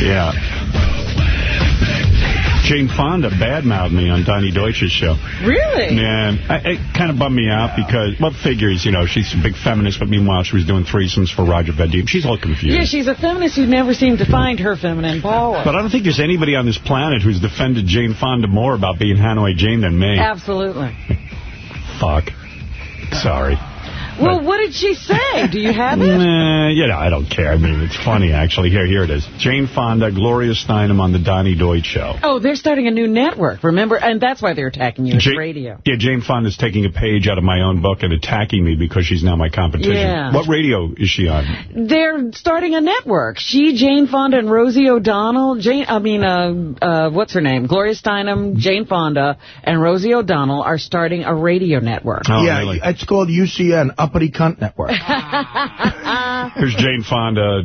Yeah. Jane Fonda badmouthed me on Donnie Deutsch's show. Really? Yeah, I, it kind of bummed me out because, well, figures, you know, she's a big feminist, but meanwhile she was doing threesomes for Roger Vadim. She's all confused. Yeah, she's a feminist who never seemed to find her feminine power. But I don't think there's anybody on this planet who's defended Jane Fonda more about being Hanoi Jane than me. Absolutely. Fuck. Sorry. Well, what did she say? Do you have it? Nah, you know, I don't care. I mean, it's funny, actually. Here, here it is. Jane Fonda, Gloria Steinem on the Donnie Deutsch show. Oh, they're starting a new network, remember? And that's why they're attacking you. It's Jane, radio. Yeah, Jane Fonda's taking a page out of my own book and attacking me because she's now my competition. Yeah. What radio is she on? They're starting a network. She, Jane Fonda, and Rosie O'Donnell. Jane, I mean, uh, uh, what's her name? Gloria Steinem, Jane Fonda, and Rosie O'Donnell are starting a radio network. Oh, yeah, really? it's called UCN, Uppity Cunt Network. Here's Jane Fonda,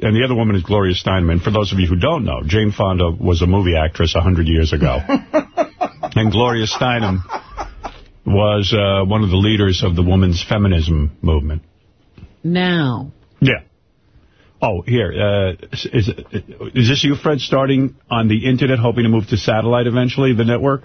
and the other woman is Gloria Steinman. For those of you who don't know, Jane Fonda was a movie actress 100 years ago. and Gloria Steinem was uh, one of the leaders of the women's feminism movement. Now. Yeah. Oh, here. Uh, is, is this you, Fred, starting on the Internet, hoping to move to satellite eventually, the network?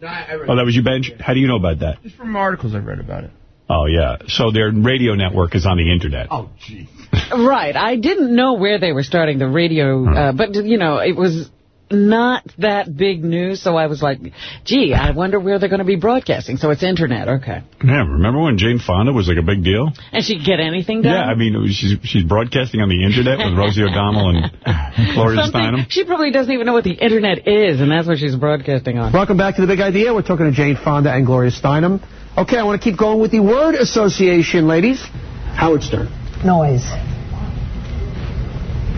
No, I, I read Oh, that was you, Benj? How do you know about that? Just from articles I've read about it. Oh, yeah. So their radio network is on the Internet. Oh, gee. Right. I didn't know where they were starting the radio, uh, but, you know, it was not that big news, so I was like, gee, I wonder where they're going to be broadcasting. So it's Internet, okay. Yeah, remember when Jane Fonda was like a big deal? And she could get anything done? Yeah, I mean, it was, she's, she's broadcasting on the Internet with Rosie O'Donnell and Gloria Steinem. She probably doesn't even know what the Internet is, and that's what she's broadcasting on. Welcome back to The Big Idea. We're talking to Jane Fonda and Gloria Steinem. Okay, I want to keep going with the word association, ladies. Howard Stern. Noise.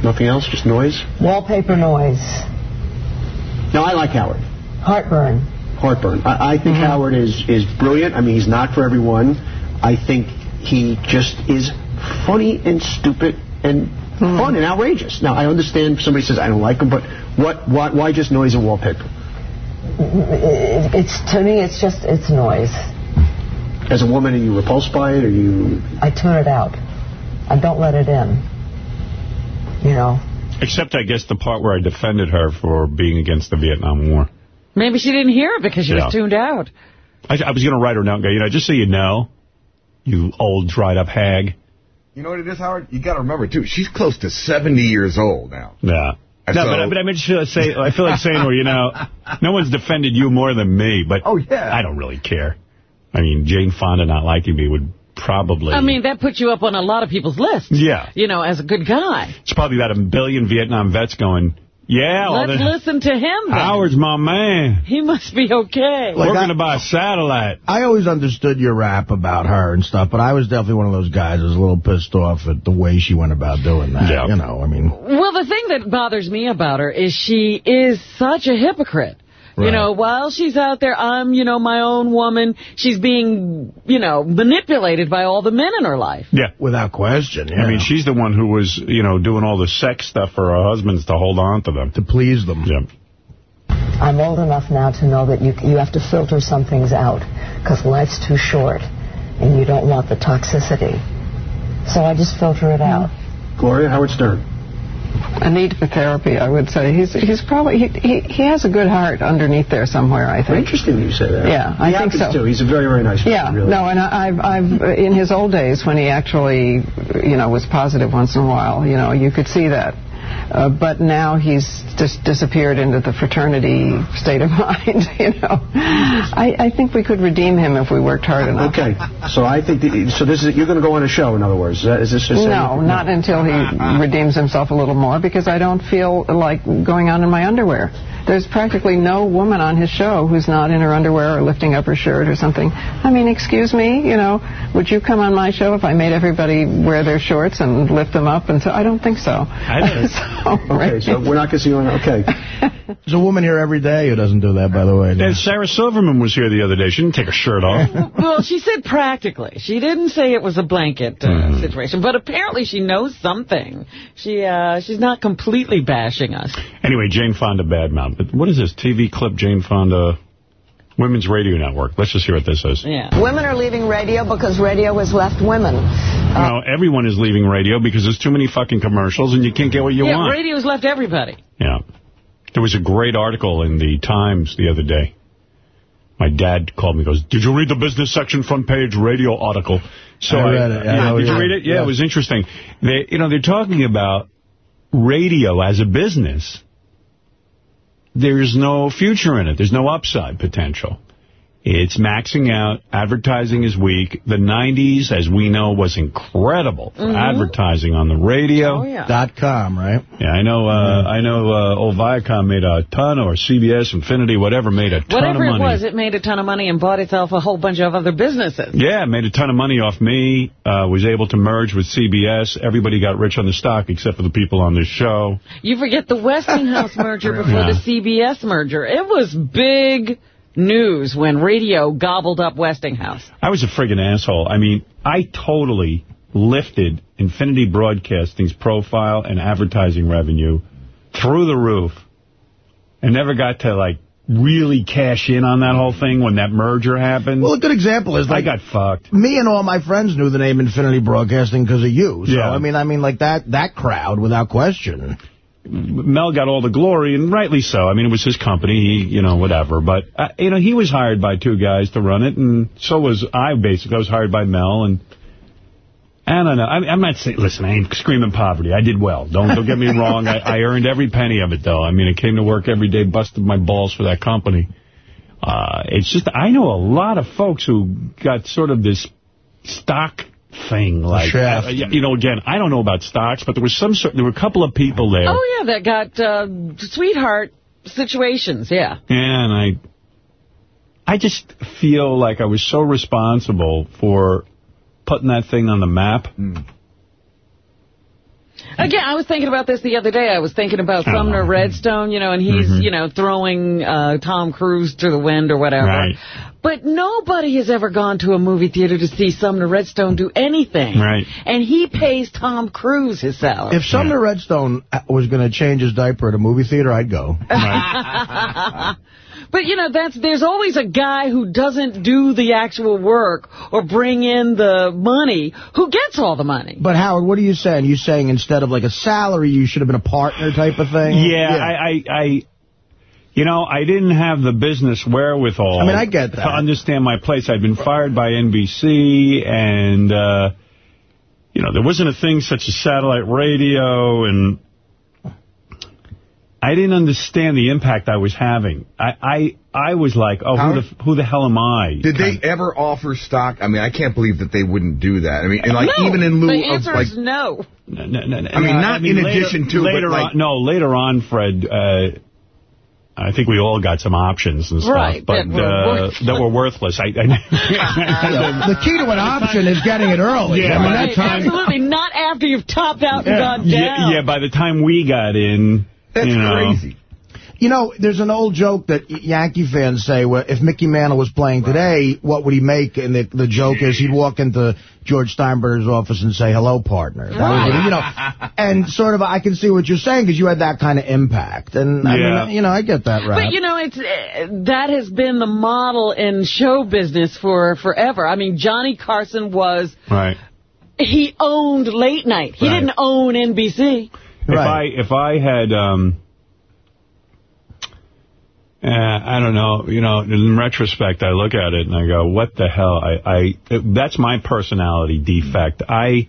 Nothing else, just noise? Wallpaper noise. No, I like Howard. Heartburn. Heartburn. I, I think mm-hmm. Howard is, is brilliant. I mean, he's not for everyone. I think he just is funny and stupid and hmm. fun and outrageous. Now, I understand somebody says, I don't like him, but what, why, why just noise and wallpaper? It's to me, it's just it's noise. As a woman, are you repulsed by it? Are you... I tune it out. I don't let it in. You know. Except, I guess, the part where I defended her for being against the Vietnam War. Maybe she didn't hear it because she Yeah. was tuned out. I, I was going to write her a note and go, you know, just so you know, you old dried-up hag. You know what it is, Howard? You got to remember, too, she's close to 70 years old now. Yeah. And No, so- but, but I mean, just feel, say, I feel like saying, well, you know, no one's defended you more than me, but Oh, yeah. I don't really care. I mean, Jane Fonda not liking me would probably... I mean, that puts you up on a lot of people's lists. Yeah. You know, as a good guy. It's probably about a billion Vietnam vets going, yeah, well, Let's then listen to him. Then. Howard's my man. He must be okay. Like We're going to buy a satellite. I always understood your rap about her and stuff, but I was definitely one of those guys that was a little pissed off at the way she went about doing that. Yeah. You know, I mean... Well, the thing that bothers me about her is she is such a hypocrite. You know, while she's out there, I'm, you know, my own woman. She's being, you know, manipulated by all the men in her life. Yeah. Without question, yeah. I mean, she's the one who was, you know, doing all the sex stuff for her husbands to hold on to them. To please them. Yeah. I'm old enough now to know that you you have to filter some things out because life's too short, and you don't want the toxicity. So I just filter it out. Gloria, Howard Stern. A need for therapy, I would say. He's he's probably he he, he has a good heart underneath there somewhere. I think. interesting that you say that. Yeah, I he think so. to. He's a very, very nice Yeah, man, really. no, and I, I've I've in his old days when he actually you know was positive once in a while, you know, you could see that. Uh, but now he's just disappeared into the fraternity state of mind. You know, I, I think we could redeem him if we worked hard enough. Okay, so I think the, so. This is you're going to go on a show. In other words, is, that, is this just No, not until he redeems himself a little more because I don't feel like going on in my underwear. There's practically no woman on his show who's not in her underwear or lifting up her shirt or something. I mean, excuse me, you know, would you come on my show if I made everybody wear their shorts and lift them up? And so I don't think so. I don't. so, Okay, so we're not going to see you on. Okay, There's a woman here every day who doesn't do that, by the way. And Sarah Silverman was here the other day. She didn't take her shirt off. Well, she said practically. She didn't say it was a blanket uh, Hmm. situation, but apparently she knows something. She uh, she's not completely bashing us. Anyway, Jane Fonda badmouth. But What is this? TV clip Jane Fonda uh, Women's Radio Network. Let's just hear what this is. Yeah. Women are leaving radio because radio has left women. know, everyone is leaving radio because there's too many fucking commercials and you can't get what you yeah, want. radio's left everybody. Yeah. There was a great article in the Times the other day. My dad called me and goes, did you read the business section front page radio article? So I read it. Yeah, Yeah, did you read it? Yeah, Yeah. it was interesting. They, you know, they're talking about radio as a business. There's no future in it. There's no upside potential. It's maxing out. Advertising is weak. The 90s, as we know, was incredible for advertising on the radio. Oh, yeah. Dot com, right? Yeah, I know. Uh, I know. Uh, old Viacom made a ton, or CBS, Infinity, whatever, made a ton Whatever of it money. was, it made a ton of money and bought itself a whole bunch of other businesses. Yeah, made a ton of money off me. Uh, was able to merge with CBS. Everybody got rich on the stock except for the people on this show. You forget the Westinghouse merger before Yeah. the CBS merger. It was big news when radio gobbled up Westinghouse. I was a friggin' asshole. I mean, I totally lifted Infinity Broadcasting's profile and advertising revenue through the roof and never got to, like, really cash in on that whole thing when that merger happened. Well, a good example is I got fucked. me and all my friends knew the name Infinity Broadcasting because of you. So Yeah. I mean, I mean, like that that crowd without question. Mel got all the glory, and rightly so. I mean, it was his company, he, you know, whatever. But, uh, you know, he was hired by two guys to run it, and so was I, basically. I was hired by Mel, and I don't know. I, I'm not saying, listen, I ain't screaming poverty. I did well. Don't, don't get me wrong. I, I earned every penny of it, though. I mean, I came to work every day, busted my balls for that company. Uh, it's just, I know a lot of folks who got sort of this stock thing, like, shaft. uh, you know, again, I don't know about stocks, but there was some sort, there were a couple of people there. Oh, yeah, that got uh, sweetheart situations, yeah. Yeah, and I, I just feel like I was so responsible for putting that thing on the map. Again, I was thinking about this the other day. I was thinking about Oh. Sumner Redstone, you know, and he's, Mhm. you know, throwing uh, Tom Cruise to the wind or whatever. Right. But nobody has ever gone to a movie theater to see Sumner Redstone do anything. Right. And he pays Tom Cruise his salary. If Sumner Redstone was going to change his diaper at a movie theater, I'd go. But, you know, that's there's always a guy who doesn't do the actual work or bring in the money who gets all the money. But Howard, what are you saying? You saying instead of like a salary, you should have been a partner type of thing? Yeah, I, I, I, you know, I didn't have the business wherewithal. I mean, I get that. To understand my place. I'd been fired by NBC, and, uh, you know, there wasn't a thing such as satellite radio, and I didn't understand the impact I was having. I, I, I was like, oh, who the, who the hell am I? Did they ever offer stock? I mean, I can't believe that they wouldn't do that. I mean, and like no, even in lieu the of answer like is no. No, no, no, no. I mean, not in addition to, but later like- on, no, later on, Fred. Uh, I think we all got some options and stuff, Right, but that were uh, worthless. that were worthless. I, I, the key to an option is getting it early. Yeah, I mean, by the time- Absolutely, not after you've topped out and Yeah. gone down. yeah, yeah. By the time we got in, that's you know, crazy. You know, there's an old joke that Yankee fans say, well, if Mickey Mantle was playing today, what would he make? And the, the joke is he'd walk into George Steinbrenner's office and say, hello, partner. That was what you know, and sort of, I can see what you're saying, because you had that kind of impact. And, I Yeah. mean, you know, I get that right. But, you know, it's uh, that has been the model in show business for forever. I mean, Johnny Carson was, right. he owned late night. He Right. didn't own NBC. If I if I had um uh, I don't know, you know, in retrospect, I look at it and I go, what the hell? I, I that's my personality defect. I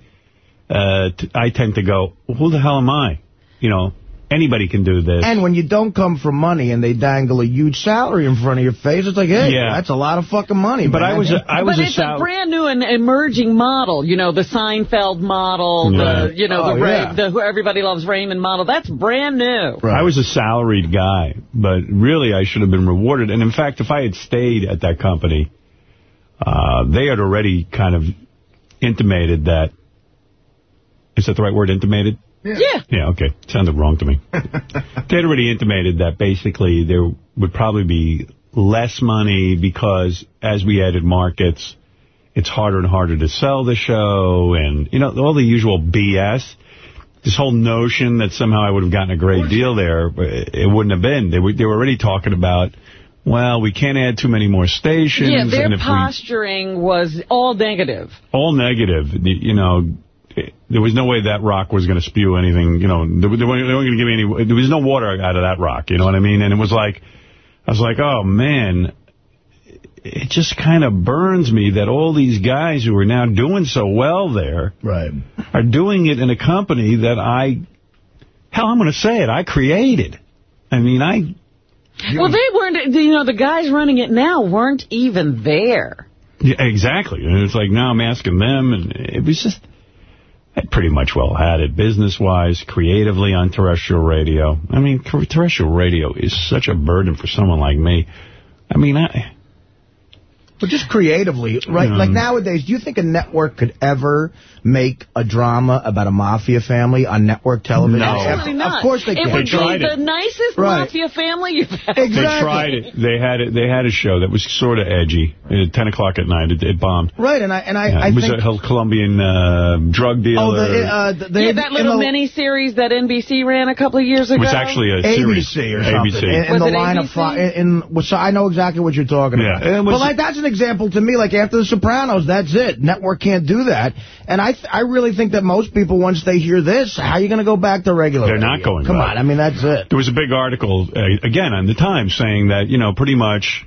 uh, t I tend to go, who the hell am I? You know, anybody can do this. And when you don't come from money and they dangle a huge salary in front of your face, it's like, hey, Yeah. that's a lot of fucking money. but I was a, I was but a it's a brand new and emerging model. You know, the Seinfeld model, Yeah. the, you know, Oh, the, Ray, yeah. the who everybody loves Raymond model. That's brand new. Right. I was a salaried guy, but really I should have been rewarded. And in fact, if I had stayed at that company, uh, they had already kind of intimated that, is that the right word, intimated? Yeah. Yeah, okay. Sounded wrong to me. they had already intimated that basically there would probably be less money because as we added markets, it's harder and harder to sell the show and, you know, all the usual BS. This whole notion that somehow I would have gotten a great deal there, eh, it wouldn't have been. They were, they were already talking about, well, we can't add too many more stations. Yeah, their and if we posturing was all negative. all negative. You know, there was no way that rock was going to spew anything, you know, they, they weren't, going to give me any, there was no water out of that rock, you know what I mean? And it was like, I was like, oh, man, it just kind of burns me that all these guys who are now doing so well there right. are doing it in a company that I, hell, I'm going to say it, I created. I mean, I... Well, they weren't, you know, the guys running it now weren't even there. Yeah, exactly. And it's like, now I'm asking them, and it was just... Pretty much well had it business-wise, creatively on terrestrial radio. I mean, terrestrial radio is such a burden for someone like me. I mean, I... But just creatively, right? Like nowadays, do you think a network could ever make a drama about a mafia family on network television? No. Absolutely not. Of course they it can. would They tried be it. the nicest Right. mafia family you've ever Exactly. They tried it. They had it. They had a show that was sort of edgy. At 10 o'clock at night, it, it bombed. Right, and I and I, Yeah, I it was think. a whole Colombian uh, drug dealer. oh, the, uh, the, they, Yeah, that little mini-series that NBC ran a couple of years ago. it was actually a series. ABC or something. ABC. In, in Was the it line of ABC? fri- in, in so I know exactly what you're talking Yeah, about. it was- but like that's an example to me. Like after The Sopranos, that's it. Network can't do that. And I th I really think that most people once they hear this, how are you going to go back to regular? They're not radio? going Come back. on, I mean that's it. There was a big article, uh, again, on the Times, saying that, you know, pretty much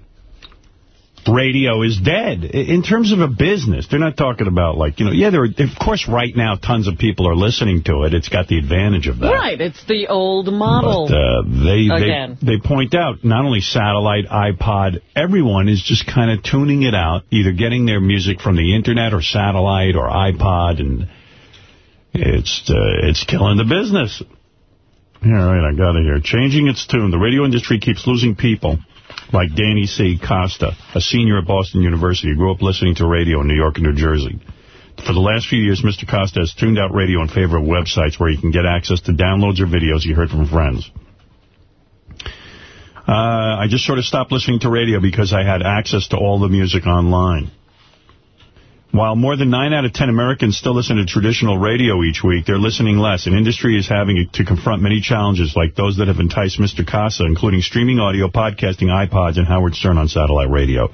radio is dead. In terms of a business, they're not talking about, like, you know, yeah, there are, of course, right now, tons of people are listening to it. It's got the advantage of that. Right, it's the old model. But uh, they, Again. they they point out not only satellite, iPod, everyone is just kind of tuning it out, either getting their music from the internet or satellite or iPod, and it's uh, it's killing the business. All right, I got it here. Changing its tune. The radio industry keeps losing people like Danny C. Costa, a senior at Boston University grew up listening to radio in New York and New Jersey. For the last few years, Mr. Costa has tuned out radio in favor of websites where he can get access to downloads or videos he heard from friends. Uh, I just sort of stopped listening to radio because I had access to all the music online. While more than 9 out of 10 Americans still listen to traditional radio each week, they're listening less, and industry is having to confront many challenges like those that have enticed Mr. Costa, including streaming audio, podcasting, iPods, and Howard Stern on satellite radio.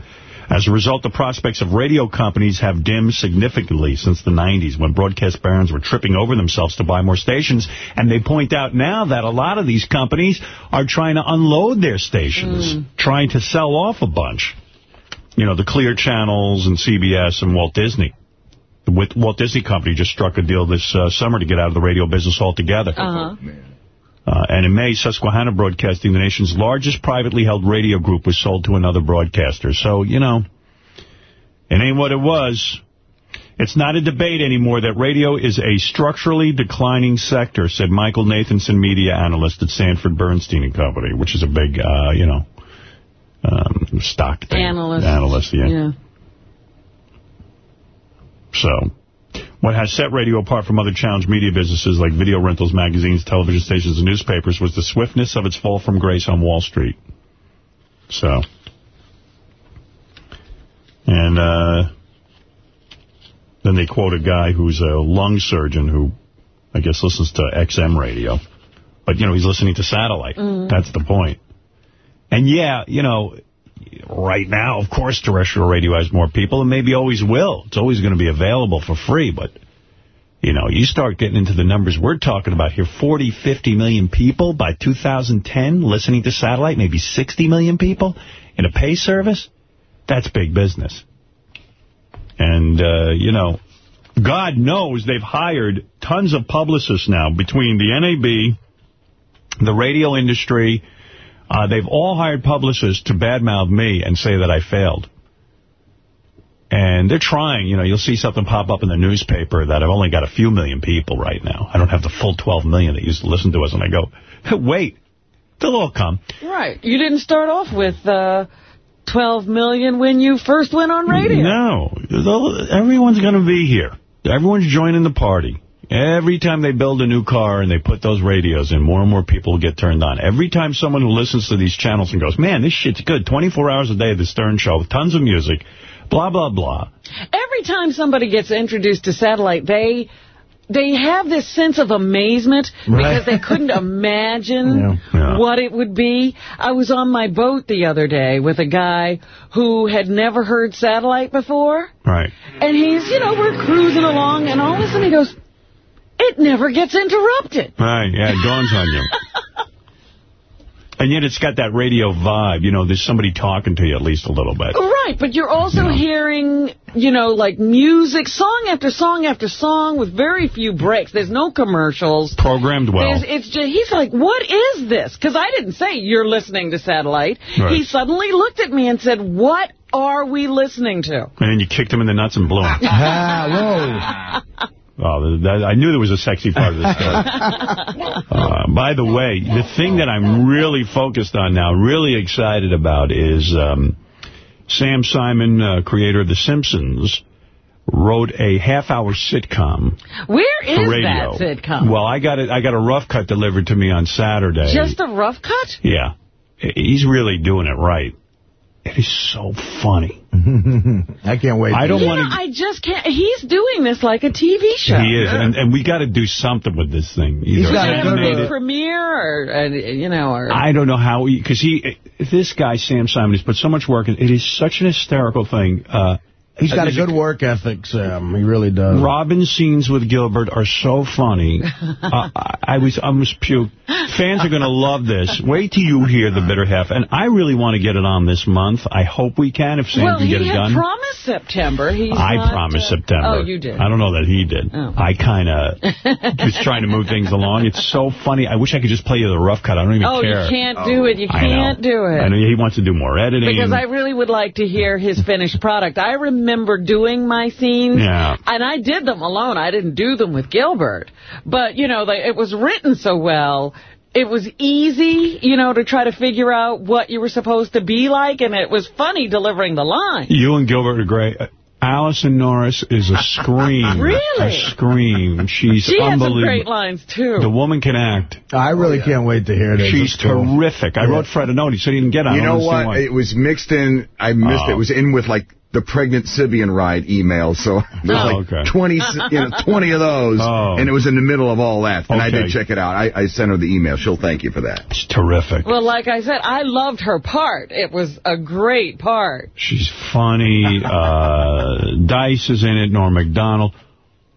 As a result, the prospects of radio companies have dimmed significantly since the 90s when broadcast barons were tripping over themselves to buy more stations. And they point out now that a lot of these companies are trying to unload their stations, mm. trying to sell off a bunch. You know, the Clear Channels and CBS and Walt Disney. The Walt- Walt Disney Company just struck a deal this uh, summer to get out of the radio business altogether. Uh-huh. Uh, and in May, Susquehanna Broadcasting, the nation's largest privately held radio group, was sold to another broadcaster. So, you know, it ain't what it was. It's not a debate anymore that radio is a structurally declining sector, said Michael Nathanson, media analyst at Sanford Bernstein and Company, which is a big, uh, you know, um, stock thing. Analyst. Analyst, yeah. Yeah. So, what has set radio apart from other challenged media businesses like video rentals, magazines, television stations, and newspapers was the swiftness of its fall from grace on Wall Street. So, and uh, then they quote a guy who's a lung surgeon who, I guess, listens to XM radio. But, you know, he's listening to satellite. That's the point. And, yeah, you know, right now, of course, terrestrial radio has more people, and maybe always will. It's always going to be available for free, but, you know, you start getting into the numbers we're talking about here, 40, 50 million people by 2010 listening to satellite, maybe 60 million people in a pay service. That's big business. And, uh, you know, God knows they've hired tons of publicists now between the NAB, the radio industry, uh, they've all hired publicists to badmouth me and say that I failed. And they're trying, you know, you'll see something pop up in the newspaper that I've only got a few million people right now. I don't have the full 12 million that used to listen to us. And I go, wait, they'll all come. Right. You didn't start off with uh, 12 million when you first went on radio. No, everyone's going to be here. Everyone's joining the party. Every time they build a new car and they put those radios in, more and more people get turned on. Every time someone who listens to these channels and goes, man, this shit's good, 24 hours a day, the Stern Show, tons of music, blah, blah, blah. Every time somebody gets introduced to satellite, they they have this sense of amazement Right. because they couldn't imagine Yeah. Yeah. what it would be. I was on my boat the other day with a guy who had never heard satellite before. Right. And he's, you know, we're cruising along, and all of a sudden he goes, it never gets interrupted. Right, yeah, it dawns on you. And yet it's got that radio vibe. You know, there's somebody talking to you at least a little bit. Right, but you're also Yeah. hearing, you know, like music, song after song after song with very few breaks. There's no commercials. Programmed well. There's, it's just, he's like, what is this? Because I didn't say you're listening to Satellite. Right. He suddenly looked at me and said, what are we listening to? And then you kicked him in the nuts and blew him. Ah, whoa. Oh, that, I knew there was a sexy part of this story. Uh, by the way, the thing that I'm really focused on now, really excited about, is um, Sam Simon, uh, creator of The Simpsons, wrote a half-hour sitcom Where is radio. that sitcom? Well, I got it. I got a rough cut delivered to me on Saturday. Just a rough cut? yeah, he's really doing it right. It is so funny. I can't wait. I don't You want to. I just can't. He's doing this like a TV show. He is, and, and we got to do something with this thing. Either got a Should good a big premiere or, uh, you know, or... I don't know how, because he, this guy, Sam Simon, has put so much work in. It is such an hysterical thing. Uh, He's got a there's good work ethic, Sam. He really does. Robin's scenes with Gilbert are so funny. uh, I, I was I almost puke. Fans are going to love this. Wait till you hear the bitter half. And I really want to get it on this month. I hope we can, if Sam well, can get it done. had done. promised September. He's I not, promised uh, September. Oh, you did. I don't know that he did. Oh. I kind of was trying to move things along. It's so funny. I wish I could just play you the rough cut. I don't even Oh, care. Oh, you can't do it. You I know. can't do it. I know he wants to do more editing. Because I really would like to hear his finished product. I remember doing my scenes, Yeah. and I did them alone. I didn't do them with Gilbert. But, you know, they, it was written so well. It was easy, you know, to try to figure out what you were supposed to be like, and it was funny delivering the line. You and Gilbert are great. Uh, Allison Norris is a scream. Really? A scream. She's She had some unbelievable. great lines, too. The woman can act. I really can't wait to hear this. She's It's cool. terrific. I Yeah. wrote Fred a note. He said he didn't get it. You know what? why. It was mixed in. I missed Oh. it. It was in with like the pregnant Sybian ride email. So there's Oh, like okay. 20, you know, 20 of those. Oh. And it was in the middle of all that. And I did check it out. I, I sent her the email. She'll thank you for that. It's terrific. Well, like I said, I loved her part. It was a great part. She's funny. Uh, Dice is in it. Norm Macdonald.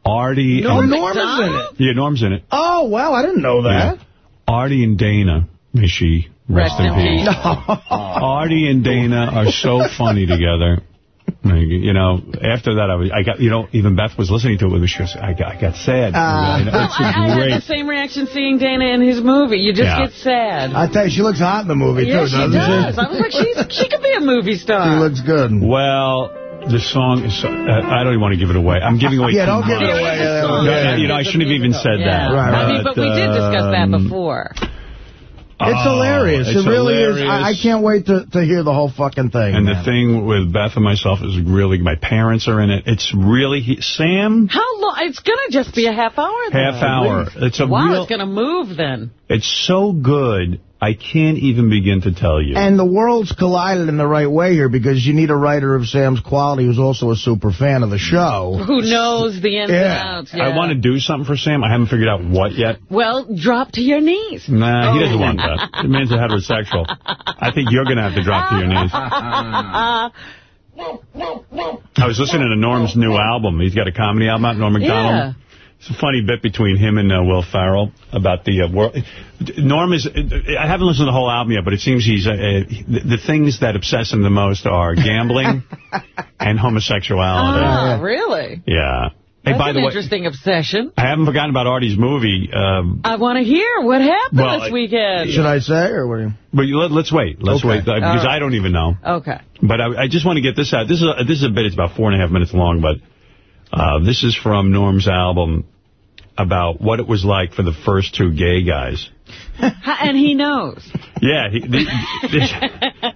Artie. Oh, and- Norm is in it. Yeah, Norm's in it. Oh, wow, I didn't know that. Yeah. Artie and Dana. May she rest, Rest in peace. peace. Artie and Dana are so funny together. Like, You know, after that, I, was, I got, you know, even Beth was listening to it with me. She was, I got, I got sad. You Well, it's I, I great. had the same reaction seeing Dana in his movie. You just Yeah. get sad. I tell you, she looks hot in the movie, yeah, too, she doesn't does. she? I was like, she's, she could be a movie star. She looks good. Well, the song is, uh, I don't even want to give it away. I'm giving away Yeah, don't give it away. There is a song. No, Yeah. You know, I shouldn't have even said yeah. that. Right, I mean, but we did discuss that um, before. It's oh, hilarious. it's it really is. I, I can't wait to, to hear the whole fucking thing. And the thing with Beth and myself is really, my parents are in it. It's really, he, Sam, How long? It's going to just be a half hour. Then. half hour. It's a Wow, real, it's going to move then. it's so good, I can't even begin to tell you. And the worlds collided in the right way here because you need a writer of Sam's quality who's also a super fan of the show. Who knows the ins and outs? Yeah. I want to do something for Sam. I haven't figured out what yet. Well, drop to your knees. Nah, he Oh. doesn't want that. Oh. The man's a heterosexual. I think you're going to have to drop to your knees. I was listening to Norm's new album. He's got a comedy album out, Norm Macdonald. Yeah. It's a funny bit between him and uh, Will Ferrell about the uh, world. Norm is, I haven't listened to the whole album yet, but it seems he's, uh, uh, the, the things that obsess him the most are gambling and homosexuality. Ah, really? Yeah. Hey, That's by an the way, interesting obsession. I haven't forgotten about Artie's movie. Um, I want to hear what happened Well, this weekend. Should I say, or what? you- but you, let, us wait. Let's Okay. wait, uh, because right. I don't even know. Okay. But I, I just want to get this out. This is a, this is a bit. It's about four and a half minutes long, but uh, this is from Norm's album about what it was like for the first two gay guys. and he knows. Yeah, he, this, this,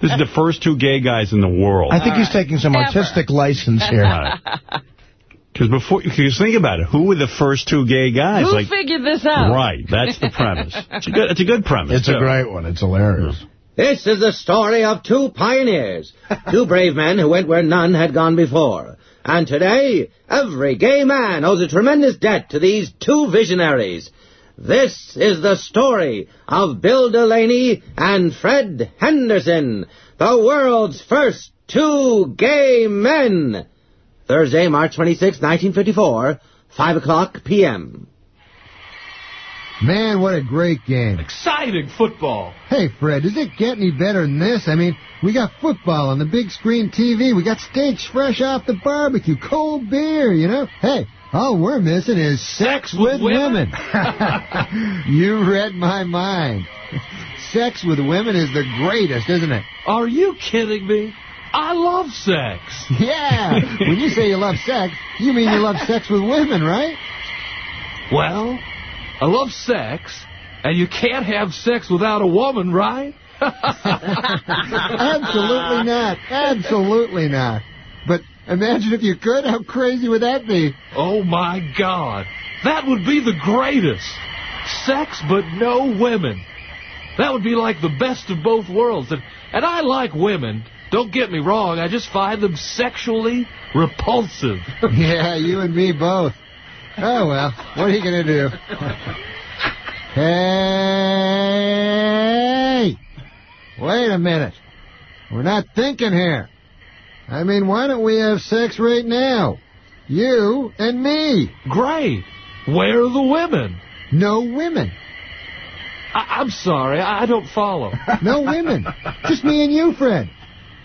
this is the first two gay guys in the world. I think he's taking some Ever. artistic license here. Because before, because think about it, who were the first two gay guys? Who like, figured this out? right, that's the premise. It's a good, it's a good premise. It's a great one. It's hilarious. This is the story of two pioneers, two brave men who went where none had gone before. And today, every gay man owes a tremendous debt to these two visionaries. This is the story of Bill Delaney and Fred Henderson, the world's first two gay men. Thursday, March 26, 1954, 5 o'clock p.m. Man, what a great game. Exciting football. Hey, Fred, does it get any better than this? I mean, we got football on the big screen TV. We got steaks fresh off the barbecue, cold beer, you know? Hey, all we're missing is sex, with, women. you read my mind. Sex with women is the greatest, isn't it? Are you kidding me? I love sex. Yeah. when you say you love sex, you mean you love sex with women, right? Well, I love sex, and you can't have sex without a woman, right? Absolutely not. Absolutely not. But imagine if you could. How crazy would that be? Oh, my God. That would be the greatest. Sex, but no women. That would be like the best of both worlds. And, and I like women. Don't get me wrong. I just find them sexually repulsive. yeah, you and me both. Oh, well, what are you going to do? Hey! Wait a minute. We're not thinking here. I mean, why don't we have sex right now? You and me. Great. Where are the women? No women. I am sorry, I don't follow. no women. Just me and you, Fred.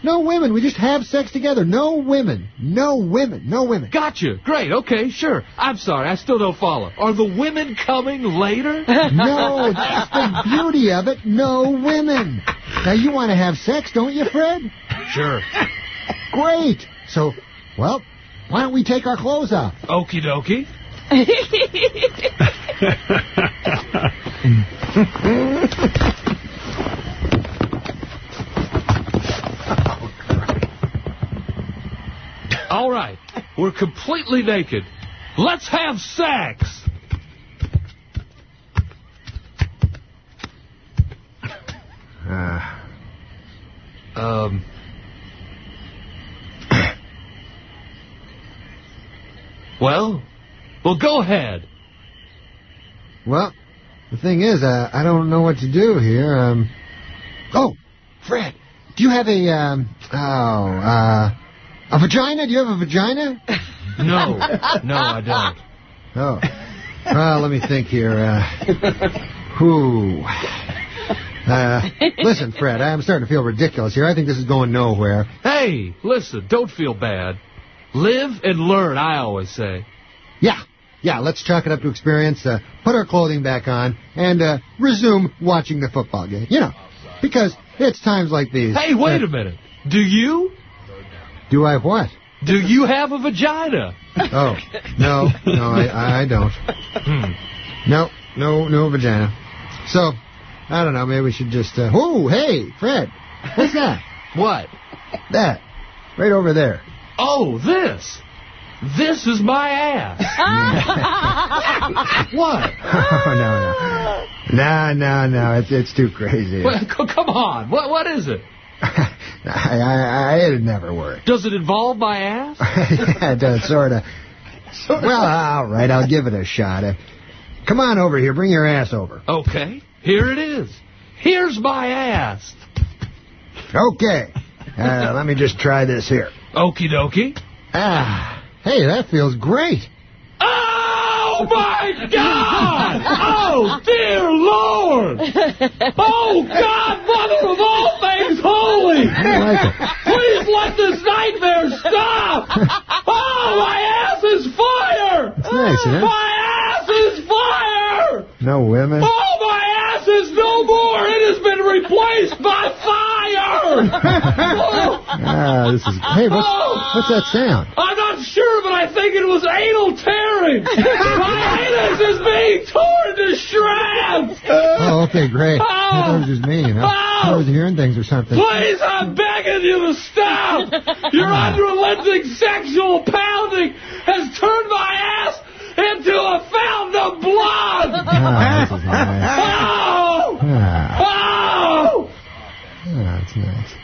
No women. We just have sex together. No women. No women. No women. Gotcha. Great. Okay, sure. I'm sorry. I still don't follow. Are the women coming later? no, that's the beauty of it. No women. Now, you want to have sex, don't you, Fred? Sure. Great. So, well, why don't we take our clothes off? Okie dokie. All right, we're completely naked. Let's have sex. Uh, um. well, well, go ahead. Well, the thing is, uh, I don't know what to do here. Um, oh, Fred, do you have a, um, oh, uh, a vagina? Do you have a vagina? No, no, I don't. Oh, well, let me think here. Uh, who? Uh, listen, Fred, I'm starting to feel ridiculous here. I think this is going nowhere. Hey, listen, don't feel bad. Live and learn, I always say. Yeah, yeah, let's chalk it up to experience, uh, put our clothing back on, and uh, resume watching the football game. You know, because it's times like these. Hey, wait a minute. Do you? Do I what? Do you have a vagina? Oh, no, no, I, I don't. Hmm. No, no, no vagina. So, I don't know, maybe we should just, uh, oh, hey, Fred, what's that? What? That, right over there. Oh, this. This is my ass. what? Oh, no, no. No, no, no, it's, it's too crazy. Well, come on, what what is it? I, I, I, it'd never work. Does it involve my ass? yeah, it does, sort of. Well, all right, I'll give it a shot. Uh, come on over here. Bring your ass over. Okay, here it is. Here's my ass. Okay. Uh, let me just try this here. Okie dokie. Ah, hey, that feels great. Oh, my God! Oh, dear Lord! Oh, God, Mother of all things holy! like Please let this nightmare stop! Oh, my ass is fire! It's nice, it? My ass is fire! No women. Oh, my ass is no more! It has been replaced by fire! Ah, this is. Hey, what's what's that sound? I'm not sure, but I think it was anal tearing. My anus is being torn to shreds. Oh, okay, great. I Oh. it was just me, you know. I was hearing things or something. Please, I'm begging you to stop. Your unrelenting sexual pounding has turned my ass into a fountain of blood. Nice. Oh! Ah, Oh! ah, that's nice.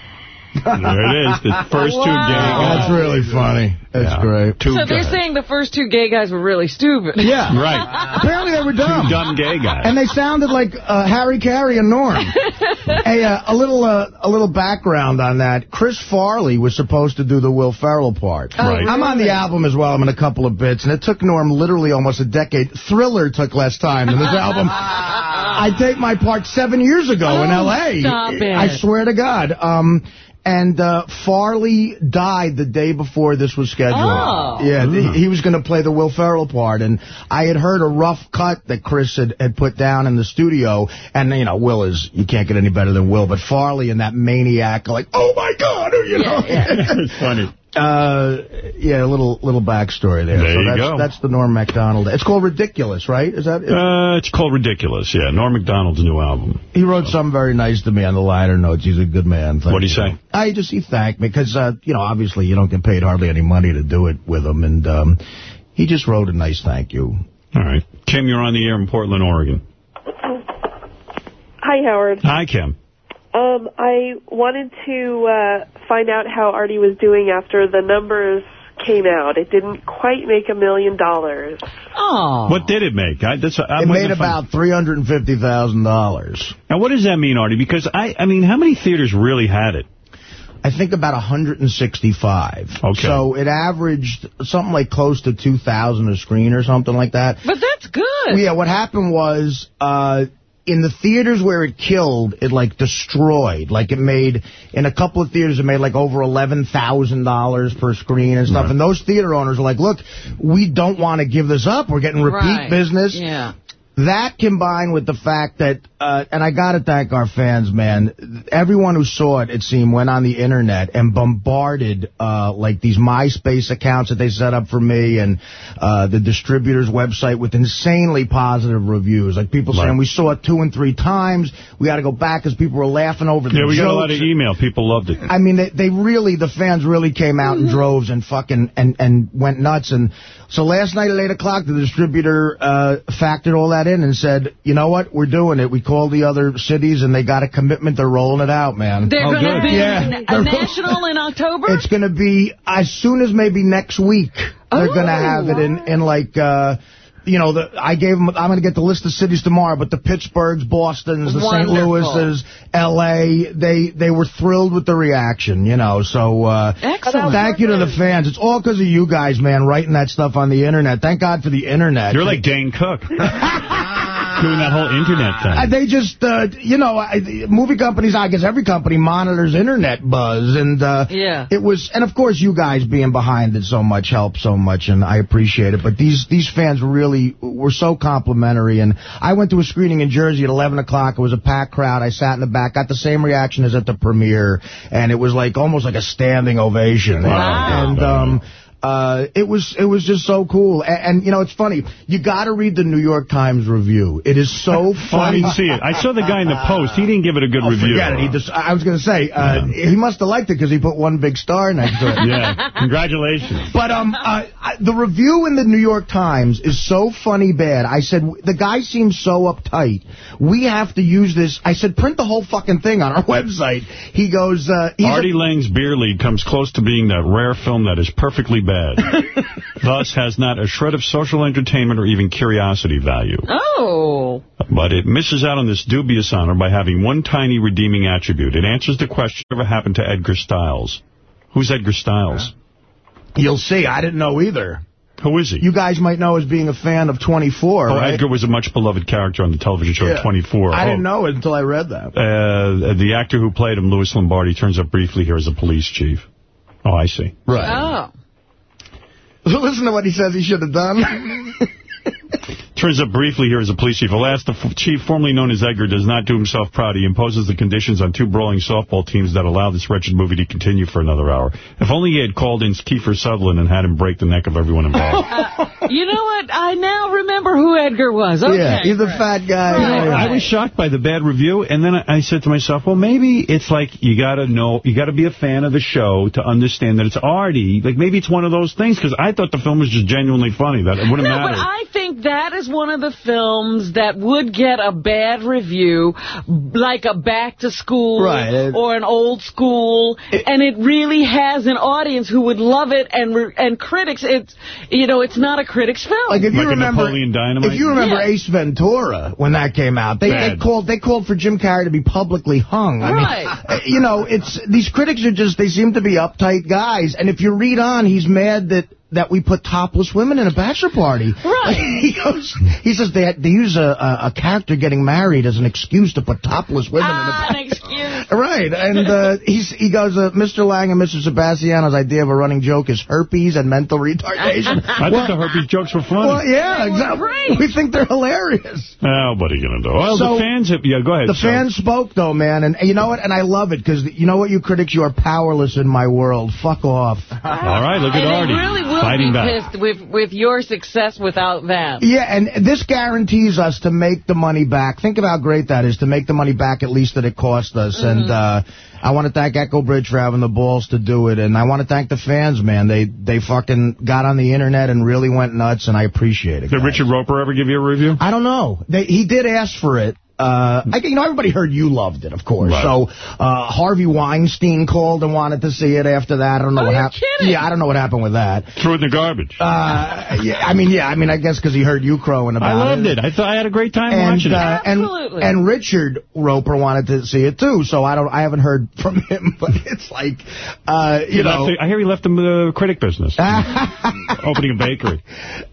There it is. The first two gay guys. That's really funny. That's Yeah. great. Two So they're saying the first two gay guys were really stupid. Yeah. Right. Apparently they were Two dumb. dumb gay guys. And they sounded like uh, Harry Caray and Norm. hey, uh, a little uh, a little background on that. Chris Farley was supposed to do the Will Ferrell part. Oh, Right. I'm on the album as well. I'm in a couple of bits, and it took Norm literally almost a decade. Thriller took less time than this album. I take my part seven years ago in Oh, L.A. stop it. I swear to God. Um, and uh, Farley died the day before this was scheduled. Oh. Yeah, th- he was going to play the Will Ferrell part, and I had heard a rough cut that Chris had, had put down in the studio, and, you know, Will is, you can't get any better than Will, but Farley and that maniac are like, oh, my God, you know. it's funny. Uh, yeah, a little little backstory there. There so you that's, go. That's the Norm Macdonald. It's called Ridiculous, right? Is that? Uh, it's called Ridiculous, yeah. Norm Macdonald's new album. He wrote something very nice to me on the liner notes. He's a good man. Thank What'd he you. say? I just, he thanked me because, uh, you know, obviously you don't get paid hardly any money to do it with him. And um, he just wrote a nice thank you. All right. Kim, you're on the air in Portland, Oregon. Hi, Howard. Hi, Kim. Um, I wanted to uh, find out how Artie was doing after the numbers came out. It didn't quite make a million dollars. Oh. What did it make? I, that's, I'm it made about $350,000. Now, what does that mean, Artie? Because, I, I mean, how many theaters really had it? I think about 165. Okay. So it averaged something like close to 2,000 a screen or something like that. But that's good. Yeah, what happened was, uh, in the theaters where it killed, it, like, destroyed. Like, it made, in a couple of theaters, it made, like, over $11,000 per screen and stuff. And those theater owners are like, look, we don't want to give this up. We're getting repeat Right. business. Yeah. That combined with the fact that, uh, and I got to thank our fans, man. Everyone who saw it, it seemed, went on the internet and bombarded, uh, like these MySpace accounts that they set up for me and, uh, the distributor's website with insanely positive reviews. Like people saying, we saw it two and three times. We got to go back because people were laughing over the Yeah, we got a lot of jokes. email. People loved it. I mean, they, they really, the fans really came out Mm-hmm. in droves and fucking, and, and went nuts. And so last night at 8 o'clock, the distributor uh, factored all that in and said, you know what, we're doing it. We called the other cities, and they got a commitment. They're rolling it out, man. They're going to be Yeah. a national in October? It's going to be as soon as maybe next week. They're going to Oh, have it in, in like, uh, you know, the, I gave them, I'm going to get the list of cities tomorrow, but the Pittsburghs, Bostons, the St. Wonderful. Louis's, L.A., they, they were thrilled with the reaction, you know, so, uh, Excellent. thank you to the fans. It's all because of you guys, man, writing that stuff on the internet. Thank God for the internet. You're like Dane Cook. Doing that whole internet thing. Uh, they just, uh, you know, I, movie companies, I guess every company monitors internet buzz. And uh, Yeah. it was, and of course you guys being behind it so much helped so much, and I appreciate it. But these, these fans really were so complimentary. And I went to a screening in Jersey at 11 o'clock. It was a packed crowd. I sat in the back, got the same reaction as at the premiere. And it was like almost like a standing ovation. Wow. And, um, uh, it was it was just so cool, and, and you know it's funny. You got to read the New York Times review. It is so Oh, I funny. didn't see it. I saw the guy in the post. He didn't give it a good Oh, review. forget it. He just, I was going to say, uh, he must have liked it because he put one big star next to it. Yeah. Congratulations. But um, uh, the review in the New York Times is so funny bad. I said, the guy seems so uptight. We have to use this. I said, print the whole fucking thing on our website. He goes, uh, Artie Lange's Beer League comes close to being that rare film that is perfectly bad. Thus has not a shred of social entertainment or even curiosity value. Oh. But it misses out on this dubious honor by having one tiny redeeming attribute. It answers the question, whatever happened to Edgar Stiles? Who's Edgar Stiles? You'll see. I didn't know either. Who is he? You guys might know as being a fan of 24, Oh, right? Edgar was a much beloved character on the television show Yeah. 24. I Oh, didn't know it until I read that. Uh, the actor who played him, Louis Lombardi, turns up briefly here as a police chief. Oh, I see. Right. Oh. Listen to what he says he should have done. Turns up briefly here as a police chief. Alas, the f- chief, formerly known as Edgar, does not do himself proud. He imposes the conditions on two brawling softball teams that allow this wretched movie to continue for another hour. If only he had called in Kiefer Sutherland and had him break the neck of everyone involved. Uh, you know what? I now remember who Edgar was. Okay. yeah, he's a fat guy. You know, Yeah. I was shocked by the bad review, and then I I said to myself, well, maybe it's like you got to know, you got to be a fan of the show to understand that it's arty. Like, maybe it's one of those things, because I thought the film was just genuinely funny. That it wouldn't No, matter. but I think that is one of the films that would get a bad review, like a back to school Right, or an old school, and it really has an audience who would love it, and and critics, it's you know, it's not a critics film. Like if you Like remember, Napoleon Dynamite? if you remember Yeah. Ace Ventura when that came out, they, they called they called for Jim Carrey to be publicly hung. I Right. mean, uh, you know, it's these critics are just they seem to be uptight guys, and if you read on, he's mad that. That we put topless women in a bachelor party. Right. he goes. He says they they use a, a, a character getting married as an excuse to put topless women in a Ah, bachelor an excuse. Right, and uh, he's, he goes, uh, Mr. Lange and Mr. Sebastiano's idea of a running joke is herpes and mental retardation. I thought the herpes jokes were funny. Well, yeah, exactly. great. We think they're hilarious. Oh, what are you going to do? Well, So, the fans have... Yeah, go ahead. The so. fans spoke, though, man, and you know what? And I love it, because you know what, you critics? You are powerless in my world. Fuck off. All right, look at And Artie. they really will fighting back. pissed with, with your success without them. Yeah, and this guarantees us to make the money back. Think of how great that is, to make the money back at least that it cost us. Mm-hmm. And uh, I want to thank Echo Bridge for having the balls to do it. And I want to thank the fans, man. They they fucking got on the internet and really went nuts, and I appreciate it. Did guys. Richard Roeper ever give you a review? I don't know. They, he did ask for it. Uh, I, you know, everybody heard you loved it, of course. Right. So uh, Harvey Weinstein called and wanted to see it after that. I don't know Oh, what happened. Yeah, I don't know what happened with that. Threw it in the garbage. Uh, yeah, I mean, yeah, I mean, I guess because he heard you crowing about it. I it. loved it. I thought I had a great time and, watching it. uh, and Absolutely. and Richard Roeper wanted to see it too, so I don't I haven't heard from him, but it's like uh, He you left know the- I hear he left the uh, critic business, opening a bakery.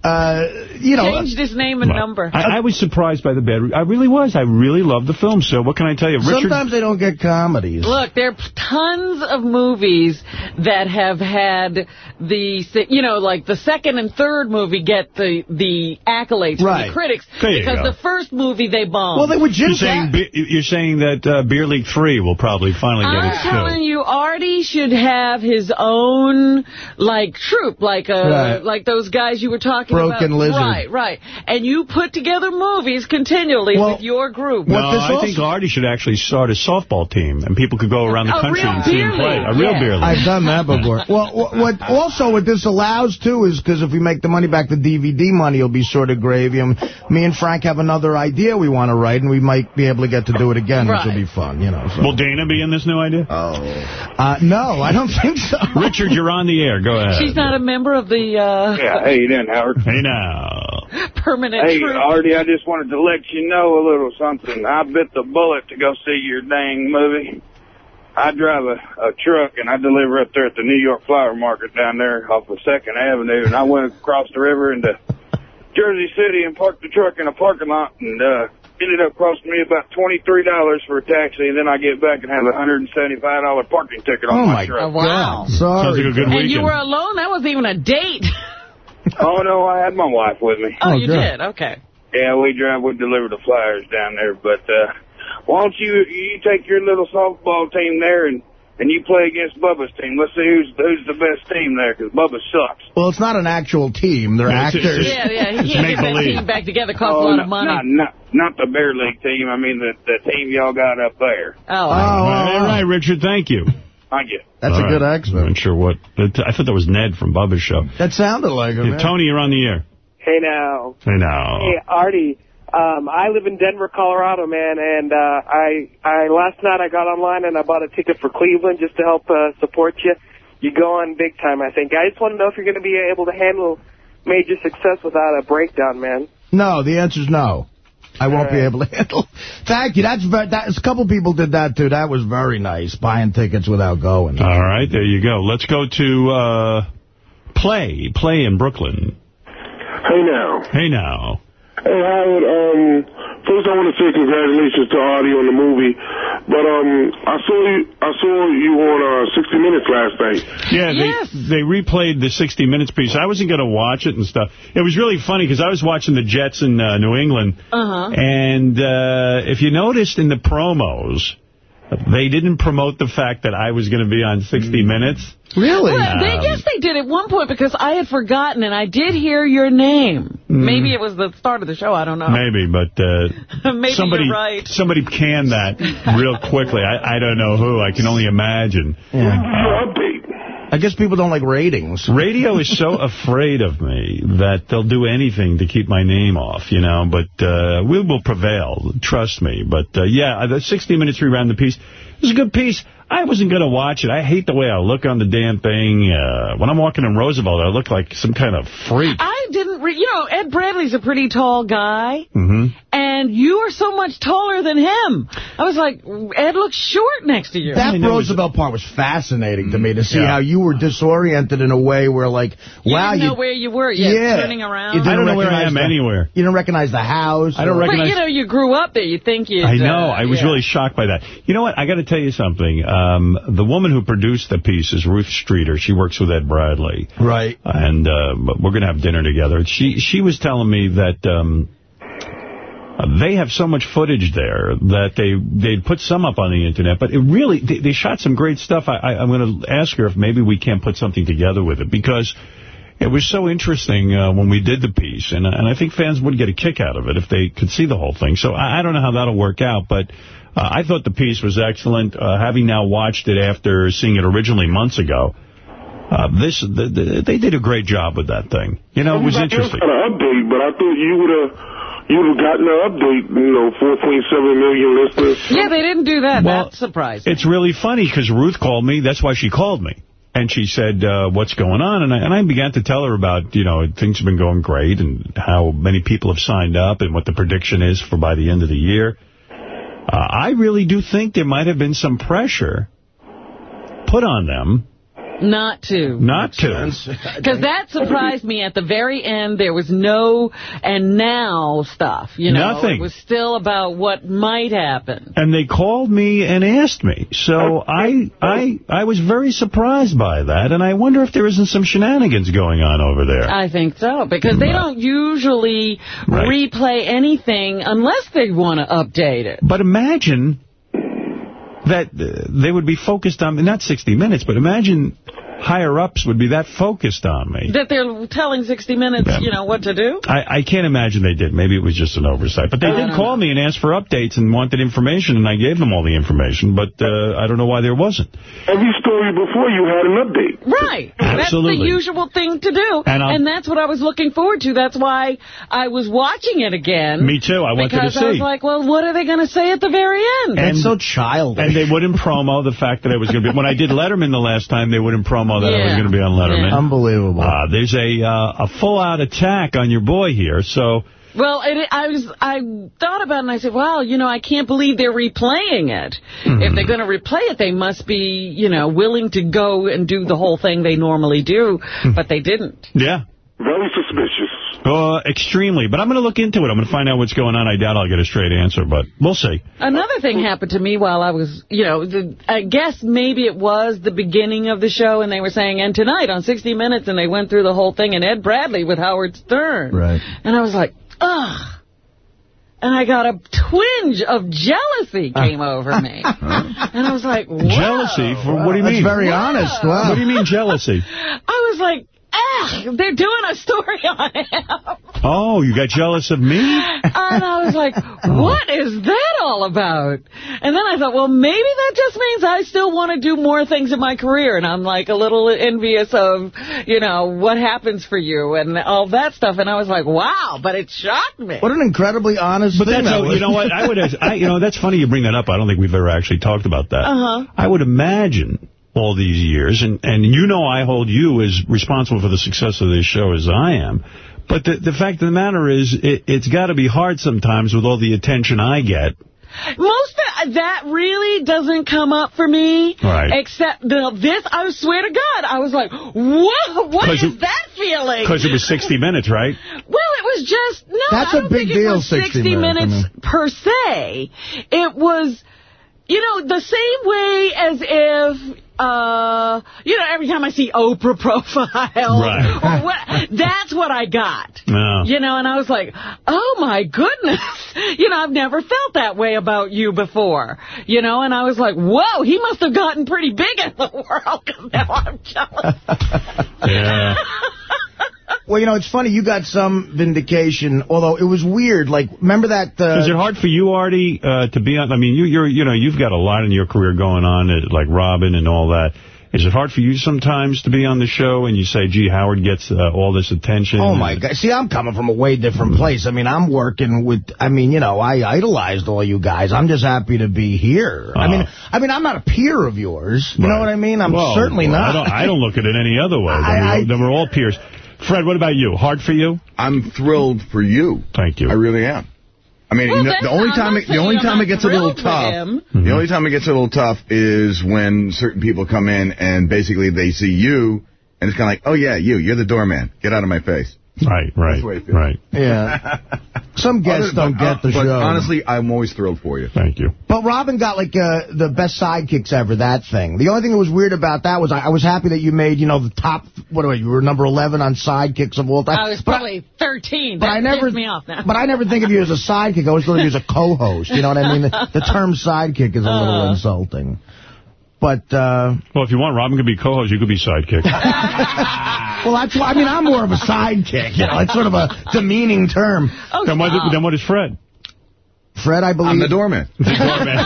uh, you know Changed his name and Well, number. I, I was surprised by the bad. I really was. I really loved the film. So what can I tell you, Richard? sometimes they don't get comedies. Look, there are tons of movies that have had the, you know, like the second and third movie get the the accolades from the critics There because the first movie they bombed. well, they were Jim You're saying you're saying that uh, Beer League Three will probably finally get I'm its telling you, Artie should have his own, like, troop, like uh, Right. like those guys you were talking Broken about. Lizard. Right, right. And you put together movies continually Well, with your group. No, this I also- think Artie should actually start a softball team, and people could go around the A country and see him play. A real yeah. beer league. I've done that before. well, what, what also what this allows too is because if we make the money back, the DVD money will be sort of gravy. And me and Frank have another idea we want to write, and we might be able to get to do it again, which will be fun. You know. So. Will Dana be in this new idea? Uh, no, I don't think so. Richard, you're on the air. Go ahead. She's not a member of the uh, Yeah, how you doing, Howard? Hey now. permanent Hey, troupe. Artie, I just wanted to let you know a little something. I bit the bullet to go see your dang movie. I drive a, a truck and I deliver up there at the New York Flower Market down there off of 2nd Avenue, and I went across the river into Jersey City and parked the truck in a parking lot and uh, ended up costing me about $23 for a taxi, and then I get back and have a $175 parking ticket on Oh my my truck. Oh, wow. God. Sorry. Sounds like a good And weekend. you were alone? That wasn't even a date. Oh, no, I had my wife with me. Oh, Oh, you good. did? Okay. Yeah, we drive, we deliver the flyers down there. But uh, why don't you you take your little softball team there and and you play against Bubba's team? Let's see who's who's the best team there because Bubba sucks. Well, it's not an actual team. They're Yeah, actors. it's- Yeah, yeah. He It's can't get that team back together. Costs oh, a lot no, of money. Not, not not the Bear League team. I mean the the team y'all got up there. Oh, Oh, All right, Richard, thank you. Thank you. That's All a good accent. I'm not sure what. I thought that was Ned from Bubba's show. That sounded like him. Yeah, Tony, you're on the air. Hey now. Hey now. Hey Artie. Um, I live in Denver, Colorado, man, and uh, I I last night I got online and I bought a ticket for Cleveland just to help uh, support you. You go on big time, I think. I just want to know if you're going to be able to handle major success without a breakdown, man. No, the answer's no. I won't be able to handle. Thank you. That's very, that's a couple people did that too. That was very nice. Buying tickets without going. All right, there you go. Let's go to uh, Play. Play in Brooklyn. Hey now. Hey now. Hey Howard, um, first I want to say congratulations to Artie on the movie, but um, I saw you, I saw you on uh, 60 Minutes last night. Yeah, they they replayed the 60 Minutes piece. I wasn't going to watch it and stuff. It was really funny because I was watching the Jets in uh, New England, Uh-huh. and uh, if you noticed in the promos, they didn't promote the fact that I was going to be on 60 Minutes. Really? Well, they, yes, they did at one point because I had forgotten, and I did hear your name. Mm. Maybe it was the start of the show. I don't know. Maybe, but uh, Maybe somebody you're right. somebody canned that real quickly. I, I don't know who. I can only imagine. I guess people don't like ratings. Radio is so afraid of me that they'll do anything to keep my name off, you know, but uh, we will prevail, trust me. But, uh, yeah, the 60 Minutes reran the piece. It was a good piece. I wasn't going to watch it. I hate the way I look on the damn thing. Uh, when I'm walking in Roosevelt, I look like some kind of freak. I didn't, re you know, Ed Bradley's a pretty tall guy, Mm-hmm. and you are so much taller than him. I was like, Ed looks short next to you. That Roosevelt part was fascinating to me, to see Yeah. how you were disoriented in a way where, like, You wow, didn't you... know where you were. Yeah, Yeah. turning around. You didn't I don't know where I recognize am the- anywhere. You didn't recognize the house. I don't or- recognize- But, you know, you grew up there. You think you I know. I was really shocked by that. You know what? I got to tell you something. Um, the woman who produced the piece is Ruth Streeter. She works with Ed Bradley. Right. And uh, we're going to have dinner together. She she was telling me that um, they have so much footage there that they they put some up on the internet, but it really they, they shot some great stuff. I, I, I'm going to ask her if maybe we can't put something together with it because. It was so interesting uh, when we did the piece, and, and I think fans would get a kick out of it if they could see the whole thing. So I, I don't know how that'll work out, but uh, I thought the piece was excellent. Uh, having now watched it after seeing it originally months ago, uh, this the, the, they did a great job with that thing. You know, it was interesting. Got an update, but I thought you would have you would have gotten an update. You know, 4.7 million listeners. Yeah, they didn't do that. Well, That's surprising. It's really funny because Ruth called me. That's why she called me. And she said, uh, what's going on? And I, and I began to tell her about, you know, things have been going great and how many people have signed up and what the prediction is for by the end of the year. Uh, I really do think there might have been some pressure put on them Not to. not to. Because that surprised me at the very end. There was no and now stuff. You know, Nothing. It was still about what might happen. And they called me and asked me. So oh. I I I was very surprised by that. And I wonder if there isn't some shenanigans going on over there. I think so. Because they don't usually Right. replay anything unless they want to update it. But imagine that they would be focused on, not 60 Minutes, but imagine higher-ups would be that focused on me. That they're telling 60 Minutes, Yeah. you know, what to do. I, I can't imagine they did. Maybe it was just an oversight. But they I did don't call me and ask for updates and wanted information, and I gave them all the information, but uh, I don't know why there wasn't. Every story before you had an update. Right. That's Absolutely. the usual thing to do. And I'll- that's what I was looking forward to. That's why I was watching it again. Me too. I wanted to see. Because I was like, well, what are they going to say at the very end? It's so childish. And they wouldn't promo the fact that I was going to be... When I did Letterman the last time, they wouldn't promo that I was going to be on Letterman. Unbelievable. Uh, there's a uh, a full-out attack on your boy here, so... Well, it, I was I thought about it and I said, well, you know, I can't believe they're replaying it. Hmm. If they're going to replay it, they must be, you know, willing to go and do the whole thing they normally do, Hmm. but they didn't. Yeah. Very suspicious. Uh, extremely. But I'm going to look into it. I'm going to find out what's going on. I doubt I'll get a straight answer, but we'll see. Another thing happened to me while I was, you know, the, I guess maybe it was the beginning of the show and they were saying, and tonight on 60 Minutes, and they went through the whole thing, and Ed Bradley with Howard Stern. Right. And I was like, ugh. And I got a twinge of jealousy came over me. And I was like, Whoa. Jealousy? For, what do you That's mean? very honest. Wow. What do you mean jealousy? I was like, ah, they're doing a story on him. Oh, you got jealous of me? And I was like, what is that all about? And then I thought, well, maybe that just means I still want to do more things in my career. And I'm like a little envious of, you know, what happens for you and all that stuff. And I was like, wow, but it shocked me. What an incredibly honest But thing that's, that you know what, I would, I, you know, that's funny you bring that up. I don't think we've ever actually talked about that. Uh-huh. I would imagine all these years, and, and you know I hold you as responsible for the success of this show as I am, but the, the fact of the matter is, it, it's got to be hard sometimes with all the attention I get. Most of that really doesn't come up for me. Right. Except the, this, I swear to God, I was like, whoa, what 'Cause is it- that feeling? Because it was 60 Minutes, right? Well, it was just, no, That's I a don't big think deal, it was 60 60 minutes, I minutes mean. per se. It was, you know, the same way as if, uh, you know, every time I see Oprah profile, Right. what, that's what I got. No. You know, and I was like, oh, my goodness. You know, I've never felt that way about you before. You know, and I was like, whoa, he must have gotten pretty big in the world because now I'm jealous. Yeah. Well, you know, it's funny. You got some vindication, although it was weird. Like, remember that... Uh, Is it hard for you, Artie, uh, to be on? I mean, you, you're, you know, you've got a lot in your career going on, uh, like Robin and all that. Is it hard for you sometimes to be on the show and you say, gee, Howard gets uh, all this attention? Oh, my God. See, I'm coming from a way different place. I mean, I'm working with, I mean, you know, I idolized all you guys. I'm just happy to be here. I mean, I mean, I'm not a peer of yours. You know what I mean? I'm Well, certainly well, not. I don't, I don't look at it any other way. I- I- we're all peers. Fred, what about you? Hard for you? I'm thrilled for you. Thank you. I really am. I mean, Well, you know, the only time it, the only time it gets a little thrilled for tough, the only time it gets a little tough is when certain people come in and basically they see you and it's kind of like, oh yeah, you, you're the doorman. Get out of my face. Right, right, right. Yeah. Some guests Other- don't but, uh, get the but show. honestly, I'm always thrilled for you. Thank you. But Robin got, like, uh, the best sidekicks ever, that thing. The only thing that was weird about that was I, I was happy that you made, you know, the top, what do I, you were number 11 on sidekicks of all time. I was But probably 13. but That I never, me off now. but I never think of you as a sidekick. I always thought of you as a co-host. You know what I mean? The, the term sidekick is a little Uh. insulting. But, uh... Well, if you want, Robin could be co-host. You could be sidekick. Well, that's why, I mean, I'm more of a sidekick. You know, it's sort of a demeaning term. then, what, then what is Fred? Fred, I believe. I'm the doorman. The doorman.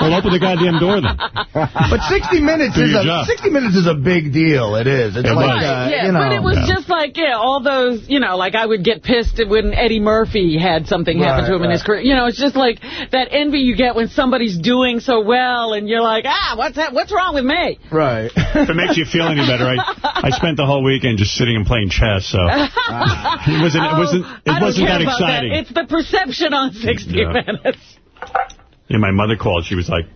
well, open the goddamn door then. But 60 Minutes is a job. 60 Minutes is a big deal. It is. It's It like, uh, yeah, you know. but it was just like, yeah, all those, you know, like I would get pissed when Eddie Murphy had something happen Right, to him in his career. You know, it's just like that envy you get when somebody's doing so well and you're like, ah, what's that? What's wrong with me? Right. if it makes you feel any better, I I spent the whole weekend just sitting and playing chess, so it wasn't it wasn't Oh, it wasn't that about exciting. It's the perception on 60 Yeah. Minutes. Yeah, my mother called. She was like,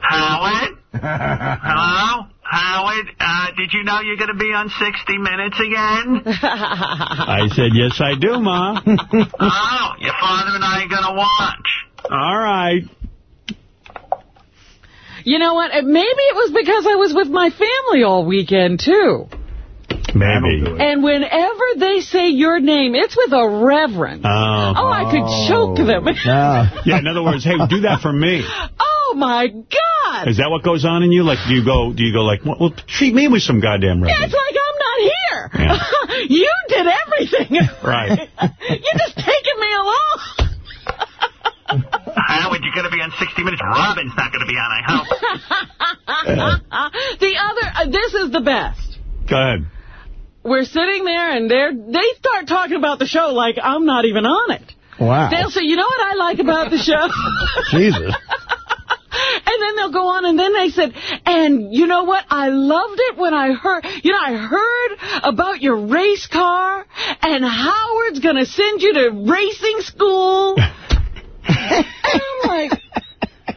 Howard? Hello? Howard, uh, did you know you're going to be on 60 Minutes again? I said, yes, I do, Ma. oh, your father and I are going to watch. All right. You know what? Maybe it was because I was with my family all weekend, too. Maybe. And whenever they say your name, it's with a reverence. Oh. Oh, I could choke them. Yeah, in other words, hey, do that for me. oh, my God. Is that what goes on in you? Like, do you go, do you go like, well, well treat me with some goddamn Yeah, reverence? it's like I'm not here. you did everything. Right. You're just taking me along. Howard, you're going to be on 60 Minutes. Robin's not going to be on, I hope. the other, uh, this is the best. Go ahead. We're sitting there and they're, they start talking about the show like I'm not even on it. Wow. They'll say, you know what I like about the show? Jesus. And then they'll go on, and then they said, and you know what? I loved it when I heard, you know, I heard about your race car, and Howard's going to send you to racing school. and I'm like,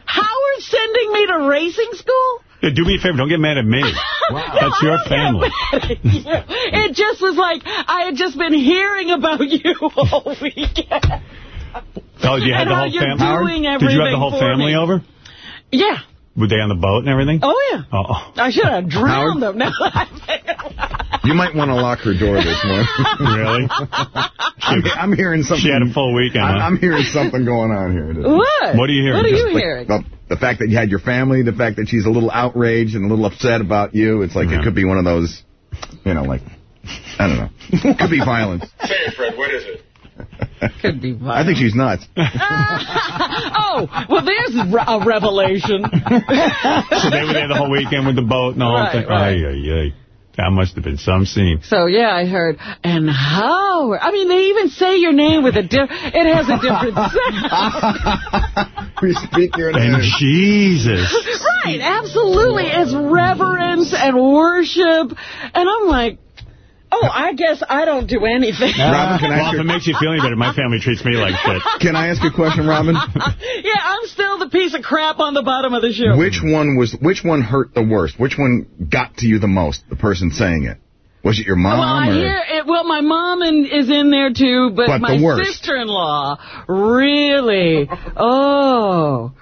Howard's sending me to racing school? Yeah, do me a favor. Don't get mad at me. That's your family. it just was like, I had just been hearing about you all weekend. Oh, you had And the whole family? doing Did you have the whole family me. over? Yeah. Were they on the boat and everything? Oh, yeah. Oh. I should have drowned Howard? them. Now You might want to lock her door this morning. really? I'm, I'm hearing something. She had a full weekend, I'm, huh? I'm hearing something going on here. What? What are you hearing? What are you Like, hearing? The, the fact that you had your family, the fact that she's a little outraged and a little upset about you. It's like it could be one of those, you know, like, I don't know. Could be violence. Say it, Fred. What is it? Could be I think she's nuts. oh, well, there's a revelation. So they were there the whole weekend with the boat and the whole Right, thing? right. Ay, ay, ay. That must have been some scene. So, yeah, I heard, and how? I mean, they even say your name with a different... It has a different sound. we speak your name. And Jesus. right, absolutely. It's reverence and worship. And I'm like, oh, I guess I don't do anything. Robin, can I Well, ask if it makes you feel any better, my family treats me like shit. can I ask you a question, Robin? yeah, I'm still the piece of crap on the bottom of the show. Which one was? Which one hurt the worst? Which one got to you the most? The person saying it. Was it your mom? Well, I hear it. Well, my mom in, is in there too, but, But my the sister-in-law really. Oh,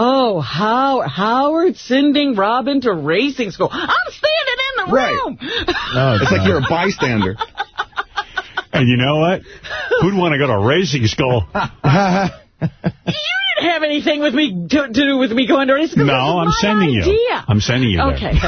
oh, How, Howard sending Robin to racing school. I'm standing in the Right. room. it's like you're a bystander. And you know what? Who'd want to go to racing school? You didn't have anything with me to, to do with me going to racing school. No, I'm my sending you. I'm sending you there. Okay.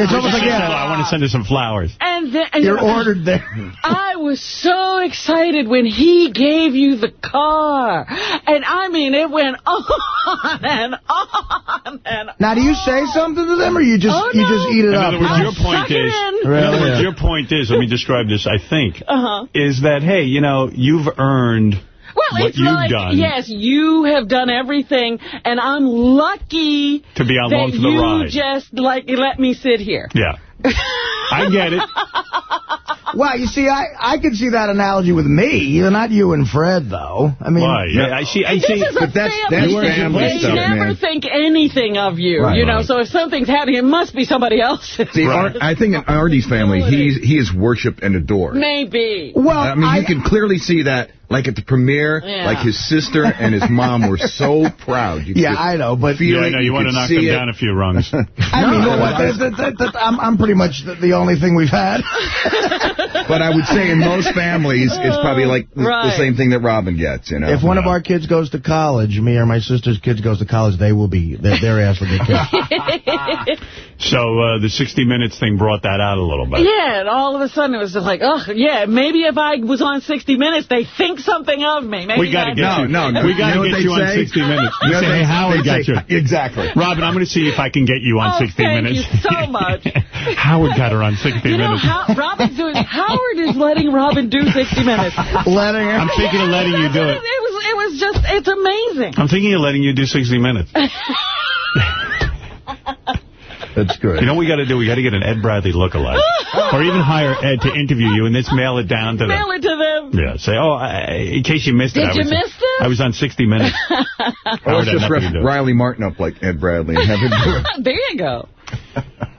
It's almost like, yeah, I want to send her some flowers. And then and you're ordered there. I was so excited when he gave you the car. And I mean, it went on and on and Now, do you say something to them, or you just Oh, you just eat it In up? other words, your point is, in. in other words, your point is, let me describe this, I think, Uh-huh. is that, hey, you know, you've earned Well, what it's you've like, done yes, you have done everything, and I'm lucky to be along that for the you ride. just like let me sit here. Yeah. I get it. Well, you see, I I could see that analogy with me. Not you and Fred, though. I mean, Why? Yeah, I see. I This see. is a But that's family that's thing. family They stuff, never man. think anything of you, Right. you know. Right. So if something's happening, it must be somebody else's. See, Art, I think in Artie's family, he's he is worshipped and adored. Maybe. Well, I mean, you can clearly see that, like at the premiere, Yeah. like his sister and his mom were so proud. You Yeah, I know, but feel Yeah, I it, know. You, want to knock them it. down a few rungs. I mean, No, what, that's- that- that- that- I'm, I'm pretty much the, the only thing we've had. But I would say in most families, it's probably like the, the same thing that Robin gets. You know, If one of our kids goes to college, me or my sister's kids goes to college, they will be, their, their ass will get kicked. So uh, the 60 Minutes thing brought that out a little bit. Yeah, and all of a sudden it was just like, oh, yeah, maybe if I was on 60 Minutes, they think something of me. Maybe We got to that's- get you. No, We got to get you on 60 Minutes. You say, hey, Howard got you. Exactly. Robin, I'm going to see if I can get you on Oh, 60 thank Minutes. you so much. Howard got her on 60 You know, Minutes. how, Robin's doing, Howard is letting Robin do 60 Minutes. letting her? I'm thinking of letting you do it. It was, it was just, it's amazing. I'm thinking of letting you do 60 Minutes. That's good. You know what we got to do? We got to get an Ed Bradley lookalike. or even hire Ed to interview you and let's mail it down to them. Mail it to them. Yeah, say, oh, I, in case you missed it. Did I you was, miss this? I was on 60 Minutes. Or Howard let's just nothing rip to do. Riley Martin up like Ed Bradley and have him do it. there you go.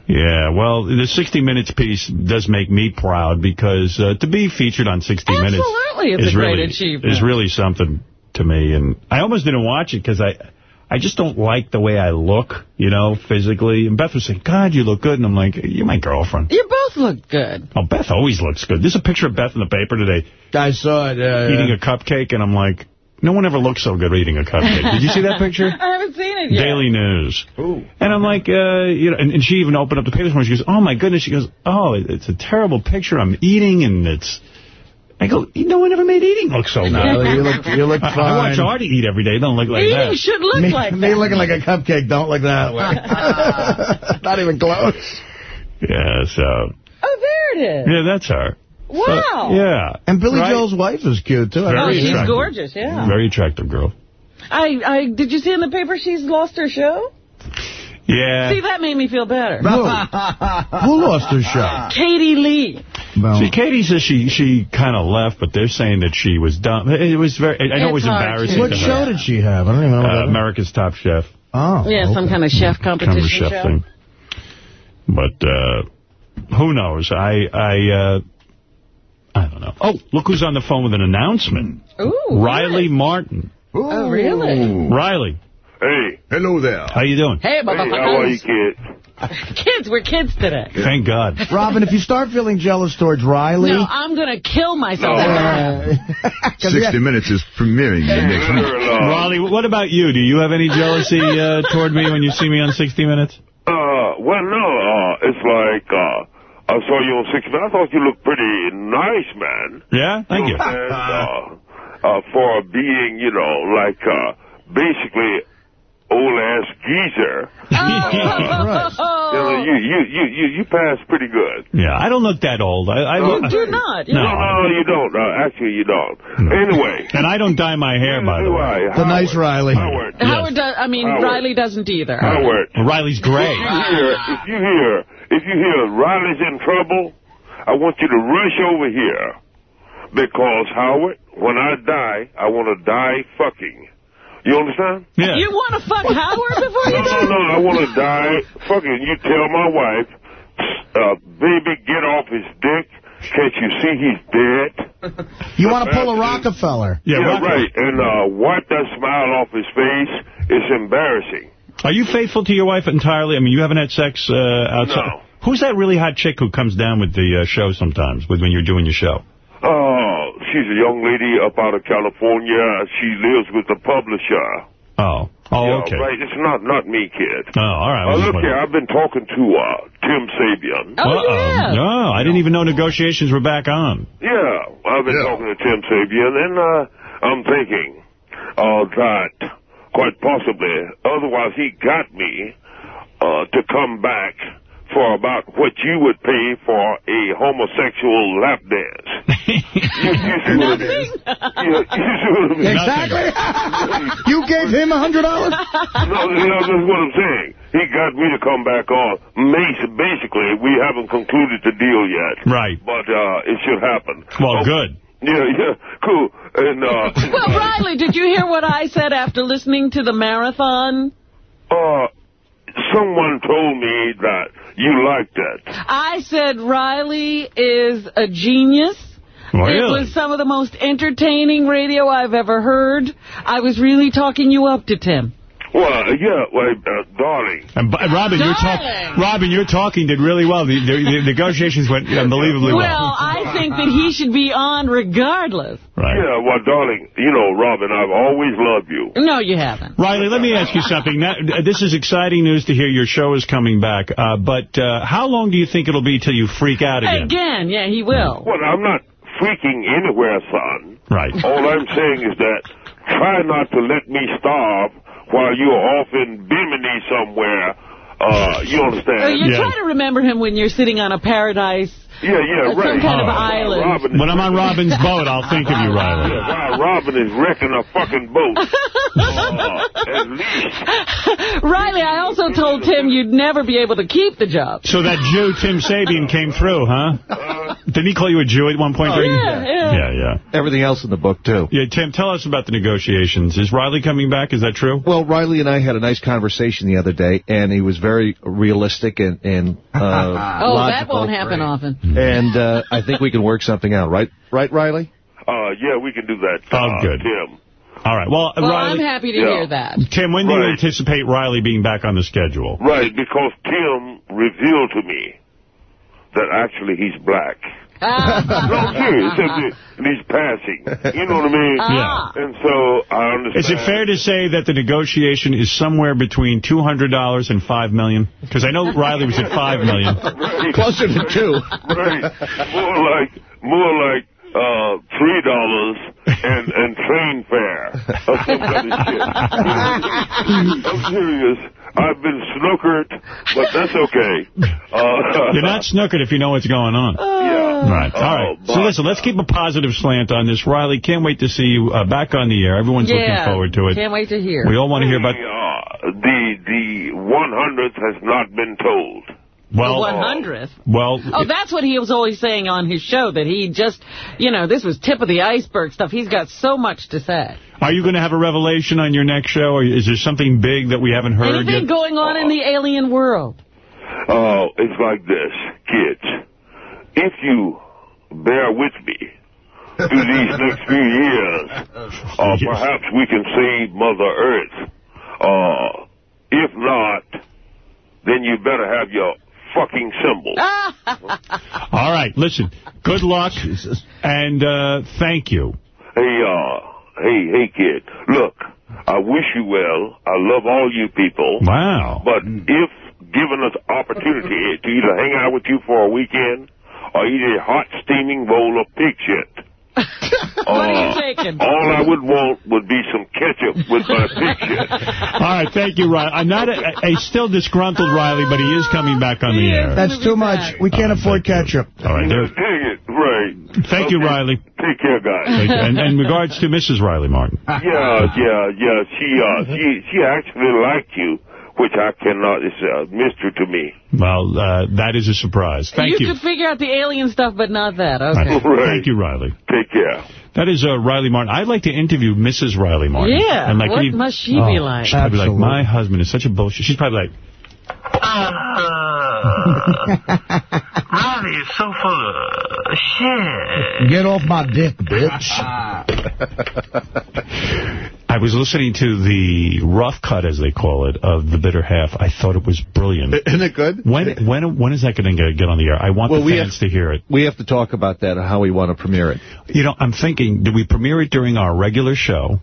Yeah, well, the 60 Minutes piece does make me proud because uh, to be featured on 60 Minutes Absolutely, it's is a great really, achievement. is really something to me. And I almost didn't watch it because I, I just don't like the way I look, you know, physically. And Beth was saying, God, you look good. And I'm like, you're my girlfriend. You both look good. Oh, Beth always looks good. There's a picture of Beth in the paper today. I saw it. Uh, eating a cupcake, and I'm like, no one ever looks so good eating a cupcake. Did you see that picture? I haven't seen it yet. Daily News. Ooh. And I'm like, uh, you know, and, and she even opened up the paper for me. She goes, oh, my goodness. She goes, oh, it's a terrible picture. I'm eating, and it's... I go, no one ever made eating look so good. No, you look, you look I, I fine. watch Artie eat every day. Don't look like Eating that. Eating should look me, like me that. looking like a cupcake don't look that way. Not even close. Yeah, so... Oh, there it is. Yeah, that's her. Wow. So, yeah. And Billy Right? Joel's wife is cute, too. Very oh, she's attractive. gorgeous, yeah. Very attractive girl. I, I Did you see in the paper she's lost her show? Yeah. See, that made me feel better. Who? Who lost her show? Katie Lee. See, Katie says she she kind of left, but they're saying that she was dumb. It was very. I know it was embarrassing. What show did she have? I don't even know. Uh. America's Top Chef. Oh. Yeah, some kind of chef Kind of competition chef show. thing. But uh, who knows? I I uh, I don't know. Oh, look who's on the phone with an announcement. Ooh. Riley Martin. Oh, really? Riley, Hey, Hello there. how you doing? Hey, hey, how are you, motherfuckers. kids? Kids, we're kids today. Thank God. Robin, if you start feeling jealous towards Riley... No, I'm going to kill myself. uh, 60 Minutes is premiering the next week. her. Riley, what about you? Do you have any jealousy uh, toward me when you see me on 60 Minutes? Uh, well, no, uh, it's like, uh, I saw you on 60 Minutes. I thought you looked pretty nice, man. Yeah, thank you. And, uh, uh, for being, you know, like, uh, basically old-ass geezer. You, know, you, you, you, you, you passed pretty good. Yeah, I don't look that old. I, I You look, do not. No. No, no, you don't. Uh, actually, you don't. Anyway. And I don't dye my hair, by the way. Anyway, the nice Riley. Howard, Howard does, I mean, Howard. Riley doesn't either. Howard. Well, Riley's gray. If you hear, if you hear, if you hear Riley's in trouble, I want you to rush over here. Because, Howard, when I die, I want to die fucking. You understand? Yeah. You want to fuck Howard before No, you no, die? no, I want to die fucking. You tell my wife, uh, baby, get off his dick. Can't you see he's dead? You want to pull a Rockefeller. Yeah, yeah Rocco. right. And uh, wipe that smile off his face. It's embarrassing. Are you faithful to your wife entirely? I mean, you haven't had sex uh, outside? No. Who's that really hot chick who comes down with the uh, show sometimes, with when you're doing your show? Oh, she's a young lady up out of California. She lives with the publisher. Oh. Oh, Yeah, okay. Right, it's not not me, kid. Oh, all right. Well, uh, look here, I've been talking to uh, Tim Sabean. Oh, Uh-oh. yeah. No, I didn't even know negotiations were back on. Yeah, I've been talking to Tim Sabean, and uh, I'm thinking uh, that quite possibly, otherwise he got me uh, to come back for about what you would pay for a homosexual lap dance. You, you see what it is? Yeah, you see what I mean? Exactly. you gave him a $100? no, no, that's what I'm saying. He got me to come back on. Basically, we haven't concluded the deal yet. Right. But uh, it should happen. Well, good. Yeah, yeah, cool. And uh, Well, Riley, did you hear what I said after listening to the marathon? uh, someone told me that you liked that. I said Riley is a genius. Really? It was some of the most entertaining radio I've ever heard. I was really talking you up to Tim. Well, yeah, well, uh, darling. And, but, Robin, you're talking. Robin, your talking did really well. The, the, the negotiations went unbelievably well. Well, I think that he should be on regardless. Right. Yeah, well, darling, you know, Robin, I've always loved you. No, you haven't. Riley, let me ask you something. Now, this is exciting news to hear your show is coming back. Uh, but uh, how long do you think it'll be till you freak out again? Again, yeah, he will. Well, I'm not freaking anywhere, son. Right. All I'm saying is that try not to let me starve while you're off in Bimini somewhere. Uh, you understand? Uh, you try to remember him when you're sitting on a paradise. Yeah, yeah, uh, right. Some kind of Uh, island. Robin When I'm on Robin's boat, I'll think of you, Riley. Yeah, Robin is wrecking a fucking boat. uh, at least. Riley, I also told Tim you'd never be able to keep the job. So that Jew, Tim Sabean, came through, huh? Didn't he call you a Jew at one point? Oh, during- yeah, yeah. Yeah, yeah. Everything else in the book, too. Yeah, Tim, tell us about the negotiations. Is Riley coming back? Is that true? Well, Riley and I had a nice conversation the other day, and he was very realistic and, and uh, Oh, that won't happen often. And uh, I think we can work something out, right? Right, Riley? Uh, yeah, we can do that. Oh, uh, good. Tim. All right. Well, Well, Riley, I'm happy to Yeah. hear that. Tim, when do you anticipate Riley being back on the schedule? Right, because Tim revealed to me that actually he's black. No, I'm serious. And he's passing. You know what I mean? Yeah. And so I understand. Is it fair to say that the negotiation is somewhere between $200 and $5 million? Because I know Riley was at $5 million. Closer to two. right. More like, more like, uh, three dollars and, and train fare or some kind of shit. I'm serious. I've been snookered, but that's okay. Uh, You're not snookered if you know what's going on. Yeah. Right. All right. So listen, let's keep a positive slant on this. Riley, can't wait to see you uh, back on the air. Everyone's yeah. looking forward to it. Can't wait to hear. We all want to hear about... Uh, the the 100th has not been told. Well, the 100th. Well, Oh, that's what he was always saying on his show, that he just, you know, this was tip of the iceberg stuff. He's got so much to say. are you going to have a revelation on your next show? Or is there something big that we haven't heard Anything yet? going on in the alien world? Oh, it's like this, kids. If you bear with me through these next few years, uh, perhaps we can save Mother Earth. Uh, if not, then you better have your fucking symbol. All right. Listen, good luck. And uh, thank you. Hey, uh, hey, hey, kid. Look, I wish you well. I love all you people. Wow. But if given us opportunity to either hang out with you for a weekend or eat a hot steaming bowl of pig shit, what are you taking? all I would want would be some ketchup with my pig shit. All right. Thank you, Riley. I'm not a, a still disgruntled Riley, but he is coming back on the air. That's too much. We can't afford ketchup. All right. There, Dang it, right. thank you, Riley. Take care, guys. Thank you. And, in regards to Mrs. Riley Martin. Yeah, yeah, yeah. She, uh, she, she actually liked you, which I cannot. It's a mystery to me. Well, uh, that is a surprise. Thank you. you could figure out the alien stuff, but not that. Right. Okay. Thank you, Riley. Take care. That is uh, Riley Martin. I'd like to interview Mrs. Riley Martin. Yeah, And like, what we- must she be like? She's probably like, my husband is such a bullshit. She's probably like, Ah. Riley is so full of shit. Get off my dick, bitch. I was listening to the rough cut, as they call it, of The Bitter Half. I thought it was brilliant. Isn't it good? When when when is that going to get on the air? I want Well, the fans have- to hear it. We have to talk about that and how we want to premiere it. You know, I'm thinking, do we premiere it during our regular show?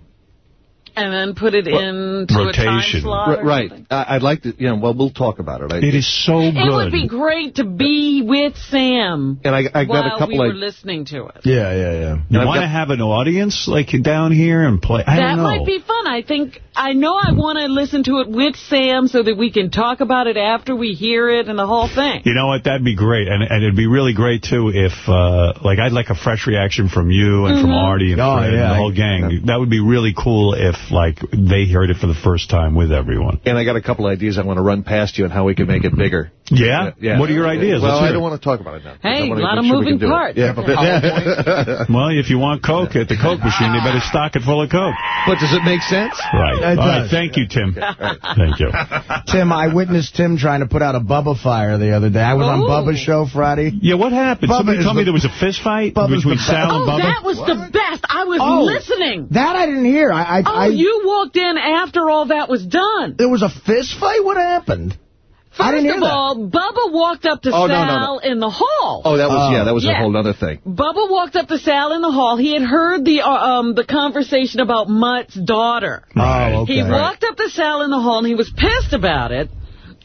And then put it into a time slot. R- right. I, I'd like to, you know, well, we'll talk about it. I, It is so good. It would be great to be with Sam And I, I got while a couple we were of... listening to it. Yeah, yeah, yeah. You want to have an audience like down here and play? I that don't know. might be fun. I think, I know I want to listen to it with Sam so that we can talk about it after we hear it and the whole thing. You know what? That'd be great. And, and it'd be really great, too, if, uh, like, I'd like a fresh reaction from you and from Mhm. Artie and Oh, Fred yeah. and the whole gang. That would be really cool if, like, they heard it for the first time with everyone. And I got a couple ideas I want to run past you on how we can make it bigger. Yeah? Yeah. What are your ideas? Well, I don't want to talk about it now. Hey, I a wanna lot make of sure moving can do it. parts. Yeah. Well, if you want Coke at the Coke machine, they better stock it full of Coke. but does it make sense? Right. It All right. does. Thank you, Tim. Thank you. Tim, I witnessed Tim trying to put out a Bubba fire the other day. I was on Ooh. Bubba's show Friday. Yeah, what happened? Bubba Somebody is told me there was a fist fight Bubba's between the Sal Oh, and Bubba. that was the best. I was Oh. listening. That I didn't hear. I, I, Oh, I you walked in after all that was done. There was a fist fight? What happened? I First didn't hear of that. all, Bubba walked up to Oh, Sal no, no. in the hall. Oh, that was, Oh. yeah, that was a whole other thing. Bubba walked up to Sal in the hall. He had heard the uh, um the conversation about Mutt's daughter. Oh, okay. He walked up to Sal in the hall, and he was pissed about it.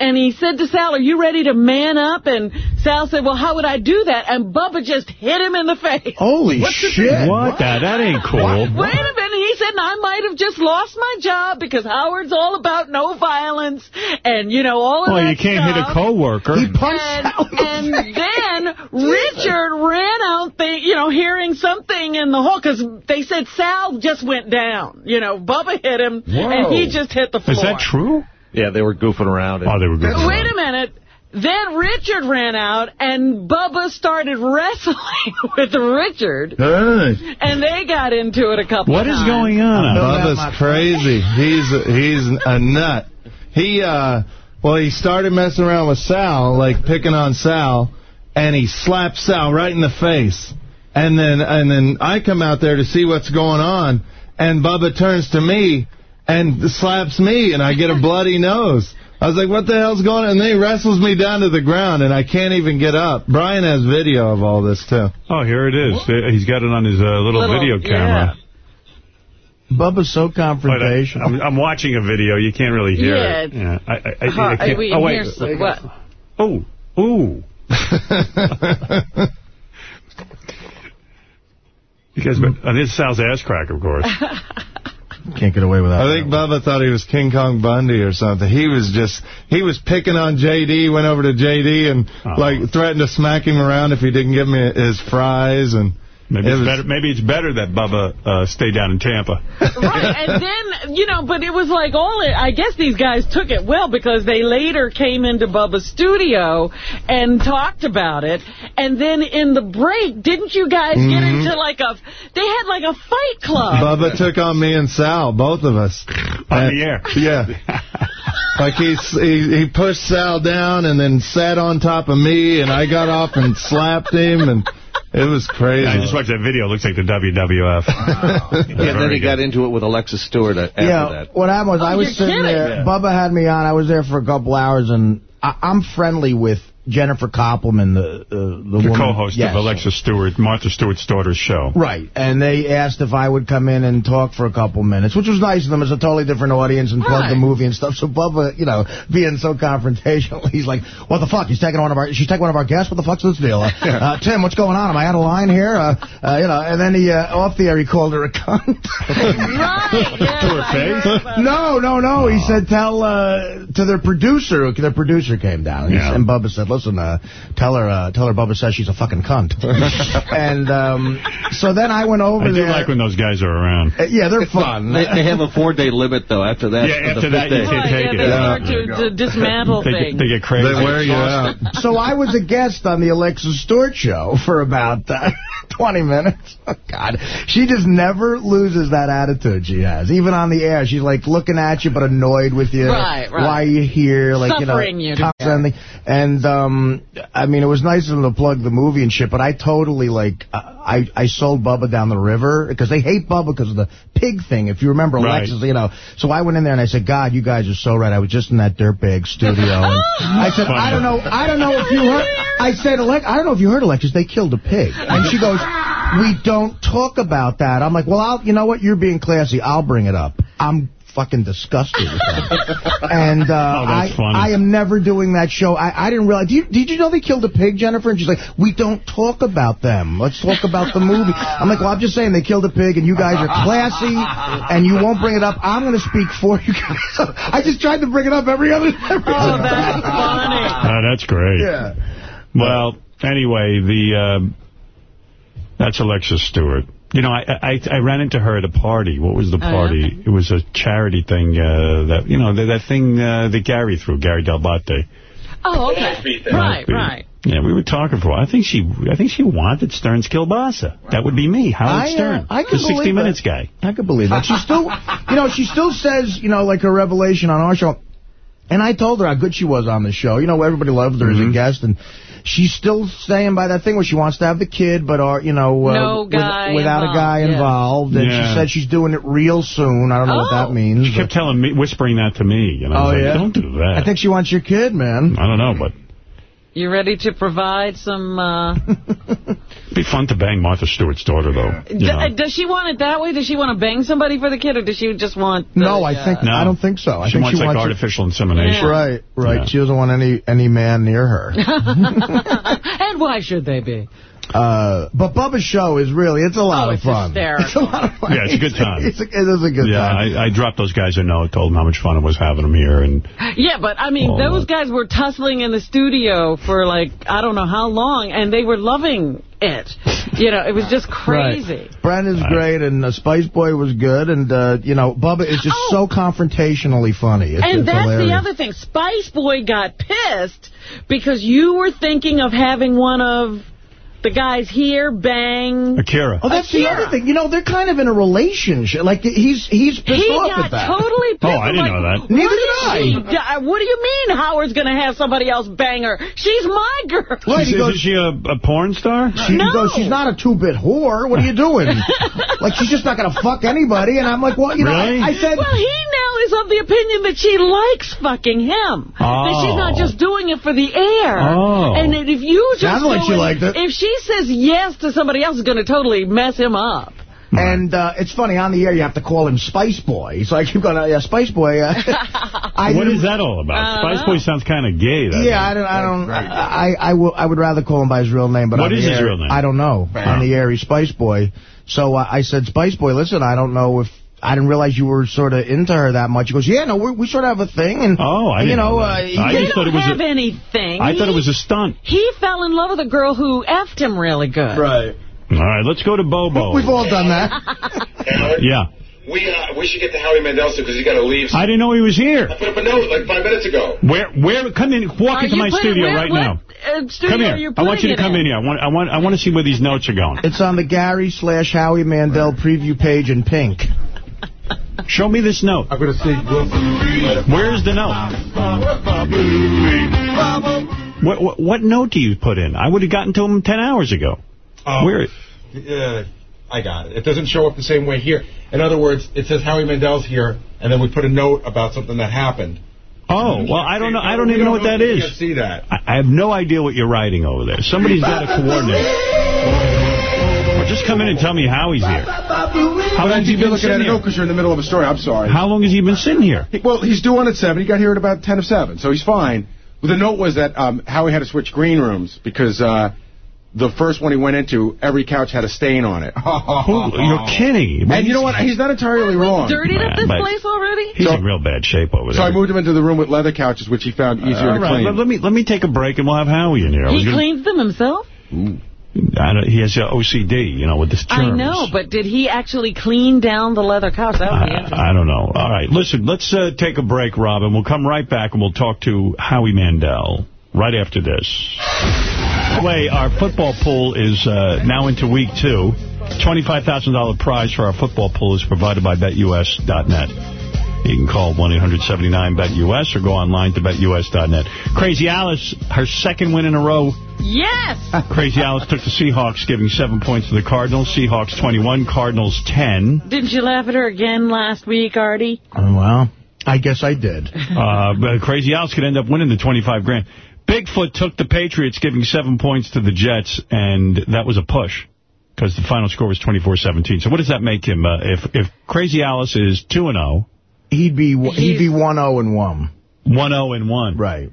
And he said to Sal, are you ready to man up? And Sal said, well, how would I do that? And Bubba just hit him in the face. Holy What's the shit. What? That, that ain't cool. Wait a minute. He said, I might have just lost my job because Howard's all about no violence and, you know, all of Well, that Well, you can't hit a stuff. coworker. He punched And, Sal the and then Richard ran out, the, you know, hearing something in the hall because they said Sal just went down. You know, Bubba hit him, and he just hit the floor. Is that true? Yeah, they were goofing around. Oh, they were good. Wait a minute. Then Richard ran out, and Bubba started wrestling with Richard, and they got into it a couple What of is times. going on? Bubba's crazy. He's he's a nut. He uh well he started messing around with Sal, like picking on Sal, and he slapped Sal right in the face. And then and then I come out there to see what's going on, and Bubba turns to me and slaps me, and I get a bloody nose. I was like, what the hell's going on? And then he wrestles me down to the ground, and I can't even get up. Brian has video of all this, too. Oh, here it is. He's got it on his uh, little, Little- video camera. Bubba's so Wait, I, confrontational. I'm, I'm watching a video. You can't really hear Yeah, it. Yeah. I, I, I, Huh, I can't. we oh, wait. hear some- what? Oh, ooh. Because, and this Sal's ass crack, of course. Can't get away with that. I think Bubba thought he was King Kong Bundy or something. He was just, he was picking on J.D., went over to J.D. and, Oh. like, threatened to smack him around if he didn't give me his fries. And Maybe It it's was- better. Maybe it's better that Bubba uh, stay down in Tampa. Right, and then, you know, but it was like all it, I guess these guys took it well because they later came into Bubba's studio and talked about it. And then in the break, didn't you guys get Mhm. into like a, they had like a fight club. Bubba took on me and Sal, both of us. On the air. Yeah. like he, he he pushed Sal down and then sat on top of me, and I got off and slapped him, and it was crazy. I just watched that video. It looks like the WWF. Yeah, then he got into it with Alexis Stewart after yeah, that. what happened was Oh, I was sitting kidding. there. Yeah. Bubba had me on. I was there for a couple hours, and I, I'm friendly with Jennifer Koppelman, the uh, the, The co-host Yes. of Alexa Stewart, Martha Stewart's daughter's show. Right, and they asked if I would come in and talk for a couple minutes, which was nice of them. It's a totally different audience and plug the movie and stuff. So Bubba, you know, being so confrontational, he's like, "What the fuck? He's taking one of our, she's taking one of our guests. What the fuck's this deal? Uh, uh, Tim, what's going on? Am I out of line here? Uh, uh, you know." And then he uh, off the air, he called her a cunt. Right, yes, To her face? heard about No, no, no. He said tell uh, to their producer. Their producer came down, Yeah. and Bubba said, "Listen, uh, tell her, uh, tell her Bubba says she's a fucking cunt." and um, so then I went over I do there. like when those guys are around. Uh, yeah, they're fun. They, they have a four-day limit, though, after that. Yeah, after fifth that, you can't Right, take yeah, it. they Yeah. start to, to dismantle They get, things. they get crazy. They wear you out. so I was a guest on the Alexa Stewart show for about uh, 20 minutes. Oh, God. She just never loses that attitude she has. Even on the air, she's like looking at you but annoyed with you. Right, right. Why are you here? Like, Suffering you you know, to talk death. something. And, um, I mean, it was nice of them to plug the movie and shit, but I totally, like, uh, I, I sold Bubba down the river because they hate Bubba because of the pig thing. If you remember Right. Alexis, you know. So I went in there and I said, God, you guys are so right. I was just in that dirtbag studio. And I said, I don't know, I don't know if you heard. I said, Alex, I don't know if you heard, Alexis. They killed a pig, and she goes, "We don't talk about that." I'm like, "Well, I'll, you know what? You're being classy. I'll bring it up. I'm fucking disgusted with them. and uh, Oh, I, funny. I am never doing that show. I, I didn't realize. Did you, did you know they killed a pig, Jennifer? And she's like, we don't talk about them. Let's talk about the movie. I'm like, well, I'm just saying they killed a pig, and you guys are classy, and you won't bring it up. I'm going to speak for you guys. I just tried to bring it up every other. Every Oh, other that's time. funny. Oh, that's great. Yeah. Well, anyway, the um that's Alexis Stewart. You know, I, I I ran into her at a party. What was the Oh, yeah? party? It was a charity thing uh, that you know that, that thing uh, that Gary threw, Gary Dell'Abate. Oh, okay. Right, right. Yeah, we were talking for a while. I think she I think she wanted Stern's kielbasa. That would be me, Howard I, uh, Stern, I the can 60 believe Minutes guy. I could believe that. She still, you know, she still says, you know, like her revelation on our show. And I told her how good she was on the show. You know, everybody loved her as Mm-hmm. a guest, and she's still staying by that thing where she wants to have the kid, but are you know, uh, No guy without a guy involved, yeah. involved. And Yeah. she said she's doing it real soon. I don't know what that means. She kept telling me, whispering that to me. You know, I Oh, was like, yeah? don't do that. I think she wants your kid, man. I don't know, but You ready to provide some... Uh, be fun to bang Martha Stewart's daughter, though. You d- uh, does she want it that way? Does she want to bang somebody for the kid, or does she just want... The, No, I think uh, I don't think so. I she think wants she like wants artificial insemination. Right, right. Yeah. She doesn't want any any man near her. and why should they be? Uh, but Bubba's show is really, it's a lot Oh, of it's fun. hysterical. It's a lot of fun. Yeah, it's a good time. It's a, it is a good yeah, time. I, I dropped those guys a note, told them how much fun it was having them here, and Yeah, but, I mean, Oh, those guys were tussling in the studio for, like, I don't know how long, and they were loving it. You know, it was just crazy. Right. Brandon's great, and uh, Spice Boy was good, and, uh, you know, Bubba is just so confrontationally funny. It's, Oh. and it's that's hilarious. the other thing. Spice Boy got pissed because you were thinking of having one of the guys here bang. Akira. Oh, that's the other thing. You know, they're kind of in a relationship. Like, he's he's pissed He off got at that. He got totally pissed. off. Oh, I didn't like, know that. what Neither do did you I. mean? Uh, What do you mean Howard's going to have somebody else bang her? She's my girl. Right, he Is, goes, is she a, a porn star? she, he goes, she's not a two-bit whore. What are you doing? like, she's just not going to fuck anybody. And I'm like, well, you Really? know, I, I said... Well, he now is of the opinion that she likes fucking him. That she's not Oh. just doing it for the air. Oh. And that if you just Sounded like go she in- liked it. If she says yes to somebody else, is going to totally mess him up. And uh, it's funny, on the air you have to call him Spice Boy. So I keep going, uh, yeah, Spice Boy. Uh, I what that all about? Spice know. Boy sounds kind of gay. That Yeah, I don't. I don't. I I, will, I would rather call him by his real name. But What on is the his real name? I don't know. On the air, he's Spice Boy. So uh, I said, Spice Boy, listen, I don't know if. I didn't realize you were sort of into her that much. He goes, yeah, no, we we sort of have a thing. And, Oh, I you didn't know, know uh, that. he I gets- just thought it was have a- anything. I thought it was a stunt. He fell in love with a girl who effed him really good. Right. All right, let's go to Bobo. We've all done that. Yeah. We uh, we should get to Howie Mandel soon because he's got to leave. I didn't know he was here. I put up a note like five minutes ago. Where, where, come in, walk Are into my putting- studio where- right what, now. Uh, studio Come here. I want you to come it in here. I want, I want, I want to see where these notes are going. It's on the Gary slash Howie Mandel preview page in pink. Show me this note. I'm going to see. Where is the note? What, what, what note do you put in? I would have gotten to him 10 hours ago. Oh. Where? Uh, I got it. It doesn't show up the same way here. In other words, it says Howie Mandel's here, and then we put a note about something that happened. Oh, well, I don't know. I don't even know what that is. Can't see that. I have no idea what you're writing over there. Somebody's got to coordinate. Or just come in and tell me how he's here. How long has he been looking at sitting a here? because you're in the middle of a story. I'm sorry. How long has he been sitting here? He- Well, he's due on at 7. He got here at about 10 of 7, so he's fine. Well, the note was that um, Howie had to switch green rooms because uh, the first one he went into, every couch had a stain on it. Who- You're kidding. And you know what? He's not entirely wrong. Dirtied up this But- place already? He's So- in real bad shape over there. So I moved him into the room with leather couches, which he found easier All to right, clean. let, let me let me take a break and we'll have Howie in here. I was He gonna- cleans them himself? I don't- he has OCD, you know, with this germs. I know, but did he actually clean down the leather couch? That would be interesting. I don't know. All right, listen, let's uh, take a break, Robin. We'll come right back and we'll talk to Howie Mandel right after this. By the way, our football pool is uh, now into week two. $25,000 prize for our football pool is provided by BetUS.net. You can call 1-800-79-BET-US or go online to BetUS.net. Crazy Alice, her second win in a row. Yes! Crazy Alice took the Seahawks, giving seven points to the Cardinals. Seahawks 21, Cardinals 10. Didn't you laugh at her again last week, Artie? Oh, well, I guess I did. Uh, but Crazy Alice could end up winning the 25 grand. Bigfoot took the Patriots, giving seven points to the Jets, and that was a push because the final score was 24-17. So what does that make him? Uh, if if Crazy Alice is 2-0 He'd be he'd be one zero and one. One zero and one. Right.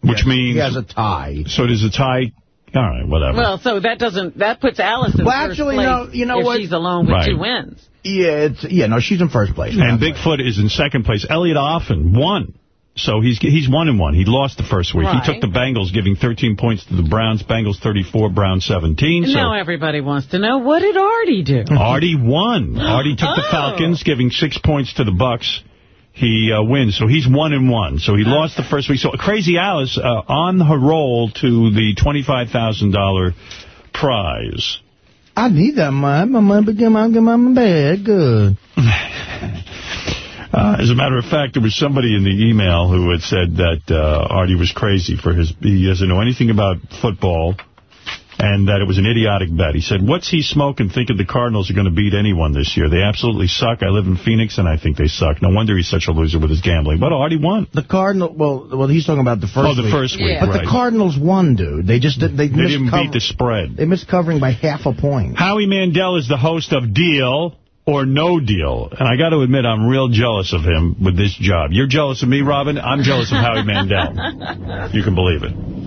Which Yes, means he has a tie. So does a tie? All right, whatever. Well, so that doesn't that puts Alice in Well, first actually, place no, you know if what? she's alone with Right. two wins. Yeah, it's yeah. No, she's in first place. and Bigfoot is in second place. Elliot Offen won. So he's he's one and one. He lost the first week. Right. He took the Bengals, giving 13 points to the Browns. Bengals 34, Browns 17. So now everybody wants to know, what did Artie do? Artie won. Artie took the Oh. Falcons, giving six points to the Bucks. He uh, wins, so he's one and one. So he lost the first week. So Crazy Alice uh, on her roll to the $25,000 prize. I need that money. My money became out of my bag. Good. Uh, as a matter of fact, there was somebody in the email who had said that uh, Artie was crazy for his, he doesn't know anything about football, and that it was an idiotic bet. He said, what's he smoking thinking the Cardinals are going to beat anyone this year? They absolutely suck. I live in Phoenix, and I think they suck. No wonder he's such a loser with his gambling. But Artie won. The Cardinal. Well, well, he's talking about the first. Oh, the week. first week, But right. the Cardinals won, dude. They just they, They missed didn't beat the spread. They missed covering by half a point. Howie Mandel is the host of Deal or No Deal. And I got to admit, I'm real jealous of him with this job. You're jealous of me, Robin? I'm jealous of Howie Mandel. You can believe it.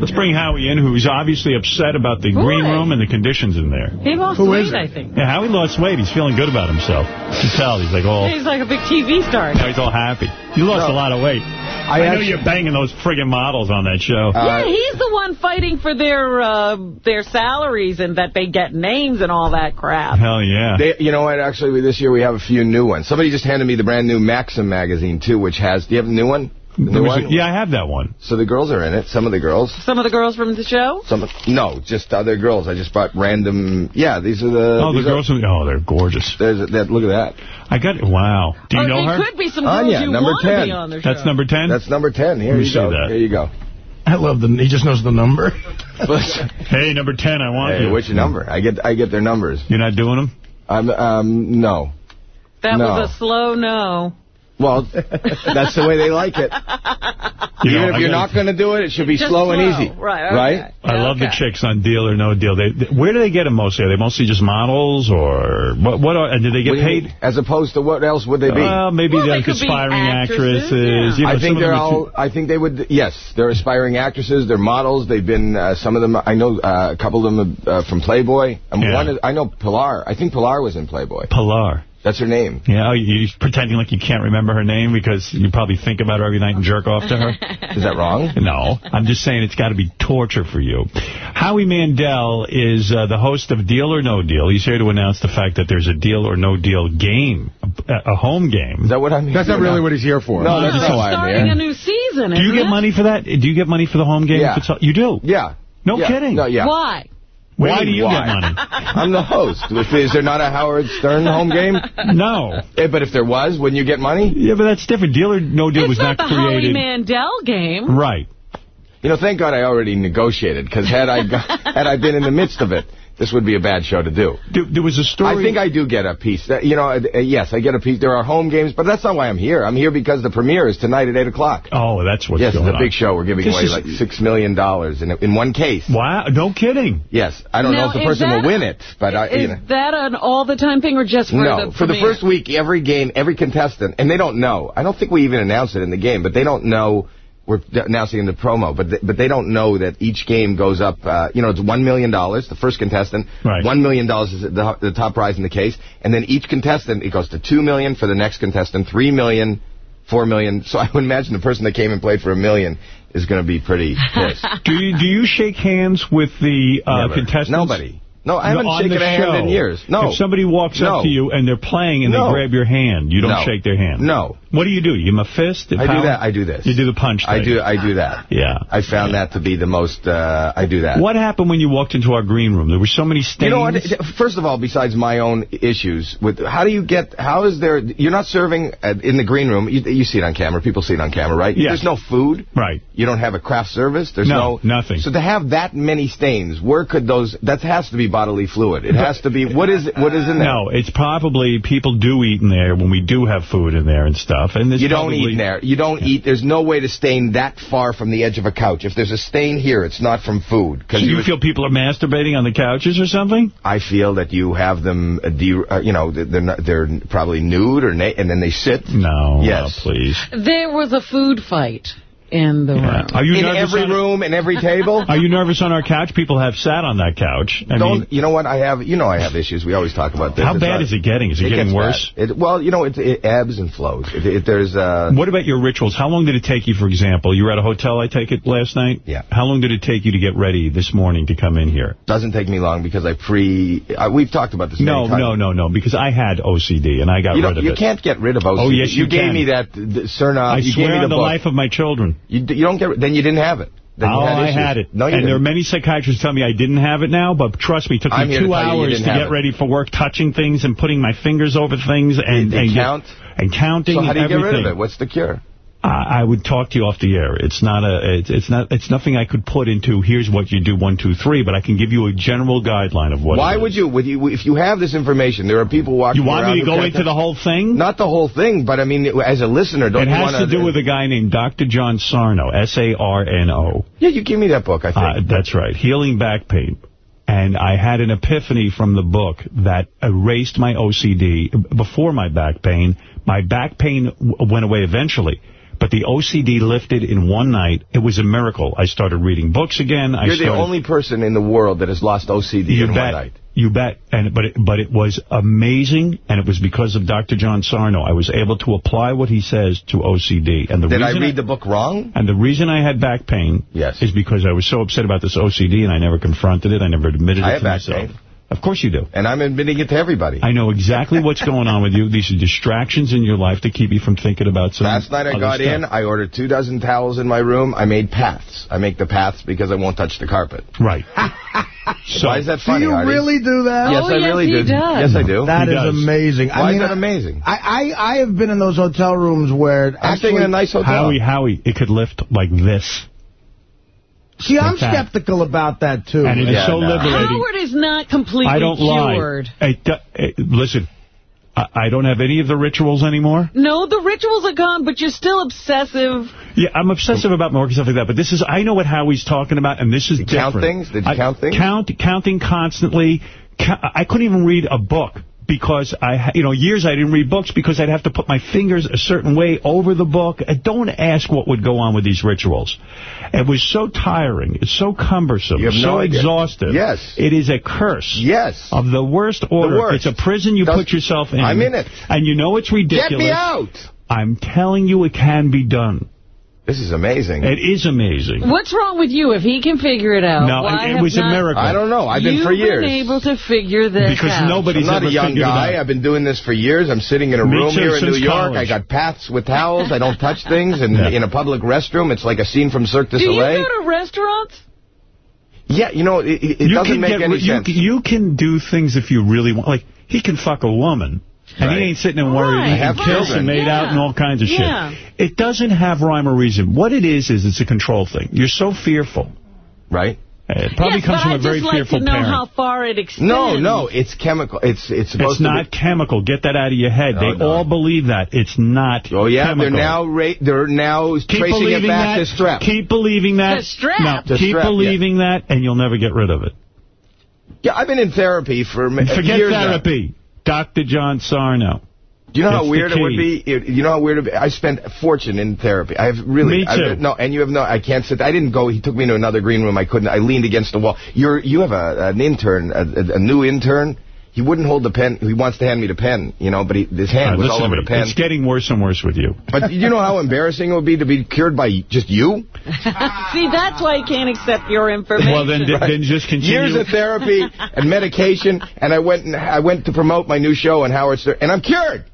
Let's bring Howie in, who's obviously upset about the green room and the conditions in there. He lost Who weight. I think. Yeah, Howie lost weight. He's feeling good about himself. You can tell. He's like, oh, He's like a big TV star. now he's all happy. You lost a lot of weight. I, know actually- you're banging those friggin' models on that show. yeah, he's the one fighting for their uh, their salaries and that they get names and all that crap. Hell yeah. They, you know what? Actually, this year we have a few new ones. Somebody just handed me the brand new Maxim magazine, too, which has... Do you have a new one? The new There was one? a- yeah, I have that one. So the girls are in it. Some of the girls. Some of the girls from the show? Some No, just other girls. I just bought random... Yeah, these are the... Oh, the these are- girls. Are, oh, they're gorgeous. There's that, look at that. I got it. Wow. Do you oh, know her? could be some girls Anya, you number want to 10. be on their show. That's number 10? That's number 10. Here Let me you see go. that. Here you go. I love the. He just knows the number. hey, number 10, I want Hey, you. what's your number? I get I get their numbers. You're not doing them? I'm um no. That No. was a slow no. Well, that's the way they like it. You Even know, if I you're not going to do it, it should be Just slow, and slow. easy. Right, okay. Right? I love the chicks on Deal or No Deal. They, they- where do they get them mostly? Are they mostly just models, or what? What are? And do they get What do paid? mean? As opposed to what else would they be? Well, maybe Well, they like could be aspiring actresses, actresses. You know, I think they're all. I think they would. Yes, they're aspiring actresses. They're models. They've been. Uh, some of them. I know uh, a couple of them uh, from Playboy. And Yeah. one. Is, I know Pilar. I think Pilar was in Playboy. Pilar. That's her name. Yeah, oh, you- you're pretending like you can't remember her name because you probably think about her every night and jerk off to her. Is that wrong? No, I'm just saying it's got to be torture for you. Howie Mandel is uh, the host of Deal or No Deal. He's here to announce the fact that there's a Deal or No Deal game, a, a home game. Is that what I'm? That's not really what he's here for. No, that's not why I'm starting here. a new season, Do you get it? money for that? Do you get money for the home game? Yeah. You do? Yeah. No Yeah. kidding. No, yeah. Why? Why do you Why? get money? I'm the host. Is there not a Howard Stern home game? No. Eh, But if there was, wouldn't you get money? Yeah, but that's different. Deal or No Deal It's was not not the Howie created. Mandel game. Right. You know, thank God I already negotiated, because had I got, had I been in the midst of it, this would be a bad show to do. There, there was a story. I think I do get a piece. That, you know, uh, uh, yes, I get a piece. There are home games, but that's not why I'm here. I'm here because the premiere is tonight at 8 o'clock. Oh, that's what's Yes, going it's a on. big show. We're giving This away is- like $6 million in, in one case. Wow, no kidding. Yes, I don't Now, know if the person that- will win it, but I, you Is know. that an all-the-time thing or just for No, the for the first week, every game, every contestant, and they don't know. I don't think we even announce it in the game, but they don't know. We're announcing in the promo, but they, but they don't know that each game goes up. Uh, you know, it's one million dollars. The first contestant, Right. one million dollars is the, the top prize in the case, and then each contestant it goes to two million for the next contestant, three million, four million. So I would imagine the person that came and played for a million is going to be pretty pissed. Do you, do you shake hands with the uh, contestants? Nobody. No, I haven't shaken a hand in years. No. If somebody walks No. up to you and they're playing and No. they grab your hand, you don't No. shake their hand. No. What do you do? You give them a fist? I do that. I do this. You do the punch I thing. do. I do that. Yeah. I found that to be the most. Uh, I do that. What happened when you walked into our green room? There were so many stains. You know what? First of all, besides my own issues with how do you get? How is there? You're not serving in the green room. You, you see it on camera. People see it on camera, right? Yes. There's no food. Right. You don't have a craft service. There's No, no, nothing. So to have that many stains, where could those? That has to be bodily fluid. It has to be, what is what is in there? No, it's probably people do eat in there when we do have food in there and stuff. And there's You don't probably, eat in there. You don't eat. There's no way to stain that far from the edge of a couch. If there's a stain here, it's not from food. Do you feel people are masturbating on the couches or something? I feel that you have them, uh, de uh, you know, they're not, they're probably nude or na and then they sit. No, yes, please. There was a food fight in the room. Are you in nervous every room, in every table. Are you nervous on our couch? People have sat on that couch. I Don't mean, you know what I have? You know I have issues. We always talk about this. How It's bad not- is it getting? Is it getting worse? It, well, you know, it, it ebbs and flows. If, if there's uh, what about your rituals? How long did it take you, for example? You were at a hotel, I take it, last night? Yeah. How long did it take you to get ready this morning to come in here? doesn't take me long because I pre. Uh, we've talked about this. No, no, no, no, because I had OCD and I got You, rid of you it. You can't get rid of OCD. Oh, yes, you gave can. me that, the, Sarno. I you swear gave me the, on the book. life of my children. You, you don't get. Then you didn't have it. Then oh, had I had it. No, you and there are many psychiatrists tell me I didn't have it now, but trust me, it took I'm me to two you hours to get it. ready for work, touching things and putting my fingers over things and, and, get- count? and counting So how do you get rid of it? What's the cure? I I would talk to you off the air. It's not a. It's, it's not. It's nothing I could put into. Here's what you do. One, two, three. But I can give you a general guideline of what. Why would you, would you? If you have this information, there are people walking You want me to go into the whole thing? Not the whole thing, but I mean, as a listener, don't It has to do with a guy named Dr. John Sarno, S-A-R-N-O. Yeah, you give me that book, I think. Uh, that's right. Healing Back Pain. And I had an epiphany from the book that erased my OCD before my back pain. My back pain w- went away eventually. But the OCD lifted in one night. It was a miracle. I started reading books again. You're the started, only person in the world that has lost OCD you in bet. one night. You bet. And but it, but it was amazing, and it was because of Dr. John Sarno. I was able to apply what he says to OCD. And the Did I read the book wrong? and the reason I had back pain Yes. is because I was so upset about this OCD, and I never confronted it. I never admitted I it have to back myself. pain. Of course you do. And I'm admitting it to everybody. I know exactly what's going on with you. These are distractions in your life to keep you from thinking about some Last night I got stuff. in, I ordered two dozen towels in my room. I made paths. I make the paths because I won't touch the carpet. Right. So, Why is that funny, Do funny, you Artie? really do that? Oh, yes, Oh, I yes, really do. does. Yes, I do. That He is does. amazing. Why I mean, is that amazing? I, I, I have been in those hotel rooms where I'm staying in a nice hotel. Howie, Howie, it could lift like this. See, I'm Like that. skeptical about that, too. And it is Yeah, so no. liberating. Howard is not completely I don't cured. lie. Hey, d- hey, listen, I, I don't have any of the rituals anymore. No, the rituals are gone, but you're still obsessive. Yeah, I'm obsessive about my work and stuff like that, but this is, I know what Howie's talking about, and this is You different. count things? Did you I- count things? Count, counting constantly. I couldn't even read a book because I, you know, years I didn't read books because I'd have to put my fingers a certain way over the book. Uh, Don't ask what would go on with these rituals. It was so tiring. It's so cumbersome. So no exhaustive. Yes. It is a curse. Yes. Of the worst order. worst. It's a prison you Does- put yourself in. I'm in it. And you know it's ridiculous. Get me out! I'm telling you it can be done. This is amazing. It is amazing. What's wrong with you? If he can figure it out, No, why it- it have was a miracle. I don't know. I've been you for years. been able to figure this Because out? nobody's I'm not a young guy. I've been doing this for years. I'm sitting in a Me room too, here in New York. college. I got paths with towels. I don't touch things. And Yeah. in a public restroom, it's like a scene from Cirque du Soleil. Do you go to restaurants? Yeah, you know, it, it you doesn't make get, any you, sense. You can do things if you really want. Like, he can fuck a woman. And he ain't sitting and worried. Right, he I have can kiss children. and made Yeah. out and all kinds of Yeah. shit. It doesn't have rhyme or reason. What it is, is it's a control thing. You're so fearful. right? Uh, it probably yes, comes from I a very just like fearful to know parent. how far it extends. No, no, it's chemical. It's it's supposed It's to not chemical. Get that out of your head. No, they no. all believe that. It's not. Oh yeah, chemical. they're now ra- they're now Keep tracing it believing back that. to strep. Keep believing that. To strep. No, To keep strep, believing that, and you'll never get rid of it. Yeah, I've been in therapy for ma- Forget years now. Dr. John Sarno. Do you know how weird it would be? It- You know how weird it would be? I spent a fortune in therapy. I have really. Me too. I, no, and you have no. I can't sit. I didn't go. He took me to another green room. I couldn't. I leaned against the wall. You're. You have a, an intern, a, a new intern. He wouldn't hold the pen. He wants to hand me the pen, you know, but he, his hand All right, was all over the pen. It's getting worse and worse with you. But you know how embarrassing it would be to be cured by just you? See, that's why I can't accept your information. Well, then, then just continue. Years of therapy and medication, and I went and I went to promote my new show on Howard Stern, and I'm cured.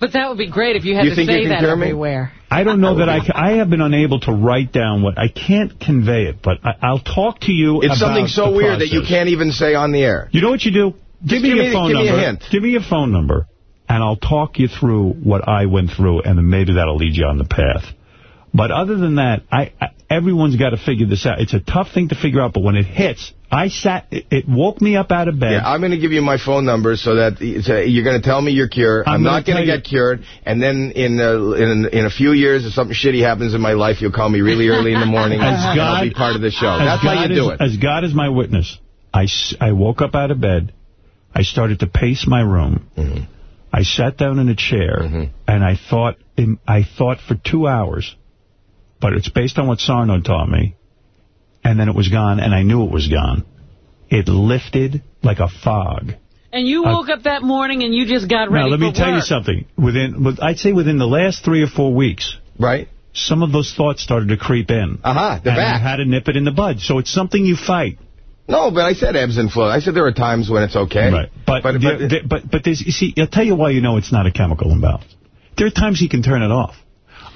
But that would be great if you had You to think you say can that cure me? everywhere. I don't know that I ca- I have been unable to write down what I can't convey it, but I, I'll talk to you. It's about something so the weird that you can't even say on the air. You know what you do? Give me give your me- phone give me a number. hint. Give me your phone number, and I'll talk you through what I went through, and then maybe that'll lead you on the path. But other than that, I, I everyone's got to figure this out. It's a tough thing to figure out, but when it hits, I sat, it, it woke me up out of bed. Yeah, I'm going to give you my phone number so that so you're going to tell me you're cured. I'm, I'm not going to get cured. And then in, uh, in in a few years, if something shitty happens in my life, you'll call me really early in the morning As and God- I'll be part of the show. As That's how God you do is- it. As God is my witness, I I woke up out of bed. I started to pace my room. Mm-hmm. I sat down in a chair, and I thought I thought for two hours, but it's based on what Sarno taught me, and then it was gone, and I knew it was gone. It lifted like a fog. And you I- woke up that morning and you just got ready Now, let me for tell you something. Within, I'd say within the last three or four weeks, right? Some of those thoughts started to creep in. Uh-huh, they're and back. I had to nip it in the bud. So it's something you fight. No, but I said ebbs and flows. I said there are times when it's okay. Right. But but, there- there- but, but there's, you see, I'll tell you why you know it's not a chemical imbalance. There are times you can turn it off.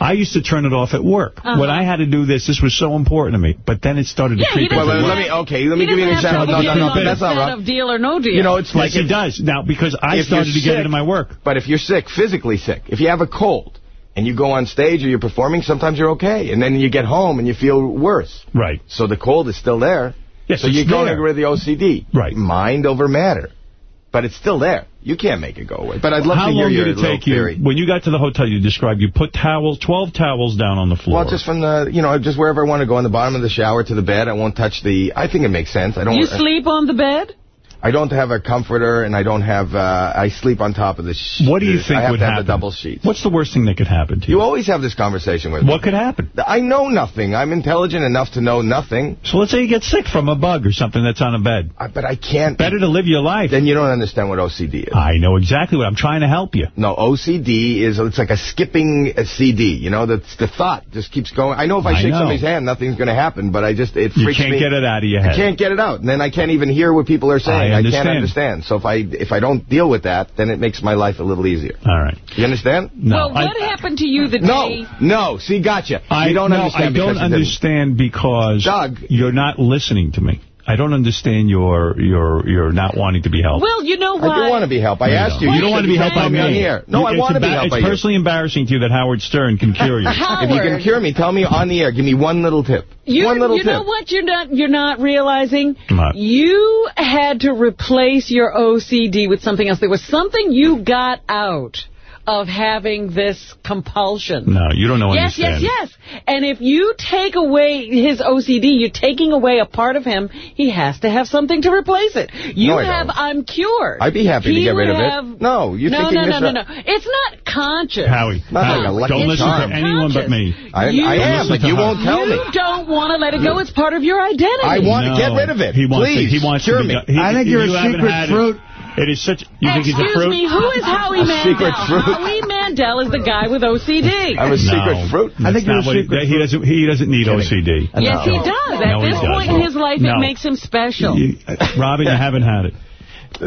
I used to turn it off at work. Uh-huh. When I had to do this, this was so important to me. But then it started to Yeah, he creep into doesn't let me okay. Let me give you an example. to No, no, no. That's not set right. of deal or no deal. You know, it's like yes, he does. Now, because I if you're started to get into my work. But if you're sick, physically sick, if you have a cold and you go on stage or you're performing, sometimes you're okay. And then you get home and you feel worse. Right. So the cold is still there. Yes, so you're going there. to rid of the OCD. Right. Mind over matter. But it's still there. You can't make it go away. But I'd love How to hear long your did it little take theory. you, when you got to the hotel you described, you put towels, 12 towels down on the floor. Well, just from the, you know, just wherever I want to go, in the bottom of the shower to the bed. I won't touch the, I think it makes sense. I don't, You sleep on the bed? I don't have a comforter and I don't have, uh, I sleep on top of the sh What do you think I have would to have happen? the double sheets. What's the worst thing that could happen to you? You always have this conversation with me. What could happen? I know nothing. I'm intelligent enough to know nothing. So let's say you get sick from a bug or something that's on a bed. I, but I can't. Better to live your life. Then you don't understand what OCD is. I know exactly what I'm trying to help you. No, OCD is, it's like a skipping a CD. You know, the, the thought just keeps going. I know if I, I shake know. somebody's hand, nothing's going to happen, but I just, it freaks me. You can't me. get it out of your I head. can't get it out. And then I can't even hear what people are saying. I can't understand. understand. So if I, if I don't deal with that, then it makes my life a little easier. All right. You understand? No. well, what happened to you the No, day... no. no. See, gotcha. I you don't no, understand. I because don't you didn't. understand because Doug. you're not listening to me. I don't understand your your your not wanting to be helped. Well, you know what? I do want to be helped. I No, asked you you. don't. You don't want to be helped by me me. on the air. No, You- I want to be helped by It's personally embarrassing to you that Howard Stern can cure you. If you can cure me, tell me on the air. Give me one little tip. You, one little you tip. know what you're not you're not realizing? What? You had to replace your OCD with something else. There was something you got out of having this compulsion. No, you don't know Yes, yes, understand. yes. And if you take away his OCD, you're taking away a part of him. He has to have something to replace it. You No, I have don't. I'm cured. I'd be happy to get rid of it. have- No, you're no, thinking no, this no, no, up- no. It's not conscious. Howie, Not Howie, like don't listen charm. to anyone but me. I, You- I am, but you won't tell you me. You don't want to let it go. It's part of your identity. I want No, to get rid of it. He wants Please, to, he wants cure me. He, I think you're a you haven't secret fruit. It. it is such. You think he's a Excuse fruit? me, who is Howie A Mandel? secret fruit. Howie Mandel is the guy with OCD. I'm a secret No. fruit. I think you're not a what he, secret he doesn't. He doesn't need OCD. Yes, he does. At No, he this point doesn't. in his life, No. it makes him special. You- uh, Robin, you haven't had it.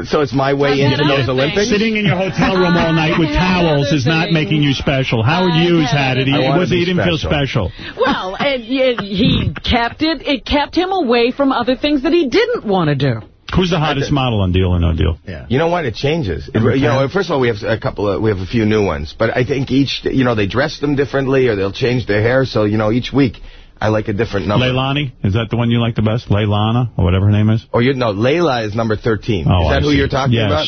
So it's my way I've into those Olympics? Sitting in your hotel room all night with towels is not making you special. Howard I've Hughes had had it. He, was, he didn't feel special. special. Well, and, and he kept it. It kept him away from other things that he didn't want to do. Who's the hottest model on Deal or No Deal? Yeah. You know what? It changes. It, you know, first of all, we have a couple of, we have a few new ones, but I think each, you know, they dress them differently or they'll change their hair. So, you know, each week I like a different number. Leilani? Is that the one you like the best? Leilana? Or whatever her name is? Or you know, Layla is number 13. Oh, is that I who see. you're talking Yes. about?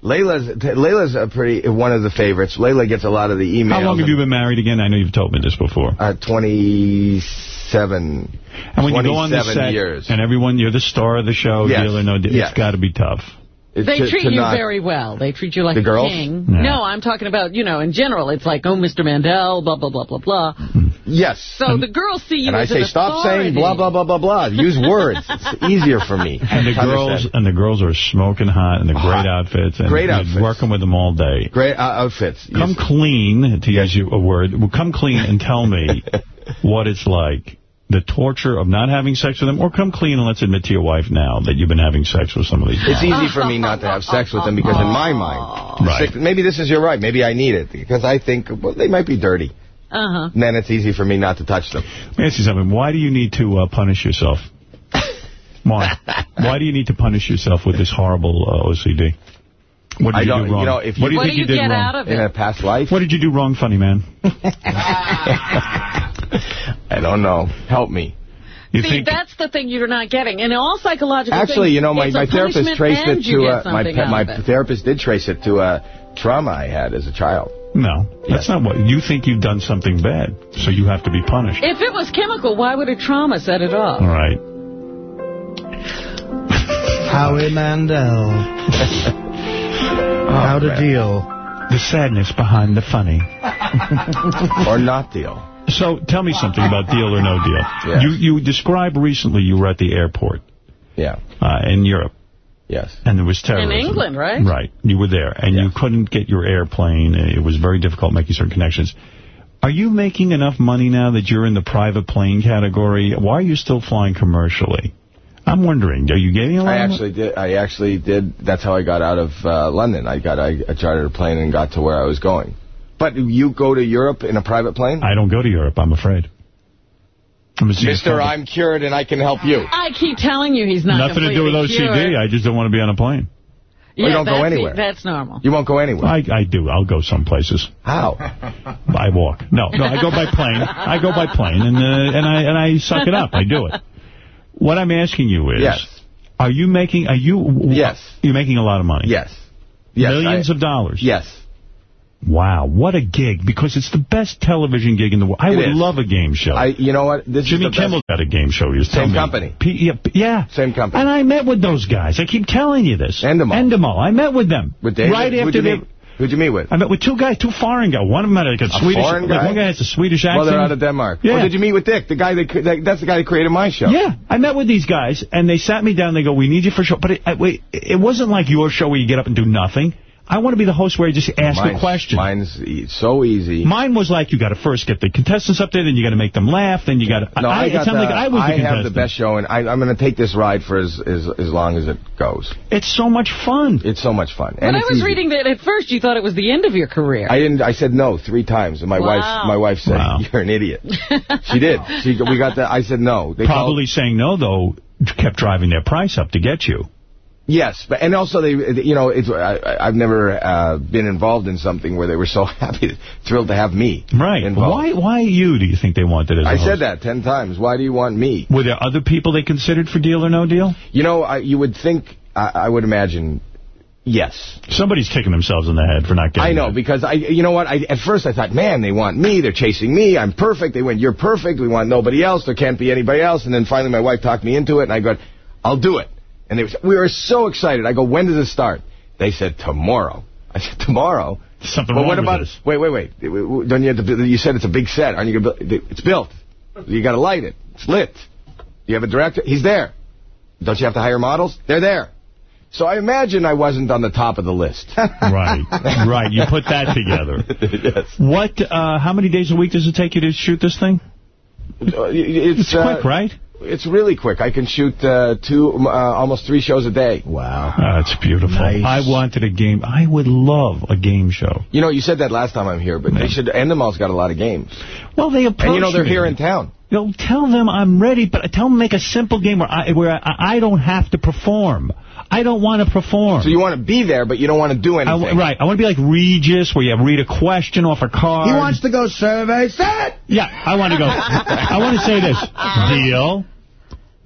Layla's Layla's a pretty one of the favorites. Layla gets a lot of the emails. How long have you been married again? I know you've told me this before. Uh, 27. And when you go on the set, years. and everyone, you're the star of the show, Yes. Deal or No Deal, Yes. it's got to be tough. It- They to- treat to you not- very well. They treat you like The a girls? king. Yeah. No, I'm talking about, you know, in general, it's like, oh, Mr. Mandel, blah, blah, blah, blah, blah. Yes. So the girls see you and I as say, an stop saying blah, blah, blah, blah, blah. Use words. It's easier for me. And the girls and the girls are smoking hot and the great Hot. outfits. And Great outfits. working with them all day. Great uh, outfits. Come Yes. clean, to use you a word, well, come clean and tell me what it's like. The torture of not having sex with them, or come clean and let's admit to your wife now that you've been having sex with some of these It's easy for me not to have sex with them because in my mind, Right. sick- maybe this is your right. Maybe I need it because I think well, they might be dirty. Uh-huh. And then it's easy for me not to touch them. Let me ask you something. Why do you need to uh, punish yourself? Mark, why do you need to punish yourself with this horrible uh, OCD? What did I you don't- do wrong? you know, if what do you What think do you did get wrong? out of In a past life, What did you do wrong, funny man? I don't know. Help me. You See, think that's the thing you're not getting. And all psychological Actually, things, you know, my, my therapist traced it to get uh, my something pe- out my therapist did trace it to a trauma I had as a child. No, that's not what... You think you've done something bad, so you have to be punished. If it was chemical, why would a trauma set it off? All right. Howie Mandel. How to man. deal. The sadness behind the funny. or not deal. So tell me something about deal or no deal. Yes. You you described recently you were at the airport Yeah. uh, in Europe. Yes. And there was terrorism. In England, right? Right. You were there, and you couldn't get your airplane. It was very difficult making certain connections. Are you making enough money now that you're in the private plane category? Why are you still flying commercially? I'm wondering, are you getting a lot I of actually did. I actually did. That's how I got out of uh, London. I got I, I chartered a plane and got to where I was going. But you go to Europe in a private plane? I don't go to Europe, I'm afraid. I'm a Mister, I'm cured and I can help you. I keep telling you he's not Nothing to do with OCD. cured. I just don't want to be on a plane. Yeah, you don't go that's- anywhere. That's normal. You won't go anywhere. I, I do. I'll go some places. How? I walk. No, no, I go by plane. I go by plane, and uh, and I and I suck it up. I do it. What I'm asking you is, Yes. are you making? Are you? Yes. You're making a lot of money. Yes. Yes, Millions I- of dollars. Yes. Wow, what a gig! Because it's the best television gig in the world. I It would is. love a game show. I. You know what? This Jimmy is the Kimmel got a game show. He was Same me. company. P yeah, yeah. Same company. And I met with those guys. I keep telling you this. Endemol. Endemol. I met with them. With David? Right after they... Who'd you meet with? I met with two guys, two foreign guys. One of them had like a, A Swedish... foreign like, one guy has a Swedish accent. Well, they're out of Denmark. Yeah. Or did you meet with Dick, the guy that, that that's the guy that created my show? Yeah, I met with these guys, and they sat me down. They go, "We need you for a show," but it, I, it wasn't like your show where you get up and do nothing. I want to be the host where you just ask mine's, a question. Mine's e- so easy. Mine was like you got to first get the contestants up there, then you got to make them laugh, then you got to. No, I, it got sounded the, like I was the have the best show, and I, I'm going to take this ride for as, as as long as it goes. It's so much fun. It's so much fun. But and I was easy. reading that at first you thought it was the end of your career. I didn't. I said no three times, and my Wow. wife, my wife said, Wow. "You're an idiot." she did. She, we got that. I said no. They Probably saying no though kept driving their price up to get you. Yes, but and also they, you know, it's I, I've never uh, been involved in something where they were so happy, thrilled to have me. Right. Involved. Why Why you do you think they wanted as a I said that ten times. Why do you want me? Were there other people they considered for Deal or No Deal? You know, I, you would think, I, I would imagine, yes. Somebody's kicking themselves in the head for not getting I know, it. because I, you know what, I, at first I thought, man, they want me, they're chasing me, I'm perfect, they went, you're perfect, we want nobody else, there can't be anybody else, and then finally my wife talked me into it, and I go, I'll do it. And they were, we were so excited. I go, when does it start? They said, tomorrow. I said, tomorrow? Something But wrong what with about this. Wait, wait, wait. Don't you have to? You said it's a big set. Aren't you to build? It's built. You got to light it. It's lit. You have a director. He's there. Don't you have to hire models? They're there. So I imagine I wasn't on the top of the list. right, right. You put that together. yes. What? Uh, how many days a week does it take you to shoot this thing? It's, It's quick, uh, right? It's really quick. I can shoot uh, two, uh, almost three shows a day. Wow. That's beautiful. Nice. I wanted a game. I would love a game show. You know, you said that last time I'm here, but they should. Endemol's got a lot of games. Well, they approached And you know they're me. here in town. You know, tell them I'm ready, but tell them make a simple game where I where I, I don't have to perform. I don't want to perform. So you want to be there, but you don't want to do anything. w- right. I want to be like Regis, where you have read a question off a card. He wants to go survey set. Yeah, I want to go. I want to say this: deal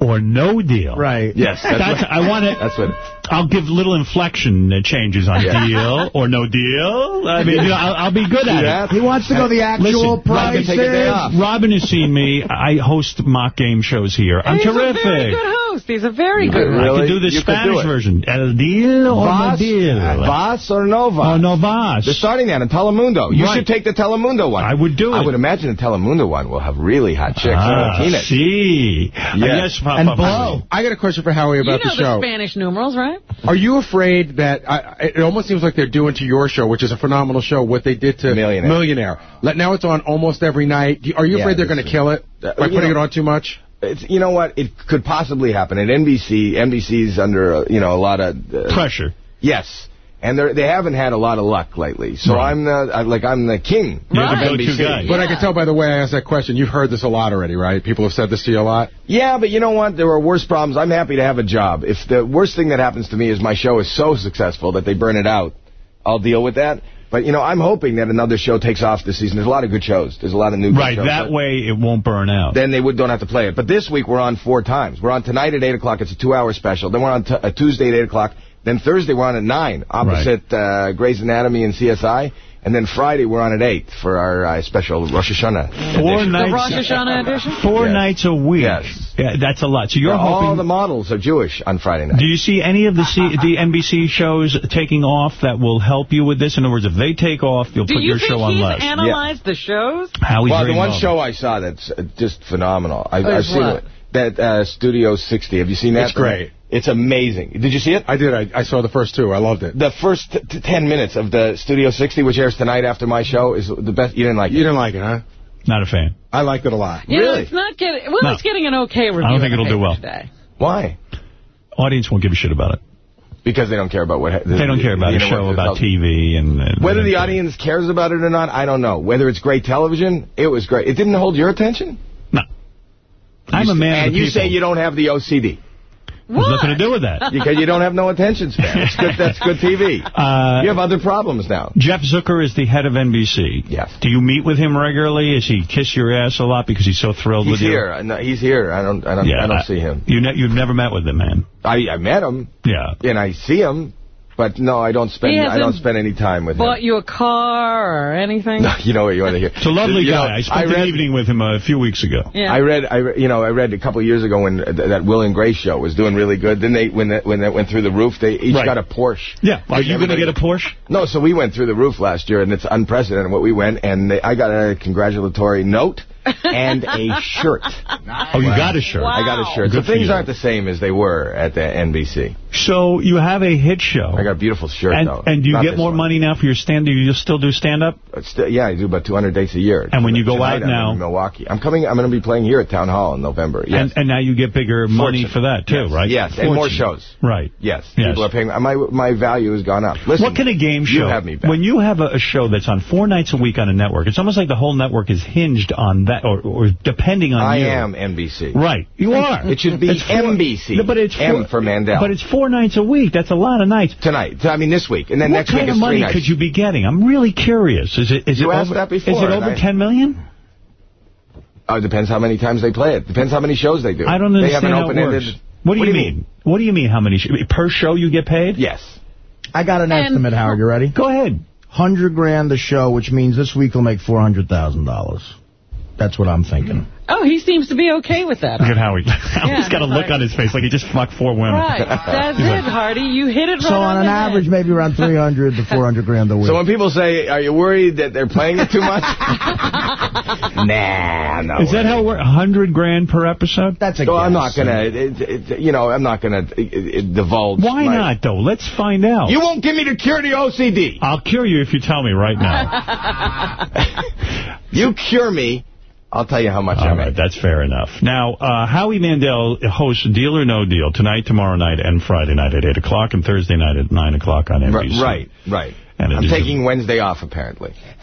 or no deal. Right. Yes, that's That's, what- I want to. That's what. I'll give little inflection uh, changes on Yeah. deal or no deal. I mean, you know, I'll, I'll be good at Yeah. it. He wants to go the actual Listen, Robin, prices. take a day off. Robin has seen me. I host mock game shows here. I'm He's terrific. A very good host. He's a very good Really? I can do the You Spanish do version. El deal or no Vas, deal. Vas or no Vas? Or no vas. They're starting that in Telemundo. You Right. should take the Telemundo one. I would do it. I would imagine the Telemundo one will have really hot chicks. Ah, I've see. Uh, yes, Papa. And blow. I got a question for Howie You about know the the show. Spanish numerals, right? Are you afraid that I, it almost seems like they're doing to your show, which is a phenomenal show, what they did to Millionaire. Millionaire. Now it's on almost every night. Are you Yeah, afraid they're going to kill it by putting know- it on too much? It's, you know what? It could possibly happen. At NBC, NBC's under uh, you know a lot of uh, Pressure. Yes, and they they haven't had a lot of luck lately. So Right. I'm the I, like I'm the king You're the of go-to NBC. guy. But I can tell by the way I asked that question, you've heard this a lot already, right? People have said this to you a lot. Yeah, but you know what? There are worse problems. I'm happy to have a job. If the worst thing that happens to me is my show is so successful that they burn it out, I'll deal with that. But, you know, I'm hoping that another show takes off this season. There's a lot of good shows. There's a lot of new Right, shows. that way it won't burn out. Then they would, don't have to play it. But this week we're on four times. We're on tonight at 8 o'clock. It's a two-hour special. Then we're on t- uh, Tuesday at 8 o'clock. Then Thursday we're on at 9, opposite uh, Grey's Anatomy and CSI. And then Friday we're on at 8 for our uh, special Rosh Hashanah. Four edition. nights. The Rosh Hashanah edition? Four Yes. nights a week. Yes. Yeah, that's a lot. So you're Yeah, hoping... all the models are Jewish on Friday night. Do you see any of the C the NBC shows taking off that will help you with this? In other words, if they take off, you'll Do put you your show on less. Do you he's less. analyzed the shows? How he's well, the one involved. show I saw that's uh, just phenomenal. I, I've seen what? it. That uh, Studio 60. Have you seen that? It's great. It's amazing. Did you see it? I did. I, I saw the first two. I loved it. The first t- t- 10 minutes of the Studio 60, which airs tonight after my show, is the best. You didn't like it? You didn't like it, huh? Not a fan. I liked it a lot. You know, Really? it's not getting, well, No. it's getting an okay review. I don't think it'll do well. Today. Why? Audience won't give a shit about it. Because they don't care about what... They don't care about a show about TV and... and Whether the audience cares about it or not, I don't know. Whether it's great television, it was great. It didn't hold your attention? No. I'm a man And of the you people. say you don't have the OCD. There's nothing to do with that. Because you don't have no attention span. It's good, that's good TV. Uh, you have other problems now. Jeff Zucker is the head of NBC. Yes. Do you meet with him regularly? Is he kiss your ass a lot because he's so thrilled He's with you? here. I know- He's here. I don't. I don't. Yeah, I don't I- see him. You ne you've never met with him, man. I I met him. Yeah. And I see him, but no, I don't spend. I don't spend any time with him. Bought you a car or anything? No, You know what you want to hear? It's a lovely You know, guy. I spent read, an evening with him a few weeks ago. Yeah. I read, I you know, I read a couple of years ago when th that Will and Grace show was doing really good. Then they, when that when that went through the roof, they each Right. got a Porsche. Yeah. Are you going to get a Porsche? No, so we went through the roof last year, and it's unprecedented what we went, and they, I got a congratulatory note and a shirt. Oh, you got a shirt. I got a shirt. Good so things aren't the same as they were at the NBC. So you have a hit show. I got a beautiful shirt, and, though. and do you Not get more one. money now for your stand? Do you still do stand-up? Uh, it's yeah, I do about 200 dates a year. And when you go Tonight out I'm now- in Milwaukee, I'm coming. I'm going to be playing here at Town Hall in November. Yes, And, and now you get bigger money for that, too, Yes. right? Yes, and more shows. Right. Yes, Yes. people are paying. My my value has gone up. Listen, what can a game you show... have me back. When you have a, a show that's on four nights a week on a network, it's almost like the whole network is hinged on that, or, or depending on I you. am NBC. Right. You are. It should be It's NBC. No, but it's M for Mandel. But it's four nights a week. That's a lot of nights. Tonight, I mean this week, and then what next kind week of is money three nights. could you be getting? I'm really curious. Is it is You it asked over, that before, Is it over I- 10 million? Oh, it depends how many times they play it. Depends how many shows they do. I don't They have understand an how it open-ended. works. What do you mean? What do you mean how many? sh- Per show you get paid? Yes. I got an And- estimate, Howard. You ready? Go ahead. Hundred grand a show, which means this week will make four hundred thousand dollars. That's what I'm thinking. Oh, he seems to be okay with that. Look at Howie. Howie's got a look on his face like he just fucked four women. Right. That's He's it, like, Artie. You hit it right So on the an head. average, maybe around 300 to 400 grand a week. So when people say, "Are you worried that they're playing it too much?" nah, no. Is that how we're 100 grand per episode? That's a So I'm not gonna, it, it, you know, I'm not gonna uh, uh, divulge. Why my- not, though? Let's find out. You won't give me the cure to OCD. I'll cure you if you tell me right now. You cure me, I'll tell you how much I All make. right, that's fair enough. Now, uh, Howie Mandel hosts Deal or No Deal tonight, tomorrow night, and Friday night at 8 o'clock, and Thursday night at 9 o'clock on NBC. Right, right. And I'm is- taking Wednesday off, apparently.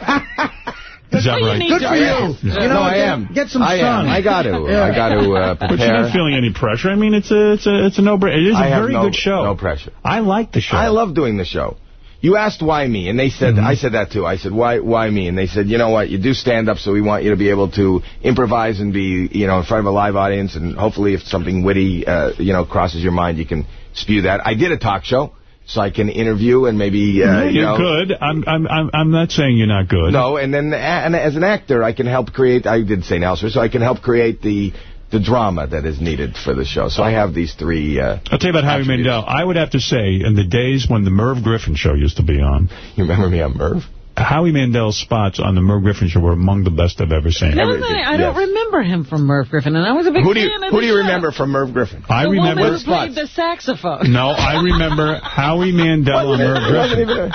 Is that right? Good for you. Yeah. You know no, I get- am. Get some I sun. Am. I got to. Yeah. I got to uh, But you're not feeling any pressure. I mean, it's a it's a it's a no brainer. It is a I very no, good show. No pressure. I like the show. I love doing the show. You asked why me, and they said, Mm-hmm. I said that too. I said, why why me? And they said, you know what, you do stand-up, so we want you to be able to improvise and be, you know, in front of a live audience, and hopefully if something witty, uh, you know, crosses your mind, you can spew that. I did a talk show, so I can interview and maybe, uh, Yeah, you you're know. good. I'm I'm I'm I'm not saying you're not good. No, and then and as an actor, I can help create, I did St. Elsewhere, so I can help create the the drama that is needed for the show. So I have these three... Uh, I'll tell you about Howie. Mandel. I would have to say, in the days when the Merv Griffin show used to be on, You remember me on Merv? Howie Mandel's spots on the Merv Griffin show were among the best I've ever seen. No, no, I don't Yes. remember him from Merv Griffin, and I was a big Who do you, fan of who do you show. remember from Merv Griffin? I the remember. woman who played the saxophone. No, I remember Howie Mandel on Merv Griffin.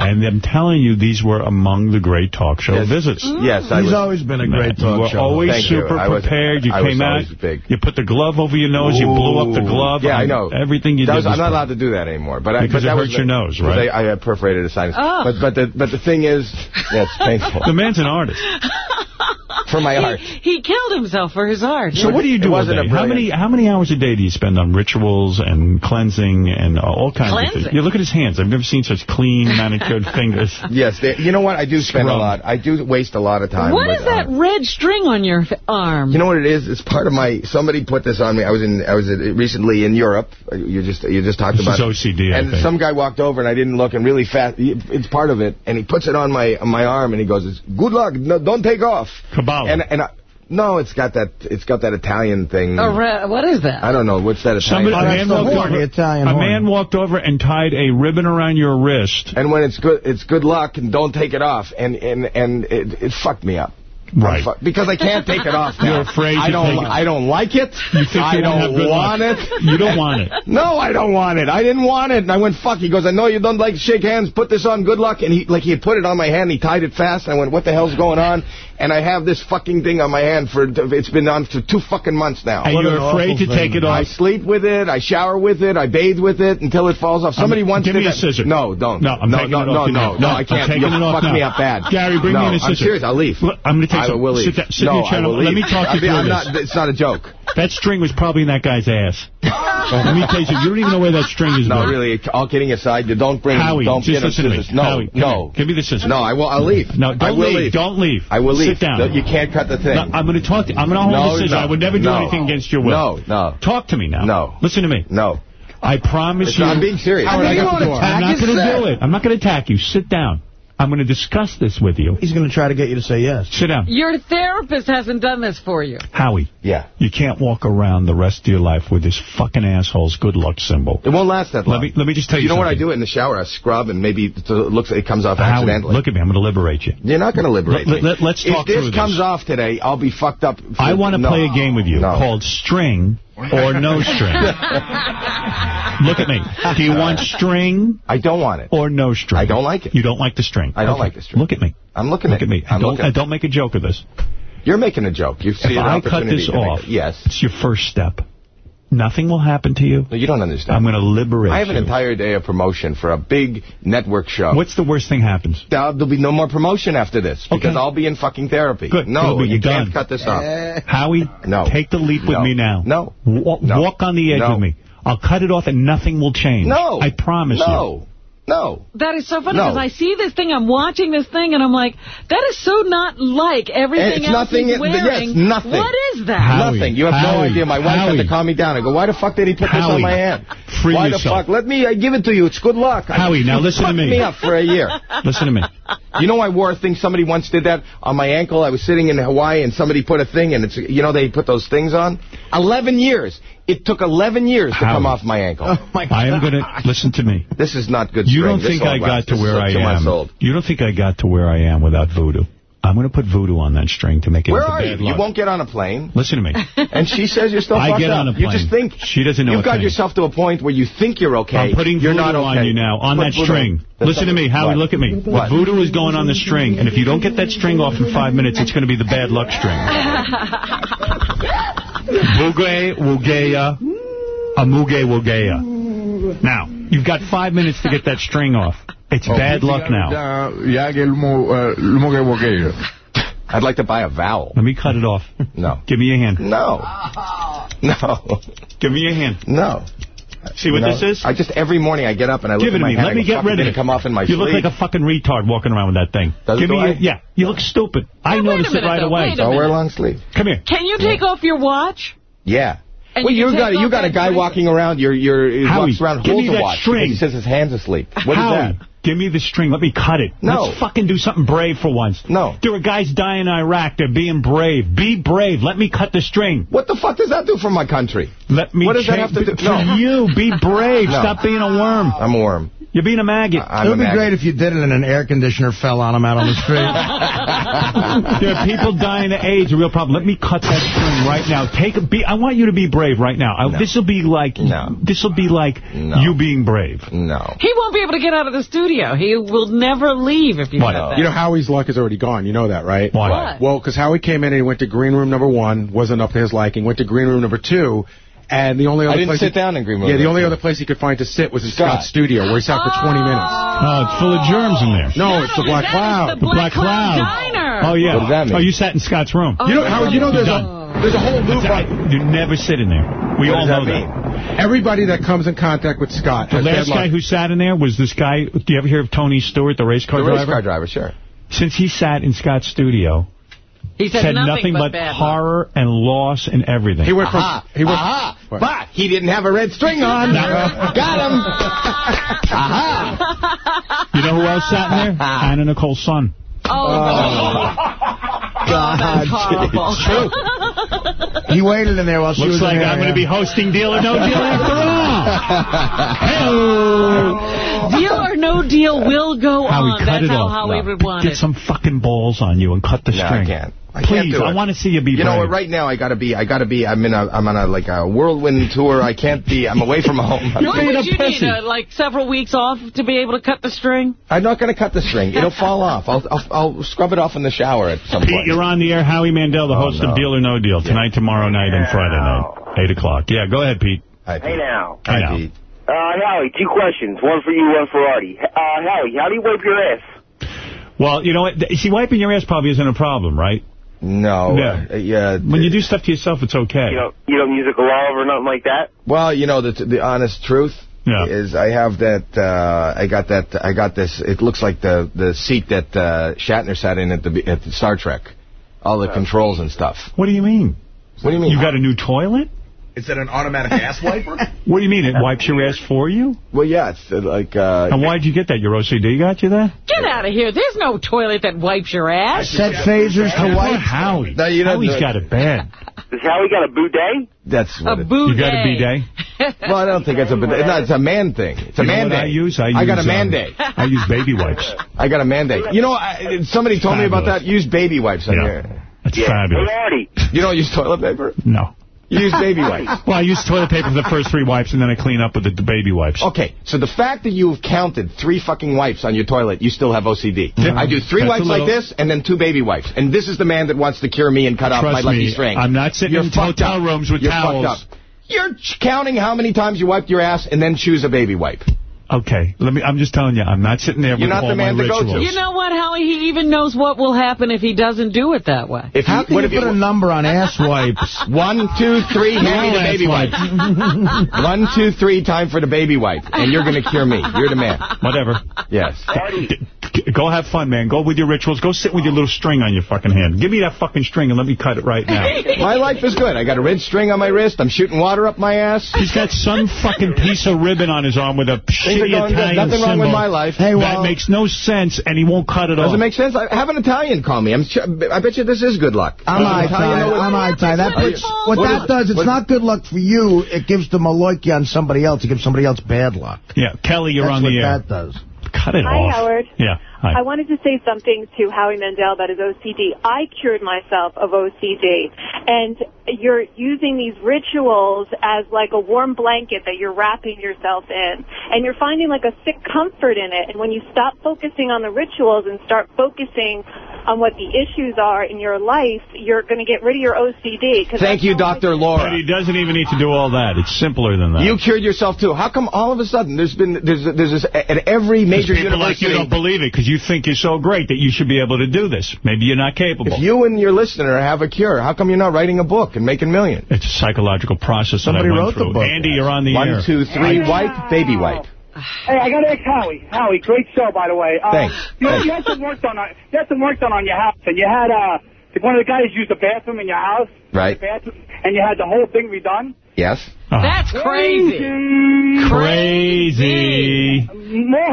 And I'm telling you, these were among the great talk show Yes. visits. Mm. Yes, I He's was. always been a great you talk were show. always Thank you. super I was- prepared. You I came out. big. You put the glove over your nose. You blew up the glove. Yeah, I know. Everything you That did. was- was I'm not allowed to do that anymore. But I, Because but it that hurts your the- nose, right? I, I had perforated sinus. Oh. But but the but the thing is, yeah, it's painful. The man's an artist. for my art. He, he, killed himself for his art. So what do you do day? How many how many hours a day do you spend on rituals and cleansing and all kinds cleansing. of things? You look at his hands. I've never seen such clean, manicured fingers. Yes, they, you know what? I do spend Scrum. a lot. I do waste a lot of time. What is that uh, red string on your arm? You know what it is? It's part of my. Somebody put this on me. I was in. I was recently in Europe. You just you just talked this about OCD. It. And some guy walked over and I didn't look and really fast. It's part of it. And he puts it on my my arm and he goes, "Good luck. No, don't take off." stuff. Kabbalah. And, and I, no, it's got that it's got that Italian thing. What is that? I don't know. What's that Italian? Somebody, a man, walked horn, over, Italian a horn. walked over and tied a ribbon around your wrist. And when it's good, it's good luck, and don't take it off. And and and it, it fucked me up. Right. Because I can't take it off now. You're afraid I don't. I don't like it. You think I don't want luck. it. You don't want it. no, I don't want it. I didn't want it. And I went, fuck. He goes, I know you don't like to shake hands. Put this on. Good luck. And he like he had put it on my hand. He tied it fast. And I went, what the hell's going on? and I have this fucking thing on my hand for it's been on for two fucking months now. And what you're an afraid to thing. take it off? I sleep with it, I shower with it, I bathe with it until it falls off. Somebody I'm, once give me a scissor. No, don't. No, I'm no, taking no, it off. No, no, no, no, I can't. You'll fuck now. me up bad. Gary, bring no, me a scissor. I'm serious. I'll leave. I'm going to take. I will leave. Sit, sit no, I will leave. Let me talk to you I'm It's not a joke. That string was probably in that guy's ass. Let me tell you, you don't even know where that string is. No, really. All kidding aside, you don't bring. Howie, don't just listen to me. No, no. Give me the scissors. No, I will. I'll leave. No, don't leave. Don't leave. I will leave. Sit down. You can't cut the thing. No, I'm going to talk to you. I'm going to hold no. No, I would never do no, anything against your will. No, no. Talk to me now. No. Listen to me. No. I promise it's you. I'm being serious. I'm, I'm not going to do it. I'm not going to attack you. Sit down. I'm going to discuss this with you. He's going to try to get you to say yes. Sit down. Your therapist hasn't done this for you. Howie. Yeah. You can't walk around the rest of your life with this fucking asshole's good luck symbol. It won't last that long. Let me, let me just tell you You know something. what I do in the shower? I scrub and maybe it looks it comes off Howie, accidentally. look at me. I'm going to liberate you. You're not going to liberate let, me. Let, us talk If this comes this. off today, I'll be fucked up. I want to no. play a game with you no. called String or no string? Look at me. Do you want string? I don't want it. Or no string? I don't like it. You don't like the string? I don't okay. like the string. Look at me. I'm looking Look at, at me. I'm don't, uh, don't make a joke of this. You're making a joke. You see if an I cut this off, yes. it's your first step. Nothing will happen to you. No, you don't understand. I'm going to liberate I have an you. entire day of promotion for a big network show. What's the worst thing happens? Uh, there'll, be no more promotion after this because okay. I'll be in fucking therapy. Good. No, you done. can't cut this off. Howie, no. take the leap with no. me now. No. No. Walk on the edge no. with me. I'll cut it off and nothing will change. No. I promise no. you. No. No. That is so funny because no. I see this thing, I'm watching this thing, and I'm like, that is so not like everything it's else nothing, he's wearing. Yes, nothing. What is that? Howie, nothing. You have Howie, no idea. My wife Howie. had to calm me down. I go, why the fuck did he put this on my hand? Free why yourself. the fuck? Let me I give it to you. It's good luck. Howie, I, now listen to me. me up for a year. listen to me. You know I wore a thing, somebody once did that on my ankle. I was sitting in Hawaii, and somebody put a thing, and it's, you know, they put those things on. 11 years. It took 11 years to come off my ankle. Oh my I am going to... Listen to me. This is not good You don't think I got to where I am. You don't think I got to where I am without voodoo. I'm going to put voodoo on that string to make it Where are you? Luck. You won't get on a plane. Listen to me. and she says you're still I get on a plane. You just think. She doesn't know You've got thing. yourself to a point where you think you're okay. I'm putting you're voodoo not okay. on you now, on Put that voodoo. string. Listen to me, Howie, look at me. What? The voodoo is going on the string, and if you don't get that string off in five minutes, it's going to be the bad luck string. Muge Wugeya. A Muge Wugeya. Now, you've got five minutes to get that string off. It's oh, bad luck now. I'd like to buy a vowel. Let me cut it off. No. Give me your hand. No. No. Give me your hand. No. See what you know, this is? I just every morning I get up and I Give look at my me. head. Let me get ready. of it. Come off in my you sleep. look like a fucking retard walking around with that thing. Does Give me your, yeah. You look stupid. Now I noticed minute, it right though. away. I wear long sleeves. Come here. Can you take yeah. off your watch? Yeah. And well, you, you got you got a guy walking around. Your your walks around holds a watch. He says his hands asleep. What Howie, that? Give me the string. Let me cut it. No. Let's fucking do something brave for once. No. There are guys dying in Iraq. They're being brave. Be brave. Let me cut the string. What the fuck does that do for my country? Let me What does that have to do? No. you. Be brave. No. Stop being a worm. I'm a worm. You're being a maggot. I it would be maggot. great if you did it and an air conditioner fell on him out on the street. there are people dying of AIDS, a real problem. Let me cut that string right now. Take a be. I want you to be brave right now. No. This will be like no. this will be like you being brave. No. He won't be able to get out of the studio studio. He will never leave if you Why that. You know, Howie's luck is already gone. You know that, right? Why? What? Well, because Howie came in and he went to green room number one, wasn't up to his liking, went to green room number two, and the only other I didn't place sit he, down in Greenwood. Yeah, the only other place he could find to sit was in Scott. Scott's studio, where he sat for 20 minutes. Oh, it's full of germs in there. No, it's the Black Cloud. The Black Cloud Diner. Oh, yeah. What does that mean? Oh, you sat in Scott's room. You know, Howard, you know there's a, oh. there's a whole loop on You never sit in there. We What all does know that that. everybody that comes in contact with Scott. The last guy luck. who sat in there was this guy. Do you ever hear of Tony Stewart, the race car The race driver? car driver, sure. Since he sat in Scott's studio, He said, said nothing, but, bad luck. horror and loss and everything. He went from Aha, he went aha, What? but he didn't have a red string on. Got him. Aha. You know who else sat in there? Anna Nicole's son. Oh, oh. God, that's horrible. It's true. He waited in there while she Looks was like in there. I'm going to be hosting Deal or No Deal after all. Deal or no deal will go Howie, on. cut That's it how off. Howie No. would want Get some fucking balls on you and cut the No, I can't. I Please, can't do I want to see you be You know what? Right now, I gotta be. I gotta be. I'm in a. I'm on a like a whirlwind tour. I can't be. I'm away from home. What would you need, uh, like several weeks off to be able to cut the string? I'm not gonna cut the string. It'll fall off. I'll, I'll I'll scrub it off in the shower at some Pete, point. you're on the air. Howie Mandel, the host no. of Deal or No Deal, tonight, tomorrow night, and Friday night, 8 o'clock. Yeah, go ahead, Pete. Hi, Hey now. I know. Pete. Uh, Howie, two questions. One for you, one for Artie. Uh, Howie, how do you wipe your ass? Well, you know what? See, wiping your ass probably isn't a problem, right? No. Yeah. Uh, yeah. When you do stuff to yourself, it's okay. You don't, you don't use a glove or nothing like that? Well, you know the the honest truth Yeah. is I have that. Uh, I got that. I got this. It looks like the the seat that uh, Shatner sat in at the at the Star Trek. All the controls and stuff. What do you mean? What do you mean? You got a new toilet? Is that an automatic ass wiper? What do you mean? It wipes your ass for you? Well, yeah. It's uh, like. Uh, And why'd you get that? Your OCD got you that? Get out of here. There's no toilet that wipes your ass. Set phasers to wipe. Howie. No, you don't Howie's do got it bad. Does Howie got a bidet? That's A what. it, boudet. You got a bidet? well, I don't think it's a. No, it's a man thing. It's a You know man what I day. use? I, I got a man um, day. I use baby wipes. I got a mandate. You know, I, somebody told me about that. Use baby wipes on Yeah. your. That's Yeah. fabulous. Hey, You don't use toilet paper. No. You use baby wipes. Well, I use toilet paper for the first three wipes, and then I clean up with the, the baby wipes. Okay, so the fact that you've counted three fucking wipes on your toilet, you still have OCD. Yeah. I do three That's wipes like this, and then two baby wipes. And this is the man that wants to cure me and cut off my Trust lucky me, string. I'm not sitting You're in fucked hotel up. rooms with You're towels. fucked up. You're ch- counting how many times you wiped your ass and then choose a baby wipe. Okay, let me. I'm just telling you, I'm not sitting there You're with not all the man my to go to. rituals. You know what, Howie? He even knows what will happen if he doesn't do it that way. If How you, can what you if put a number on ass wipes? One, two, three, hand me the baby wipe. One, two, three, time for the baby wipe. And you're going to cure me. You're the man. Whatever. Yes. Go have fun, man. Go with your rituals. Go sit with your little string on your fucking hand. Give me that fucking string and let me cut it right now. My life is good. I got a red string on my wrist. I'm shooting water up my ass. He's got some fucking piece of ribbon on his arm with a Things are shitty good. Italian Nothing wrong with my life. Hey, that makes no sense, and he won't cut it Does off. it make sense? I have an Italian call me. I'm. I bet you this is good luck. I'm Does an I Italian what- I'm I That puts, you- what, what that is- does, it's what- not good luck for you. It gives the maloiki on somebody else. It gives somebody else bad luck. yeah, Kelly, you're That's on the air. that does. Cut it Hi, off. Howard. Yeah. Hi. I wanted to say something to Howie Mandel about his OCD. I cured myself of OCD, and you're using these rituals as like a warm blanket that you're wrapping yourself in, and you're finding like a sick comfort in it. And when you stop focusing on the rituals and start focusing on what the issues are in your life, you're going to get rid of your OCD. Thank you, how Dr. But Laura. he doesn't even need to do all that. It's simpler than that. You cured yourself too. How come all of a sudden there's been there's there's this at every major people like you don't believe it because you think you're so great that you should be able to do this. Maybe you're not capable. if you and your listener have a cure, how come you're not writing a book and making millions? It's a psychological process Somebody that I went wrote the book. Andy, you're on the air. One, two, three, wipe, baby wipe. Hey, I got to ask Howie. Howie, great show, by the way. Uh, Thanks. You, know, Thanks. you had some work done on you had some work done on your house, and you had uh, one of the guys used the bathroom in your house, Right. bathroom, and you had the whole thing redone. Yes. Uh-huh. That's crazy. Crazy.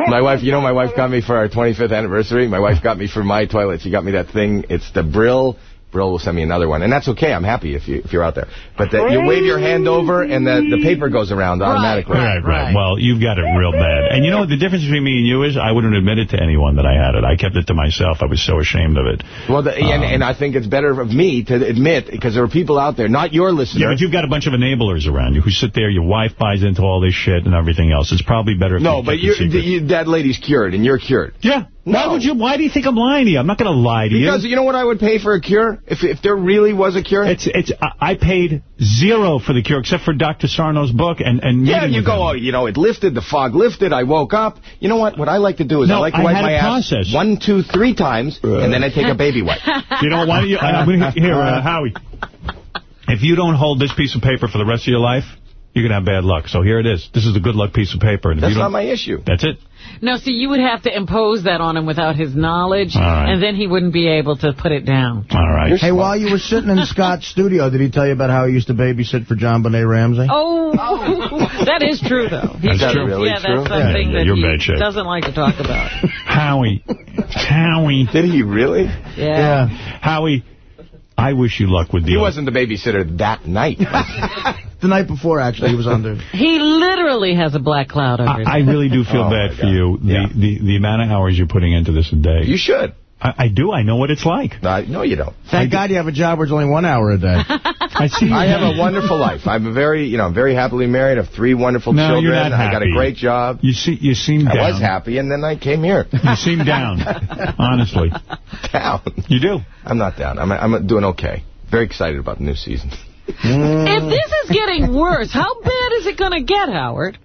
My wife, you know, my wife got me for our 25th anniversary. My wife got me for my toilet. She got me that thing. It's the Brill. Brill will send me another one, and that's okay. I'm happy if you if you're out there. But that you wave your hand over, and the the paper goes around automatically. Right, right. Well, you've got it real bad. And you know what the difference between me and you is? I wouldn't admit it to anyone that I had it. I kept it to myself. I was so ashamed of it. Well, the, and, um, and I think it's better of me to admit because there are people out there, not your listeners. Yeah, but you've got a bunch of enablers around you who sit there. Your wife buys into all this shit and everything else. It's probably better if no, you but you're, secret. you, that lady's cured, and you're cured. Yeah. Why would you? Why do you think I'm lying to you? I'm not going to lie to you. Because you know what I would pay for a cure? If if there really was a cure? It's it's. I paid zero for the cure, except for Dr. Sarno's book and and Yeah, you go, him. oh, you know, it lifted, the fog lifted, I woke up. You know what? What I like to do is I like to I wipe my ass process. one, two, three times, and then I take a baby wipe. You know, why don't you, I'm gonna, here, uh, Howie, if you don't hold this piece of paper for the rest of your life, you're going to have bad luck. So here it is. This is the good luck piece of paper. And if That's not my issue. That's it. No, see, you would have to impose that on him without his knowledge, All right. and then he wouldn't be able to put it down. All right. Hey, while you were sitting in Scott's studio, did he tell you about how he used to babysit for JonBenét Ramsey? Oh, that is true, though. He That's true. Really yeah, true? that's something yeah, yeah, that he bad doesn't like to talk about. Howie. Howie. Did he really? Yeah. Howie, I wish you luck with the... He wasn't the babysitter that night. The night before, actually, he was under. He literally has a black cloud under his I, I really do feel Oh, bad for you, the, Yeah. the, the amount of hours you're putting into this a day. You should. I, I do. I know what it's like. No, no, you don't. Thank God you have a job where it's only one hour a day. I see. I have a wonderful life. I'm a very, you know, I'm very happily married. I have three wonderful No, children. you're not happy. I got a great job. You see, you seem down. I was happy, and then I came here. You seem down. Honestly, down. you do. I'm not down. I'm, I'm doing okay. Very excited about the new season. If this is getting worse, how bad is it going to get, Howard?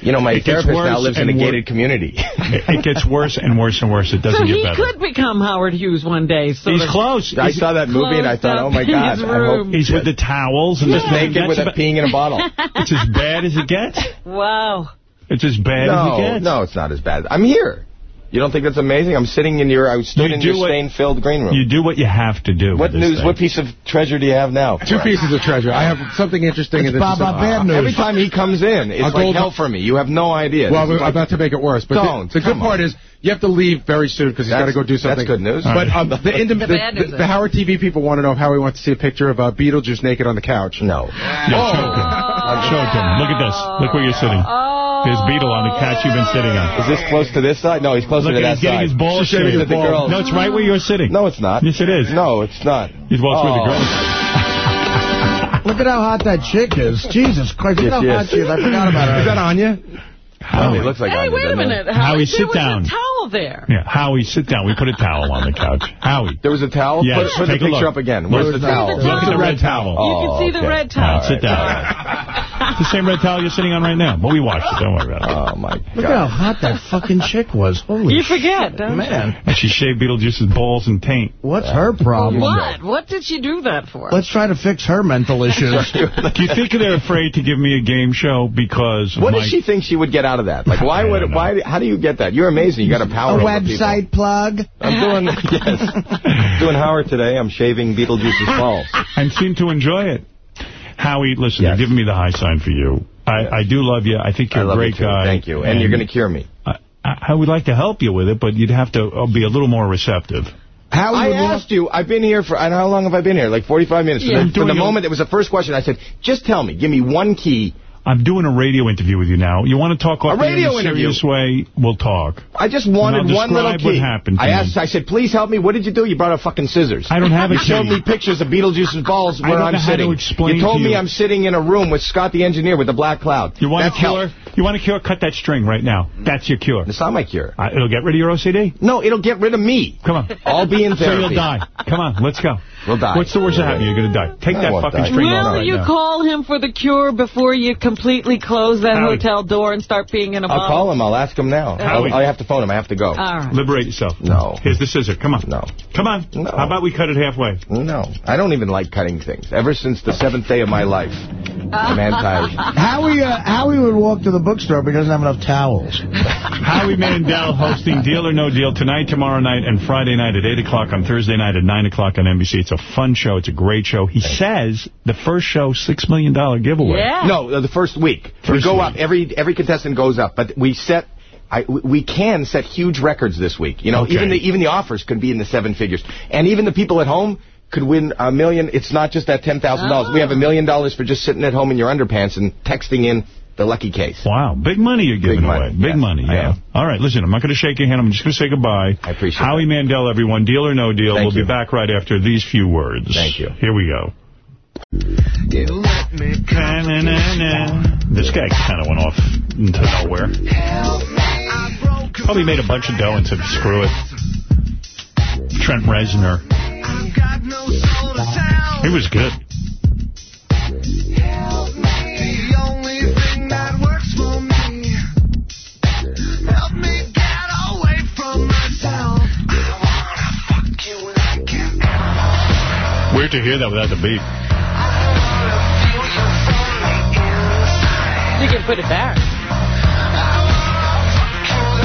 You know, my It therapist now lives in a gated community. It, it gets worse and worse and worse. It doesn't so get he better. could become Howard Hughes one day. Sort He's close. I He's- saw that movie and I thought, oh my God, I hope. He's with the towels and just the naked with a about- peeing in a bottle. It's as bad as it gets. Wow. It's as bad as it No, gets. no, it's not as bad. I'm here. You don't think that's amazing? I'm sitting in your, I stood You in your stain-filled green room. You do what you have to do. what news, thing. what piece of treasure do you have now? Two pieces of treasure. I have something interesting. It's and this Bob Bob Bad News. Every time he comes in, it's I'll like go- hell for me. You have no idea. Well, This is I'm about to make it worse. But Don't. The, the good Come part is you have to leave very soon because he's got to go do something. that's good news. But um, the, intim- The the, bad news the, the Howard TV people want to know if Howie wants to see a picture of uh, Beetlejuice naked on the couch. No. Yeah, show it to him. Show it to him. Look at this. Look where you're sitting. There's Beetle on the couch you've been sitting on. Is this close to this side? No, he's closer Look to at that he's getting side. his balls Show it shaved. to the girls. No, it's right where you're sitting. No, it's not. Yes, it is. No, it's not. He's walks with the Oh. girls. Look at how hot that chick is. Jesus Christ, look Yes, how yes. hot she is. I forgot about her. Is that Anya? Howie it looks like Hey, Anya, wait a doesn't minute. Howie, Howie, sit there was down. a towel there. Yeah, Howie, sit down. We put a towel on the couch. Howie. There was a towel? Yes, put put the take a picture look. up again. Look Where's the the towel? towel. Look at the red towel. You can Oh, see the oh, okay. red towel. right, sit down. It's the same red towel you're sitting on right now. But we washed it. Don't worry about it. Oh, my God. Look at how hot that fucking chick was. Holy You forget, don't you? man. And she shaved Beetlejuice's balls and taint. What's her problem? What? What did she do that for? Let's try to fix her mental issues. Do you think they're afraid to give me a game show because What my... does she think she would get out of that? Like, why would? don't know. Why? How do you get that? You're amazing. You got a power A over people. website plug. I'm doing yes, doing Howard today. I'm shaving Beetlejuice's balls. and seem to enjoy it. Howie, listen, Yes. you're giving me the high sign for you. I, I do love you. I think you're a love great you guy. Thank you. And, you're going to cure me. I, I I would like to help you with it, but you'd have to uh, be a little more receptive. How I would asked you. I've been here for. And how long have I been here? Like 45 minutes. Yeah. From the, from the moment it was the first question, I said, "Just tell me. Give me one key." I'm doing a radio interview with you now. You want to talk off A air in radio a interview? serious way? We'll talk. I just wanted one little key. what happened to I asked. I said, "Please help me. What did you do? You brought out fucking scissors. I don't have a You showed me pictures of Beetlejuice's balls I where I'm how to sitting. explain you told to me you. I'm sitting in a room with Scott the engineer with the black cloud. You want That's a cure? help. You want a cure? Cut that string right now. That's your cure. It's not my cure. Uh, it'll get rid of your OCD. No, it'll get rid of me. Come on. I'll be in therapy. So you'll die. Come on, let's go. We'll die. What's the worst that happen? You're going to die. Take I that fucking die. string off Will right you now. call him for the cure before you completely close that Howie. hotel door and start being in a I'll bottle? call him. I'll ask him now. Howie. I'll, I have to phone him. I have to go. All right. Liberate yourself. No. Here's the scissor. Come on. No. Come on. No. How about we cut it halfway? No. I don't even like cutting things. Ever since the seventh day of my life, I'm anti. Howie, uh, Howie would walk to the bookstore, but he doesn't have enough towels. Howie Mandel hosting Deal or No Deal tonight, tomorrow night, and Friday night at 8 o'clock on Thursday night at 9 o'clock on NBC. It's a fun show. It's a great show. He says the first show, $6 million giveaway. Yeah. No, uh, the first week. we go week. up. Every every contestant goes up, but we set. I, we can set huge records this week. You know, Okay. even the even the offers could be in the seven figures, and even the people at home could win a million. It's not just that ten thousand dollars. We have a million dollars for just sitting at home in your underpants and texting in the lucky case. Wow, big money you're giving Big away. money, Big yes, money, yeah. All right, listen, I'm not going to shake your hand. I'm just going to say goodbye. I appreciate it. Howie Mandel, everyone. Deal or no deal. Thank we'll you. be back right after these few words. Thank you. Here we go. This guy kind of went off into nowhere. Probably made a bunch of dough and said, screw it. Trent Reznor. He was good. To hear that without the beat. You can put it back.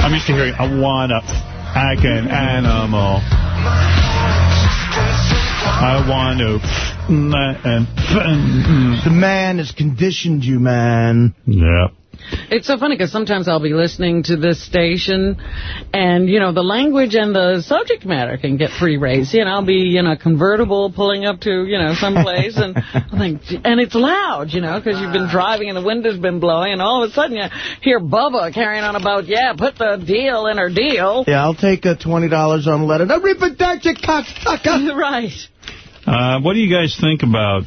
I'm used to hearing, I wanna act an animal. I want to... Mm. The man has conditioned you, man. Yeah. It's so funny because sometimes I'll be listening to this station and, you know, the language and the subject matter can get pretty racy. And I'll be in a convertible pulling up to, you know, someplace and I think, and it's loud, you know, because you've been driving and the wind has been blowing and all of a sudden you hear Bubba carrying on about, yeah, put the deal in her deal. Yeah, I'll take a $20 on letter. No, rip it down, you cocksucker. right. Uh, what do you guys think about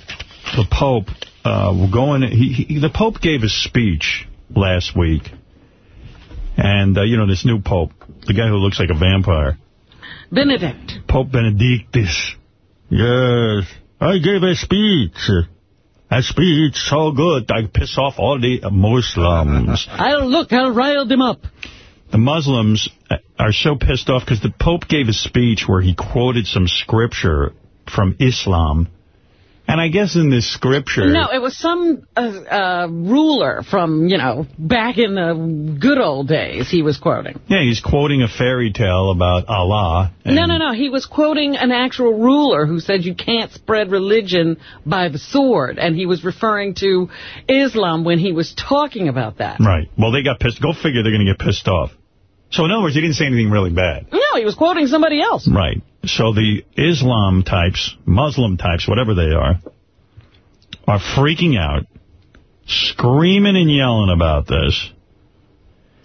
the Pope uh, going? He, he, the Pope gave a speech last week, and uh, you know this new Pope, the guy who looks like a vampire, Benedict. Pope Benedictus. Yes, I gave a speech. A speech so good I piss off all the Muslims. I'll look, I'll rile them up. The Muslims are so pissed off because the Pope gave a speech where he quoted some scripture from Islam. And I guess in this scripture... No, it was some uh, uh, ruler from, you know, back in the good old days he was quoting. Yeah, he's quoting a fairy tale about Allah. No, no, no. He was quoting an actual ruler who said you can't spread religion by the sword. And he was referring to Islam when he was talking about that. Right. Well, they got pissed. Go figure they're going to get pissed off. So in other words, he didn't say anything really bad. No, he was quoting somebody else. Right. So the Islam types, Muslim types, whatever they are, are freaking out, screaming and yelling about this.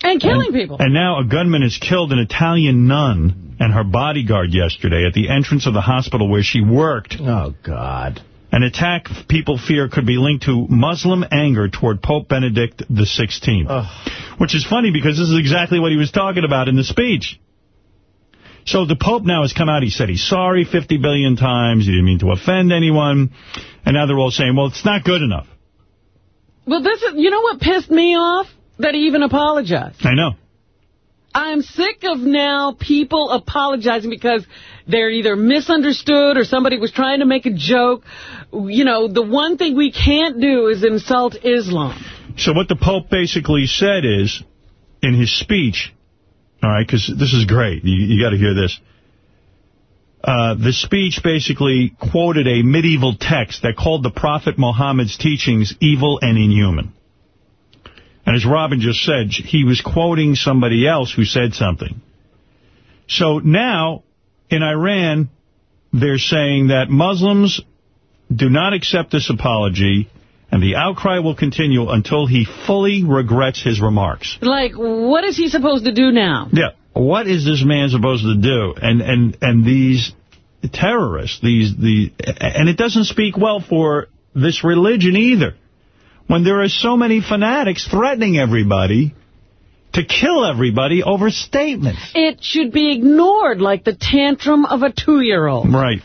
And killing and, people. And now a gunman has killed an Italian nun and her bodyguard yesterday at the entrance of the hospital where she worked. Oh, God. An attack people fear could be linked to Muslim anger toward Pope Benedict XVI. Ugh. Which is funny because this is exactly what he was talking about in the speech. So the Pope now has come out. He said he's sorry 50 billion times. He didn't mean to offend anyone. And now they're all saying, well, it's not good enough. Well, this is, you know what pissed me off? That he even apologized. I know. I'm sick of now people apologizing because they're either misunderstood or somebody was trying to make a joke. You know, the one thing we can't do is insult Islam. So what the Pope basically said is, in his speech, all right, because this is great. You, you got to hear this. Uh, the speech basically quoted a medieval text that called the Prophet Muhammad's teachings evil and inhuman. And as Robin just said, he was quoting somebody else who said something. So now, in Iran, they're saying that Muslims do not accept this apology, and the outcry will continue until he fully regrets his remarks. Like, what is he supposed to do now? Yeah. What is this man supposed to do? And and and these terrorists, these the and it doesn't speak well for this religion either. When there are so many fanatics threatening everybody to kill everybody over statements. It should be ignored like the tantrum of a two-year-old. Right.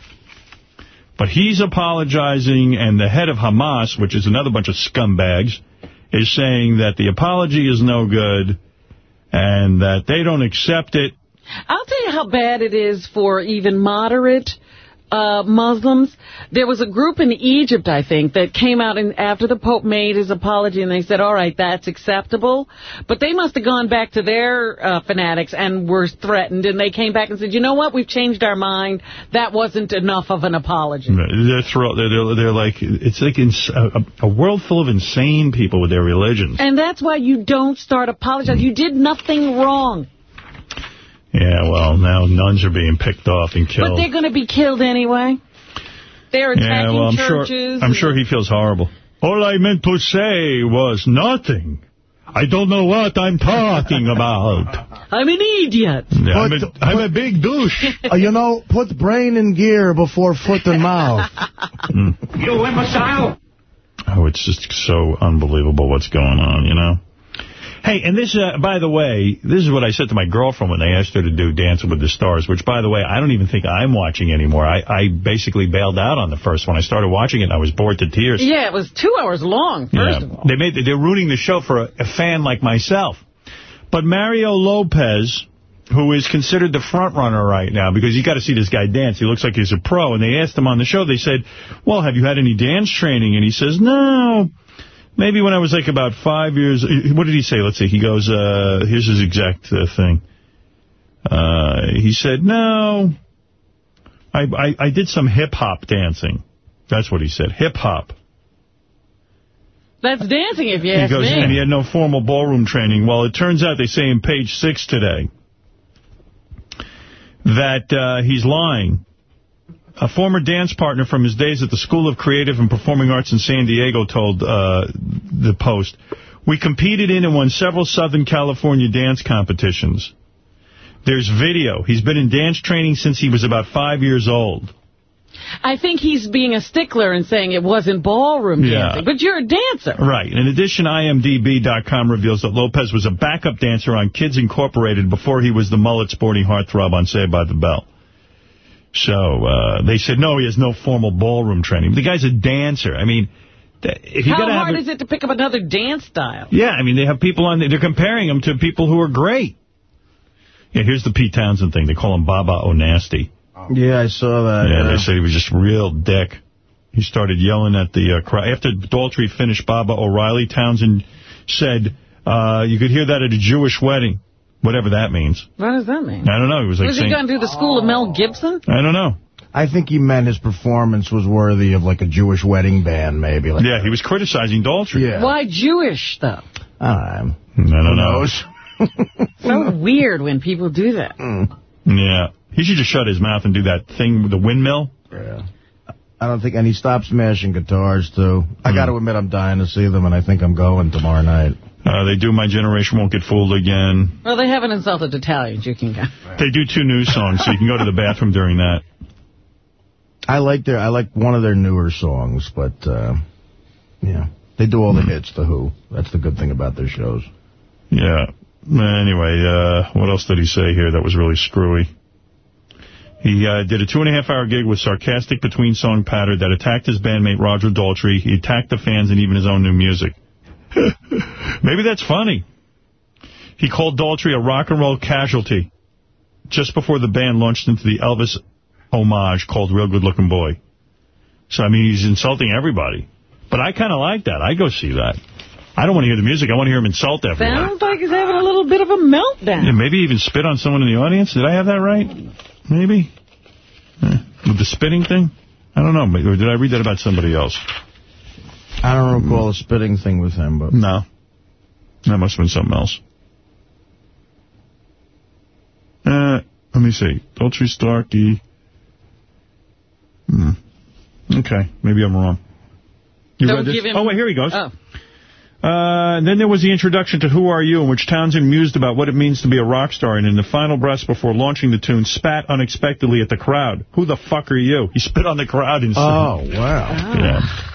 But he's apologizing, and the head of Hamas, which is another bunch of scumbags, is saying that the apology is no good and that they don't accept it. I'll tell you how bad it is for even moderate uh, Muslims. There was a group in Egypt, I think, that came out and after the Pope made his apology and they said, all right, that's acceptable. But they must have gone back to their uh, fanatics and were threatened. And they came back and said, you know what, we've changed our mind. That wasn't enough of an apology. They're, they're, they're, they're like, it's like a, a world full of insane people with their religions. And that's why you don't start apologizing. You did nothing wrong. Yeah, well, now nuns are being picked off and killed. But they're going to be killed anyway. They're attacking yeah, well, I'm churches. Sure, I'm sure he feels horrible. All I meant to say was nothing. I don't know what I'm talking about. I'm an idiot. Yeah, I'm, a, I'm a big douche. Uh, you know, put brain in gear before foot and mouth. mm. You imbecile! Oh, it's just so unbelievable what's going on, you know? Hey, and this, uh, by the way, this is what I said to my girlfriend when they asked her to do Dancing with the Stars, which, by the way, I don't even think I'm watching anymore. I, I basically bailed out on the first one. I started watching it, and I was bored to tears. Yeah, it was two hours long, first Yeah. of all. They made, they're ruining the show for a, a fan like myself. But Mario Lopez, who is considered the front runner right now, because you got to see this guy dance. He looks like he's a pro. And they asked him on the show, they said, well, have you had any dance training? And he says, no. Maybe when I was like about five years. What did he say? Let's see. He goes, uh, here's his exact uh, thing. Uh, he said, no. I, I, I did some hip-hop dancing. That's what he said. Hip-hop. That's dancing, if you He ask goes, me. and he had no formal ballroom training. Well, it turns out they say in page six today that uh, he's lying. A former dance partner from his days at the School of Creative and Performing Arts in San Diego told uh, the Post, we competed in and won several Southern California dance competitions. There's video. He's been in dance training since he was about five years old. I think he's being a stickler and saying it wasn't ballroom Yeah. dancing. But you're a dancer. Right. In addition, IMDb.com reveals that Lopez was a backup dancer on Kids Incorporated before he was the mullet sporting heartthrob on Saved by the Bell. So uh, they said, no, he has no formal ballroom training. The guy's a dancer. I mean, if you How hard a- is it to pick up another dance style? Yeah, I mean, they have people on, they're comparing him to people who are great. Yeah, here's the Pete Townshend thing. They call him Baba O'Nasty. Yeah, I saw that. Yeah, yeah. they said he was just real dick. He started yelling at the uh, crowd. After Daltrey finished Baba O'Riley, Townshend said, uh, you could hear that at a Jewish wedding, whatever that means. What does that mean? I don't know. He was like Was he going to the school of Mel Gibson? I don't know. I think he meant his performance was worthy of like a Jewish wedding band, maybe. Like, Yeah, he was criticizing Daltrey. Yeah. Why Jewish, though? I don't know. I don't know. So weird when people do that. Hmm. Yeah. He should just shut his mouth and do that thing with the windmill. Yeah. I don't think, and he stopped smashing guitars, too. I hmm. got to admit, I'm dying to see them, and I think I'm going tomorrow night. Uh, they do My Generation Won't Get Fooled Again. Well, they haven't insulted Italians. You can go. They do two new songs, so you can go to the bathroom during that. I like their, I like one of their newer songs, but, uh, yeah. They do all the hits, The Who. That's the good thing about their shows. Yeah. Anyway, uh, what else did he say here that was really screwy? He uh, did a two-and-a-half-hour gig with sarcastic between-song patter that attacked his bandmate Roger Daltrey. He attacked the fans and even his own new music. Maybe that's funny. He called Daltrey a rock and roll casualty just before the band launched into the Elvis homage called Real Good Looking Boy. So, I mean, he's insulting everybody. But I kind of like that. I go see that. I don't want to hear the music. I want to hear him insult everyone. Sounds like he's having a little bit of a meltdown. Yeah, maybe even spit on someone in the audience. Did I have that right? Maybe? Eh, With the spitting thing? I don't know. Or did I read that about somebody else? I don't recall a spitting thing with him, but... No. That must have been something else. Uh, let me see. Daltrey Starkey. Hmm. Okay. Maybe I'm wrong. You Don't read this? give him- Oh, wait, here he goes. Oh. Uh, then there was the introduction to Who Are You, in which Townshend mused about what it means to be a rock star, and in the final breaths before launching the tune, spat unexpectedly at the crowd. Who the fuck are you? He spit on the crowd and said... Oh, wow. Yeah.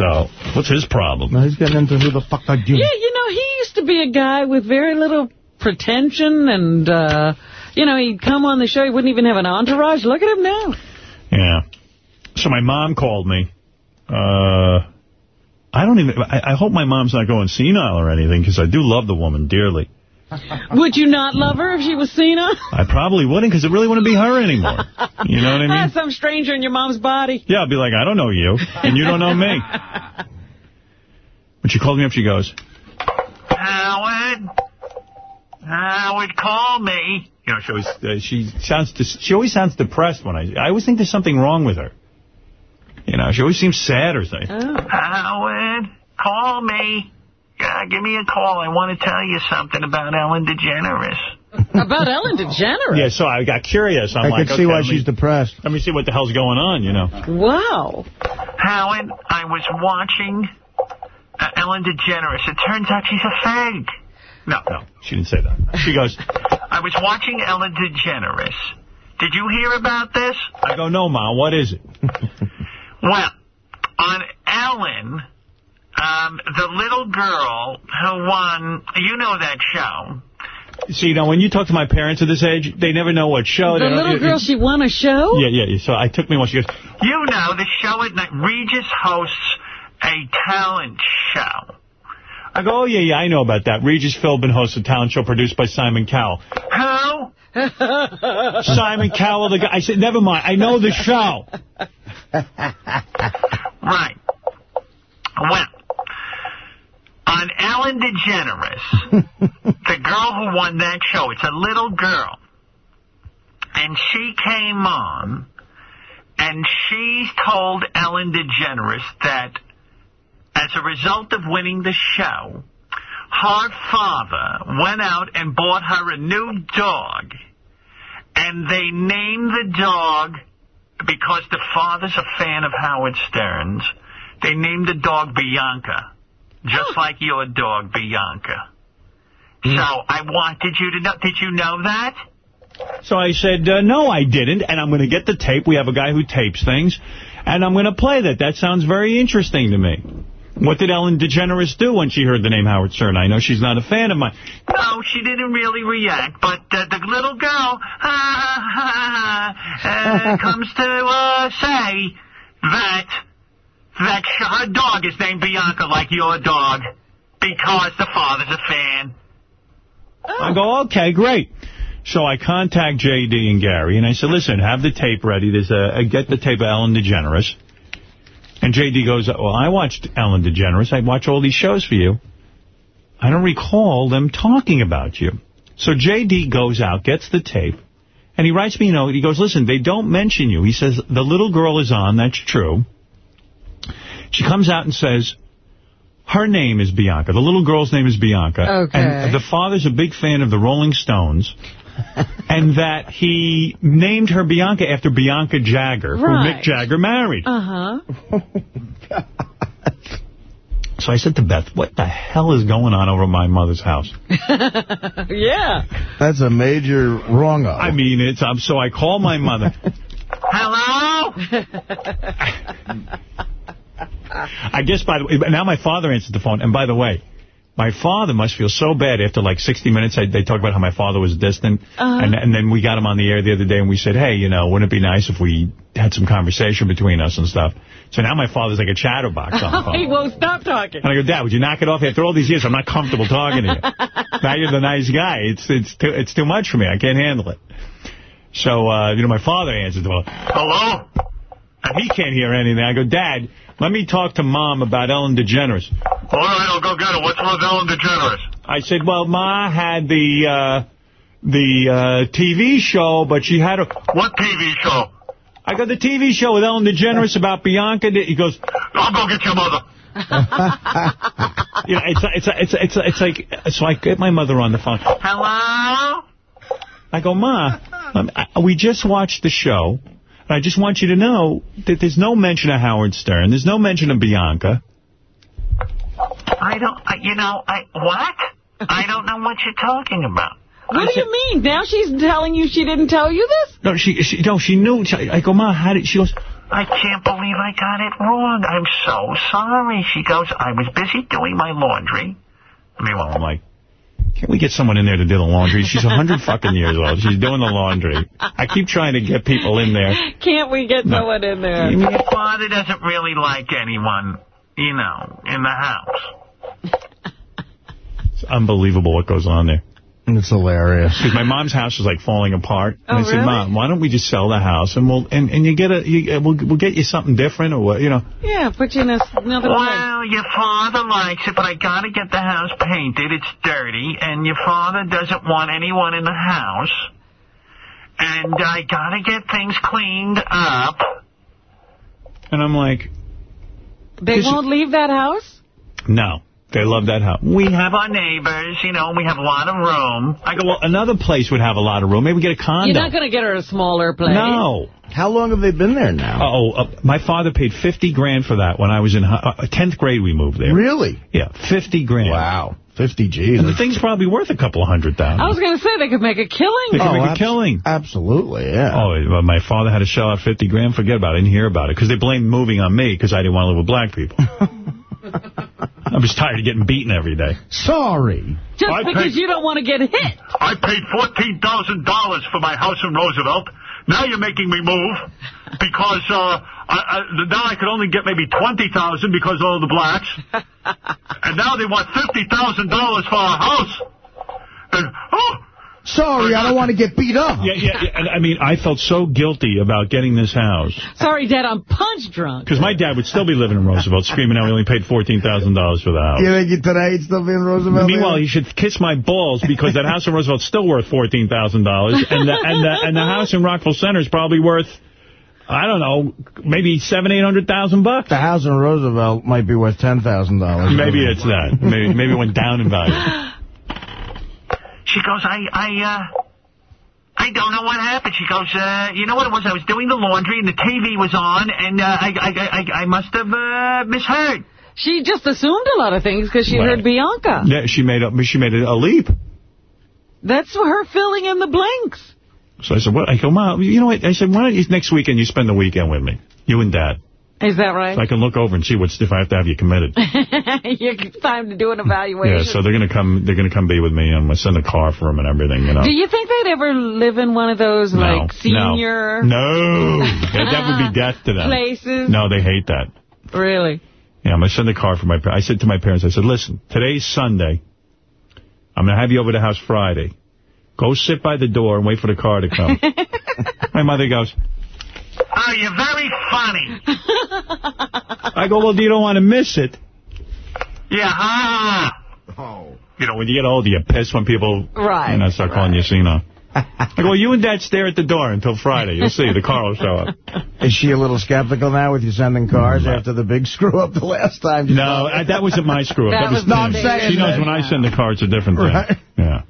So, what's his problem? Now he's getting into who the fuck I do. Yeah, you know, he used to be a guy with very little pretension, and, uh, you know, he'd come on the show, he wouldn't even have an entourage. Look at him now. Yeah. So my mom called me. Uh, I don't even, I, I hope my mom's not going senile or anything, because I do love the woman dearly. Would you not love her if she was senile? I probably wouldn't, because it really wouldn't be her anymore. You know what I mean? Ah, some stranger in your mom's body. Yeah, I'd be like, I don't know you, and you don't know me. But she called me up, she goes, Howard? Howard, call me. you know, she always, uh, she sounds, dis- she always sounds depressed when I, I always think there's something wrong with her. You know, she always seems sad or something. Howard, call me. Yeah, give me a call. I want to tell you something about Ellen DeGeneres. About Ellen DeGeneres? Yeah, so I got curious. I'm I like, can see okay, why let me- she's depressed. Let me see what the hell's going on, you know. Wow. Howard, I was watching uh, Ellen DeGeneres. It turns out she's a fag. No, no, she didn't say that. She goes, I was watching Ellen DeGeneres. Did you hear about this? I go, no, Ma, what is it? Well, on Ellen, um, the little girl who won, you know that show. See, you know, when you talk to my parents at this age, they never know what show. The little girl, she won a show? Yeah, yeah, yeah. So I took me one. She goes, You know, the show at night, Regis hosts a talent show. I go, oh, yeah, yeah, I know about that. Regis Philbin hosts a talent show produced by Simon Cowell. Who? Simon Cowell, the guy. I said, never mind. I know the show. Right. Well, on Ellen DeGeneres, the girl who won that show, it's a little girl. And she came on, and she told Ellen DeGeneres that as a result of winning the show, her father went out and bought her a new dog, and they named the dog because the father's a fan of Howard Stern's. They named the dog Bianca, just like your dog Bianca. So I wanted you to know. Did you know that? So I said, uh, no, I didn't, and I'm going to get the tape. We have a guy who tapes things, and I'm going to play that. That sounds very interesting to me. What did Ellen DeGeneres do when she heard the name Howard Stern? I know she's not a fan of mine. No, she didn't really react, but uh, the little girl uh, comes to uh, say that that her dog is named Bianca like your dog because the father's a fan. I go, okay, great. So I contact J.D. and Gary, and I said, listen, have the tape ready. There's a get the tape of Ellen DeGeneres. And J.D. goes, well, I watched Ellen DeGeneres. I watch all these shows for you. I don't recall them talking about you. So J.D. goes out, gets the tape, and he writes me a note. He goes, listen, they don't mention you. He says, the little girl is on. That's true. She comes out and says, her name is Bianca. The little girl's name is Bianca. Okay. And the father's a big fan of the Rolling Stones. and that he named her Bianca after Bianca Jagger, who Mick Jagger married. Uh-huh. So I said to Beth, what the hell is going on over at my mother's house? yeah. That's a major wrong -o. I mean, it's um, so I call my mother. Hello? I guess, by the way, now my father answered the phone. And by the way, my father must feel so bad after like 60 minutes. I, they talked about how my father was distant. Uh-huh. And, and then we got him on the air the other day and we said, hey, you know, wouldn't it be nice if we had some conversation between us and stuff? So now my father's like a chatterbox on the phone. he won't stop talking. And I go, Dad, would you knock it off? After all these years, I'm not comfortable talking to you. now you're the nice guy. It's it's too, it's too much for me. I can't handle it. So, uh, you know, my father answers the phone. Hello? And he can't hear anything. I go, Dad, let me talk to Mom about Ellen DeGeneres. All right, I'll go get her. What's with Ellen DeGeneres? I said, well, Ma had the uh, the uh, TV show, but she had a... What TV show? I got the TV show with Ellen DeGeneres about Bianca. He goes... I'll go get your mother. You know, it's, it's, it's, it's, it's like... So I get my mother on the phone. Hello? I go, Ma, um, I, we just watched the show. And I just want you to know that there's no mention of Howard Stern. There's no mention of Bianca. I don't, I, you know, I, what? I don't know what you're talking about. What do you mean? Now she's telling you she didn't tell you this? No, she, she no, she knew. She, I go, Ma, how did she goes? I can't believe I got it wrong. I'm so sorry. She goes, I was busy doing my laundry. Meanwhile, I'm like, can't we get someone in there to do the laundry? She's 100 fucking years old. She's doing the laundry. I keep trying to get people in there. Can't we get No. someone in there? Your father doesn't really like anyone, you know, in the house. It's unbelievable what goes on there. It's hilarious. Because my mom's house is like falling apart. And Oh, I said, really? Mom, why don't we just sell the house and we'll and, and you get a you, we'll we'll get you something different or what you know. Yeah, put you in a, another place. Well, your father likes it, but I gotta get the house painted. It's dirty, and your father doesn't want anyone in the house. And I gotta get things cleaned up. And I'm like, They won't leave that house? no, they love that house. We have our neighbors, you know, we have a lot of room. I go, well, another place would have a lot of room. Maybe we get a condo. You're not going to get her a smaller place. no. How long have they been there now? Oh, uh, my father paid 50 grand for that when I was in hi- uh, 10th grade. We moved there. Really? Yeah, 50 grand. Wow. 50 G's. And the thing's probably worth a couple of hundred thousand. I was going to say they could make a killing. They could Oh, make a killing. Absolutely, yeah. Oh, my father had to shell out 50 grand. Forget about it. I didn't hear about it because they blamed moving on me because I didn't want to live with black people. I'm just tired of getting beaten every day. Sorry. Just I because paid- you don't want to get hit. I paid $14,000 for my house in Roosevelt. Now you're making me move because uh, I, I, now I could only get maybe 20000 because of all the blacks. and now they want $50,000 for a house. And, oh, Sorry, I don't want to get beat up. Yeah, yeah, yeah. And, I mean, I felt so guilty about getting this house. Sorry, Dad, I'm punch drunk. Because my dad would still be living in Roosevelt, screaming out we only paid $14,000 for the house. You think today he'd still be in Roosevelt? Meanwhile, he should kiss my balls because that house in Roosevelt's still worth $14,000, and the, and, the, and the house in Rockville Center is probably worth, I don't know, maybe seven, eight hundred thousand bucks. The house in Roosevelt might be worth $10,000. Maybe it's that. Maybe, maybe it went down in value. she goes, I, I, uh, I don't know what happened. She goes, uh, you know what it was? I was doing the laundry and the TV was on and uh, I, I, I, I must have uh, misheard. She just assumed a lot of things because she Right. heard Bianca. Yeah, she made up. She made a leap. That's her filling in the blanks. So I said, "What?" I go, "Mom, you know what?" I said, "Why don't you next weekend you spend the weekend with me, you and Dad, Is that right? so I can look over and see what's if I have to have you committed." you time to do an evaluation. Yeah, so they're gonna come. They're gonna come be with me. I'm gonna send a car for them and everything. You know. Do you think they'd ever live in one of those, no, like, senior No, no. That would be death to them. places? No, they hate that. Really? Yeah, I'm going to send a car for my parents. I said to my parents, I said, listen, today's Sunday. I'm going to have you over to the house Friday. Go sit by the door and wait for the car to come. my mother goes, Oh, you're very funny. I go, well, do you don't want to miss it. Yeah, ha. Oh. You know, when you get older, you piss when people Right, you know, start calling you Cena. I go, well, you and Dad stare at the door until Friday. You'll see. The car will show up. Is she a little skeptical now with you sending cars after the big screw-up the last time? No, I, that wasn't my screw up. That That, was was No, I'm saying She knows that. when I send the car, it's a different thing. Right. Yeah.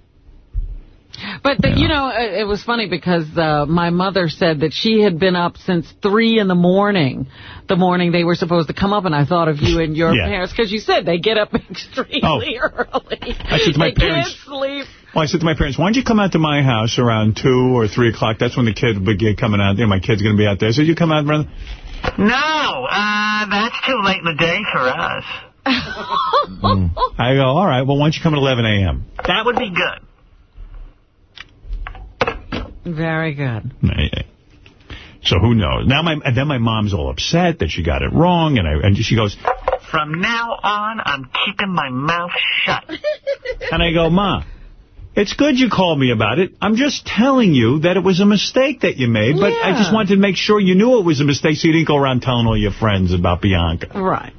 But, the, you know, it, it was funny because uh, my mother said that she had been up since 3 in the morning, the morning they were supposed to come up, and I thought of you and your Yeah. parents, because you said they get up extremely Oh. early. I said to my they parents- can't sleep. Well, I said to my parents, why don't you come out to my house around 2 or 3 o'clock? That's when the kids will be coming out. You know, my kid's going to be out there. I said, you come out, brother. No, uh, that's too late in the day for us. I go, all right, well, why don't you come at 11 a.m.? That would be good. Very good. So who knows? Now my and then my mom's all upset that she got it wrong, and I and she goes, From now on, I'm keeping my mouth shut. and I go, Ma, it's good you called me about it. I'm just telling you that it was a mistake that you made, but I just wanted to make sure you knew it was a mistake so you didn't go around telling all your friends about Bianca. Right.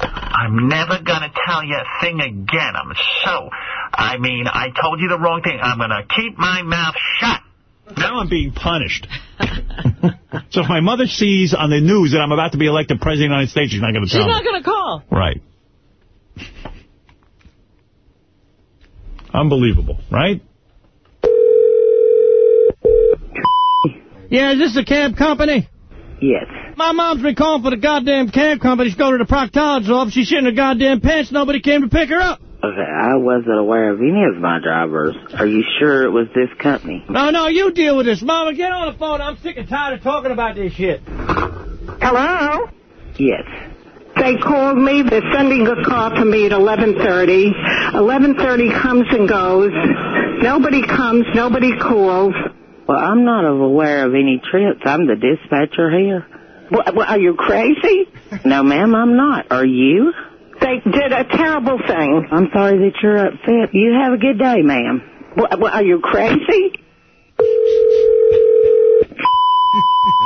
I'm never going to tell you a thing again. I'm so... I mean, I told you the wrong thing. I'm going to keep my mouth shut. Now I'm being punished. so if my mother sees on the news that I'm about to be elected president of the United States, she's not going to She's tell me. not going to call. Right. Unbelievable, right? Yeah, is this a cab company? Yes. My mom's been calling for the goddamn cab company. She's going to the proctologist's office. She's shitting her goddamn pants. Nobody came to pick her up. Okay, I wasn't aware of any of my drivers. Are you sure it was this company? No, no, you deal with this. Mama, get on the phone. I'm sick and tired of talking about this shit. Hello? Yes. They called me. They're sending a car to me at 11:30. 11:30 comes and goes. Nobody comes. Nobody calls. Well, I'm not aware of any trips. I'm the dispatcher here. What, what, are you crazy? No, ma'am, I'm not. Are you? They did a terrible thing. I'm sorry that you're upset. You have a good day, ma'am. What, are you crazy?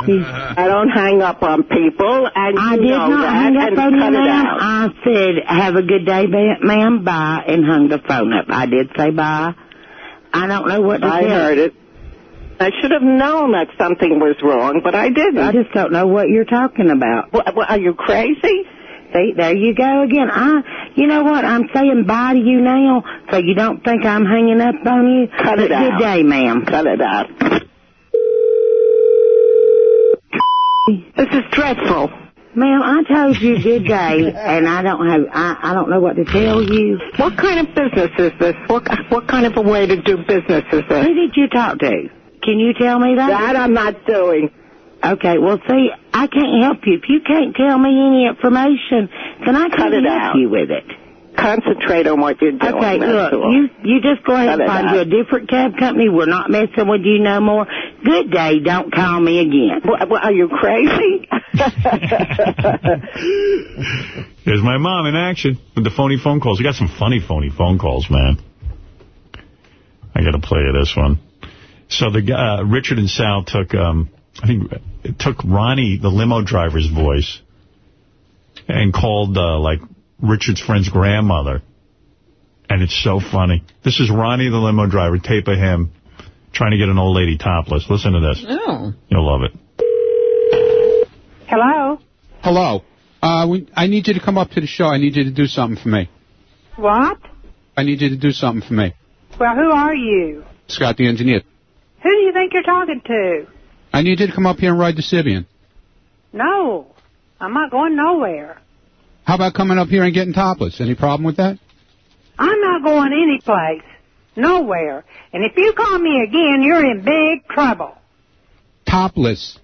I don't hang up on people, and I did not that, hang up on you, ma'am. I said, have a good day, ma'am, bye, and hung the phone up. I did say bye. I don't know what to I say. heard it. I should have known that something was wrong, but I didn't. I just don't know what you're talking about. What, are you crazy? See, there you go again. I, you know what? I'm saying bye to you now, so you don't think I'm hanging up on you. Cut it But out. Good day, ma'am. Cut it out. This is dreadful. Ma'am, I told you good day, and I don't have, I, I don't know what to tell you. What kind of business is this? What, what kind of a way to do business is this? Who did you talk to? Can you tell me that? That I'm not doing. Okay, well, see, I can't help you. If you can't tell me any information, then I Cut can't it help out. you with it. concentrate on what you're doing. Okay, look, all. you you just go ahead and Da-da-da. find you a different cab company. We're not messing with you no more. Good day. Don't call me again. What, what, are you crazy? There's my mom in action with the phony phone calls. We got some funny phony phone calls, man. I got to play you this one. So the guy, uh, Richard and Sal took, um, I think, it took Ronnie, the limo driver's voice, and called, uh, like, Richard's friend's grandmother. And it's so funny. This is Ronnie, the limo driver, tape of him trying to get an old lady topless. Listen to this. Oh. You'll love it. Hello? Hello. Uh, we, I need you to come up to the show. I need you to do something for me. What? I need you to do something for me. Well, who are you? Scott the engineer. Who do you think you're talking to? I need you to come up here and ride the Sybian. No. I'm not going nowhere. How about coming up here and getting topless? Any problem with that? I'm not going any place. Nowhere. And if you call me again, you're in big trouble. Topless.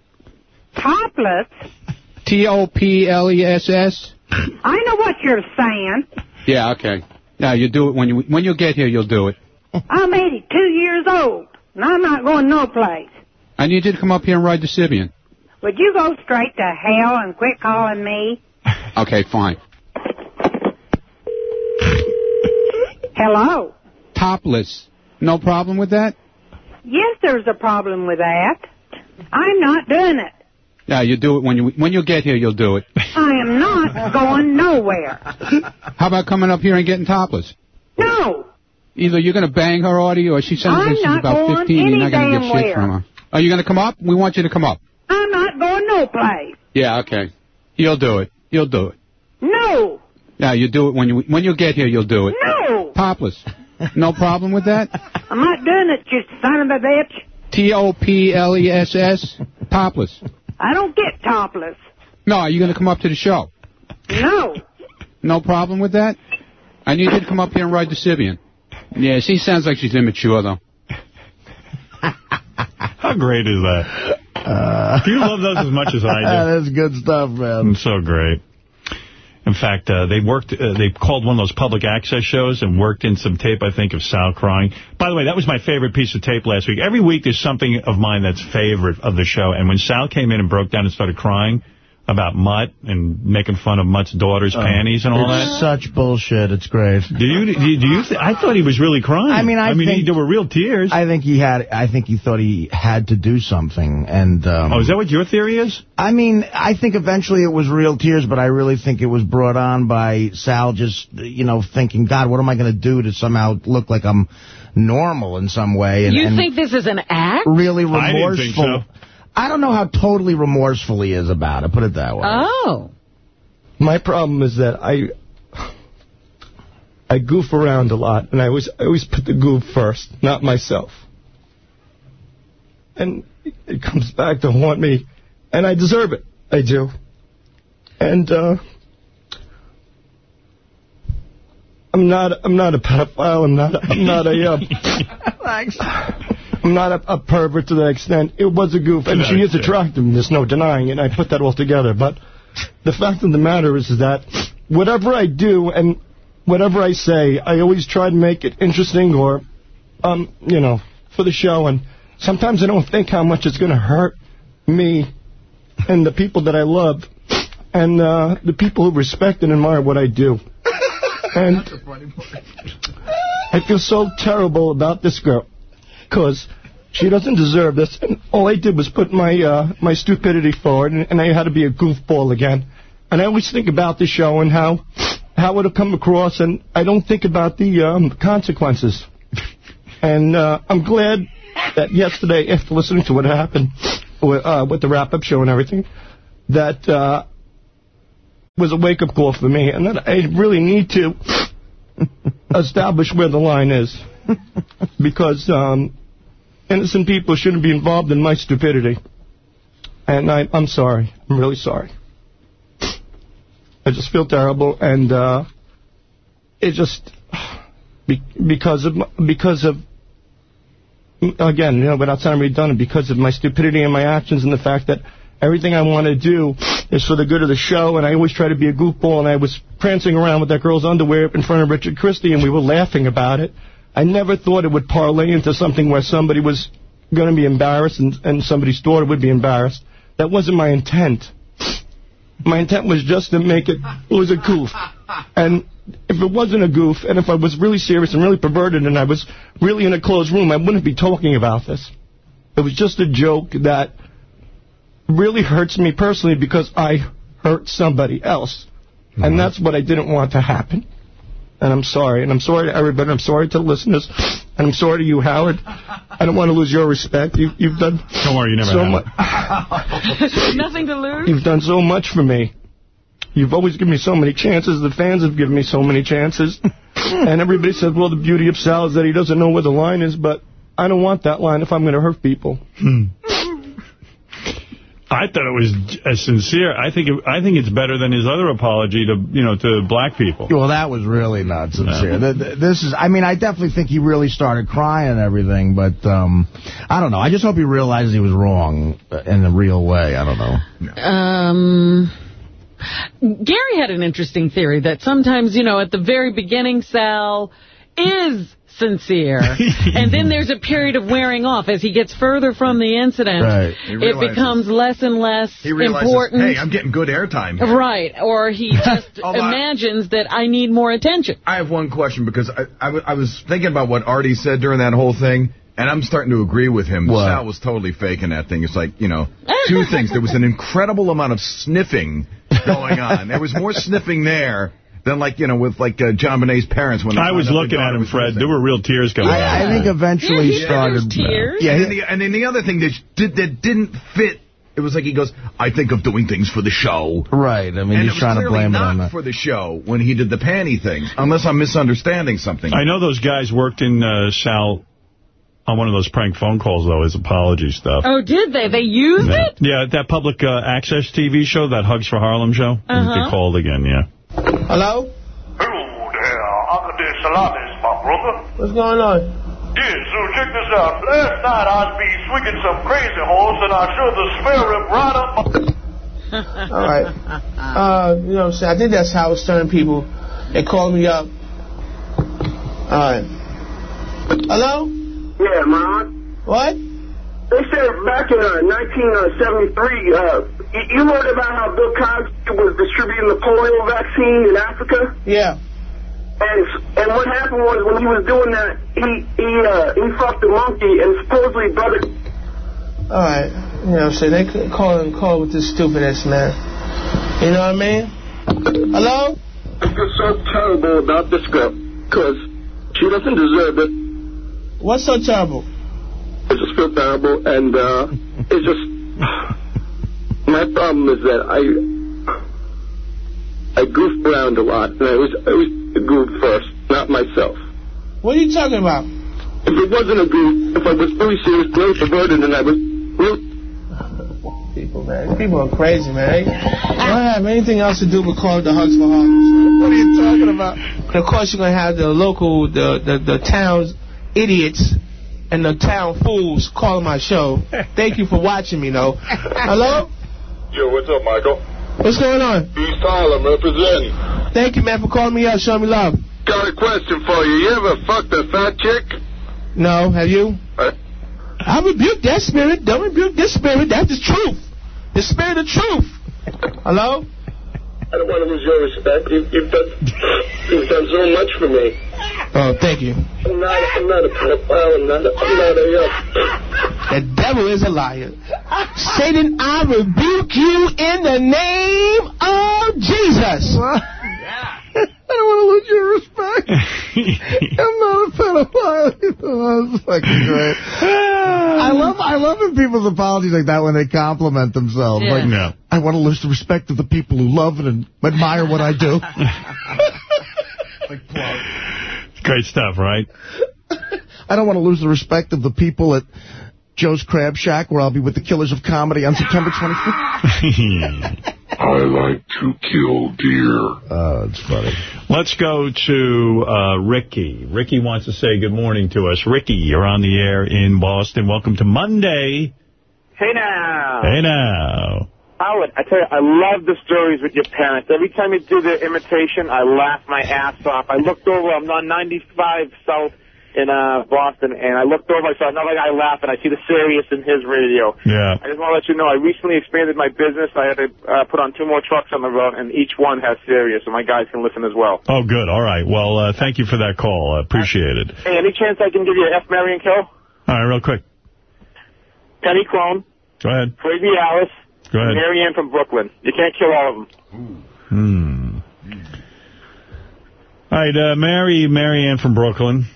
Topless? T-O-P-L-E-S-S? I know what you're saying. Yeah, okay. Now, you do it when you when you get here, you'll do it. I'm 82 years old, and I'm not going no place. I need you to come up here and ride the Sybian. Would you go straight to hell and quit calling me? Okay, fine. Hello? Topless. No problem with that? Yes, there's a problem with that. I'm not doing it. Yeah, you do it when you when you get here, you'll do it. I am not going nowhere. How about coming up here and getting topless? No. Either you're going to bang her, Artie, or she sounds I'm about 15 and you're not going to get shit from her. Are you going to come up? We want you to come up. I'm not going no place. Yeah, okay. You'll do it. You'll do it. No. Yeah, you do it when you when you get here, you'll do it. No. Topless. No problem with that? I'm not doing it, you son of a bitch. T-O-P-L-E-S-S? Topless. I don't get topless. No, are you going to come up to the show? No. No problem with that? I need you to come up here and ride the Sybian. Yeah, she sounds like she's immature, though. How great is that? do you love those as much as I do? That's good stuff, man. It's so great. In fact, uh, they worked. Uh, they called one of those public access shows and worked in some tape, I think, of Sal crying. By the way, that was my favorite piece of tape last week. Every week there's something of mine that's favorite of the show. And when Sal came in and broke down and started crying about Mutt and making fun of Mutt's daughter's panties and all it's that. such bullshit. It's great. Do you? Do you? Do you th I thought he was really crying. I mean, I, I mean, think, he, there were real tears. I think he had. I think he thought he had to do something, and. Um, oh, is that what your theory is? I mean, I think eventually it was real tears, but I really think it was brought on by Sal just, you know, thinking, God, what am I going to do to somehow look like I'm normal in some way? And, you and think this is an act? really I didn't think remorseful. so. I don't know how totally remorseful he is about it. Put it that way. Oh. My problem is that I I goof around a lot, and I always I always put the goof first, not myself. And it comes back to haunt me, and I deserve it. I do. And uh, I'm not I'm not a pedophile. I'm not I'm not a uh, Thanks. I'm not a, a pervert to that extent. It was a goof, and she is attractive. There's no denying it. I put that all together. But the fact of the matter is, is that whatever I do and whatever I say, I always try to make it interesting or, um, you know, for the show. And sometimes I don't think how much it's going to hurt me and the people that I love and uh, the people who respect and admire what I do. And I feel so terrible about this girl because she doesn't deserve this. And all I did was put my uh, my stupidity forward, and, and I had to be a goofball again. And I always think about the show and how how it'll come across, and I don't think about the um, consequences. And uh, I'm glad that yesterday, after listening to what happened with, uh, with the wrap-up show and everything, that uh, was a wake-up call for me, and that I really need to establish where the line is. Because um, innocent people shouldn't be involved in my stupidity. And I, I'm sorry. I'm really sorry. I just feel terrible, and uh, it just be, because of because of again, you know, without sounding redundant, because of my stupidity and my actions, and the fact that Everything I want to do is for the good of the show, and I always try to be a goofball, and I was prancing around with that girl's underwear in front of Richard Christie, and we were laughing about it. I never thought it would parlay into something where somebody was going to be embarrassed and, and somebody's daughter would be embarrassed. That wasn't my intent. My intent was just to make it, it was a goof. And if it wasn't a goof, and if I was really serious and really perverted and I was really in a closed room, I wouldn't be talking about this. It was just a joke that really hurts me personally because I hurt somebody else. And mm-hmm. that's what I didn't want to happen. And I'm sorry. And I'm sorry to everybody. I'm sorry to the listeners. And I'm sorry to you, Howard. I don't want to lose your respect. You, you've done Don't worry, you never so have. much. Nothing to lose. You've done so much for me. You've always given me so many chances. The fans have given me so many chances. and everybody says, well, the beauty of Sal is that he doesn't know where the line is, but I don't want that line if I'm going to hurt people. Hmm. I thought it was sincere. I think it, I think it's better than his other apology to you know to black people. Well, that was really not sincere. Th- th- This is, I mean, I definitely think he really started crying and everything, but um, I don't know. I just hope he realizes he was wrong in a real way. I don't know. Um, Gary had an interesting theory that sometimes, you know, at the very beginning, Sal is sincere. and then there's a period of wearing off. As he gets further from the incident, Right. He it becomes less and less He realizes, important. hey, I'm getting good airtime here. Right, or he just imagines that I need more attention. I have one question because I, I, w- I was thinking about what Artie said during that whole thing, and I'm starting to agree with him. What? Sal was totally faking that thing. It's like, you know, two things. There was an incredible amount of sniffing going on. There was more sniffing there than, like, you know, with, like, uh, JonBenét's parents when I was looking at him, Fred. missing. There were real tears coming out. I, I think eventually Yeah, he he- started. there's tears. Yeah, and, then the, and then the other thing that, did, that didn't fit, it was like he goes, I think of doing things for the show. right. I mean, and he's trying to clearly blame it on that. for the show when he did the panty thing, unless I'm misunderstanding something. I know those guys worked in uh, Sal on one of those prank phone calls, though, his apology stuff. Oh, did they? They used Yeah. it? Yeah, that public uh, access TV show, that Hugs for Harlem show. Uh-huh. They called again, yeah. Hello? Hello there, Uncle De Salamis, my brother. What's going on? Yeah, so check this out. Last night I was be swinging some crazy horse and I shoved the spare rib right up my... All right. Uh, you know what I'm saying? I think that's how it's turning people. They call me up. All right. Hello? Yeah, man. What? They said back in uh, 1973, uh, y- you heard about how Bill Cosby was distributing the polio vaccine in Africa? Yeah. And and what happened was when he was doing that, he he uh, he fucked a monkey and supposedly brother. All right. You know what I'm saying? They could call and call with this stupidness, man. You know what I mean? Hello? I feel so terrible about this girl because she doesn't deserve it. What's so terrible? I just feel terrible, and uh, it's just my problem is that I I goof around a lot, and I was I was a goof first, not myself. What are you talking about? If it wasn't a goof, if I was really serious, really perverted, and I was really People, man. People are crazy, man. They don't have anything else to do but call the Hugs for Harlem. What are you talking about? And of course, you're going to have the local, the, the, the town's idiots and the town fools calling my show. Thank you for watching me, though. Hello? Yo, what's up, Michael? What's going on? East Harlem representing. Thank you, man, for calling me up. Show me love. Got a question for you. You ever fucked a fat chick? No, have you? Uh, I rebuke that spirit. Don't rebuke this spirit. That's the truth. The spirit of truth. Hello? I don't want to lose your respect. You've, you've done you've done so much for me. Oh, thank you. I'm not I'm not a pedophile. I'm not a, I'm not a uh, The devil is a liar. Satan, I rebuke you in the name of Jesus. I don't want to lose your respect. I'm not a pedophile. That's fucking great. I love I love when people's apologies like that when they compliment themselves. Yeah. Like, Yeah. I want to lose the respect of the people who love and admire what I do. Great stuff, right? I don't want to lose the respect of the people at Joe's Crab Shack where I'll be with the Killers of Comedy on September 25th. I like to kill deer. Oh, it's funny. Let's go to uh, Ricky. Ricky wants to say good morning to us. Ricky, you're on the air in Boston. Welcome to Monday. Hey now. Hey now. Howard, I tell you, I love the stories with your parents. Every time you do the imitation, I laugh my ass off. I looked over, I'm on 95 South in uh, Boston, and I looked over, I saw another guy laughing. And I see the Sirius in his radio. Yeah. I just want to let you know, I recently expanded my business. I had to uh, put on two more trucks on the road, and each one has Sirius, so my guys can listen as well. Oh, good. All right. Well, uh, thank you for that call. I appreciate it. Hey, any chance I can give you F, Mary, and Kill? All right, real quick. Penny Crone, Go ahead. Crazy Alice, Go ahead. Mary Ann from Brooklyn. You can't kill all of them. Hmm. All right, uh, Mary, Mary Ann from Brooklyn.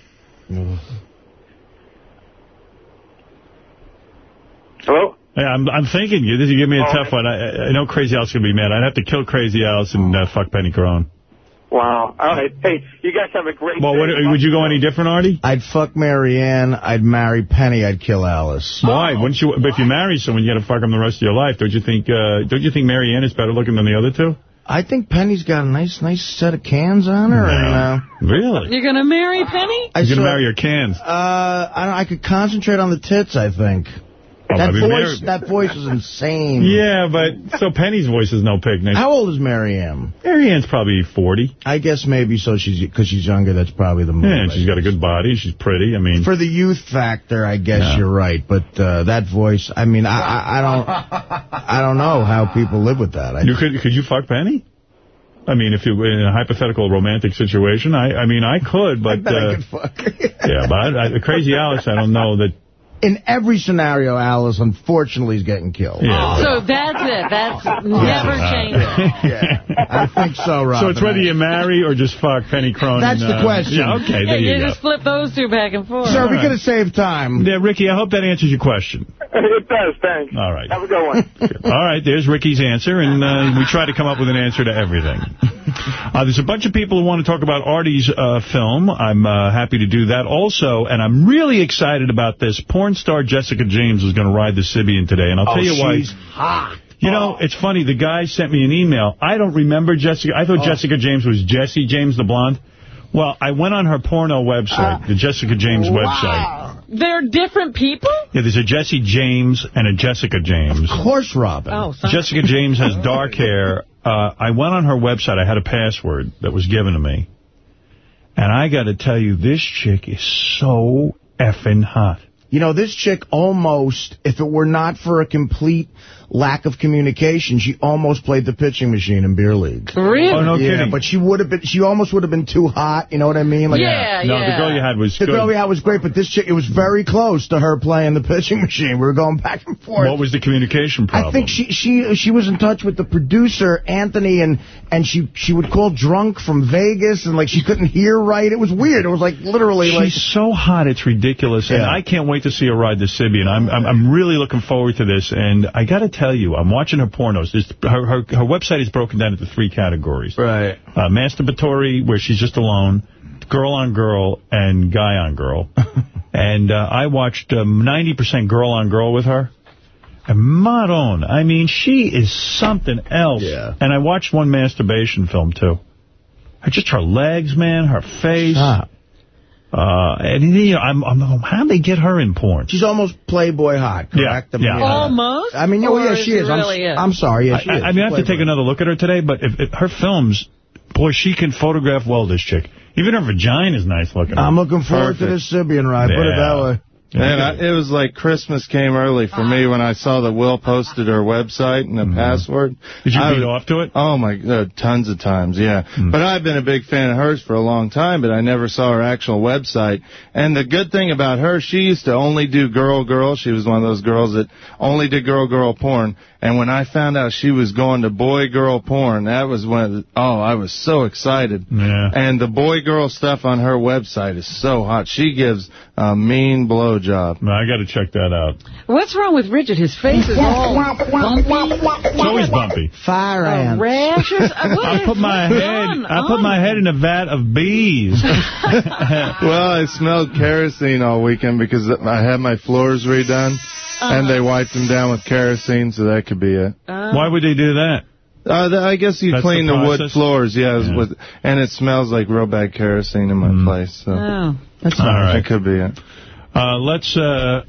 Hello? Hey, I'm I'm thinking you. This you give me a Oh, tough one. I, I know Crazy Alice gonna be mad. I'd have to kill Crazy Alice and uh, fuck Penny Crone. Wow. All right. Hey, you guys have a great Well, what, day. would you go any different, Artie? I'd fuck Marianne. I'd marry Penny. I'd kill Alice. Why? Wouldn't you? But if you marry someone, you got to fuck them the rest of your life. Don't you think? Uh, don't you think Mary Ann is better looking than the other two? I think Penny's got a nice, nice set of cans on her. And, uh, Really? You're going to marry Penny? I You're gonna marry your cans. Uh, I, don't, I could concentrate on the tits, I think. Oh, that voice, that voice is insane. Yeah, but so Penny's voice is no picnic. How old is Mary Ann? Mary Ann's probably 40. I guess maybe so she's because she's younger. That's probably the move. Yeah, and she's got a good body. She's pretty. I mean, For the youth factor, I guess Yeah. you're right. But uh, that voice, I mean, I, I, I don't, I don't know how people live with that. I, you could could you fuck Penny? I mean, if you in a hypothetical romantic situation, I I mean, I could, but bet I uh, could fuck. yeah, but I, I, Crazy Alice, I don't know that. In every scenario, Alice unfortunately is getting killed. Yeah. So that's it. That's never changing. I think so, Robin. So it's whether you marry or just fuck Penny Cronin. That's the uh, question. Yeah, okay, Yeah, there you, you go. just flip those two back and forth. Sir, we could have saved time. Yeah, Ricky, I hope that answers your question. It does, thanks. All right. Have a good one. All right, there's Ricky's answer, and uh, we try to come up with an answer to everything. Uh, there's a bunch of people who want to talk about Artie's uh, film. I'm uh, happy to do that also, and I'm really excited about this. Porn star Jessica James is going to ride the Sybian today, and I'll Oh, tell you why. she's hot. You know, it's funny. The guy sent me an email. I don't remember Jessica. I thought Oh. Jessica James was Jesse James, the blonde. Well, I went on her porno website, the Jessica James website. They're different people? Yeah, there's a Jesse James and a Jessica James. Of course, Robin. Oh, sorry. Jessica James has dark hair. Uh, I went on her website. I had a password that was given to me. And I got to tell you, this chick is so effing hot. You know, this chick almost, if it were not for a complete lack of communication, she almost played the pitching machine in beer league. Really? Oh, no yeah, kidding. but she would have been, she almost would have been too hot, you know what I mean? Like, Yeah, No, yeah. the girl you had was The good. girl we had was great, but this chick, it was very close to her playing the pitching machine. We were going back and forth. What was the communication problem? I think she she she was in touch with the producer Anthony, and and she she would call drunk from Vegas, and like she couldn't hear right. It was weird. It was like literally She's like so hot, it's ridiculous, and I can't wait to see her ride the Sybian. I'm, I'm I'm really looking forward to this, and I got to tell you, I'm watching her pornos. This, her, her her website is broken down into three categories: right. uh, masturbatory, where she's just alone, girl on girl, and guy on girl. and uh, I watched um, 90% girl on girl with her. And Maron, I mean, she is something else. Yeah. And I watched one masturbation film, too. Just her legs, man, her face. Stop. Uh, and you know, I'm, I'm, how'd they get her in porn? She's almost Playboy hot, correct? Yeah, I mean, yeah. Almost? I mean, oh Or yeah, is she. I'm, is? I'm sorry, yeah, she I, is. I mean, I have to take another look at her today, but if, if her films, boy, she can photograph well, this chick. Even her vagina is nice looking. I'm looking forward to Perfect. this Sybian ride. Put it that way. And I, it was like Christmas came early for me when I saw that Will posted her website and the password. Mm-hmm. Did you I beat off to it? Oh, my, God, tons of times, yeah. Hmm. But I've been a big fan of hers for a long time, but I never saw her actual website. And the good thing about her, she used to only do girl-girl. She was one of those girls that only did girl-girl porn. And when I found out she was going to boy-girl porn, that was when, oh, I was so excited. Yeah. And the boy-girl stuff on her website is so hot. She gives a mean blowjob. No, I got to check that out. What's wrong with Richard? His face is all bumpy. It's always bumpy. Fire ants. rash or something? What I put my going head. I put on? my head in a vat of bees. well, I smelled kerosene all weekend because I had my floors redone, and they wiped them down with kerosene, so that could be it. Why would they do that? Uh, th- I guess you That's clean the the, wood floors, yes, Yeah. with, and it smells like real bad kerosene in my place. So Oh. that's All right. That could be it. Uh, let's uh,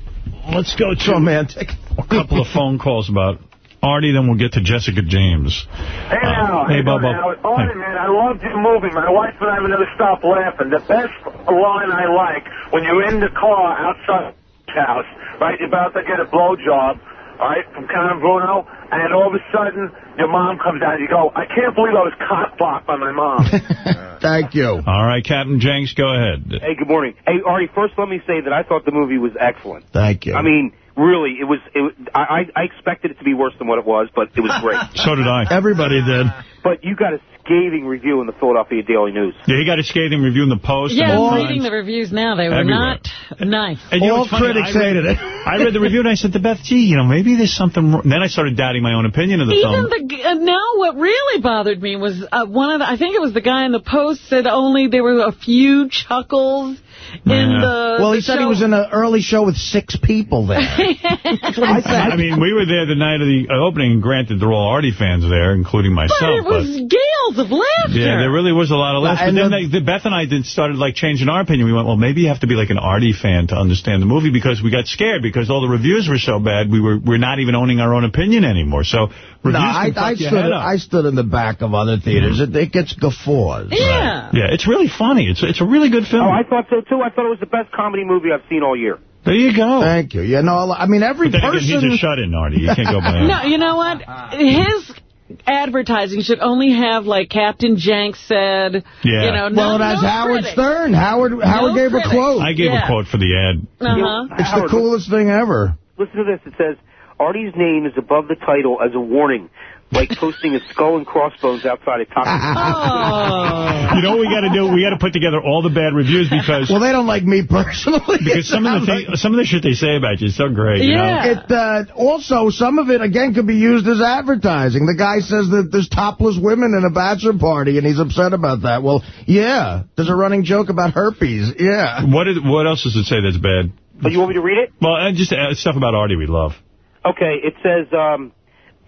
let's go It's romantic. a couple of phone calls about Artie, then we'll get to Jessica James. Hey, now. hey, Bob. Bubba. Artie, man, I loved your movie. My wife and I have never stop laughing. The best line I like when you're in the car outside the house, right, you're about to get a blowjob, all right, from Count Bruno, and all of a sudden your mom comes out and you go, I can't believe I was cock-blocked by my mom. Thank you. All right, Captain Jenks, go ahead. Hey, good morning. Hey, Artie, first let me say that I thought the movie was excellent. Thank you. I mean, really, it was. It, I, I I expected it to be worse than what it was, but it was great. So did I. Everybody did. But you got a scathing review in the Philadelphia Daily News. Yeah, he got a scathing review in the Post. Yeah, and the I'm Times. reading the reviews now. They were Everywhere. not nice. And you know All what's critics I read, hated it. I read the review and I said to Beth, gee, you know, maybe there's something wrong. Then I started doubting my own opinion of the Even film. the uh, no, what really bothered me was uh, one of the. I think it was the guy in the post said only there were a few chuckles in Yeah. the. well, he the said he was in an early show with six people there. That's what he said. I mean, we were there the night of the opening, and granted, there were all Artie fans there, including myself. but myself. it was gales of laughter. Yeah, there really was a lot of laughs. But And then the- they, Beth and I did, started like changing our opinion. We went, well, maybe you have to be like an Artie fan to understand the movie because we got scared because all the reviews were so bad. We were we're not even owning our own opinion anymore. So reviews No, I, I, stood. I stood in the back of other theaters. It, it gets guffaws. Yeah. yeah, it's really funny. It's it's a really good film. Oh, I thought so too. I thought it was the best comedy movie I've seen all year. there you go. Thank you. Yeah, no, I mean, every But then again, person... he's a shut-in, Artie. You can't go by. No, you know what? His advertising should only have, like Captain Jenks said, Yeah. you know, well, no, it has no Howard critics. Stern. Howard Howard gave critics. a quote. I gave Yeah. a quote for the ad. Uh-huh. It's the coolest thing ever. Listen to this. It says, Artie's name is above the title as a warning, like posting a skull and crossbones outside a taco. Oh. You know what we got to do? We got to put together all the bad reviews because Well, they don't like me personally. because some of the I'm thing, some of the shit they say about you is so great. You know? Yeah. It uh, also some of it again could be used as advertising. The guy says that there's topless women in a bachelor party, and he's upset about that. Well, yeah, there's a running joke about herpes. Yeah. What is, what else does it say that's bad? Oh, you want me to read it? Well, uh, just uh, stuff about Artie we love. Okay, it says, um,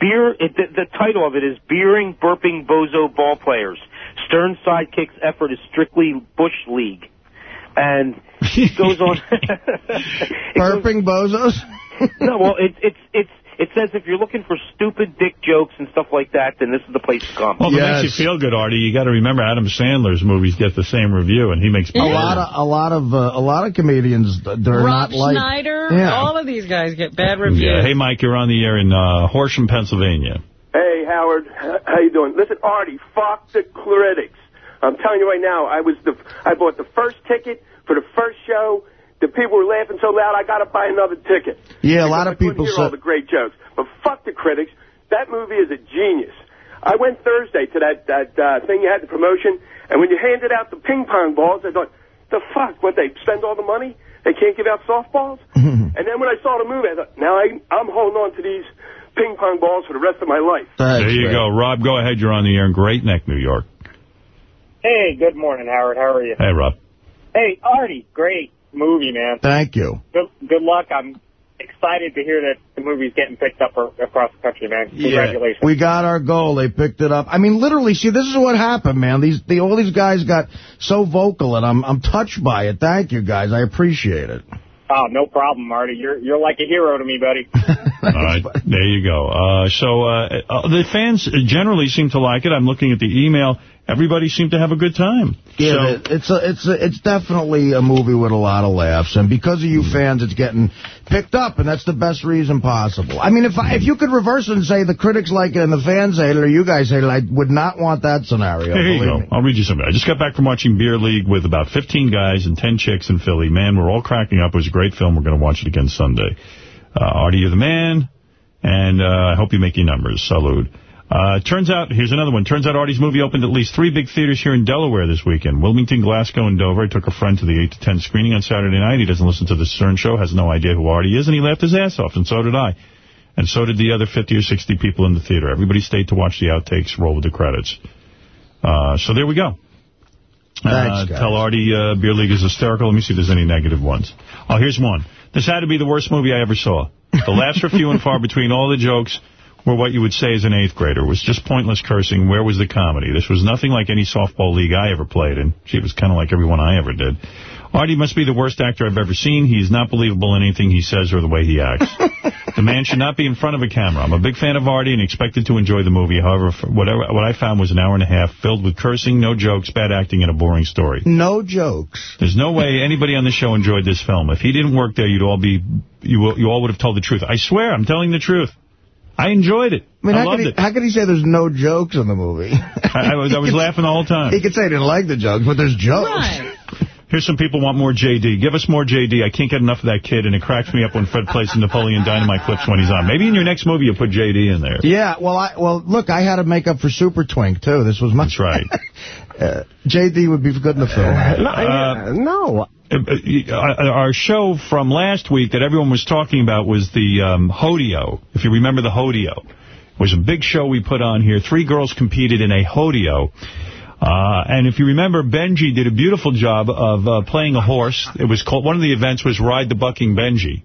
beer, it, the, the title of it is Beering Burping Bozo Ball Players. Stern Sidekick's effort is strictly Bush League. And it goes on. It goes- Burping bozos. no, well, it, it's, it's, it says if you're looking for stupid dick jokes and stuff like that, then this is the place to come. Well, if it Yes. makes you feel good, Artie, you got to remember Adam Sandler's movies get the same review, and he makes A lot of a lot of uh, a lot of comedians they're Rob not like Schneider, Yeah. all of these guys get bad reviews. Yeah. Hey, Mike, you're on the air in uh, Horsham, Pennsylvania. Hey, Howard. How you doing? Listen, Artie, fuck the critics. I'm telling you right now, I was the I bought the first ticket for the first show. The people were laughing so loud, I got to buy another ticket. Yeah, a lot of I couldn't people hear all the great jokes. But fuck the critics. That movie is a genius. I went Thursday to that that uh, thing you had the promotion, and when you handed out the ping pong balls, I thought, the fuck? What they spend all the money? They can't give out softballs. and then when I saw the movie, I thought, now I, I'm holding on to these ping pong balls for the rest of my life. there you go. Rob, go ahead. You're on the air in Great Neck, New York. Hey, good morning, Howard. How are you? Hey, Rob. Hey, Artie, great movie, man. Thank you. Good, good luck. I'm excited to hear that the movie's getting picked up across the country, man. Congratulations. We got our goal. They picked it up. I mean, literally, see, this is what happened, man. These, the, all these guys got so vocal, and I'm, I'm touched by it. Thank you, guys. I appreciate it. Oh, no problem, Marty. You're you're like a hero to me, buddy. All right, there you go. Uh, so uh, uh, the fans generally seem to like it. I'm looking at the email. Everybody seemed to have a good time. Yeah, it- it's a, it's a, it's definitely a movie with a lot of laughs, and because of you fans, it's getting picked up, and that's the best reason possible. I mean, if I, if you could reverse it and say the critics like it and the fans hate it, or you guys hate it, I would not want that scenario. Here you go. me. I'll read you something. I just got back from watching Beer League with about 15 guys and 10 chicks in Philly. Man, we're all cracking up. It was a great film. We're going to watch it again Sunday. Uh, Artie, you're the man, and uh, I hope you make your numbers. Salute. Uh, turns out, here's another one. Turns out Artie's movie opened at least three big theaters here in Delaware this weekend. Wilmington, Glasgow, and Dover. I took a friend to the 8 to 10 screening on Saturday night. He doesn't listen to the Stern Show, has no idea who Artie is, and he laughed his ass off, and so did I. And so did the other 50 or 60 people in the theater. Everybody stayed to watch the outtakes roll with the credits. Uh, so there we go. Uh, tell Artie uh, Beer League is hysterical. Let me see if there's any negative ones. Oh, here's one. This had to be the worst movie I ever saw. The laughs were few and far between. All the jokes were what you would say as an eighth grader. It was just pointless cursing. Where was the comedy? This was nothing like any softball league I ever played in. Gee, it was kind of like everyone I ever did. Artie must be the worst actor I've ever seen. He is not believable in anything he says or the way he acts. the man should not be in front of a camera. I'm a big fan of Artie and expected to enjoy the movie. However, whatever what I found was an hour and a half filled with cursing, no jokes, bad acting, and a boring story. No jokes. There's no way anybody on the show enjoyed this film. If he didn't work there, you'd all be you you all would have told the truth. I swear, I'm telling the truth. I enjoyed it. I mean, I how, loved could he, it. how could he say there's no jokes in the movie? I, I was I was laughing the whole time. He could say he didn't like the jokes, but there's jokes. Here's some people want more JD. Give us more JD. I can't get enough of that kid, and it cracks me up when Fred plays the Napoleon Dynamite clips when he's on. Maybe in your next movie you put JD in there. Yeah, well, I well look, I had to make up for Super Twink, too. This was my... That's right. uh, JD would be good in the film. Uh, no. uh, uh, our show from last week that everyone was talking about was the um, Hodeo, if you remember the Hodeo. It was a big show we put on here. Three girls competed in a Hodeo. Uh, and if you remember, Benji did a beautiful job of uh, playing a horse. It was called, one of the events was Ride the Bucking Benji.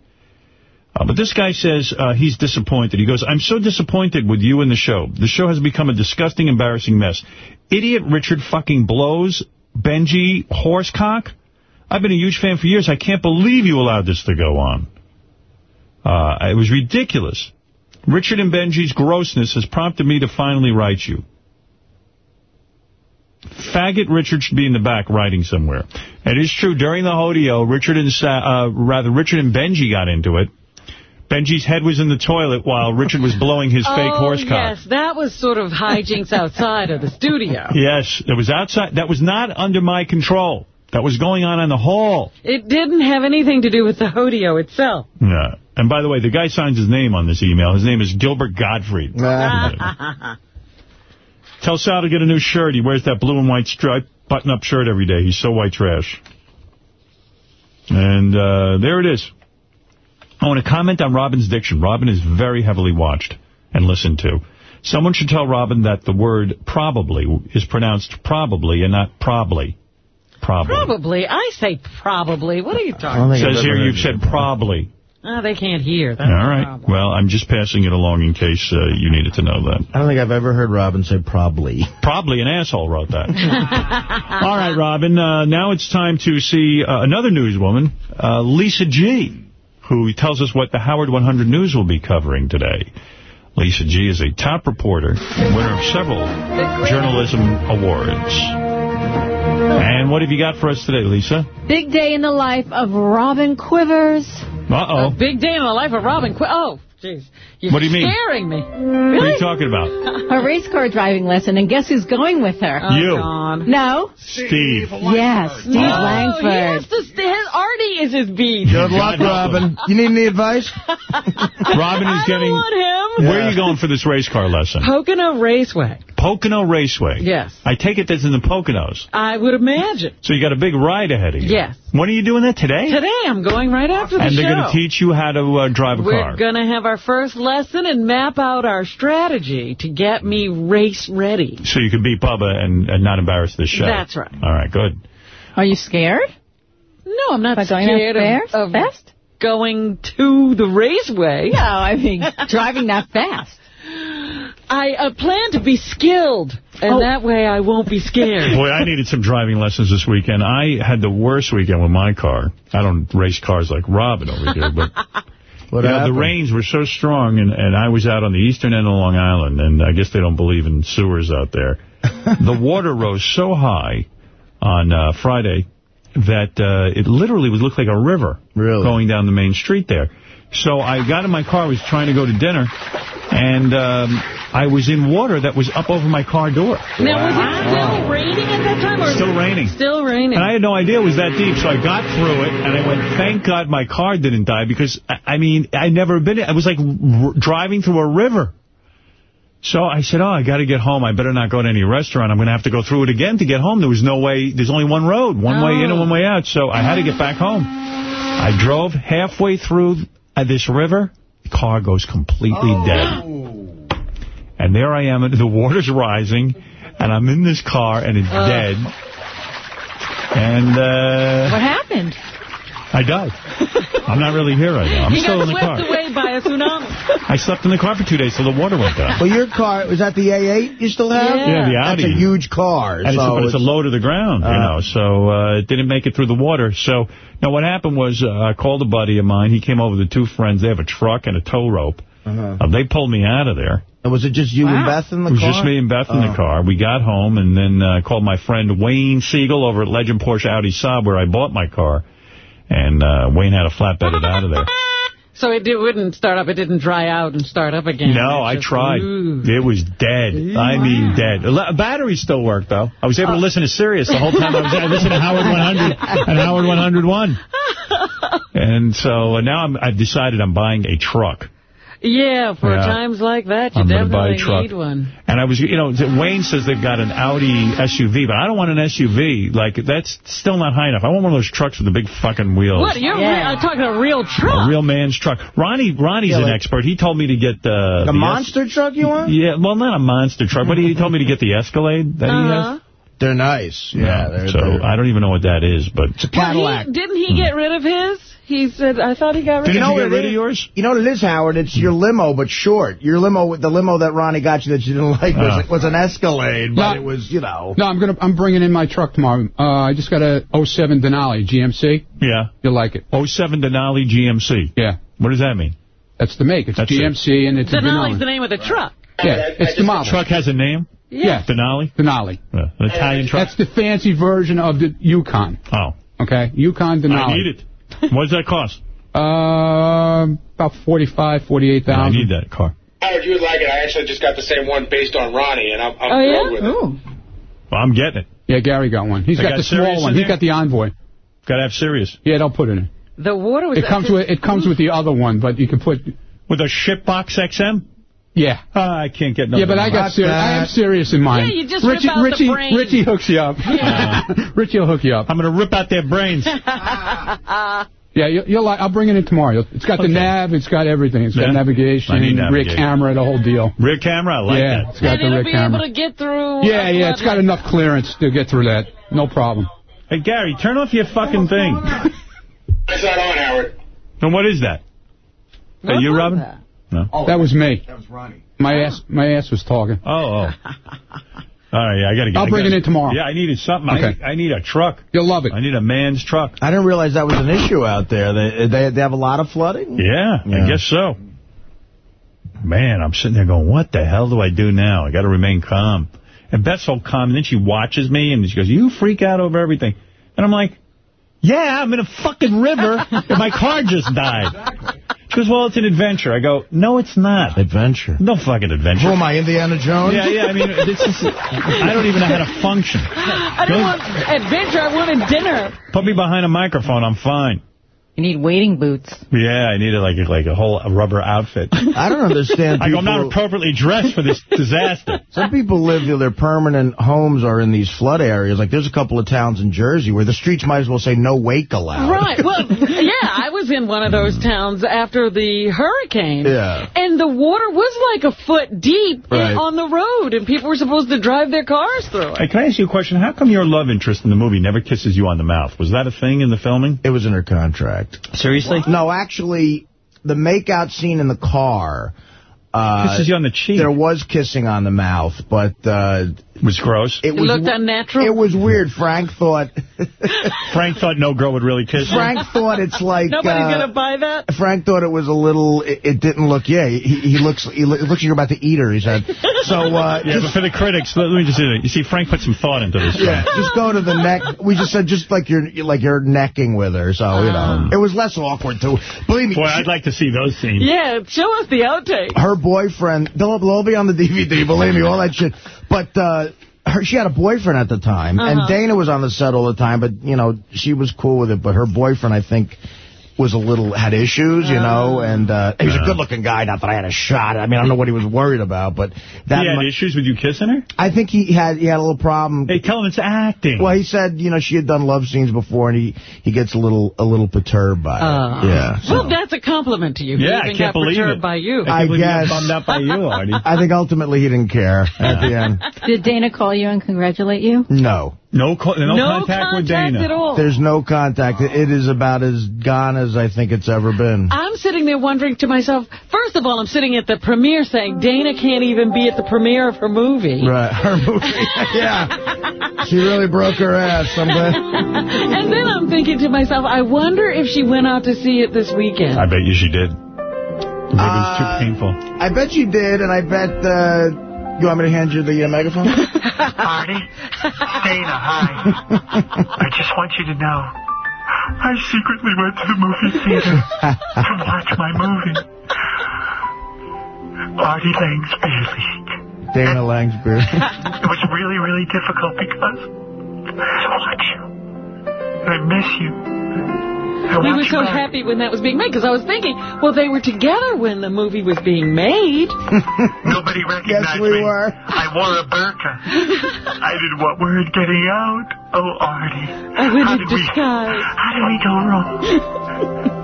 Uh, but this guy says uh, he's disappointed. He goes, I'm so disappointed with you and the show. The show has become a disgusting, embarrassing mess. Idiot Richard fucking blows Benji horsecock. I've been a huge fan for years. I can't believe you allowed this to go on. Uh, it was ridiculous. Richard and Benji's grossness has prompted me to finally write you. Faggot Richard should be in the back writing somewhere. It is true, during the Hodeo, Richard and Sa uh, rather Richard and Benji got into it. Benji's head was in the toilet while Richard was blowing his fake oh, horse cock. yes, that was sort of hijinks outside of the studio. Yes, it was outside. That was not under my control. That was going on in the hall. It didn't have anything to do with the Hodeo itself. Yeah. And by the way, the guy signs his name on this email. His name is Gilbert Gottfried. Tell Sal to get a new shirt. He wears that blue and white striped button-up shirt every day. He's so white trash. And uh, there it is. I want to comment on Robin's diction. Robin is very heavily watched and listened to. Someone should tell Robin that the word probably is pronounced probably and not probably. Probably. Probably. I say probably. What are you talking about? Says here you've said probably. Oh, they can't hear. That's All the right. problem. Well, I'm just passing it along in case uh, you needed to know that. I don't think I've ever heard Robin say probably. Probably an asshole wrote that. All right, Robin. Uh, now it's time to see uh, another newswoman, uh, Lisa G., who tells us what the Howard 100 News will be covering today. Lisa G. is a top reporter and winner of several journalism awards. And what have you got for us today, Lisa? Big day in the life of Robin Quivers. Uh-oh. Big day in the life of Robin Qu Oh, jeez. You're What do you mean? scaring me. What are you talking about? A race car driving lesson, and guess who's going with her? Oh, You. God. No? Steve. Yes, Steve Oh, he Langford. has to, his, Artie is his beat. Good luck, Robin. You need any advice? Robin is I getting... don't want him. Where are you going for this race car lesson? Pocono Raceway. Pocono Raceway. Yes. I take it that's in the Poconos. I would imagine. So you got a big ride ahead of you. Yes. When are you doing that, today? Today I'm going right after the and they're going to teach you how to uh, drive a We're car. going to have our first lesson and map out our strategy to get me race ready. So you can beat Bubba and, and not embarrass this show. That's right. All right, good. Are you scared? No, I'm not By going scared that of, fast? of fast? going to the raceway. No, I mean, driving that fast. I uh, plan to be skilled, and Oh. that way I won't be scared. Boy, I needed some driving lessons this weekend. I had the worst weekend with my car. I don't race cars like Robin over here, but What you know, the rains were so strong, and, and I was out on the eastern end of Long Island, and I guess they don't believe in sewers out there. the water rose so high on uh, Friday that uh, it literally would look like a river Really? going down the main street there. So I got in my car, was trying to go to dinner, and um, I was in water that was up over my car door. Now, was it still raining at that time? Or Still raining. Still raining. And I had no idea it was that deep, so I got through it, and I went, thank God my car didn't die, because, I I mean, i never been, it was like driving through a river. So I said, oh, I got to get home. I better not go to any restaurant. I'm going to have to go through it again to get home. There was no way, there's only one road, one way in and one way out, so I had to get back home. I drove halfway through uh, this river, the car goes completely dead. And there I am, and the water's rising, and I'm in this car, and it's Ugh. dead. And uh, What happened? I died. I'm not really here right now. I'm he still in the car. swept away by a tsunami. I slept in the car for two days till the water went down. Well, your car, was that the A8 you still have? Yeah, the Audi. That's a huge car. And it's, but it's, a low to the ground, you Uh. know, so uh, it didn't make it through the water. So now what happened was uh, I called a buddy of mine. He came over with the two friends. They have a truck and a tow rope. Uh-huh. Uh, they pulled me out of there. And was it just you and Beth in the car? It was car? just me and Beth in the Oh. car. We got home and then uh, called my friend Wayne Siegel over at Legend Porsche Audi Saab where I bought my car. And uh, Wayne had to flatbed it out of there. So it did, wouldn't start up. It didn't dry out and start up again. No, I tried. Ooh. It was dead. I mean, dead. The battery still worked, though. I was able to listen to Sirius the whole time I was there. I listened to Howard 100 and Howard 101. And so now I'm, I've decided I'm buying a truck. Yeah, for Yeah. times like that, you I'm gonna buy a definitely truck. need one. And I was, you know, Wayne says they've got an Audi SUV, but I don't want an SUV. Like, that's still not high enough. I want one of those trucks with the big fucking wheels. What? You're re- I'm talking a real truck. A real man's truck. Ronnie, Ronnie's Yeah, an expert. He told me to get the... The the monster truck you want? Yeah, well, not a monster truck, but he told me to get the Escalade that he Uh-huh. has. They're nice. Yeah, they're, so they're- I don't even know what that is, but it's a Well, Cadillac. he, didn't he get rid of his? He said, I thought he got rid you of know his. what it is? yours? You know what it is, Howard? It's your limo, but short. Your limo, the limo that Ronnie got you that you didn't like was, was an Escalade, but No. it was, you know. No, I'm gonna. I'm bringing in my truck tomorrow. Uh, I just got a 07 Denali GMC. yeah. You'll like it. 07 Denali GMC. Yeah. What does that mean? That's the make. It's That's GMC and it's a Denali's Denali. the name of the truck. Yeah, it's the model. The Truck has a name? Yeah. Denali? Denali. Yeah. An Italian truck? That's the fancy version of the Yukon. Oh. Okay, Yukon Denali. I need it. What does that cost? Um, about forty-five, forty-eight I need that car. Howard, you would like it. I actually just got the same one based on Ronnie, and I'm, I'm Oh, thrilled yeah? with it. Well, I'm getting it. Yeah, Gary got one. He's got, got the Sirius small one. He's got the Envoy. Got to have Sirius. Yeah, don't put it in. The water was... It comes with it comes with the other one, but you can put. With a shipbox XM? Yeah. Ah, I can't get no. Yeah, but I got Sirius. I am serious in mind. Yeah, you just rip Richie, out the Richie, brain. Richie hooks you up. Yeah. Richie will hook you up. I'm going to rip out their brains. Yeah, you, you'll like. I'll bring it in tomorrow. It's got the nav. It's got everything. It's got Yeah? navigation, I rear camera, the whole deal. Rear camera? I like yeah, that. it's got and the it'll rear be able to get through... Yeah, yeah, it's got floodlight. enough clearance to get through that. No problem. Hey, Gary, turn off your fucking thing. It's not on, Howard. And what is that? Are you, Robin? that? No. Oh, that was me. That was Ronnie. My ass, my ass was talking. Oh, oh. All right, yeah, I got to get I'll I bring gotta- it in tomorrow. Yeah, I needed something. Okay. I, I need a truck. You'll love it. I need a man's truck. I didn't realize that was an issue out there. They they, they have a lot of flooding? Yeah, Yeah. I guess so. Man, I'm sitting there going, what the hell do I do now? I got to remain calm. And Beth's so calm, and then she watches me, and she goes, you freak out over everything. And I'm like, yeah, I'm in a fucking river, and my car just died. She goes, well, it's an adventure. I go, no, it's not. Adventure. No fucking adventure. Who am I, Indiana Jones? Yeah, yeah, I mean, this is, I don't even know how to function. I don't want adventure. I wanted dinner. Put me behind a microphone, I'm fine. You need wading boots. Yeah, I needed like a, like a whole rubber outfit. I don't understand I go, I'm not appropriately dressed for this disaster. Some people live, their permanent homes are in these flood areas. Like there's a couple of towns in Jersey where the streets might as well say no wake allowed. Right. Well, yeah, I was in one of those towns after the hurricane. Yeah. And the water was like a foot deep Right. on the road, and people were supposed to drive their cars through it. Hey, can I ask you a question? How come your love interest in the movie never kisses you on the mouth? Was that a thing in the filming? It was in her contract. Seriously? No, actually, the makeout scene in the car. Uh, Kisses you on the cheek. There was kissing on the mouth, but uh, was gross. It, It was looked unnatural. It was weird. Frank thought. Frank thought no girl would really kiss him. Frank thought it's like. Nobody's uh, going to buy that? Frank thought it was a little. It, it didn't look. Yeah, he, he looks. He looks like you're about to eat her. He said. So. Uh, Yeah, but for the critics, let, let me just say that. You see, Frank put some thought into this. Yeah, film. just go to the neck. We just said just like you're like you're necking with her, so you know it was less awkward too. Believe me, Boy, I'd like to see those scenes. Yeah, show us the outtake. her boyfriend. They'll, they'll all be on the DVD. Believe me, all that shit. But uh, her, she had a boyfriend at the time, and Uh-huh. Dana was on the set all the time. But you know, she was cool with it. But her boyfriend, I think. Was a little had issues, you know, and uh, he was a good-looking guy. Not that I had a shot. I mean, I don't know what he was worried about, but that he had issues with you kissing her? I think he had he had a little problem. Hey, tell him it's acting. Well, he said, you know, she had done love scenes before, and he, he gets a little a little perturbed by it. Uh, yeah. so. Well, that's a compliment to you. He Yeah, I can't believe perturbed it. by you. I I believe he got guess. bummed out by you, Artie. I think ultimately he didn't care at the end. Did Dana call you and congratulate you? No. No, co- no, No contact with Dana. at all. There's no contact. It is about as gone as I think it's ever been. I'm sitting there wondering to myself, first of all, I'm sitting at the premiere saying Dana can't even be at the premiere of her movie. Right, her movie. yeah. She really broke her ass. I'm glad. and then I'm thinking to myself, I wonder if she went out to see it this weekend. I bet you she did. Maybe it was too painful. I bet you did, and I bet, uh, you want me to hand you the uh, megaphone? Artie, Dana, hi. I just want you to know, I secretly went to the movie theater to watch my movie. Artie Lange's Beer League. Dana Langsbeer. It was really, really difficult because I watch you. I miss you. I We were so back. happy when that was being made, because I was thinking, well, they were together when the movie was being made. Nobody recognized we me. were. I wore a burqa. I didn't want word getting out. Oh, Artie. I went how in did we, disguise. How did we go wrong?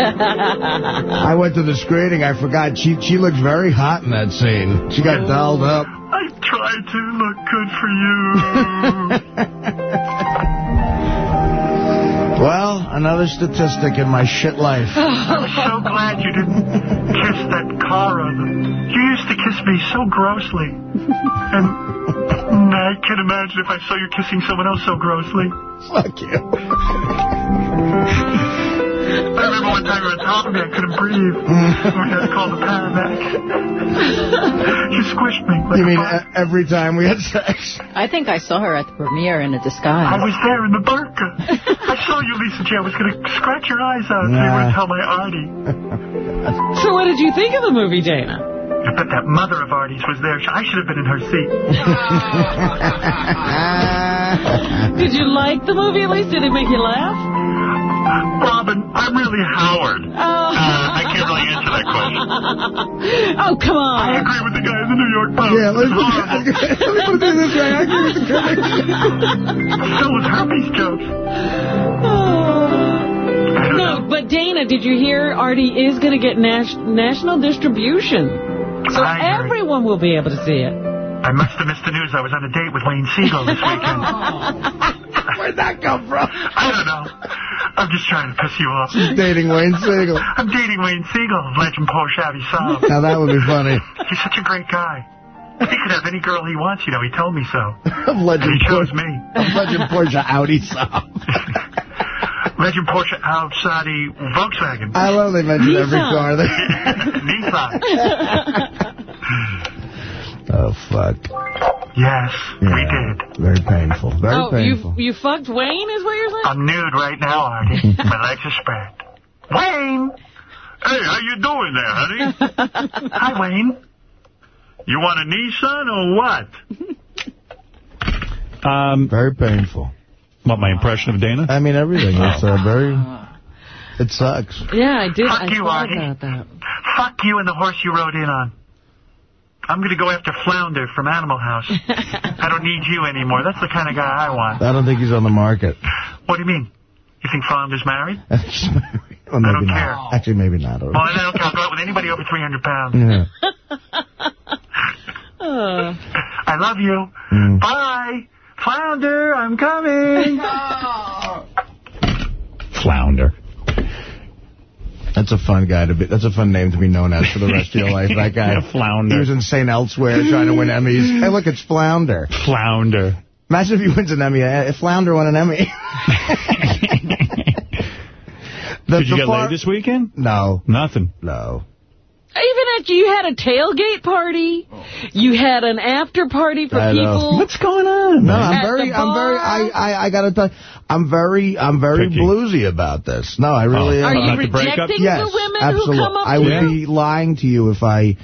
I went to the screening. I forgot. She she looks very hot in that scene. She got dolled up. I tried to look good for you. Well, another statistic in my shit life. I'm so glad you didn't kiss that Cara. You used to kiss me so grossly. And I can imagine if I saw you kissing someone else so grossly. Fuck you. I remember one time you were on top of me, I couldn't breathe. we had to call the paramedic. you squished me. Like You mean a every time we had sex? I think I saw her at the premiere in a disguise. I was there in the burqa. I saw you, Lisa G. I was going to scratch your eyes out so you Nah. wouldn't tell my Artie. So what did you think of the movie, Dana? I bet that mother of Artie's was there. I should have been in her seat. Did you like the movie at least? Did it make you laugh? Robin, I'm really Howard. Oh. Uh, I can't really answer that question. oh, come on. I agree with the guy in the New York Post. Yeah, let's, It's horrible. let me put it this way. I agree with the critics. so was herpes jokes. No, but Dana, did you hear Artie is going to get nas- national distribution? So I heard. everyone will be able to see it. I must have missed the news. I was on a date with Wayne Siegel this weekend. Where'd that come from? I don't know. I'm just trying to piss you off. She's dating Wayne Siegel. I'm dating Wayne Siegel of Legend Porsche Audi Saab. Now that would be funny. He's such a great guy. He could have any girl he wants, you know. He told me so. Of Legend And he chose Porsche. me. Of Legend Porsche Audi Saab. Legend Porsche Audi Volkswagen. I love they mention every car there. Nissan. oh, fuck. Yes, we did. Very painful. Very oh, painful. you you fucked Wayne is what you're saying? I'm nude right now, Artie. My legs are spread. Wayne! Hey, how you doing there, honey? Hi, Wayne. You want a Nissan or what? Um, Very painful. What, my impression of Dana? I mean, everything. It's uh, very... It sucks. Yeah, I did. Fuck I you, thought Artie. about that. Fuck you and the horse you rode in on. I'm going to go after Flounder from Animal House. I don't need you anymore. That's the kind of guy I want. I don't think he's on the market. What do you mean? You think Flounder's married? He's married. Well, I maybe don't not. care. Actually, maybe not. Well, I don't care. I'll go out with anybody over 300 pounds. Yeah. Uh, I love you. Mm. Bye. Flounder, I'm coming. Flounder. That's a fun guy to be. That's a fun name to be known as for the rest of your life. That guy. Yeah, Flounder. He was in St. Elsewhere trying to win Emmys. Hey, look, it's Flounder. Flounder. Imagine if he wins an Emmy. Uh, If Flounder won an Emmy. The- Did you get far- laid this weekend? No, Nothing. no. Even after you had a tailgate party, you had an after party for I know. people. What's going on? No. I'm At very, I'm very. I, I, I gotta tell. I'm very, I'm very Picky. bluesy about this. No, I really Oh. Are am. you About the breakup? rejecting yes, the women absolutely. who come up I would Yeah. be lying to you if I,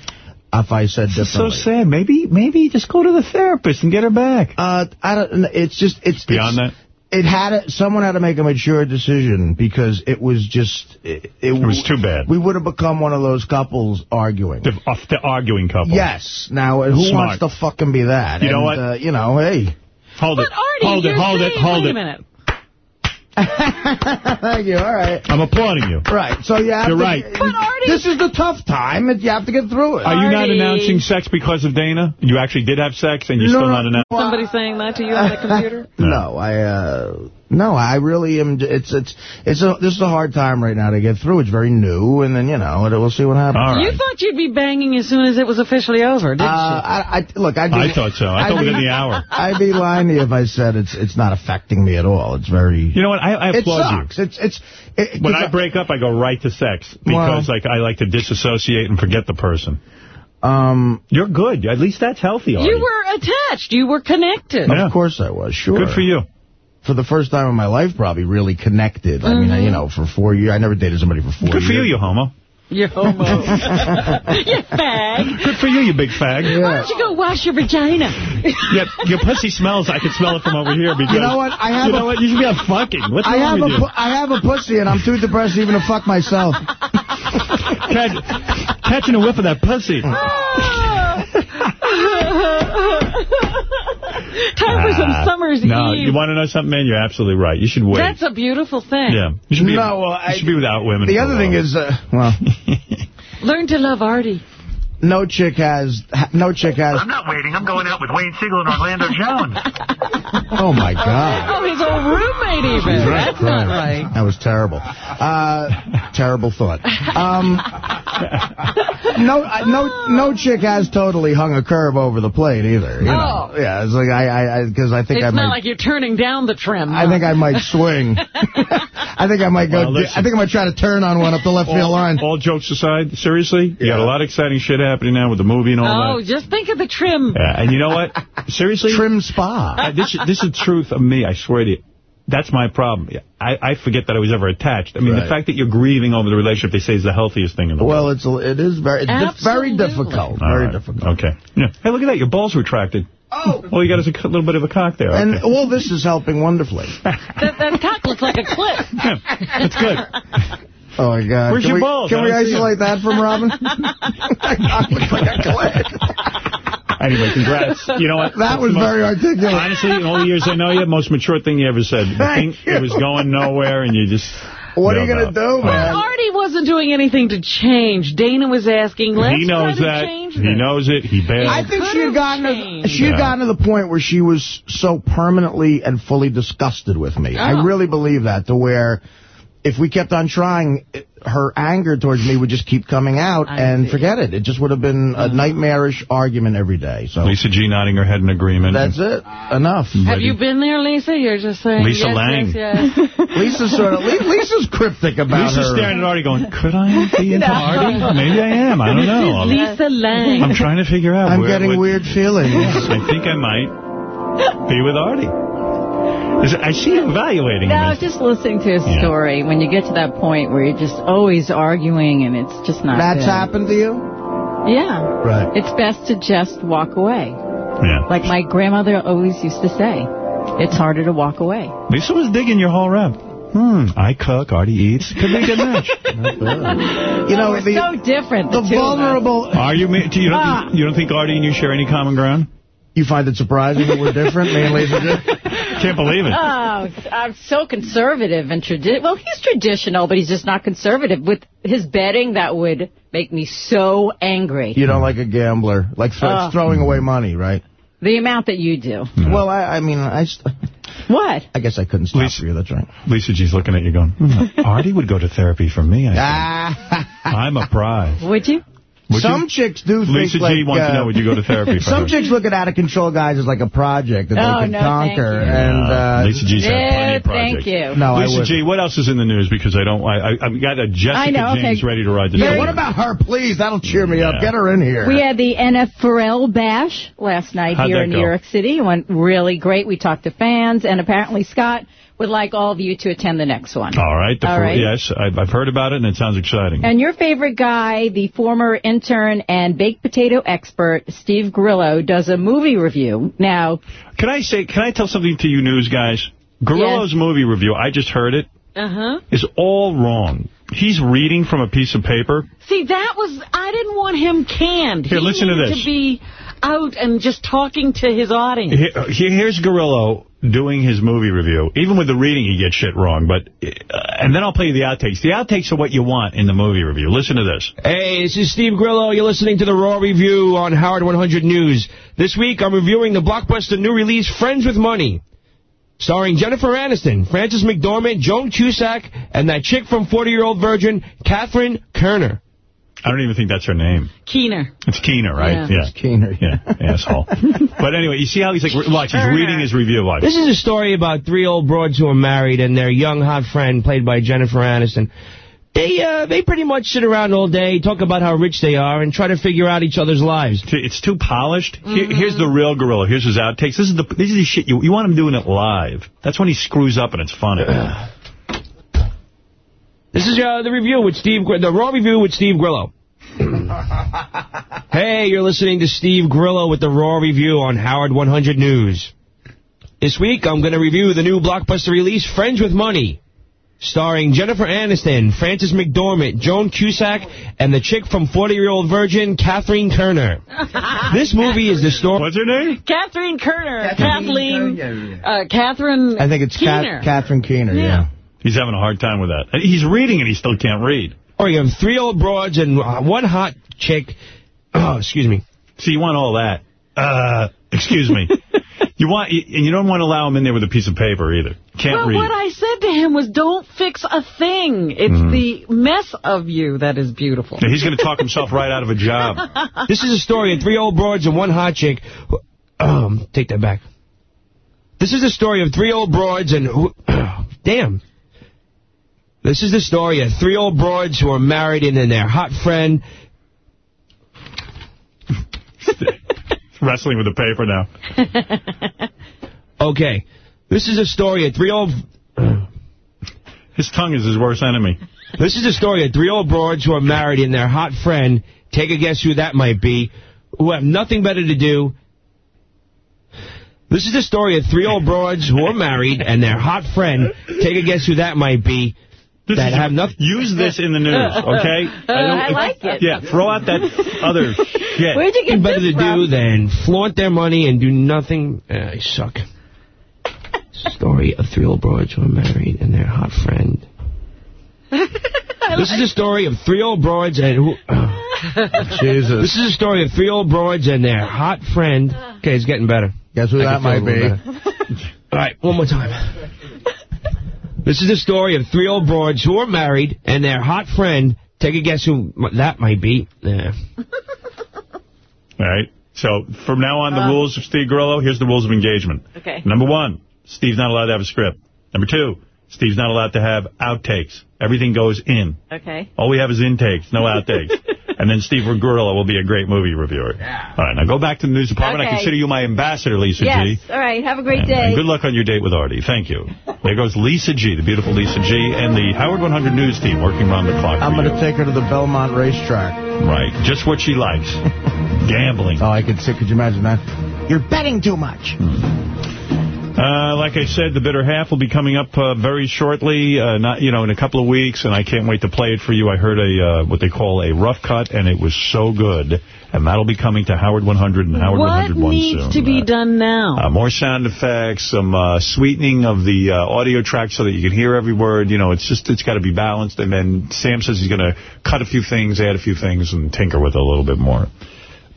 if I said This is so sad. Maybe, maybe just go to the therapist and get her back. Uh, I don't. It's just it's Beyond it's, that? It had a, someone had to make a mature decision because it was just it, it, was too bad. We would have become one of those couples arguing. The, off the arguing couple. Yes. Now who Smart. wants to fucking be that? You know what? Uh, you know, hey. Hold But it. Artie, hold it. you're Hold it. Hold wait it. A minute. Thank you. All right. I'm applauding you. Right. So you have You're to, right. This is the tough time. and You have to get through it. Are you not announcing sex because of Dana? You actually did have sex and you're No, still not announcing? Somebody saying that to you on the computer? No, I uh no, I really am. It's it's it's a this is a hard time right now to get through. It's very new, and then you know we'll see what happens. You thought you'd be banging as soon as it was officially over, didn't Uh, I, I look. I'd be, I thought so. I I'd thought be- within the hour. I'd be lying to you if I said it's it's not affecting me at all. It's very. You know what? I, I it applaud sucks. It's it's. It, When 'cause I break up, I go right to sex because like I like to disassociate and forget the person. Um, You're good. At least that's healthy. you? You were attached. You were connected. Of course I was. Sure. Good for you. For the first time in my life, probably really connected. I mean, Mhm. you know, for four years, I never dated somebody for four Good years. for you, you homo. You homo. you fag. Good for you, you big fag. Why don't you go wash your vagina? Yeah, your pussy smells. I can smell it from over here. Because You know what? I have you a- know what? You should be out fucking. What's I have wrong a you? I have a pussy, and I'm too depressed even to fuck myself. Catch, catching a whiff of that pussy. Time for some Ah, summer's No, eve. you want to know something, man? You're absolutely right. You should wait. That's a beautiful thing. yeah, you should be. No, well, you should be without women. The for a other thing is, uh, well, Learn to love Artie. No chick has, no chick has. I'm not waiting. I'm going out with Wayne Siegel and Orlando Jones. Oh my God. Oh, his old roommate even. He's right, That's not right. right. That was terrible. Uh, terrible thought. Um, no, no, no chick has totally hung a curve over the plate either. You know? Oh. Yeah, it's like I, I, because I, think It's I not might. like you're turning down the trim. I think I might swing. I think I might go. Well. I think I might try to turn on one up the left field line. all jokes aside, seriously, you got a lot of exciting shit happening now with the movie and all Oh, that. just think of the trim. Yeah, and you know what? Seriously? TrimSpa. Uh, this, this is the truth of me, I swear to you. That's my problem. I, I forget that I was ever attached. I mean, the fact that you're grieving over the relationship, they say, is the healthiest thing in the world. Well, it's it is very it's very difficult. All Very right. difficult. Okay. Yeah. Hey, look at that. Your balls retracted. Oh. All you got is a c- little bit of a cock there. And Okay. all this is helping wonderfully. That, that cock looks like a clip. That's good. Oh my God! Where's can your we, balls? Can I we isolate that from Robin? Anyway, congrats. You know what? That was Most- very articulate. Honestly, in all the years I know you, most mature thing you ever said. The thing, Thank it was going nowhere, and you just... What are you gonna out. do, man? Well, Artie wasn't doing anything to change. Dana was asking, let's He knows try to that. change He this. knows it. He bailed. I think she had gotten to, she had Yeah. gotten to the point where she was so permanently and fully disgusted with me. Oh. I really believe that, to where if we kept on trying, her anger towards me would just keep coming out, I and see. forget it. It just would have been a uh-huh. nightmarish argument every day. So Lisa G nodding her head in agreement. that's it. Enough. Have you been there, Lisa? You're just saying Lisa yes, Lang. yes, yes. Lisa's sort of Lisa's cryptic about Lisa's her. staring at Artie going, could I be into No. Artie? Maybe I am. I don't know. I'm, Lisa Lang. I'm trying to figure out. I'm where- getting what- weird feelings. I think I might be with Artie. Is it- I see you evaluating No, him. just listening to his Yeah. story. When you get to that point where you're just always arguing and it's just not That's good. happened to you? Yeah. Right. It's best to just walk away. Yeah. Like my grandmother always used to say, it's harder to walk away. Lisa was digging your whole rep. Hmm. I cook, Artie eats. Could be a good match. You know, We're the, so different. the the two of us. vulnerable... Are you? ma- Do you don't, Ah. think, you don't think Artie and you share any common ground? You find it surprising that we're different, me and Lisa? Can't believe it. Oh, I'm so conservative and tradi- Well, he's traditional, but he's just not conservative. With his betting, that would make me so angry. You don't like a gambler. Like th- Uh. throwing away money, right? The amount that you do. Well, I, I mean, I, st- What? I guess I couldn't stop Lisa- for you. That's right. Lisa G's looking at you going, hmm, Artie would go to therapy for me. I think. I'm a prize. Would you? Would some you? chicks do think Lisa G like, wants uh, to know, would you go to therapy for Some her? chicks look at out of control guys as like a project that Oh, they can no, thank conquer. you. And uh, Lisa G's had plenty of projects. thank you. no, I Lisa would. G, what else is in the news? Because I don't, I, I, I've got a Jessica I know, okay. James ready to ride the Yeah, train. what about her? Please, that'll cheer me up. Get her in here. We had the NF Pharrell Bash last night How'd here in go? New York City. It went really great. We talked to fans, and apparently Scott would like all of you to attend the next one. All right. All. Yes, I've, I've heard about it, and it sounds exciting. And your favorite guy, the former intern and baked potato expert, Steve Grillo, does a movie review. Now, Can I say, can I tell something to you news guys? Gorillo's movie review, I just heard it, Uh-huh. is all wrong. He's reading from a piece of paper. See, that was, I didn't want him canned. Here, he listen to needed this. to be out and just talking to his audience. Here- here's Gorillo doing his movie review. Even with the reading, he gets shit wrong. But uh, And then I'll play you the outtakes. The outtakes are what you want in the movie review. Listen to this. Hey, this is Steve Grillo. You're listening to the Raw Review on Howard 100 News. This week, I'm reviewing the blockbuster new release, Friends with Money. Starring Jennifer Aniston, Frances McDormand, Joan Cusack, and that chick from 40-Year-Old Virgin, Catherine Kerner. I don't even think that's her name. Keener. It's Keener, right? Yeah. It's Keener. Yeah, asshole. but anyway, you see how he's like, watch, he's reading his review. Watch. This is a story about three old broads who are married and their young hot friend, played by Jennifer Aniston. They uh, they pretty much sit around all day, talk about how rich they are, and try to figure out each other's lives. It's too polished. Here, here's the real gorilla. Here's his outtakes. This is the this is the shit you you want him doing it live. That's when he screws up and it's funny. This is uh, the review with Steve, Gr- the Raw Review with Steve Grillo. hey, you're listening to Steve Grillo with the Raw Review on Howard 100 News. This week, I'm going to review the new blockbuster release, Friends with Money, starring Jennifer Aniston, Frances McDormand, Joan Cusack, and the chick from 40-Year-Old Virgin, Kathleen Turner. this movie is the story... What's her name? Catherine Kerner. Kathleen. Uh, Catherine I think it's Keener. Cat, Catherine Keener, yeah. He's having a hard time with that. He's reading and he still can't read. Or you have three old broads and uh, one hot chick. Oh, excuse me. So you want all that. Uh, excuse me. you want, and you don't want to allow him in there with a piece of paper either. Can't Well, read. what I said to him was, don't fix a thing. It's Mhm. the mess of you that is beautiful. Yeah, He's going to talk himself right out of a job. This is a story of three old broads and one hot chick. who- Um, take that back. This is a story of three old broads and... who- Damn. This is the story of three old broads who are married and then their hot friend... Wrestling with the paper now. Okay. This is a story of three old... His tongue is his worst enemy. This is the story of three old broads who are married and their hot friend, take a guess who that might be, who have nothing better to do. This is the story of three old broads who are married and their hot friend, take a guess who that might be, This that is- have nothing... Use this in the news, okay? Uh, don't- I like it. Yeah, throw out that other shit. Where'd you get Nothing better this to from? do than flaunt their money and do nothing. Uh, I suck. Story of three old broads who are married and their hot friend. this is a story of three old broads and who... Uh, Jesus. This is a story of three old broads and their hot friend. Uh. Okay, it's getting better. Guess who I that might it a little be? All right, one more time. This is the story of three old broads who are married and their hot friend. Take a guess who that might be. Yeah. All right. So from now on, the Uh. rules of Steve Grillo, here's the rules of engagement. Okay. Number one, Steve's not allowed to have a script. Number two, Steve's not allowed to have outtakes. Everything goes in. Okay. All we have is intakes, no outtakes. and then Steve Grillo will be a great movie reviewer. Yeah. All right, now go back to the news department. I consider you my ambassador, Lisa Yes. G. All right. Have a great And, day. and good luck on your date with Artie. Thank you. There goes Lisa G, the beautiful Lisa G, and the Howard 100 News team working around the clock. I'm going to take her to the Belmont racetrack. Right, just what she likes. Gambling. Oh, I could see. Could you imagine that? You're betting too much. Hmm. Uh, like I said, the bitter half will be coming up uh, very shortly, uh, not you know, in a couple of weeks, and I can't wait to play it for you. I heard a uh, what they call a rough cut, and it was so good, and that'll be coming to Howard 100 and Howard What 101 needs to be done now? Uh, more sound effects, some uh, sweetening of the uh, audio track so that you can hear every word. You know, it's just it's got to be balanced. And then Sam says he's going to cut a few things, add a few things, and tinker with it a little bit more.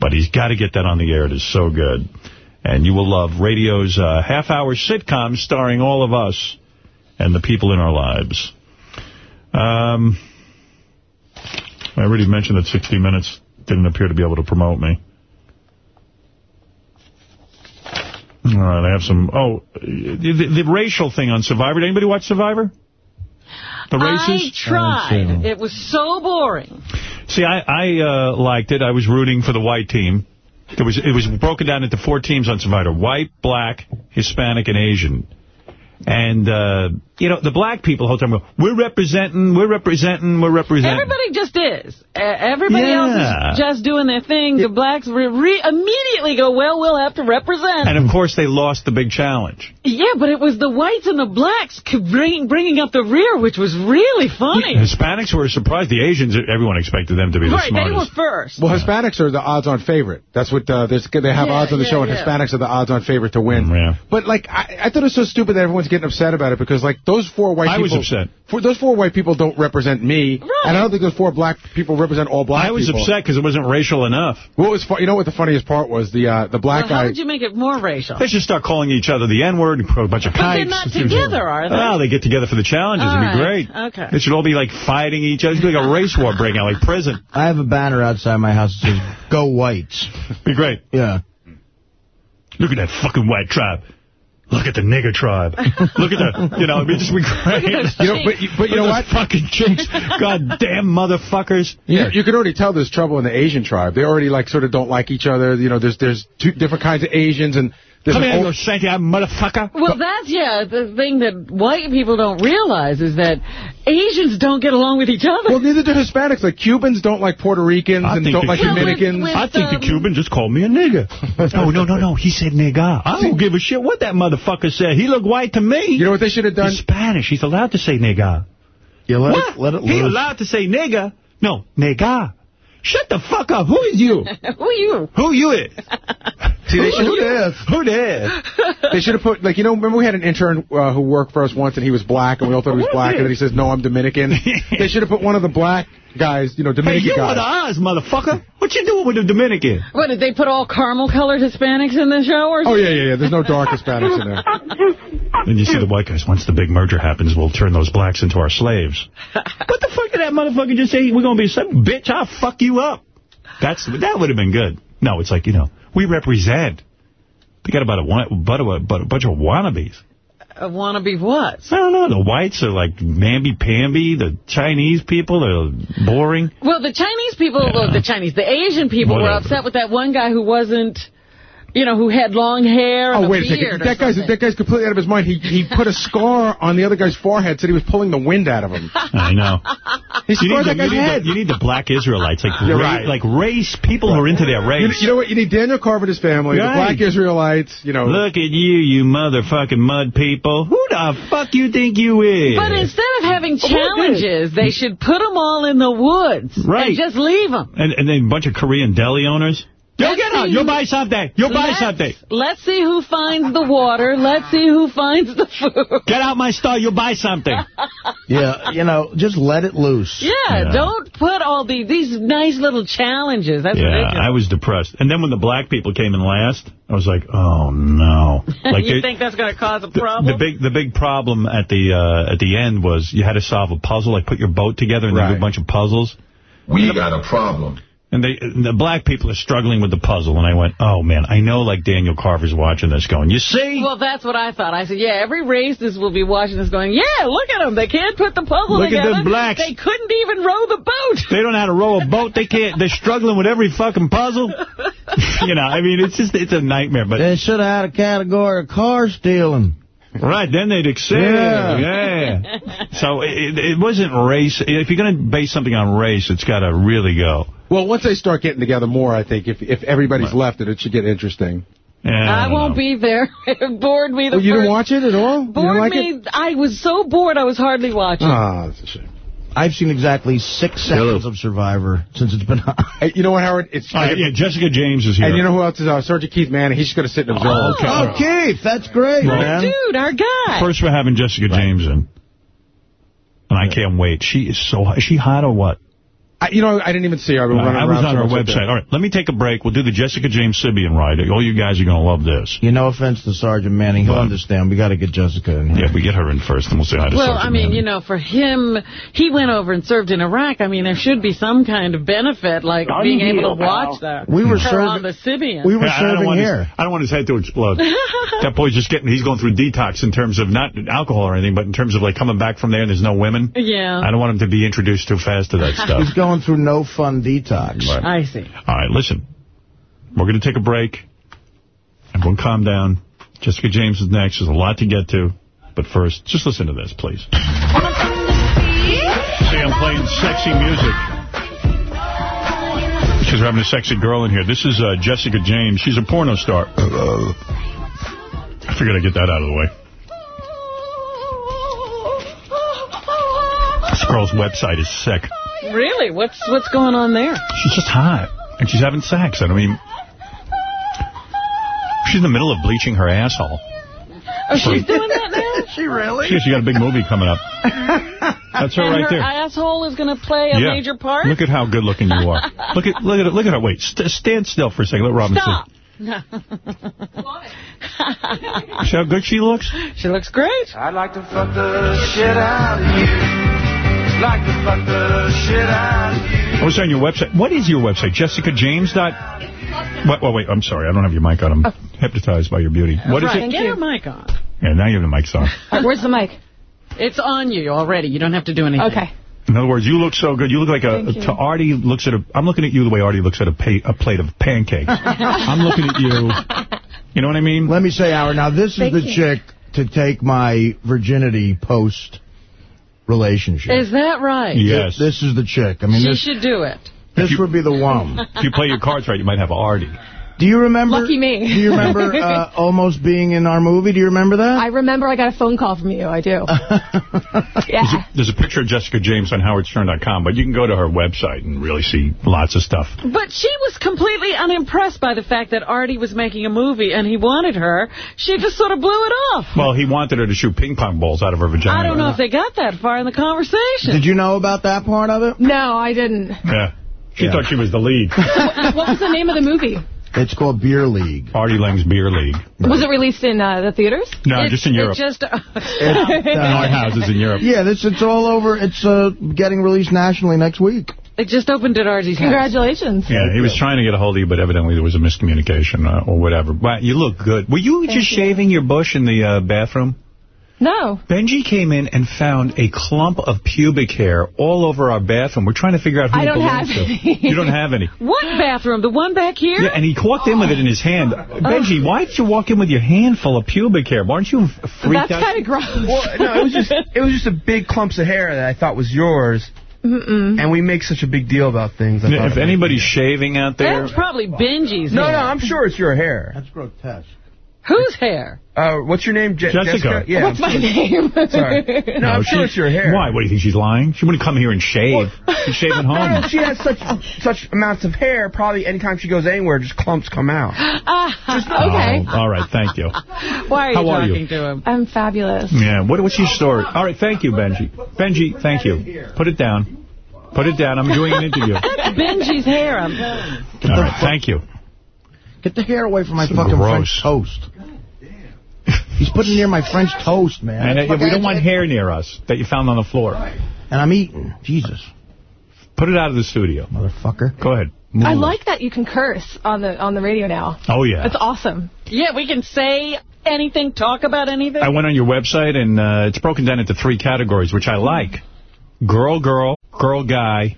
But he's got to get that on the air. It is so good. And you will love radio's uh, half-hour sitcom starring all of us and the people in our lives. Um, I already mentioned that 60 Minutes didn't appear to be able to promote me. All right, I have some... Oh, the, the racial thing on Survivor. Did anybody watch Survivor? The races? I tried. It was so boring. See, I, I uh, liked it. I was rooting for the white team. It was it was broken down into four teams on Survivor: white, black, Hispanic, and Asian. And, uh, you know, the black people the whole time go, we're representing, we're representing, we're representing. Everybody just is. Everybody Yeah. else is just doing their thing. The blacks re re immediately go, well, we'll have to represent. And, of course, they lost the big challenge. yeah, but it was the whites and the blacks c- bring, bringing up the rear, which was really funny. Hispanics were surprised. The Asians, everyone expected them to be the Right, they smartest. were first. Well, Hispanics are the odds-on favorite. That's what uh, they have Yeah, odds on the yeah, show, and yeah. Hispanics are the odds-on favorite to win. Yeah. But like, I, I thought it was so stupid that everyone's getting upset about it because like those four white I people. was upset. For, those four white people don't represent me, and I don't think those four black people represent all black people. I was people. upset because it wasn't racial enough. What was fu- you know what the funniest part was the uh, the black Well, how guy. would you make it more racial? They should start calling each other the N-word and put a bunch of But kites. they're not together, are they? Oh, they get together for the challenges. All It'd be right, great. okay. They should all be, like, fighting each other. It'd be like a race war breaking out, like prison. I have a banner outside my house that says, go whites. Be great. Yeah. Look at that fucking white tribe. Look at the nigger tribe. Look at the, you know, it'd just be great. You know, but you- but you know what? fucking chinks. God damn motherfuckers. You, you can already tell there's trouble in the Asian tribe. They already like sort of don't like each other. You know, there's there's two different kinds of Asians and there's Come an here, old- you shanty motherfucker. Well, that's, yeah, the thing that white people don't realize is that Asians don't get along with each other. Well, neither do Hispanics. Like Cubans don't like Puerto Ricans I and don't like Cuban- Dominicans. with- I think um, the Cuban just called me a nigger. no, no, no, no. He said nigga. I don't give a shit what that motherfucker said. He looked white to me. You know what they should have done? He's Spanish. He's allowed to say nigga. Yeah, let What? it, let it He allowed to say nigga? No, nigga. Shut the fuck up. Who is you? Who are you? Who you is? See, they should, Who this? Who this? they should have put, like, you know, remember we had an intern uh, who worked for us once and he was black and we all thought he was black and then he says, no, I'm Dominican. they should have put one of the black guys, you know, Hey, Dominican you guys. are the eyes, motherfucker. What you doing with the Dominican? What, did they put all caramel-colored Hispanics in the show or Oh, yeah, yeah, yeah. There's no dark Hispanics in there. Then you see the white guys. Once the big merger happens, we'll turn those blacks into our slaves. what the fuck did that motherfucker just say? We're going to be some bitch. I'll fuck you up. That's That would have been good. No, it's like, you know, we represent. They got about a, about a, about a bunch of wannabes. Uh, wannabe what? I don't know. The whites are like mamby-pamby. The Chinese people are boring. Well, the Chinese people, well, the Chinese, the Asian people were upset with that one guy who wasn't, you know, who had long hair and Oh, a wait a second. That guy's, that guy's completely out of his mind. He he put a scar on the other guy's forehead, said he was pulling the wind out of him. I know. He You scarred need, that the, you, guy's need head. the, you need the black Israelites, like You're ra- right. like race people who are into their You, race. you know what? You need Daniel Carpenter's family, Right. the black Israelites, you know. Look at you, you motherfucking mud people. Who the fuck you think you is? But instead of having challenges, they should put them all in the woods. Right. And just leave them. and, and then a bunch of Korean deli owners. Yo, get out. You'll buy something. You'll buy Let's- something. Let's see who finds the water. Let's see who finds the food. Get out my store. You'll buy something. Yeah, you know, just let it loose. Yeah, Yeah. don't put all these these nice little challenges. That's yeah, ridiculous. I was depressed. And then when the black people came in last, I was like, oh, no. Like you think that's going to cause a problem? the big the big problem at the uh, at the end was you had to solve a puzzle, like put your boat together and then do a bunch of puzzles. We got a problem. And they, the black people are struggling with the puzzle. And I went, oh, man, I know, like, Daniel Carver's watching this going, you see? Well, that's what I thought. I said, yeah, every racist will be watching this going, yeah, look at them. They can't put the puzzle Look at together. them blacks. They couldn't even row the boat. They don't know how to row a boat. They can't. They're struggling with every fucking puzzle. you know, I mean, it's just, it's a nightmare. But They should have had a category of car stealing. Right, then they'd excel. Yeah. Yeah. So it, it wasn't race. If you're going to base something on race, it's got to really go. Well, once they start getting together more, I think if if everybody's left it, it should get interesting. Yeah, I won't be there. It bored me. The Oh, you didn't watch it at all? Bored like me. it? I was so bored I was hardly watching. Ah, that's a shame. I've seen exactly six seconds of Survivor since it's been on. Hey, you know what, Howard? It's All right, yeah, Jessica James is here. And you know who else is? Uh, Sergeant Keith Manning. He's just going to sit and observe. Oh, Keith, that's great, Well, man. Dude, our guy. First, we're having Jessica James in. And I can't wait. She is so hot. Is she hot or what? I, you know, I didn't even see her. I've been Uh, running I was on so her website. All right, let me take a break. We'll do the Jessica James Sybian ride. All you guys are going to love this. You no offense to Sergeant Manning. He'll understand. We got to get Jessica in here. Yeah, we get her in first, and we'll say hi to Well, Sergeant I mean, Manning. you know, for him, he went over and served in Iraq. I mean, there should be some kind of benefit, like Done being deal, able to pal. watch that. We were serving- on the Sybian. we were Yeah, I don't serving his- here. I don't want his head to explode. that boy's just getting, he's going through detox in terms of not alcohol or anything, but in terms of like coming back from there and there's no women. Yeah. I don't want him to be introduced too fast to that stuff. He's going through no fun detox. Right. I see. All right, listen. We're going to take a break. Everyone calm down. Jessica James is next. There's a lot to get to. But first, just listen to this, please. See, I'm playing sexy music. Because we're having a sexy girl in here. This is uh, Jessica James. She's a porno star. I figured I'd get that out of the way. This girl's website is sick. Really? What's what's going on there? She's just hot. And she's having sex. And I mean, she's in the middle of bleaching her asshole. Oh, she's doing that now? she really? She, she got a big movie coming up. That's her and right her there. asshole is going to play a yeah. major part? Look at how good looking you are. look at look at it. Look at her. Wait, st stand still for a second. Let Robin Stop. see. See how good she looks? She looks great. I'd like to fuck the shit out of you. Like to fuck the shit out of you. I was on your website. What is your website? Jessica James dot. What, wait, wait, I'm sorry. I don't have your mic on. I'm hypnotized by your beauty. What is right. it? Get your mic on. Yeah, now you have the mic on. Uh, Where's the mic? It's on you already. You don't have to do anything. Okay. In other words, you look so good. You look like a, Thank you. to Artie looks at a, I'm looking at you the way Artie looks at a, pa a plate of pancakes. I'm looking at you. You know what I mean? Let me say, Howard, now this is the you. chick to take my virginity post relationship. Is that right? Yes. This is the chick. I mean, she this, should do it. this would be the one. If you play your cards right, you might have a Artie. Do you remember? Lucky me. Do you remember uh, almost being in our movie? Do you remember that? I remember I got a phone call from you. I do. There's yeah. a, there's a picture of Jessica James on howardstern.com, but you can go to her website and really see lots of stuff. But she was completely unimpressed by the fact that Artie was making a movie and he wanted her. She just sort of blew it off. Well, he wanted her to shoot ping pong balls out of her vagina. I don't know if they got that far in the conversation. Did you know about that part of it? No, I didn't. Yeah. She Yeah. thought she was the lead. what was the name of the movie? It's called Beer League. Artie Lange's Beer League. Was it released in uh, the theaters? No, It- just in it Europe. just, in our houses in Europe. Yeah, this it's all over. It's uh, getting released nationally next week. it just opened at Artie's house. Congratulations. Yeah, he was trying to get a hold of you, but evidently there was a miscommunication uh, or whatever. But you look good. Were you just shaving your bush in the uh, bathroom? No. Benji came in and found a clump of pubic hair all over our bathroom. We're trying to figure out who I it don't belongs have to. any. You don't have any. What bathroom? The one back here? Yeah, and he walked in with it in his hand. Oh. Benji, why did you walk in with your hand full of pubic hair? Aren't you f- freaked That's out? kind of gross. Well, no, it was just it was just a big clumps of hair that I thought was yours, Mm-mm. and we make such a big deal about things. I if anybody's shaving out there, That's probably Benji's no, hair. no, I'm sure it's your hair. That's grotesque. Whose hair? Uh, what's your name, Je Jessica. Yeah, What's I'm my sure- name? Sorry. No, I'm sure it's your hair. Why? What, do you think she's lying? She wouldn't come here and shave. She's shaving No, no, home. she has such such amounts of hair. Probably anytime she goes anywhere, just clumps come out. Ah, okay. Oh, all right, thank you. Why are you How are you? talking to him? I'm fabulous. Yeah, what, what's your story? All right, thank you, Benji. Benji, thank you. Put it down. Put it down. I'm doing an interview. That's Benji's hair. I'm telling you. thank you. Get the hair away from my So fucking gross. French toast. He's putting it near my French toast, man. And uh, we don't want hair near us that you found on the floor. And I'm eating. Jesus. Put it out of the studio. Motherfucker. Go ahead. I like that you can curse on the on the radio now. Oh, yeah. It's awesome. Yeah, we can say anything, talk about anything. I went on your website, and uh, it's broken down into three categories, which I like. Girl, girl, girl, guy,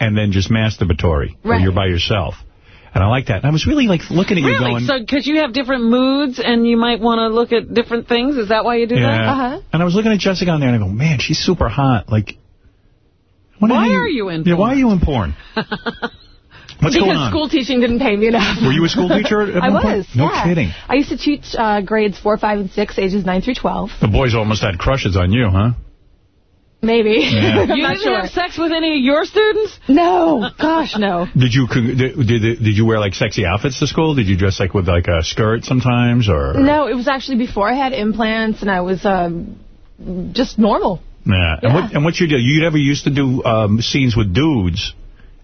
and then just masturbatory, where Right. you're by yourself. And I like that. And I was really, like, looking at you Really? going... So, because you have different moods and you might want to look at different things? Is that why you do yeah. that? Uh-huh. And I was looking at Jessica on there, and I go, man, she's super hot. Like, Why how are you in Yeah, why are you in porn? What's because going on? school teaching didn't pay me enough. Were you a school teacher at I was. No kidding. I used to teach uh, grades 4, 5, and 6, ages 9 through 12. The boys almost had crushes on you, huh? Maybe. Yeah. You not didn't sure. have sex with any of your students? No. Gosh, no. Did you did, did did you wear like sexy outfits to school? Did you dress like with like a skirt sometimes or No, it was actually before I had implants and I was um, just normal. Yeah. And what and what's your deal? You never used to do um, scenes with dudes,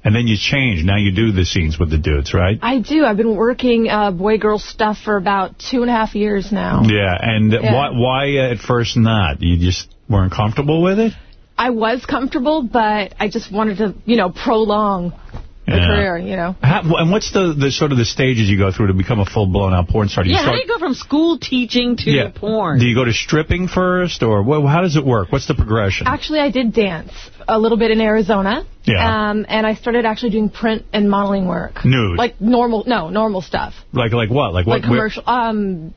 and then you change. Now you do the scenes with the dudes, right? I do. I've been working uh, boy-girl stuff for about two and a half years now. Yeah. And Yeah. why why uh, at first not? You just weren't comfortable with it? I was comfortable, but I just wanted to, you know, prolong the Yeah. career, you know. How, and what's the, the sort of the stages you go through to become a full blown out porn star? Do you Yeah, how do you go from school teaching to Yeah. porn? Do you go to stripping first, or well, how does it work? What's the progression? Actually, I did dance a little bit in Arizona. Yeah. Um, and I started actually doing print and modeling work. Nude. Like normal, no, normal stuff. Like like what? Like what? like commercial, um,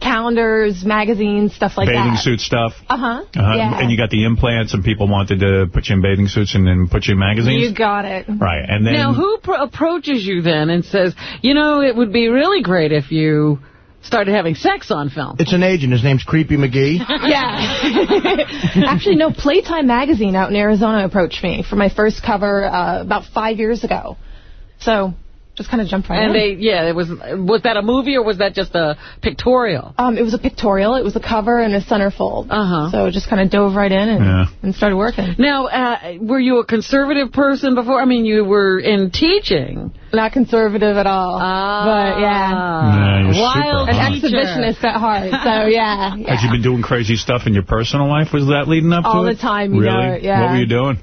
calendars, magazines, stuff like bathing that. suit stuff. Uh-huh. Uh-huh. Yeah. And you got the implants, and people wanted to put you in bathing suits and then put you in magazines. You got it. Right, and then Now, who pro approaches you then and says, you know, it would be really great if you started having sex on film? It's an agent. His name's Creepy McGee. Yeah. Actually, no, Playtime Magazine out in Arizona approached me for my first cover uh, about five years ago. So, just kind of jumped right And in. And they, yeah, it was was that a movie or was that just a pictorial? Um, it was a pictorial. It was a cover and a centerfold. Uh-huh. So just kind of dove right in and, Yeah. and started working. Now, uh, were you a conservative person before? I mean, you were in teaching. Not conservative at all. but yeah. Yeah, you're Wild super An exhibitionist at heart. So yeah. yeah. Had you been doing crazy stuff in your personal life? Was that leading up to it? All it? the time, you really? know yeah. What were you doing?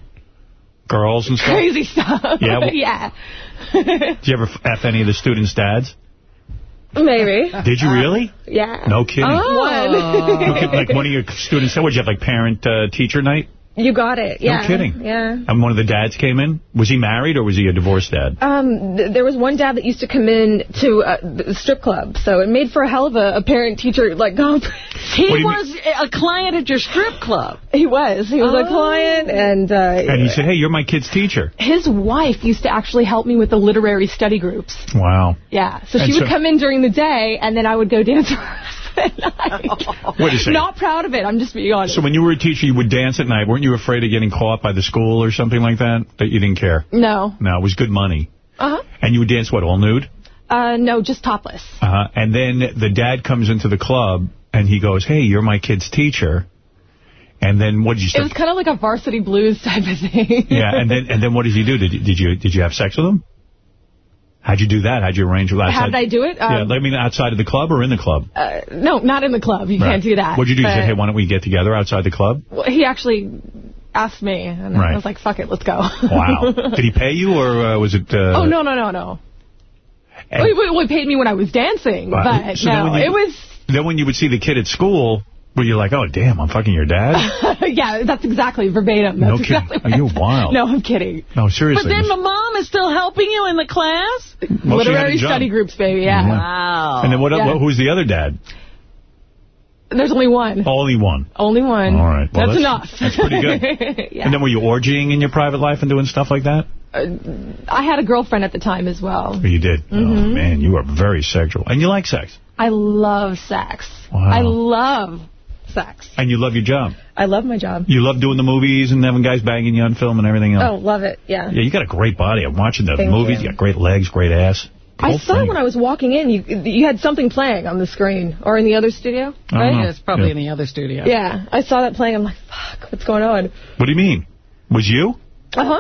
Girls and stuff? Crazy stuff. Yeah, well- yeah. Did you ever F any of the students' dads? Maybe. Did you uh, really? Yeah. No kidding. One. No like one of your students said, would you have like parent-teacher uh, night? You got it. Yeah. No Yeah. kidding. Yeah. And one of the dads came in? Was he married or was he a divorced dad? Um, th there was one dad that used to come in to uh, the strip club, so it made for a hell of a, a parent-teacher like conference. He was a client at your strip club. He was. He was a Oh. client, and uh, And he said, hey, you're my kid's teacher. his wife used to actually help me with the literary study groups. Wow. Yeah, so And she would so- come in during the day, and then I would go dance with her at night. Wait a second. Not proud of it. I'm just being honest. So when you were a teacher, you would dance at night. Weren't you afraid of getting caught by the school or something like that? That you didn't care? no. No, it was good money. Uh huh. And you would dance, what, all nude? Uh, no, just topless. Uh-huh. And then the dad comes into the club, and he goes, hey, you're my kid's teacher. And then what did you It was kind of like a varsity blues type of thing. yeah, and then and then what did you do? Did you, did you did you have sex with him? How'd you do that? How'd you arrange with outside? How did I do it? yeah, Um, I mean outside of the club or in the club? Uh, no, not in the club. You Right. can't do that. What'd you do? You said, hey, why don't we get together outside the club? Well, he actually asked me, and Right. I was like, fuck it, let's go. Wow. did he pay you, or uh, was it... Uh, oh, no, no, no, no. And- Well, he, well, he paid me when I was dancing, but So no, you- it was... Then when you would see the kid at school, were you like, oh, damn, I'm fucking your dad? yeah, that's exactly verbatim. That's No kidding. exactly Are you wild? No, I'm kidding. No, seriously. But then the mom is still helping you in the class? Well, she had a Literary study groups, baby, yeah. Wow. and then what? Yeah. what who's the other dad? There's only one. Only one. Only one. All right. Well, that's, that's- enough. that's pretty good. yeah. And then were you orgying in your private life and doing stuff like that? I had a girlfriend at the time as well. Oh, you did? Oh, Mhm. man, you are very sexual. And you like sex. I love sex. Wow. I love sex. And you love your job. I love my job. You love doing the movies and having guys banging you on film and everything else. Oh, love it. Yeah. Yeah, you got a great body. I'm watching the Thank movies. you. You got great legs, great ass. I saw thing. when I was walking in, you you had something playing on the screen or in the other studio, I don't right? know. Yeah, it's probably Yeah. in the other studio. Yeah, I saw that playing. I'm like, fuck, what's going on? What do you mean? Was you? Uh huh.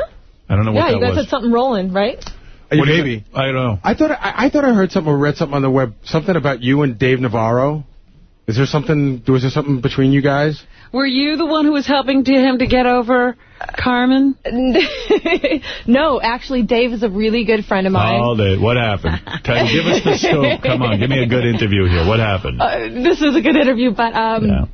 I don't know Yeah, what you guys was. had something rolling, right? What Maybe. I don't know. I thought I, I thought I heard something or read something on the web, something about you and Dave Navarro. Is there something? Was there something between you guys? Were you the one who was helping to him to get over Carmen? no, actually, Dave is a really good friend of mine. Oh, the, what happened? Tell, give us the scoop. Come on, give me a good interview here. What happened? Uh, this is a good interview, but um, Yeah.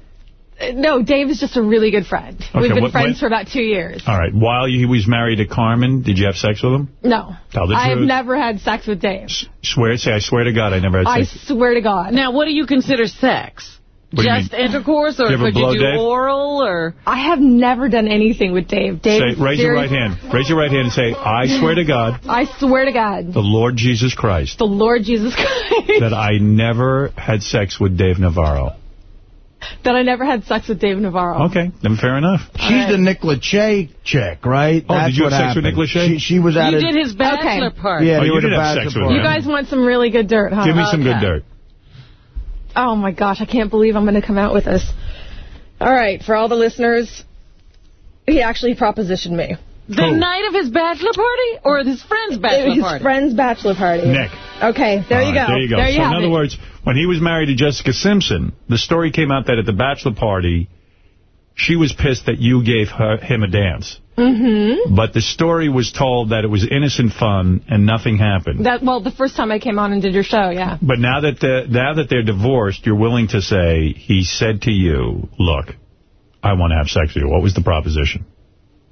No, Dave is just a really good friend. We've been what- friends what- for about two years. All right. While he was married to Carmen, did you have sex with him? No, Tell the I've never had sex with Dave. Swear, say, I swear to God, I never had I sex. swear to God. Now, what do you consider sex? What Just intercourse, or you could you do Dave? oral, or... I have never done anything with Dave. Dave, Say, raise your right hand. Raise your right hand and say, I swear to God, I swear to God, the Lord Jesus Christ, the Lord Jesus Christ, that I never had sex with Dave Navarro. That I never had sex with Dave Navarro. Okay, then fair enough. She's the Nick Lachey chick, right? Oh, That's did you have sex with. Nick Lachey? She, she was at You did his bachelor Okay. party. Yeah, Oh, they you did have sex with party. You guys want some really good dirt, huh? Give me some good dirt. Oh my gosh, I can't believe I'm going to come out with this. All right, for all the listeners, he actually propositioned me. The Who? night of his bachelor party, or his friend's bachelor His party? friend's bachelor party. Nick. Okay, there All you right, go. There you go. There you so have in other it. words, when he was married to Jessica Simpson, the story came out that at the bachelor party, she was pissed that you gave her him a dance. Mm-hmm. But the story was told that it was innocent fun and nothing happened. That well, the first time I came on and did your show, yeah. But now that the, now that they're divorced, you're willing to say he said to you, "Look, I want to have sex with you." What was the proposition?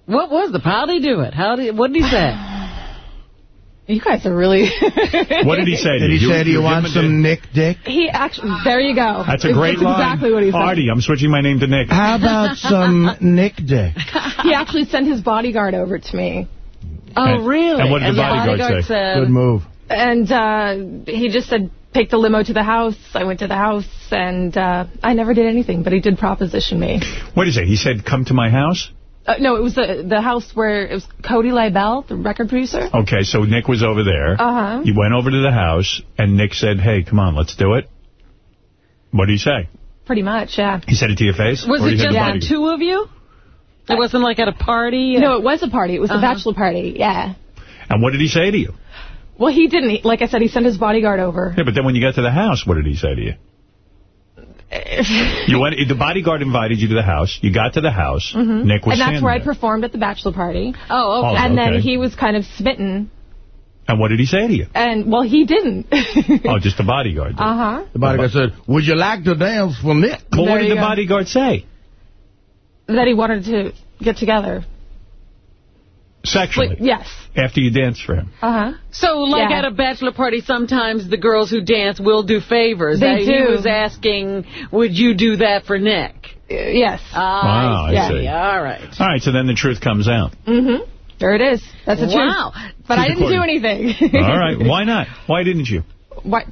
What was the? How did he do it? How did? What did he say? You guys are really... What did he say Did he you? say, do you give want some Nick Dick? He actually... There you go. That's a great it's line. exactly what he said. Artie, I'm switching my name to Nick. How about some Nick Dick? He actually sent his bodyguard over to me. Oh, And- really? and what did the bodyguard say? said, Good move. And uh, he just said, take the limo to the house. I went to the house, and uh, I never did anything, but he did proposition me. What did he say? He said, come to my house? Uh, no, it was the the house where it was Cody Libel, the record producer. Okay, so Nick was over there. Uh-huh. You went over to the house, and Nick said, hey, come on, let's do it. What did he say? Pretty much, yeah. He said it to your face? Was it just to the buddy? two of you? It wasn't like at a party? No, it was a party. It was the Uh-huh. bachelor party, yeah. And what did he say to you? Well, he didn't. Like I said, he sent his bodyguard over. Yeah, but then when you got to the house, what did he say to you? You went. The bodyguard invited you to the house. You got to the house. Mhm. Nick was and that's standing where I performed at the bachelor party. Oh, okay. And then okay. he was kind of smitten. And what did he say to you? And, well, he didn't. Oh, just the bodyguard. Uh-huh. The bodyguard said, would you like to dance for Nick? Well, what did the go. bodyguard say? That he wanted to get together. Sexually? Like, yes. After you dance for him? Uh-huh. So, like Yeah. at a bachelor party, sometimes the girls who dance will do favors. They He do. was asking, would you do that for Nick? Uh, yes. Ah, Wow, I I see. see. All right. All right, so then the truth comes out. Mm-hmm. There it is. That's the Wow. truth. Wow. But I didn't do anything. All right, why not? Why didn't you? Why?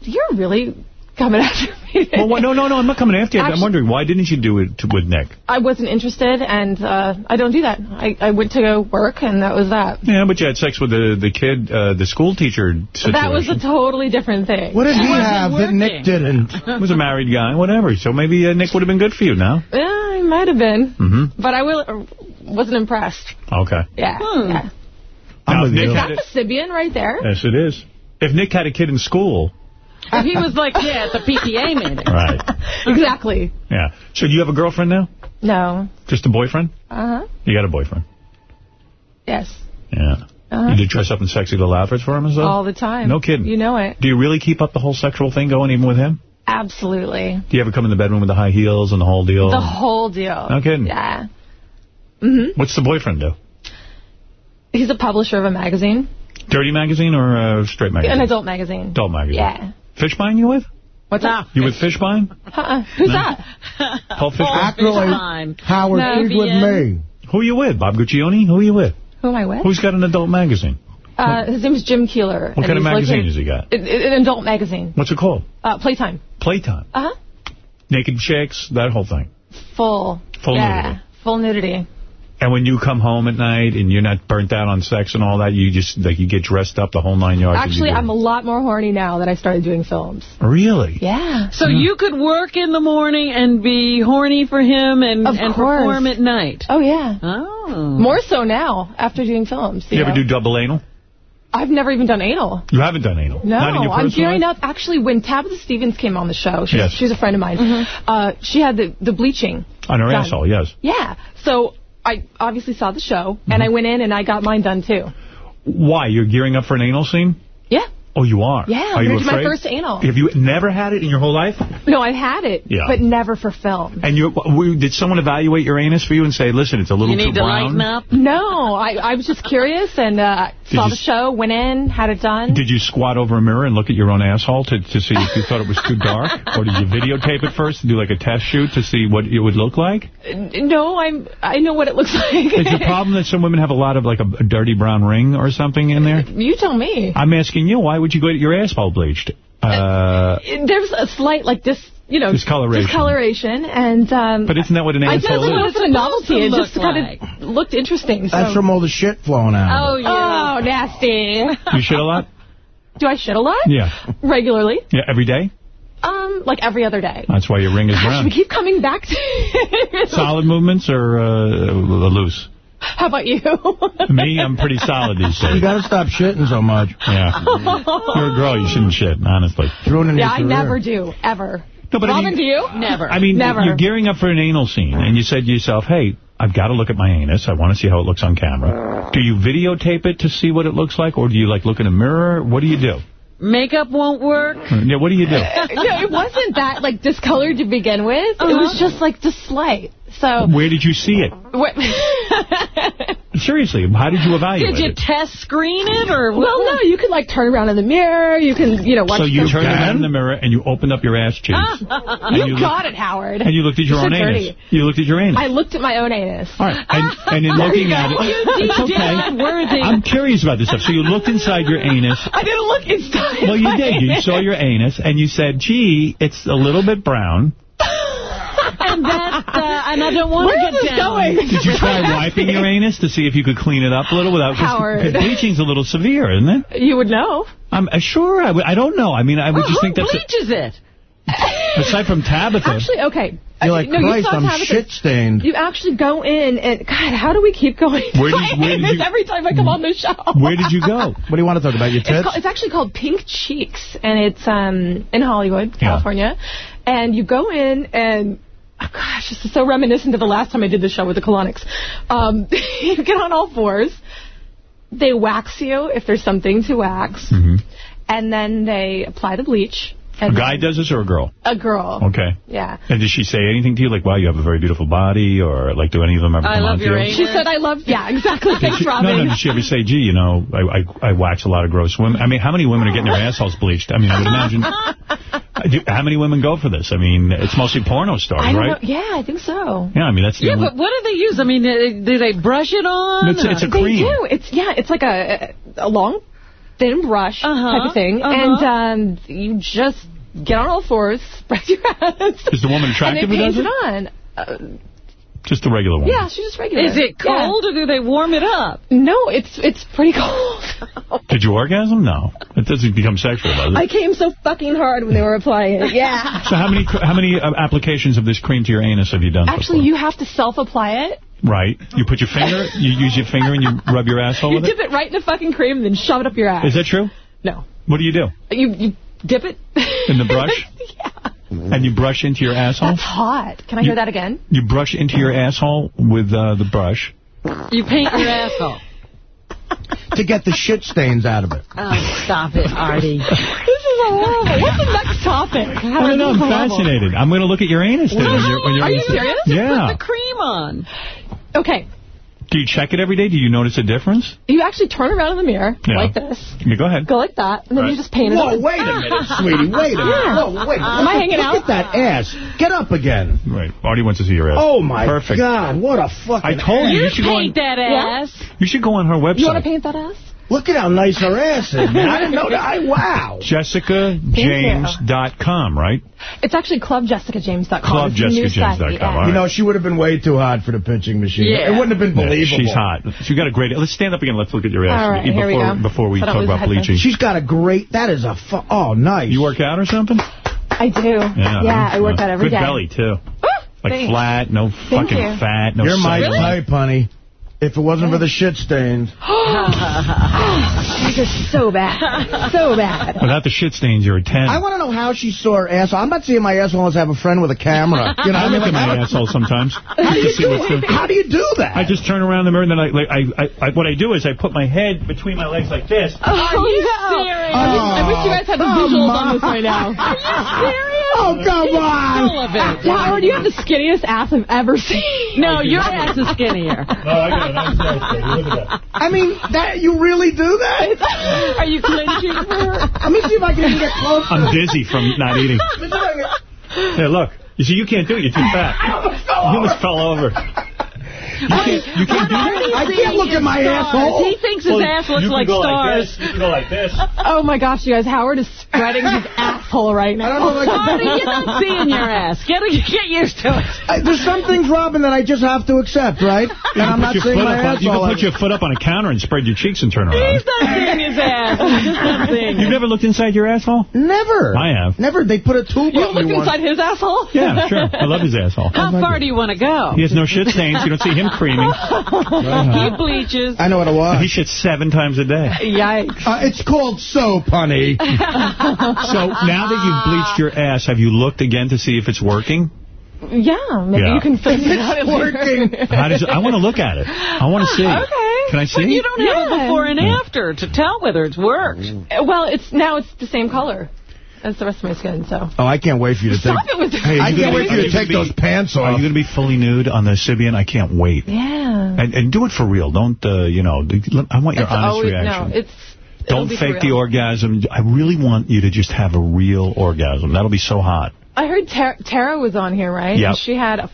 You're really coming after me. Well, no, no, no, I'm not coming after you. I'm wondering, why didn't you do it to, with Nick? I wasn't interested, and uh, I don't do that. I, I went to go work, and that was that. Yeah, but you had sex with the the kid, uh, the school teacher situation. That was a totally different thing. What did he Wasn't have that Nick didn't? He was a married guy, whatever. So maybe uh, Nick would have been good for you now. Yeah, he might have been, Mm-hmm. but I will, uh, wasn't impressed. Okay. Yeah. yeah. Now, if Nick you. had That's a, a Sybian right there. yes, it is. If Nick had a kid in school, If he was like, yeah, at the PTA meeting. right? Exactly. Yeah. So do you have a girlfriend now? No. Just a boyfriend? Uh-huh. You got a boyfriend? Yes. Yeah. Uh-huh. You did dress up in sexy little outfits for him and stuff? All the time. No kidding. You know it. Do you really keep up the whole sexual thing going even with him? Absolutely. Do you ever come in the bedroom with the high heels and the whole deal? The whole deal. No kidding. Yeah. hmm What's the boyfriend do? He's a publisher of a magazine, Dirty magazine or a straight magazine? an adult magazine. Adult magazine. Yeah. Fishbein you with? What's that? You with Fishbein? Uh-uh. Who's No. that? Paul Fishbein? Actually, Howard, No. he's with me. Who are you with? Bob Guccione? Who are you with? Who am I with? Who's got an adult magazine? Uh, his name is Jim Keeler. What and kind of magazine has he got? It- it- An adult magazine. What's it called? Uh, Playtime. Playtime. Uh-huh. Naked chicks, that whole thing. Full. Full yeah. nudity. Full nudity. And when you come home at night and you're not burnt out on sex and all that, you just, like, you get dressed up the whole nine yards. Actually, I'm a lot more horny now that I started doing films. Really? Yeah. So you could work in the morning and be horny for him and, and perform at night. Oh, yeah. Oh. More so now, after doing films. You ever know. do double anal? I've never even done anal. You haven't done anal? No, Not in your I'm gearing life? up. Actually, when Tabitha Stevens came on the show, she's, Yes. she's a friend of mine, uh, she had the, the bleaching. On her done. asshole, yes. Yeah. So I obviously saw the show, and I went in and I got mine done, too. Why? You're gearing up for an anal scene? Yeah. Oh, you are? Yeah, Are I'm you gonna my first anal. Have you never had it in your whole life? No, I've had it, Yeah. but never for film. And you did someone evaluate your anus for you and say, listen, it's a little You too need to brown? lighten up? No, I, I was just curious and uh, Did saw the show, went in, had it done. Did you squat over a mirror and look at your own asshole to, to see if you thought it was too dark? Or did you videotape it first and do like a test shoot to see what it would look like? No, I'm. I know what it looks like. Is the problem that some women have a lot of like a, a dirty brown ring or something in there? you tell me. I'm asking you, why would you go get your asshole bleached? Uh, There's a slight like this, you know, Discoloration. discoloration, and um. but isn't that what an I asshole didn't know is? it was a novelty. It look just kind of looked interesting. So. That's from all the shit flowing out. Oh yeah. Oh, nasty. You shit a lot? Do I shit a lot? Yeah. Regularly. Yeah, every day? Um, like every other day. That's why your ring is Gosh, brown. we keep coming back to. Solid movements or uh, loose? How about you? Me, I'm pretty solid these days. You got to stop shitting so much. Yeah. You're a girl. You shouldn't shit, honestly. yeah, I never do ever. No, but I Robin, mean- do you? Never. I mean, never. you're gearing up for an anal scene, and you said to yourself, hey, I've got to look at my anus. I want to see how it looks on camera. Do you videotape it to see what it looks like, or do you, like, look in a mirror? What do you do? Makeup won't work. Yeah, what do you do? no, it wasn't that like discolored to begin with. It Uh-huh. was just like just slight. So Where did you see it? Wh- Seriously, how did you evaluate it? Did you it? test screen it or Well, no, you can like turn around in the mirror. You can, you know, watch. So you turned around in the mirror and you opened up your ass cheeks. Ah. And you you got it, Howard. And you looked at your You're own so anus. dirty. You looked at your anus. I looked at my own anus. All right, and, and in looking at it, it's okay. I'm curious about this stuff. So you looked inside your anus. I didn't look inside. Well, you my did. You saw your anus, and you said, gee, it's a little bit brown. and that, uh, and I don't want Where to get this down. going? Did you try wiping your anus to see if you could clean it up a little without... Howard. Because bleaching's a little severe, isn't it? You would know. I'm uh, sure. I, would, I don't know. I mean, I would just think that's... bleaches it? aside from Tabitha... Actually, okay. You're like, no, Christ, saw I'm Tabitha. shit stained. You actually go in and, God, how do we keep going? to Where did- my where did anus you- every time I come on the show. Where did you go? What do you want to talk about? Your It's, tits? called, it's actually called Pink Cheeks, and it's um in Hollywood, California. And you go in, and oh gosh, this is so reminiscent of the last time I did the show with the colonics. Um, you get on all fours. They wax you if there's something to wax, and then they apply the bleach. A guy does this or a girl? A girl. Okay. Yeah. And did she say anything to you? Like, wow, you have a very beautiful body? Or, like, do any of them ever I come love on to your you? She said, I love, yeah, exactly. Thanks, she- Robin. No, no, did she ever say, gee, you know, I, I, I wax a lot of gross women? I mean, how many women are getting their assholes bleached? I mean, I would imagine... Do- how many women go for this? I mean, it's mostly porno stars, right? know. Yeah, I think so. Yeah, I mean, that's the Yeah, only... but what do they use? I mean, uh, do they brush it on? It's- it's a or- They do. It's yeah. It's like a a long, thin brush Uh-huh, type of thing, uh-huh. and um, you just get on all fours, spread your ass, Is the woman and attractive they who paint does it it? on. Uh, Just the regular one. yeah, she's just regular. Is it cold or do they warm it up? No, it's it's pretty cold. Did you orgasm? No. It doesn't become sexual, does it? I came so fucking hard when they were applying it. Yeah. So how many how many uh, applications of this cream to your anus have you done Actually, you have to self-apply it. So far? Right. You put your finger, you use your finger and you rub your asshole You with dip it? it right in the fucking cream and then shove it up your ass. Is that true? No. What do you do? You you dip it. In the brush? yeah. And you brush into your asshole? That's hot. Can I hear that again? You brush into your asshole with uh, the brush. You paint your asshole. to get the shit stains out of it. Oh, stop it, Artie. This is horrible. What's the next topic? I don't know. I'm fascinated. I'm going to look at your anus. then when you're, when you're Are you serious? Yeah. Put the cream on. Okay. Do you check it every day? Do you notice a difference? You actually turn around in the mirror Yeah. like this. Yeah, go ahead. Go like that, and then Right. you just paint it Whoa, on. wait a minute, sweetie. Wait a minute. Yeah. Whoa, wait. Am I hanging Look out? at that ass. Get up again. Right. Artie wants to see your ass. Oh, my Perfect. God. What a fucking I told you. You You should, go on, paint that Yeah. ass. you should go on her website. You want to paint that ass? Look at how nice her ass is, man. I didn't know that. I, wow. JessicaJames.com, right? It's actually clubjessicajames.com. It's a new site, Clubjessicajames.com. yeah. You know, she would have been way too hot for the pitching machine. Yeah. It wouldn't have been Yeah, believable. she's hot. She got a great... Let's stand up again. Let's look at your ass All right, before, here we go. before we So I don't talk about headphones. bleaching. She's got a great... That is a... Fu oh, nice. You work out or something? I do. Yeah, I work out every Good day. belly, too. Like thanks. flat, no Thank fucking you. fat, no You're my cellulite. type, honey. If it wasn't for the shit stains. These are so bad. So bad. Without the shit stains, you're a 10. I want to know how she saw her asshole. I'm not seeing my asshole unless I have a friend with a camera. You know, I look at my asshole sometimes. How do, you see do, how do you do that? I just turn around the mirror and then I, like, I, I, I, what I do is I put my head between my legs like this. Oh, oh no. serious? I, wish, I wish you guys had the Oh, visuals my. on this right now. Are you serious? Oh, come Full on. of it. Howard, you have the skinniest ass I've ever seen. No, your ass is skinnier. No, oh, I got a nice ass. Look at that. I mean, that you really do that? Are you clinching for her? Let me see if I can even get closer. I'm dizzy from not eating. Let me see if I can- Here, look. You see, you can't do it. You're too fat. You almost fell over. You can't, you can't do that? I can't look at my asshole. He thinks his Well, ass looks you like go stars. Like this. You can go like this. Oh, my gosh, you guys. Howard is spreading his asshole right now. I don't know if I can... you're not seeing your ass. Get, get used to it. I, there's some things, Robin, that I just have to accept, right? And I'm not seeing my on, you can put your foot up on a counter and spread your cheeks and turn around. He's not seeing his ass. He's just not seeing You've never looked inside your asshole? Never. I have. Never. They put a tube You up me looked inside his asshole? Yeah, sure. I love his asshole. How far do you want to go? He has no shit stains. You don't see him creaming. He bleaches. I know what it was. He shits seven times a day. Yikes. Uh, it's called soap, honey. So now that you've bleached your ass, have you looked again to see if it's working? Yeah, maybe Yeah. you can fix it out It's working. How does it, I want to look at it. I want to see. Okay. Can I see? But you don't have a before and after to tell whether it's worked. Well, it's now it's the same color. As the rest of my skin. So Oh, I can't wait for you to Stop take. it with the- Hey, I can't wait for you to take those pants off. Are off. you going to be fully nude on the Sybian? I can't wait. yeah. And, and do it for real. Don't, uh, you know, I want your it's honest always, reaction. No, it's. Don't fake the orgasm. I really want you to just have a real orgasm. That'll be so hot. I heard Tara, Tara was on here, right? Yeah. She had a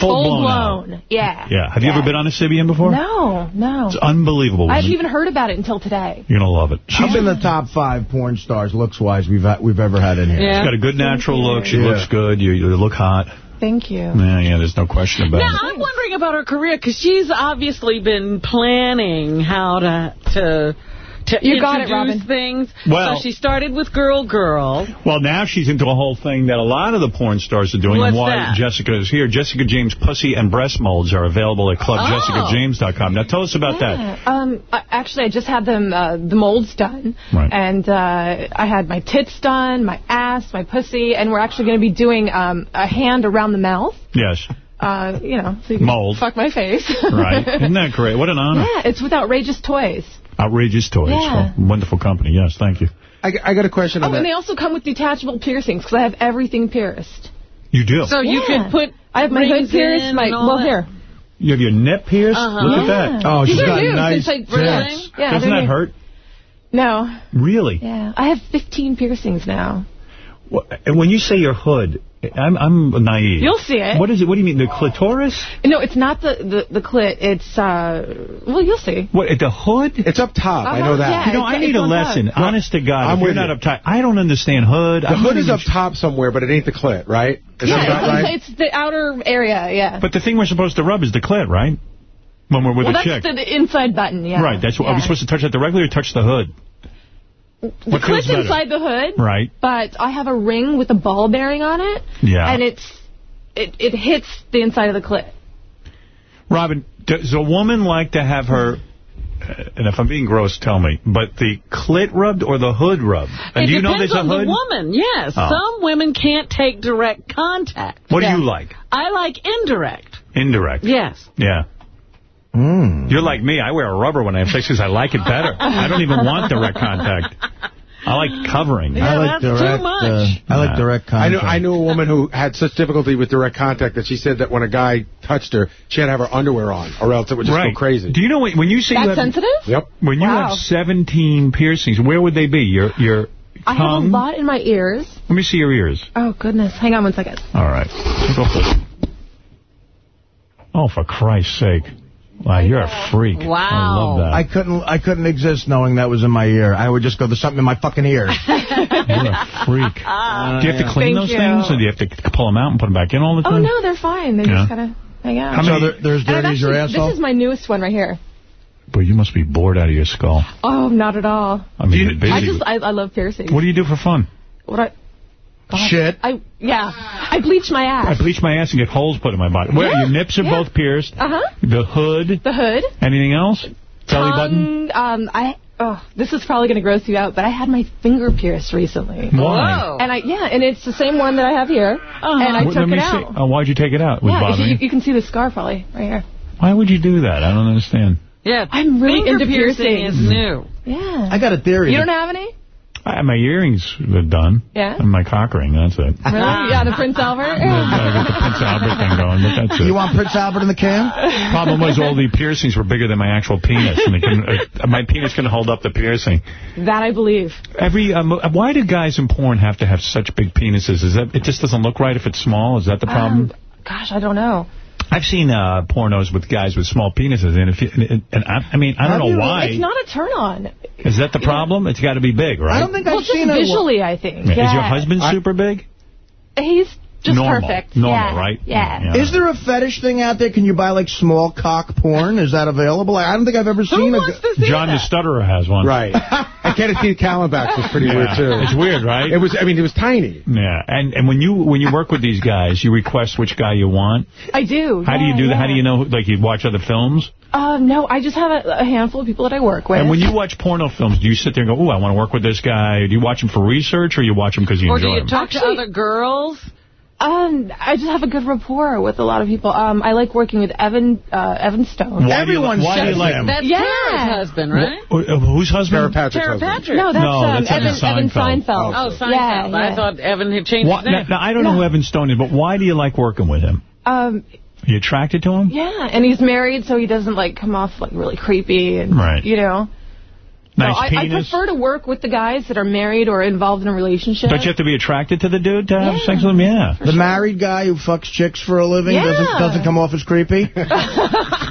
Full, blown, blown. Yeah. Yeah. Have you ever been on a Sybian before? No, no. It's unbelievable. I woman. hadn't even heard about it until today. You're going to love it. She's been the top five porn stars, looks-wise, we've had, we've ever had in here. Yeah. She's got a good natural look. She Yeah. looks good. You, you look hot. Thank you. Yeah, yeah, there's no question about Now, it. I'm wondering about her career, because she's obviously been planning how to to to You got it, introduce Robin. things. Well- so she started with Girl Girl. Well, now she's into a whole thing that a lot of the porn stars are doing and why that? Jessica is here. Jessica James pussy and breast molds are available at Oh. clubjessicajames.com. Now, tell us about that. Um, actually, I just had them uh, the molds done, Right. and uh, I had my tits done, my ass, my pussy, and we're actually going to be doing um, a hand around the mouth. Yes. Uh, you know, so you can Mold. fuck my face. Right. Isn't that great? What an honor. yeah, it's with outrageous toys. Outrageous Toys. Yeah. Oh, wonderful company. Yes, thank you. I, I got a question Oh, on and they also come with detachable piercings because I have everything pierced. You do? So you Yeah. could put I have my hood pierced. My and all well that. here. You have your nip pierced? Uh-huh. Look at that. Oh, These she's are got new nice since I- tits. Yeah, Doesn't that new. hurt? No. Really? Yeah, I have 15 piercings now. Well, And when you say your hood, I'm I'm naive. You'll see it. What is it? What do you mean? The clitoris? No, it's not the the, the clit. It's uh. Well, you'll see. What? The hood? It's up top. I Uh-huh, know that. yeah. You know, I need a on top. lesson. Honest to God, I'm if you're not you. uptight, I don't understand hood. The I'm hood is up top somewhere, but it ain't the clit, right? Is Yeah, that about right? it's, it's the outer area. Yeah. But the thing we're supposed to rub is the clit, right? When we're with well, a that's chick. the, the inside button. Yeah. Right. That's what, Are we supposed to touch that directly or touch the hood? The What feels clit's better? inside the hood. Right. But I have a ring with a ball bearing on it. Yeah. And it's it it hits the inside of the clit. Robin, does a woman like to have her, uh, and if I'm being gross, tell me, but the clit rubbed or the hood rubbed? And it do you know depends there's a on hood? the woman, yes. Oh. Some women can't take direct contact. What Yeah. do you like? I like indirect. Indirect. Yes. Yeah. You're like me. I wear a rubber when I have sex because I like it better. I don't even want direct contact. I like covering. Yeah, I like that's too direct. much. Uh, I like Yeah. direct I knew contact. I knew a woman who had such difficulty with direct contact that she said that when a guy touched her, she had to have her underwear on, or else it would just right. go crazy. Do you know when, when you say That's you have, sensitive. Yep. when you Wow. have 17 piercings, where would they be? Your your tongue? I have a lot in my ears. Let me see your ears. Oh goodness. Hang on one second. All right. Take off the- Oh, for Christ's sake. Wow, you're a freak. I love that. I couldn't I couldn't exist knowing that was in my ear. I would just go, there's something in my fucking ear. You're a freak. Uh, do you have to clean Thank those you. things, or do you have to pull them out and put them back in all the oh, time? Oh no, they're fine. They Yeah. just gotta hang out. How so many- there, there's And I've dirty as your asshole? This is my newest one right here. Boy, you must be bored out of your skull. Oh, not at all. I mean, I just I, I love piercings. what do you do for fun? What I, God, Shit. I yeah. I bleach my ass. I ass. bleach my ass and get holes put in my body. Where Yeah, your nips are yeah. both pierced. Uh huh. The hood. The hood. Anything else? Belly button. Um, I oh, this is probably gonna gross you out, but I had my finger pierced recently. Why? And I yeah, and it's the same one that I have here, and I What- took let me it see. out. Oh, why'd you take it out? It yeah, you, you? you can see the scar probably right here. Why would you do that? I don't understand. Yeah, I'm really finger into piercing piercings. is new. Yeah. I got a theory. You don't have any? I, my earrings are done. Yeah? And my cock ring, that's it. Really? yeah, the Prince Albert. I got the Prince Albert thing going, but that's it. You want Prince Albert in the can? Problem was all the piercings were bigger than my actual penis, and they couldn't, uh, my penis can hold up the piercing. that I believe. Every um, why do guys in porn have to have such big penises? Is that it just doesn't look right if it's small? Is that the problem? Um, gosh, I don't know. I've seen uh, pornos with guys with small penises, and if you, and, and I, I mean I don't Have know you- why. It's not a turn on. Is that the problem? It's got to be big, right? I don't think well, I've just seen a... visually, I think. Yeah. Is your Yeah. husband super big? He's just Normal. perfect. Normal, yeah. right? Yeah. Is there a fetish thing out there? Can you buy, like, small cock porn? Is that available? I don't think I've ever seen wants a... John the Stutterer has one. Right. I and Kenneth Keith Kallenbach was pretty weird, too. It's weird, right? It was, I mean, it was tiny. Yeah, and and when you when you work with these guys, you request which guy you want. I do. How do you yeah, do that? How do you know? Like you watch other films, Uh, no, I just have a, a handful of people that I work with. and when you watch porno films, do you sit there and go, "Oh, I want to work with this guy"? Do you watch him for research, or you watch him because you Or do you him? talk to other girls? Um, I just have a good rapport with a lot of people. Um, I like working with Evan uh, Evan Stone. Why do you, why do you like him. him? That's Yeah. Tara's husband, right? Wh- uh, Whose husband? Tara Patrick's Tara husband. Patrick. No, that's, No, um, that's Evan Evan, Evan Seinfeld. Seinfeld. Oh, Seinfeld. Yeah, I thought Evan had changed Why, his name. now, now, I don't know who Evan Stone is, but why do you like working with him? Um, Are you attracted to him? yeah, and he's married, so he doesn't like come off like really creepy and Right. you know. Nice so I, I prefer to work with the guys that are married or involved in a relationship. Don't you have to be attracted to the dude to have Yeah. sex with him? Yeah. The married guy who fucks chicks for a living Yeah. doesn't doesn't come off as creepy.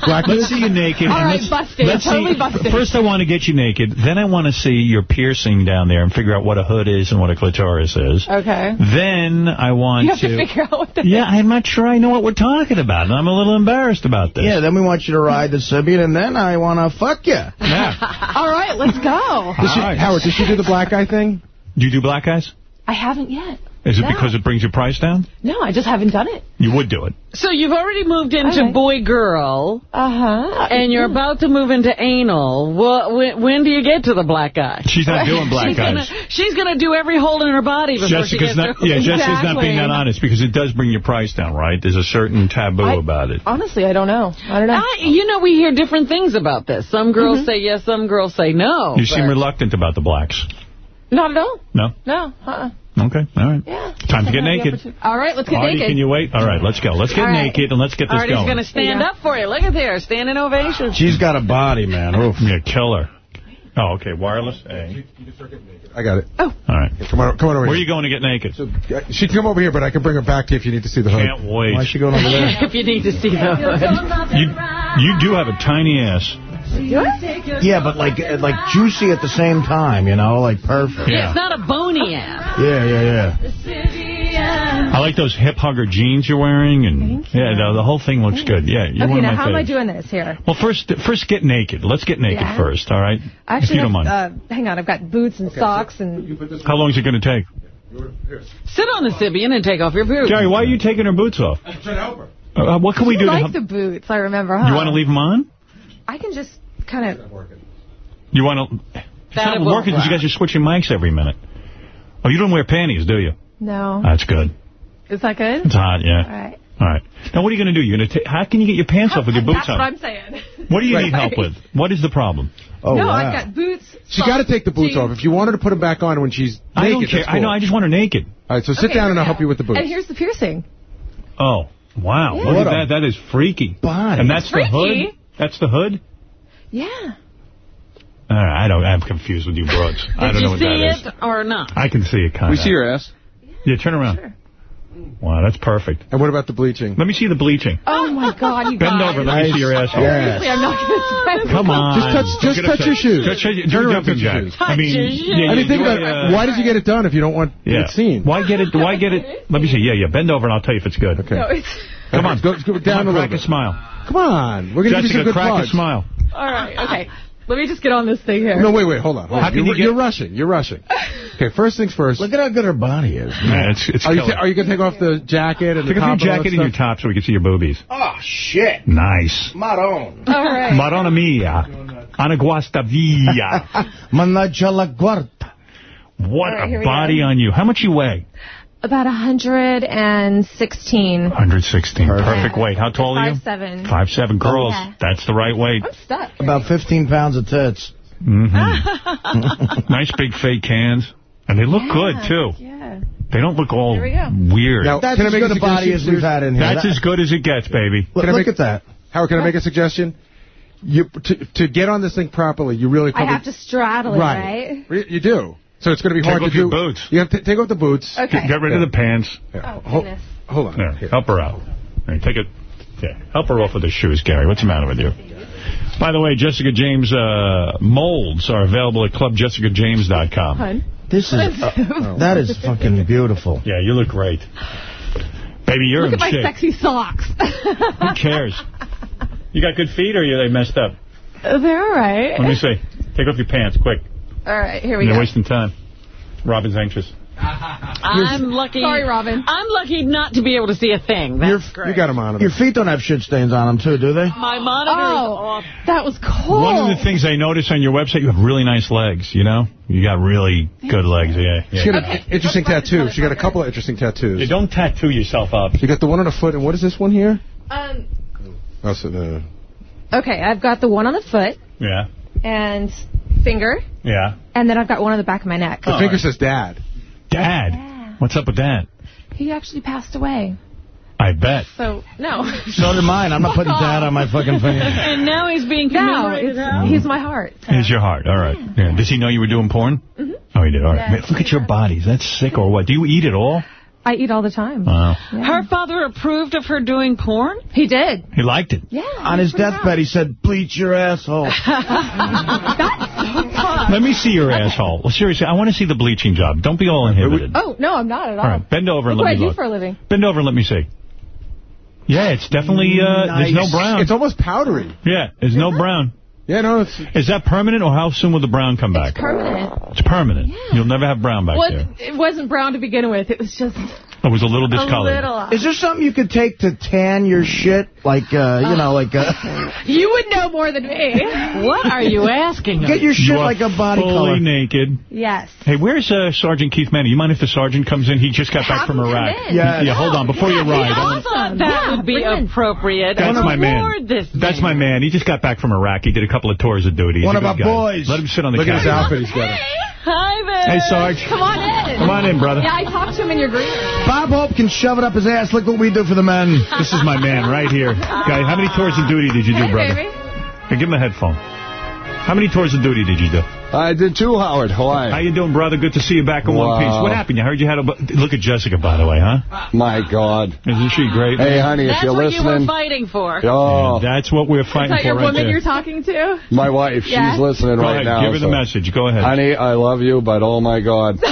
Let's see you naked. All and right, let's, busted. Let's Totally see, busted. First, I want to get you naked. Then I want to see your piercing down there and figure out what a hood is and what a clitoris is. Okay. Then I want You have to figure out what the Yeah, I'm not sure I know what we're talking about, and I'm a little embarrassed about this. Yeah, then we want you to ride the Sybian, and then I want to fuck you. Yeah. All right, let's go. Did she, Howard, did she do the black guy thing? Do you do black guys? I haven't yet. Is it No. because it brings your price down? No, I just haven't done it. You would do it. So you've already moved into Okay. boy-girl, Uh-huh. and you're about to move into anal. Well, when, when do you get to the black guy? She's not doing black she's guys. Gonna, she's going to do every hole in her body before she Jessica's gets not. to Yeah, Jessica's not being that honest because it does bring your price down, right? There's a certain taboo I- about it. Honestly, I don't know. I don't know. I, you know, we hear different things about this. Some girls say yes, some girls say no. You seem reluctant about the blacks. Not at all. No? No. Uh-uh. Okay, all right. Yeah. Time to get I have the naked. All right, let's get Artie, naked. can you wait? All right, let's go. Let's get All right. naked and let's get this Artie's going. going to stand Yeah. up for you. Look at there, standing ovation. She's got a body, man. Oof. Yeah, killer. Oh, okay, wireless. Hey. I got it. Oh. All right. Come on, come on over Where are you going to get naked? So, uh, she can come over here, but I can bring her back to you if you need to see the hood. Can't wait. Why is she going over there? if you need to see the hood. You, you do have a tiny ass. Yeah, but like uh, like juicy at the same time, you know, like perfect. Yeah, it's not a bony ass. Yeah, yeah, yeah. I like those hip hugger jeans you're wearing, and yeah, the, the whole thing looks good. Yeah, you're okay, now my how am I doing this here? Well, first, first get naked. Let's get naked Yeah. first, all right? I if actually you don't mind. uh, hang on, I've got boots and socks and... How long is it going to take? Sit on the Sybian and take off your boots. Jerry, why are you taking her boots off? I'm trying to help her. Uh, what can we You do to like help? the boots, I remember, huh? You want to leave them on? I can just kind of... You want to... It's That not won't working because you guys are switching mics every minute. Oh, you don't wear panties, do you? No. That's good. Is that good? It's hot, yeah. All right. All right. Now, what are you going to do? You're going to How can you get your pants off with your boots on? That's what I'm saying. What do you Right. need help with? What is the problem? Oh, no, wow. I've got boots. She got to take the boots off. If you want her to put them back on when she's naked, I don't care. that's I know. I just want her naked. All right, so sit Okay, down and I'll here help you with the boots. And here's the piercing. Oh, wow. Yeah. Look What at that. That is freaky. body. And that's the Freaky? hood? That's the hood? Yeah. All right, I don't. I'm confused with you broads. I Did don't you know what see that is. it or not? I can see it kind of. We see your ass. Yeah, turn around. Wow, that's perfect. And what about the bleaching? Let me see the bleaching. Oh, my God, you Bend guys. over. Let me see your asshole. Seriously, I'm not going to spend... Come on. Just touch- just Get touch your shoes. Just touch- do Turn a around, jumping touch your jack. shoes. I mean, Touch your shoes. yeah, I mean, think about it. uh, Why did you get it done if you don't want Yeah. it seen? Why get it? Why get it? Let me see. Yeah, yeah. Bend over and I'll tell you if it's good. Okay. No, it's... Come on. Go, go down on, a little crack bit. a smile. Come on. We're going to give you some Jessica, good crack plugs. a smile. All right, okay. Let me just get on this thing here. No, wait, wait, hold on. Hold How on. can You're, you get- you're rushing. You're rushing. Okay, first things first. Look at how good her body is. Yeah, it's it's Are you, killer. are you going to take off the jacket and Take the top your and all jacket that and your top so we can see your boobies. Oh, shit. Nice. Maron. All right. Madonna mia. Anaguasta via. Manaja la guarda. What All right, here a body on you. How much you weigh? About 116. 116. Perfect weight. How tall are you? 5'7". Five seven. Girls, Yeah. that's the right weight. I'm stuck. About 15 pounds of tits. Mm -hmm. nice big fake hands. And they look good, too. Yeah. They don't look all we weird. Now, That's can I as make good a a body as we've had in here. That's That- as good as it gets, baby. Look, Can I look make- at that. Howard, can I make a suggestion? You to, to get on this thing properly, you really I have to straddle it, right? right. You do. So it's going to be Take hard off to your do. boots. You have to take off the boots. Okay. Get, get rid of the pants. Yeah. Oh, Hold, goodness. hold on. There, help her out. There, take it. Yeah, help her off with the shoes, Gary. What's the matter with you? By the way, Jessica James uh, molds are available at clubjessicajames.com. Hun. This is, uh, that is fucking beautiful. Yeah, you look great. Baby, you're Look in at my shape. sexy socks. Who cares? You got good feet or are they messed up? They're all right. Let me see. Take off your pants, quick. All right, here we go. You're wasting time. Robin's anxious. I'm lucky. Sorry, Robin. I'm lucky not to be able to see a thing. That's Your- great. You got a monitor. Your feet don't have shit stains on them, too, do they? My monitor is Oh, off. that was cool. One of the things I noticed on your website, you have really nice legs, you know? You got really good legs, yeah. She yeah. got an interesting tattoo. She got a couple of interesting tattoos. You don't tattoo yourself up. You got the one on the foot, and what is this one here? Um, Oh, so, uh, okay, I've got the one on the foot Yeah, and finger, yeah. and then I've got one on the back of my neck. the finger says dad. Dad, what's up with that? He actually passed away. I bet. So, no. So did mine. I'm not putting dad on my fucking finger. And now he's being No, commemorated it's, he's my heart. He's your heart. All right. Yeah. Does he know you were doing porn? Mhm. Oh, he did. All right. Yeah. Man, look at your bodies. That's sick or what? Do you eat at all? I eat all the time. Wow. Her father approved of her doing porn? He did. He liked it. Yeah. On his deathbed, he said, bleach your asshole. Let me see your asshole. Well, seriously, I want to see the bleaching job. Don't be all inhibited. Oh, no, I'm not at all. All right. Bend over and Look let what I me do for a living. Bend over and let me see. Yeah, it's definitely, uh, there's no brown. It's almost powdery. Yeah, there's no brown. Yeah, no, it's... Is that permanent, or how soon will the brown come back? Permanent. It's permanent. You'll never have brown back Well, there. it wasn't brown to begin with. It was just It was a little discolored. a discolored. little. Is there something you could take to tan your shit? Like, uh, you know, like, uh, You would know more than me. What are you asking get your shit You like a body fully color. naked. Yes. Hey, where's uh, Sergeant Keith Manning? You mind if the sergeant comes in? He just got back from him come Iraq. in. Yeah. yeah, hold on. Before you ride, I I thought that Yeah, would be bring him in. appropriate. That's my man. This That's my man. He just got back from Iraq. He did a couple of tours of duty. He's One of our guy. boys. Let him sit on the Look at his outfit he's got. Hi there. Hey, Sarge. Come on in. Come on in, brother. Yeah, I talked to him in your green room. Bob Hope can shove it up his ass. Look what we do for the men. This is my man right here. Guy, how many tours of duty did you do, Hey, brother? baby. Hey, give him a headphone. How many tours of duty did you do? I did too, Howard. Hawaii. How you doing, brother? Good to see you back in one piece. What happened? I heard you had a... Look at Jessica, by the way, huh? My God. Isn't she great? Hey, honey, That's if you're listening... That's what you were fighting for. Oh, Yeah, that's what we're Is fighting that for your right woman there. you're talking to? my wife, Yeah. she's listening Go right ahead, now. give her the so- message. Go ahead. Honey, I love you, but oh my God.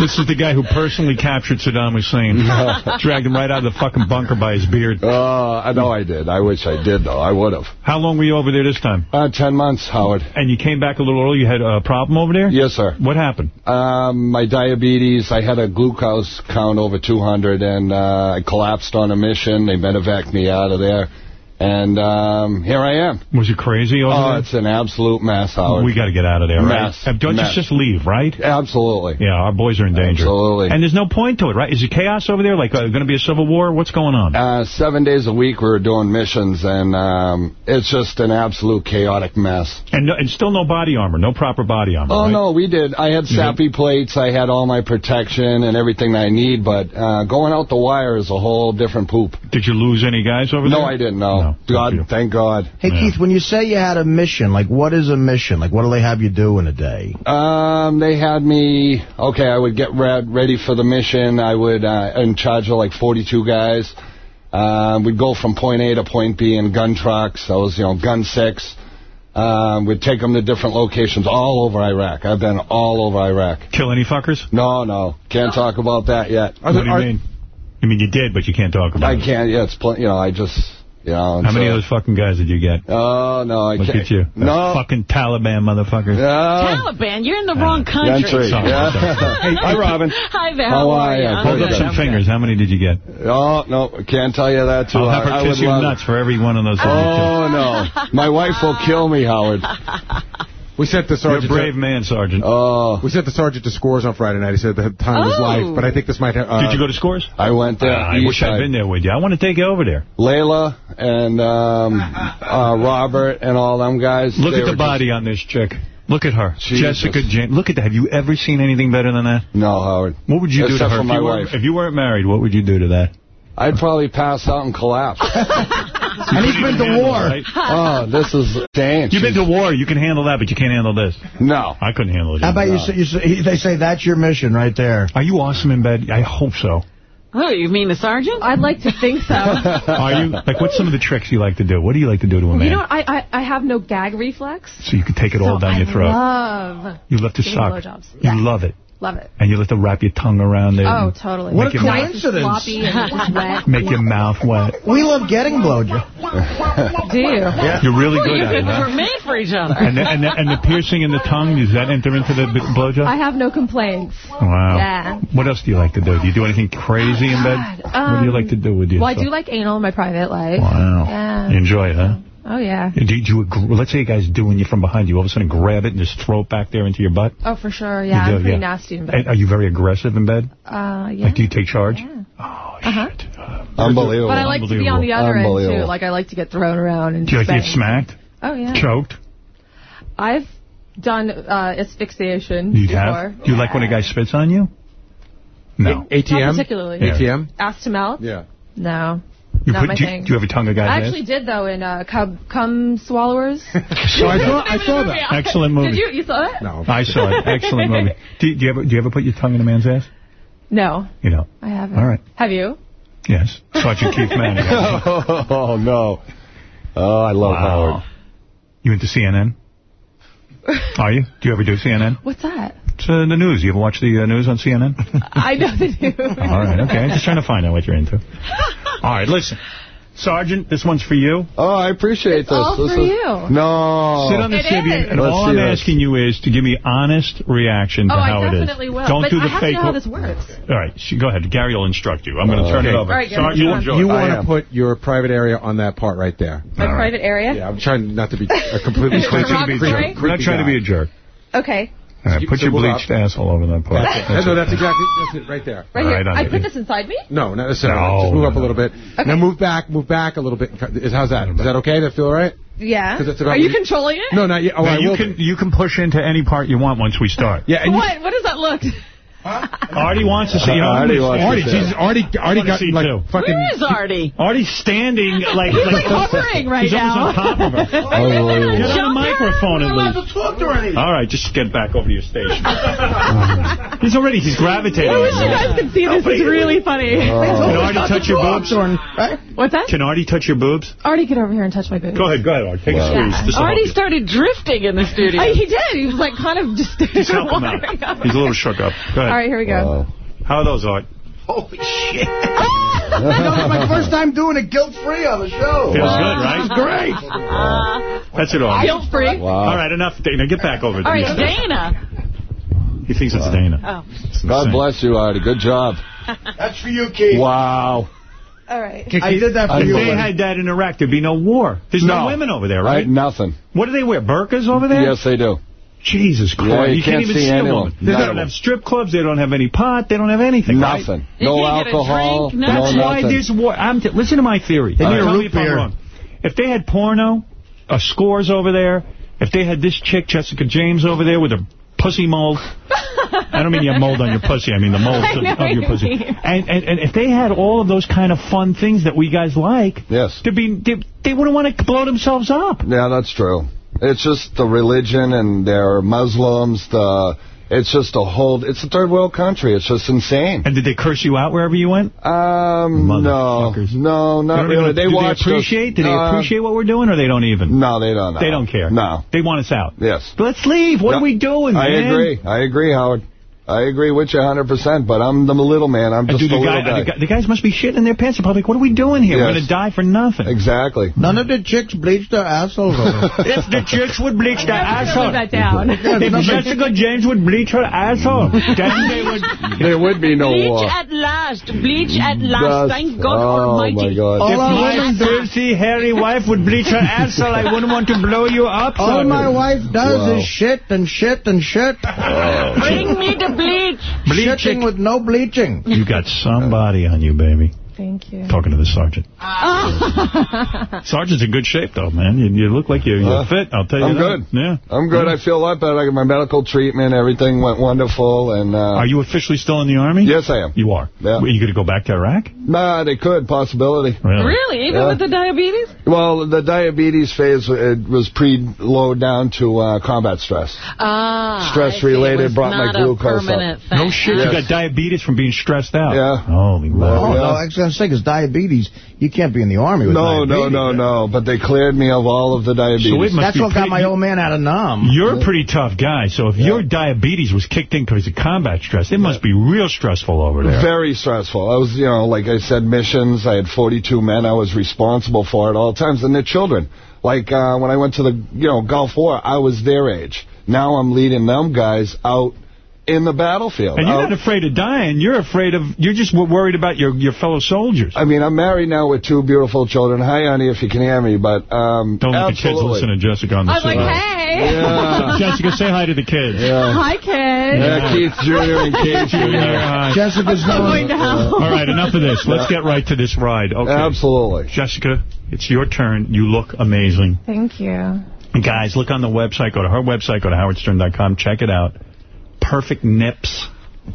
This is the guy who personally captured Saddam Hussein. Dragged him right out of the fucking bunker by his beard. Uh, I know I did. I wish I did, though. I would have. How long were you over there this time? Uh, ten months, Howard. And you came back a little early. You had a problem over there? Yes, sir. What happened? Um, my diabetes, I had a glucose count over 200, and uh, I collapsed on a mission. They medevaced me out of there. And um, here I am. Was it crazy over Oh, there? it's an absolute mess, Howard. We got to get out of there. Mess. Uh, Don't Mess. just just leave, right? Absolutely. Yeah, our boys are in danger. Absolutely. And there's no point to it, right? Is it chaos over there? Like, uh, going to be a civil war? What's going on? Uh, seven days a week we are doing missions, and um, it's just an absolute chaotic mess. And, no, and still no body armor, no proper body armor, Oh, right? no, we did. I had SAPI plates. I had all my protection and everything I need, but uh, going out the wire is a whole different poop. Did you lose any guys over No, there? No, I didn't, no. God, thank God. Hey, Keith, when you say you had a mission, like, what is a mission? Like, what do they have you do in a day? Um, they had me, okay, I would get re- ready for the mission. I would, uh, in charge of like 42 guys. Um, we'd go from point A to point B in gun trucks. I was, you know, gun six. Um, we'd take them to different locations all over Iraq. I've been all over Iraq. Kill any fuckers? No, no. Can't talk about that yet. What do you mean? I mean, you did, but you can't talk about I it. can't, yeah, it's, pl- you know, I just, you know. How many of those fucking guys did you get? Oh, no, I Look can't. Look at you. No. Fucking Taliban motherfuckers. Taliban, you're in the wrong country. Gentry, yeah. Hi, Robin. Hi there. How How, are are you? Hold up some fingers. How many did you get? Oh, no, can't tell you that too I'll have hard. I her kiss you love nuts for every one of those. Oh, no. My wife will kill me, Howard. We sent the You're a sergeant. brave man, Sergeant. Oh. We sent the sergeant to scores on Friday night. He said the time of his Oh. life, but I think this might have... Uh, Did you go to Scores? I went there. Ah, I east wish I'd been there with you. I want to take you over there. Layla and um, uh, Robert and all them guys. Look at the were body on this chick. Look at her. Jesus. Jessica James. Look at that. Have you ever seen anything better than that? No, Howard. What would you do to her? for If my you, were, wife. if you weren't married, what would you do to that? I'd probably pass out and collapse. And he's been to war. Right? oh, this is dang. You've been to war. You can handle that, but you can't handle this. No. I couldn't handle it. How either. about you say, you say, they say that's your mission right there. Are you awesome in bed? I hope so. Oh, you mean the sergeant? I'd like to think so. Are you? Like, what's some of the tricks you like to do? What do you like to do to a man? you know. I, I I have no gag reflex. so you can take it all down I your throat. love you love to giving suck. blowjobs. You love it. Love it. And you like to wrap your tongue around it. Oh, totally. What a Make your- Nice coincidence. sloppy and wet. Make your mouth wet. We love getting blowjob. Do you? You're really Well, good you at it. guys huh? were made for each other. And the, and, the, and the piercing in the tongue, does that enter into the b- blowjob? I have no complaints. Wow. Yeah. What else do you like to do? Do you do anything crazy in bed? Oh, what do you like to um, do with yourself? Well, I do like anal in my private life. Wow. Yeah. You enjoy it, huh? Oh, yeah. Do you, do you, let's say a guy's doing you from behind you, all of a sudden grab it and just throw it back there into your butt? Oh, for sure. Yeah, do, I'm pretty yeah. nasty in bed. And are you very aggressive in bed? Uh, yeah. Like, do you take charge? Uh-huh. Unbelievable. But I like to be on the other end, too. Like, I like to get thrown around and Do you like to get smacked? Oh, yeah. Choked? I've done uh, asphyxiation You before. have? Do you like when a guy spits on you? No. Not particularly. Yeah. Ass to mouth? Yeah. No. You not put- my do, you, thing. do you have a tongue a guy's I ass? actually did, though, in uh, Cub, Cum Swallowers. So I saw- I saw that. Excellent movie. Did you? You saw it? No. I saw it. Excellent movie. Do you, do you ever do you ever put your tongue in a man's ass? No, You know. I haven't. All right. Have you? Yes. Sergeant Keith Manning. oh, no. Oh, I love Howard. You into CNN? Are you? Do you ever do CNN? What's that? It's uh, the news. You ever watch the uh, news on CNN? I know the news. All right, okay. I'm just trying to find out what you're into. All right, listen. Sergeant, this one's for you. Oh, I appreciate It's all this. for is- you. No. Sit on the It Sybian, and Let's all I'm this. asking you is to give me honest reaction to Oh, how I it is. definitely will. Don't but do the I have fake. to know how this works. All right, sh- go ahead. Gary will instruct you. I'm going to turn it over. All right, Gary, Sergeant, you- You want to put your private area on that part right there. My private area? Yeah, I'm trying not to be a completely Is it creepy, derogatory? We're not trying to be a jerk. Okay. Uh, all right, put your bleached up. asshole over that part. That's it. No, that's exactly that's it right there. Right All here. I put there. this inside me? No, not necessarily. No, Just move no, up a little bit. Now move back, move back a little bit. Is how's that? Is that okay? Does that feel all right? Yeah. 'Cause it's about Are you me- controlling it? No, not yet. Oh, Now, I you will can be. you can push into any part you want once we start. Yeah, and you, What? What does that look? Artie wants to see. You know, Artie wants to Artie, see she's already already got like too. fucking. Where is Artie? Artie's standing like He's like hovering right he's almost now. on top of her. Unbelievable. Get on the microphone at least. talk to her All right, just get back over to your station. he's already he's gravitating. I wish you guys could see this. It's really funny. Can Artie touch your boobs? What's that? Can Artie touch your boobs? Artie, get over here and touch my boobs. Go ahead, go ahead, Artie. Take a squeeze. Yeah. This will help Artie started drifting in the studio. Oh, he did. He was like kind of just. Just help out. He's a little shook up. Go ahead. All right, here we go. Wow. How are those, Art? Holy shit. That's my first time doing it guilt-free on the show. Feels good, right? It's great. Uh, That's it, Art. Guilt free. Wow. All right, enough, Dana. Get back over there. All your right, station. Dana. He thinks it's Dana. Oh. It's God bless you, Artie. Good job. That's for you, Keith. Wow. All right. I did that for If you. they buddy. had that in Iraq, there'd be no war. There's no, No. women over there, Right? right? Nothing. What do they wear? Burkas over there? Yes, they do. Jesus Christ. Yeah, you you can't, can't even see see anyone. They don't have strip clubs. They don't have any pot. They don't have anything. Nothing. You No can't get a alcohol. drink, No That's why nothing. there's war. I'm t listen to my theory. They need a Tell root me if I'm beer. wrong. If they had porno, uh, scores over there, if they had this chick, Jessica James, over there with a pussy mold. I don't mean you have mold on your pussy. I mean the mold I know of your pussy. And, and and if they had all of those kind of fun things that we guys like, Yes. to be they, they wouldn't want to blow themselves up. Yeah, that's true. It's just the religion and they're Muslims. The It's just a whole, it's a third world country. It's just insane. And did they curse you out wherever you went? Um, no, no, not really. They do watch. they appreciate? Do they uh, appreciate what we're doing, or they don't even? No, they don't. Know. They don't care. No. They want us out. Yes. But let's leave. What No. are we doing, I man? agree. I agree, Howard. I agree with you 100%, but I'm the little man. I'm just dude, a the, little guy, guy. the, guy- the guys must be shitting in their pants. They're probably like, what are we doing here? We're going to die for nothing. Exactly. None of the chicks bleach their assholes. if the chicks would bleach their asshole. that down. if Jessica James would bleach her asshole, then they would... There would be no Bleach war. at last. Bleach at last. That's- Thank God oh, Almighty. my God. All if my women do, filthy, hairy wife would bleach her asshole, I wouldn't want to blow you up. all son. my wife does Wow. is shit and shit and shit. Bring me the bleach. Shitting with no bleaching. You got somebody on you, baby. Thank you. Talking to the sergeant. Sergeant's in good shape, though, man. You, you look like you're, you're Uh, fit. I'll tell you I'm that. good. Yeah. I'm good. I feel a lot better. I got my medical treatment. Everything went wonderful. And uh, Are you officially still in the Army? Yes, I am. You are? Yeah. Are you going to go back to Iraq? Nah, they could. Possibility. Really? Really? Even Yeah. with the diabetes? Well, the diabetes phase it was pre-load down to uh, combat stress. Ah. Stress-related It was brought my not a glucose up. permanent thing. No shit. Yes. You got diabetes from being stressed out. Yeah. Holy Oh, moly. no, actually, going to say, because diabetes, you can't be in the Army with No, diabetes. no, no, no. But they cleared me of all of the diabetes. So That's what got my old man out of numb. You're a pretty tough guy, so if your diabetes was kicked in because of combat stress, it must be real stressful over there. Very stressful. I was, you know, like I said, missions. I had 42 men I was responsible for at all times, and their children. Like uh, when I went to the, you know, Gulf War, I was their age. Now I'm leading them guys out in the battlefield. And you're out- not afraid of dying. You're afraid of, you're just worried about your, your fellow soldiers. I mean, I'm married now with two beautiful children. Hi, honey, if you can hear me, but um, Don't let the kids listen to Jessica on the I'm like, hey. Yeah. Jessica, say hi to the kids. Hi, kid. Yeah, Keith Jr. and Keith Junior, hi. Jessica's I'm going to hell. All right, enough of this. Let's get right to this ride. Okay. Absolutely. Jessica, it's your turn. You look amazing. Thank you. Guys, look on the website. Go to her website. Go to howardstern.com. Check it out. Perfect nips,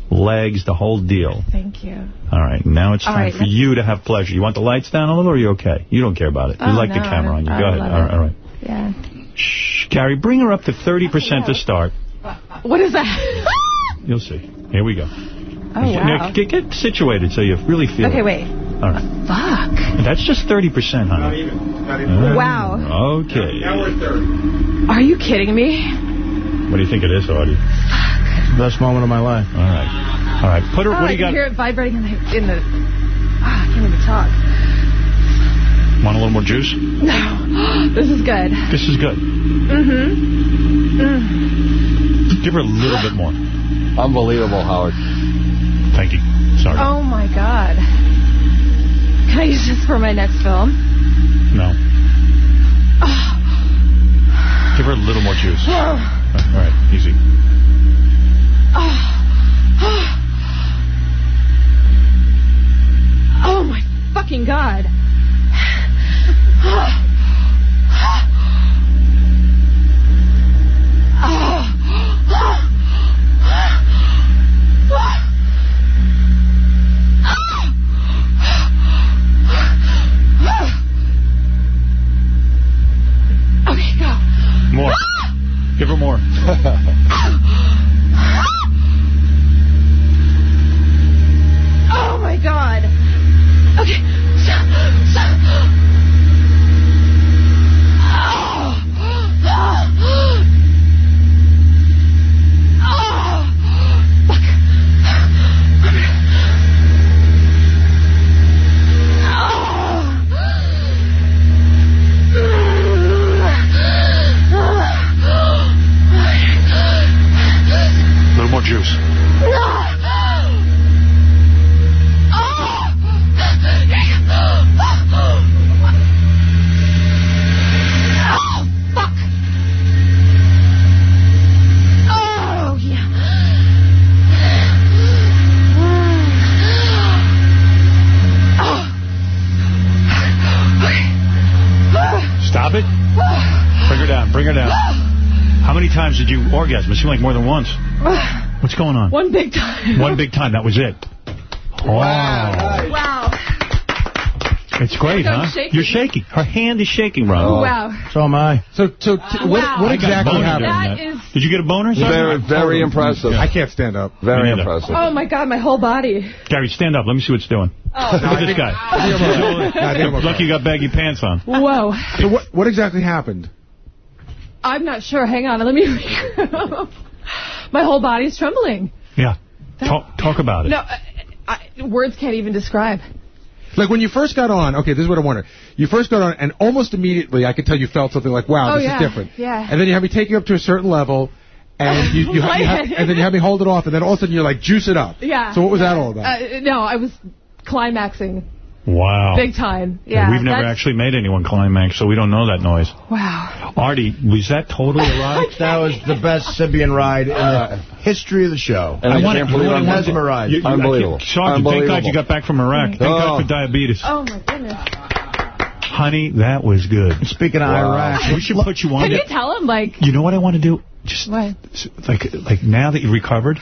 legs, the whole deal. Thank you. All right, now it's All time right, for you to have pleasure. You want the lights down a little, or are you okay? You don't care about it. You Oh, like the camera on you. I Go ahead. All right, All right. Yeah. Shh, Gary, bring her up to 30% to start. What is that? You'll see. Here we go. Oh, Now, wow. Get, get situated so you really feel Okay, it. wait. All right. Fuck. That's just 30%, honey. Uh, Wow. Okay. Now we're you kidding me? What do you think it is, Artie? Best moment of my life. All right. All right. Put her, oh, what I do you can got? hear it vibrating in the... In the ah, I can't even talk. Want a little more juice? No. this is good. This is good. Mm-hmm. Mm. Give her a little bit more. Unbelievable, Howard. Thank you. Sorry. Oh, my God. Can I use this for my next film? No. Oh. Give her a little more juice. Oh. All right. Easy. Oh, Oh. Oh, my fucking God. Okay, you orgasm? It seemed like more than once. What's going on? One big time. One big time. That was it. Wow. Wow. It's great, I'm huh? shaking. You're shaking. Her hand is shaking, Ron. Wow. So am I. So, so t- what, Wow. what I got a exactly happened? That that. is- Did you get a boner? Very, very impressive. I can't stand up. Very impressive. Oh my god, my whole body. Gary, stand up. Let me see what it's doing. Oh. Look at this guy. I think I'm okay. Lucky you got baggy pants on. Whoa. So what, what exactly happened? I'm not sure. Hang on. Let me. my whole body's trembling. Yeah. Talk, talk about it. No, I, I, words can't even describe. Like when you first got on, okay, this is what I wonder. You first got on, and almost immediately I could tell you felt something like, wow, Oh, this yeah, is different. yeah. And then you have me take you up to a certain level, and you, you, have, you have, and then you have me hold it off, and then all of a sudden you're like, juice it up. Yeah. So what was that all about? Uh, no, I was climaxing Wow. big time. And Yeah. We've never that's- actually made anyone climax, so we don't know that noise. Wow. Artie, was that totally erotic? That was the best Sybian ride in the history of the show. And I want can't it- believe you I'm want it- mesmerized. You- you- Unbelievable. I can't- Sergeant, thank God you got back from Iraq. Thank God Oh. for diabetes. Oh my goodness. Honey, that was good. Speaking of Iraq, We should put you on Can you it. tell him like You know what I want to do? Just what? like like now that you've recovered,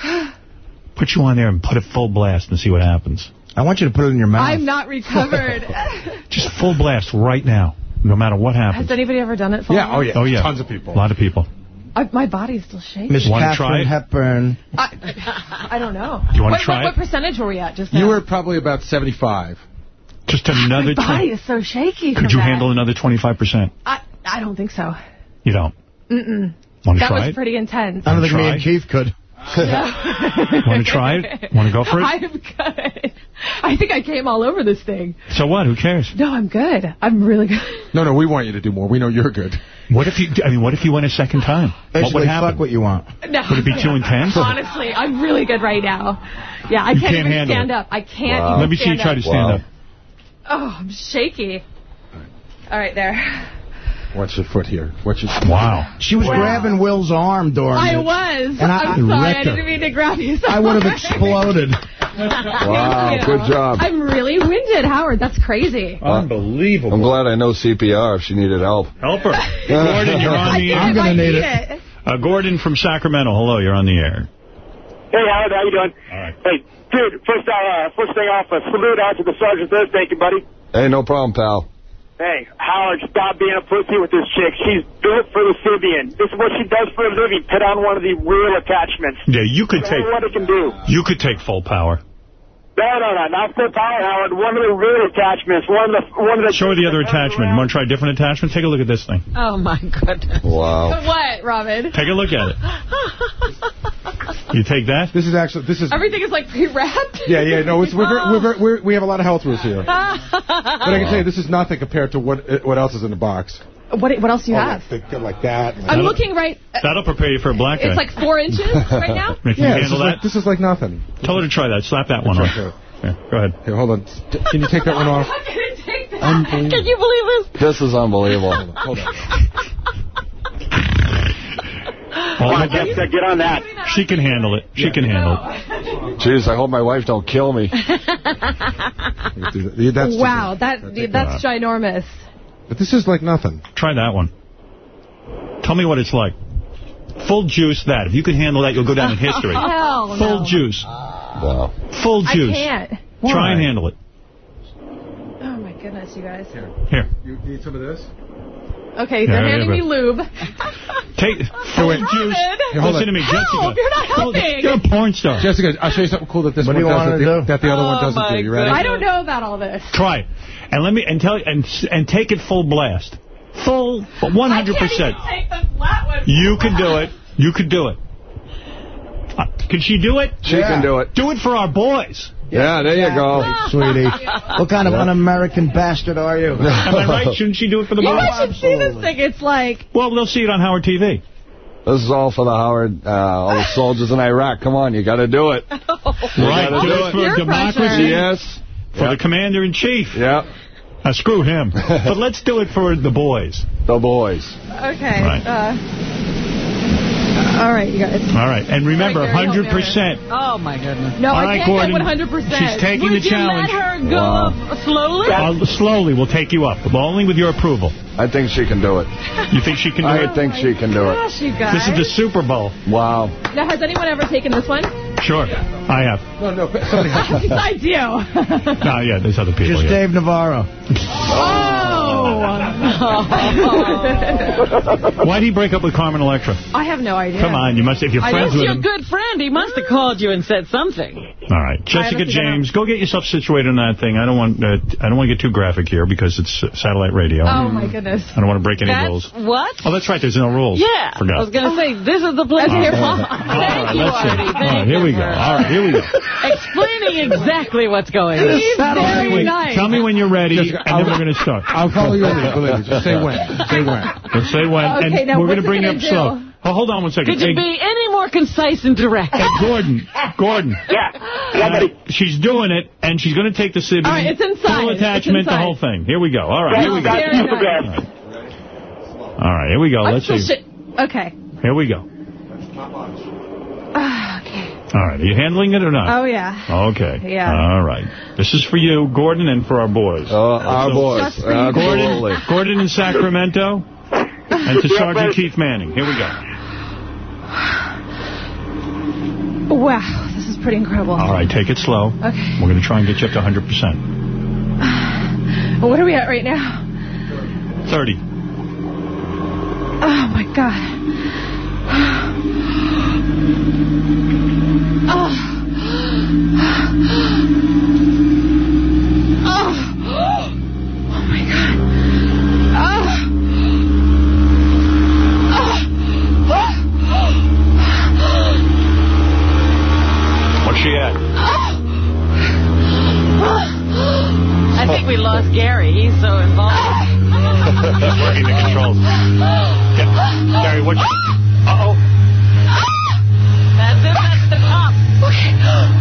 put you on there and put it full blast and see what happens. I want you to put it in your mouth. I'm not recovered. Just full blast right now, no matter what happens. Has anybody ever done it? For yeah, oh yeah. Oh yeah, Tons of people. A lot of people. I, my body's still shaking. Miss Wanna try Katharine it? Hepburn. I, I don't know. You wanna try what, it? what percentage were we at just now? You were probably about 75. Just another... My body is so shaky. Could you that. handle another 25%? I, I don't think so. You don't. Mm-mm. Want to try That was it? pretty intense. I don't think me and Keith could. Want to try it? Want to go for it? I'm good. I think I came all over this thing. So what? Who cares? No, I'm good. I'm really good. No, no, we want you to do more. We know you're good. What if you? I mean, what if you went a second time? what would happen? fuck what you want. No. Would it be too intense? Honestly, I'm really good right now. Yeah, I You can't, can't even stand it. up. I can't Wow. even Let me see you try up. to stand up. Oh, I'm shaky. All right, there. Watch your foot here. What's your. Wow. She was Wow. grabbing Will's arm during I it. was. And I- I'm sorry. I didn't mean to grab you. So I would have exploded. Wow, Thank you. good job. I'm really winded, Howard. That's crazy. Unbelievable. I'm glad I know CPR if she needed help. Help her. Gordon, you're on the air. I'm going to need it. Uh, Gordon from Sacramento. Hello, you're on the air. Hey, Howard, how you doing? All right. Hey, dude, first, uh, first thing off, a salute out to the Sergeant Third. Thank you, buddy. Hey, no problem, pal. Hey, Howard, stop being a pussy with this chick. She's built for the Sybian. This is what she does for a living. Put on one of the real attachments. Yeah, you could Show take what it can do. you could take full power. No, no, no, not full power, Howard. One of the real attachments. One of the, one of the. Show her the other attachment. You want to try a different attachment? Take a look at this thing. Oh, my goodness. Wow. What, Robin? Take a look at it. You take that? This is actually this is. Everything is like pre-wrapped. Yeah, yeah. No, it's, we're, ver- we're, ver- we're, we have a lot of health rules here. But I can tell you, this is nothing compared to what uh, what else is in the box. What, what else do you Oh, have? like, like that. I'm looking right. Uh, That'll prepare you for a black guy. It's like four inches right now. Can Yeah, this handle is, that? like, this is like nothing. Tell her to try that. Slap that one on. Okay. Yeah, go ahead. Here, hold on. Can you take that one off? I'm gonna take that. Unbelievable. Can you believe this? This is unbelievable. Hold on. Oh, Come on, Jessica, get on that. She can handle it. She can handle it. Jeez, I hope my wife don't kill me. That's wow, that that's ginormous. But this is like nothing. Try that one. Tell me what it's like. Full juice that. If you can handle that, you'll go down in history. Hell Full no. juice. Wow. Full I can't. Try and handle it. Oh my goodness, you guys. Here. You need some of this? Okay, they're yeah, handing but- me lube. Take full Robin! juice. Here, hold Listen to on. me, Jessica. Help, you're not helping. You're a porn star. Jessica, I'll show you something cool that this What do one you does that the, do? that the other one Oh, doesn't do. You ready? I don't know about all this. Try it. And let me and tell and and take it full blast. Full 100%. I can't even take the flat one. You can do it. You can do it. Uh, can she do it? She can do it. Do it for our boys. Yeah, there you go. Sweetie. What kind of un-American bastard are you? Am I right? Shouldn't she do it for the You boys? guys should see this thing. It's like, Well, they'll see it on Howard TV. This is all for the Howard, uh, all the soldiers in Iraq. Come on, you got to do it. Right. gotta Do do it it. for Peer democracy. pressure. Yes. For Yeah. the commander-in-chief. Yeah. Uh, screw him. but let's do it for the boys. The boys. okay. Right. Uh, all right, you guys. All right. And remember, Right 100%. Oh, my goodness. No, All I right, can't Gordon. get 100%. She's taking Would the challenge. you let her go Wow. up slowly? Uh, slowly, we'll take you up. But only with your approval. I think she can do it. You think she can do I it? I think she can do it. Gosh, you guys. This is the Super Bowl. Wow. Now, has anyone ever taken this one? Sure. I have. No, no, somebody has to. Besides you. No, yeah, there's other people. Just yeah. Dave Navarro. oh. Why'd he break up with Carmen Electra? I have no idea. Come on, you must. If you're I friends know with Your him. good friend, he must have called you and said something. All right, Jessica James, go get yourself situated on that thing. I don't want. Uh, I don't want to get too graphic here because it's uh, satellite radio. Oh, my goodness. I don't want to break any That's rules. what? Oh, that's right. There's no rules. Yeah. Forgot. I was going to say, this is the place. That's your All fault. right, Thank you, let's. Artie. All Thank right, here we go. All right, here we go. Explaining exactly what's going on. He's very Wait, nice. tell me when you're ready, Jessica, and then I'll- we're going to start. I'll call you in. Believe me. Just say when. Say when. Let's say when, Okay, and now we're going to bring up do? slow. Oh, hold on one second. Could you Hey, be any more concise and direct? hey, Gordon, Gordon. Yeah. Yeah, Uh, she's doing it, and she's going to take the Sybian. All right, it's inside. Full It's attachment, the whole thing. Here we go. All right, here we go. Very Super nice. bad. All right, here we go. Let's still see. Okay. Here we go. Ah, okay. All right, are you handling it or not? Oh, yeah. Okay. Yeah. All right. This is for you, Gordon, and for our boys. Uh, our So- boys. Just for you. Gordon, Gordon in Sacramento, and to Yeah, Sergeant. Keith Manning. Here we go. Wow, this is pretty incredible. All right, take it slow. Okay. We're going to try and get you up to 100%. What are we at right now? 30. Oh, my God. Oh. Oh. oh she at? I think we lost Gary. He's so involved. He's working the controls. Yeah. Gary, what? Uh-oh. That's it. That's the cop. Okay.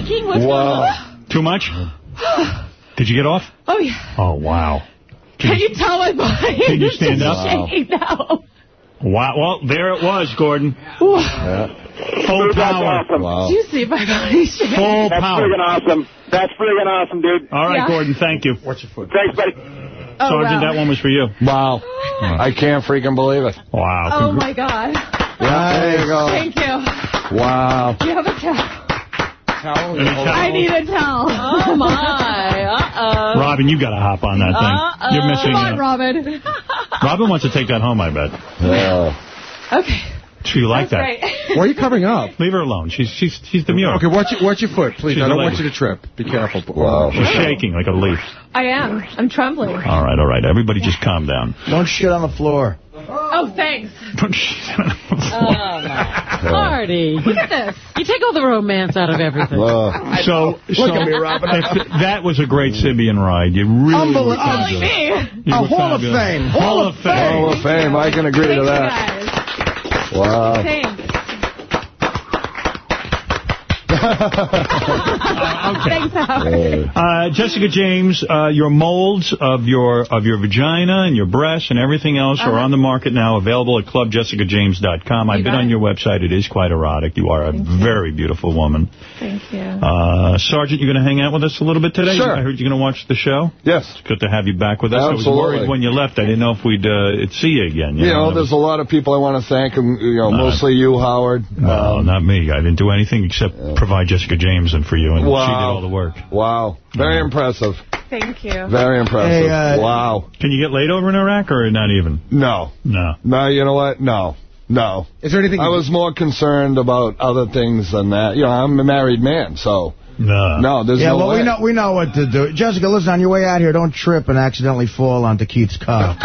the breaking? What's going on? Too much? Did you get off? Oh, yeah. Oh, wow. Can you tell my body? Can you stand up? Shaking now. Wow. Well, there it was, Gordon. Full power. Do you see my body shaking? Full That's power. friggin' awesome. That's freaking awesome, dude. All right, Yeah. Gordon, thank you. What's your foot? Thanks, buddy. Oh, Sergeant, wow. that one was for you. Wow. Oh. I can't freaking believe it. Wow. Oh, my God. Yeah, there you go. Thank you. Wow. Do you have a towel? Towel? I need a towel. Oh, my. Uh-oh. Robin, you got to hop on that thing. Uh-oh. You're missing. Come on, uh, Robin. Robin wants to take that home, I bet. Yeah. Okay. So you like That's that? great. Why are you covering up? Leave her alone. She's she's she's demure. Okay, watch your, watch your foot, please. She's I a don't want you to trip. Be careful. Wow. She's shaking like a leaf. I am. I'm trembling. All right, all right. Everybody just calm down. Don't shit on the floor. Oh, thanks. Oh, my. Artie. Look at this. You take all the romance out of everything. Uh, so, so at me, Robin. that was a great Sybian ride. You really Unbelievable. were Calling me. A were Hall of. Fame. Hall of Fame. Hall of Fame. I can agree Thank to that. guys. Wow. Thanks. Okay. Thanks, Howard. Uh, Jessica James, uh, your molds of your of your vagina and your breasts and everything else are Uh-huh. on the market now, available at clubjessicajames.com. I've been got on it. your website. It is quite erotic. You are a very beautiful woman. Thank you. Uh, Sergeant, you're going to hang out with us a little bit today? Sure. I heard you're going to watch the show. Yes. It's good to have you back with us. Absolutely. I was worried when you left. I didn't know if we'd uh, see you again. You know, It there's was- a lot of people I want to thank, you know, Uh, mostly you, Howard. No, Um, not me. I didn't do anything except provide Jessica James and for you, and she did all the work. Wow. Very impressive. Thank you. Very impressive. Hey, uh, wow. Can you get laid over in Iraq or not even? No. No. No, you know what? No. No. Is there anything... I was more concerned about other things than that. You know, I'm a married man, so... No. No, there's Yeah, no well, way. we know we know what to do. Jessica, listen, on your way out here, don't trip and accidentally fall onto Keith's car.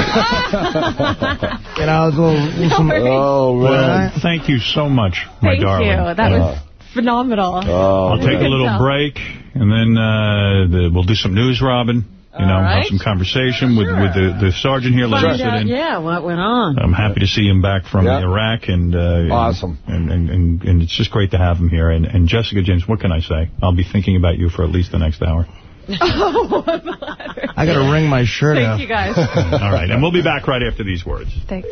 you know, it's a little... some- Oh, Well, thank you so much, my Thank darling. you. That was phenomenal. Oh, I'll take a little job. break, and then uh, the, we'll do some news, Robin. You know, All right. have some conversation with, with the, the sergeant here. Let Find us out, in. yeah, what went on. I'm happy to see him back from Yeah. Iraq, and uh, Awesome. and, and, and and it's just great to have him here. And, and Jessica James, what can I say? I'll be thinking about you for at least the next hour. Oh, I'm. I got to wring my shirt out. Thank you, guys. All right, and we'll be back right after these words. Thanks.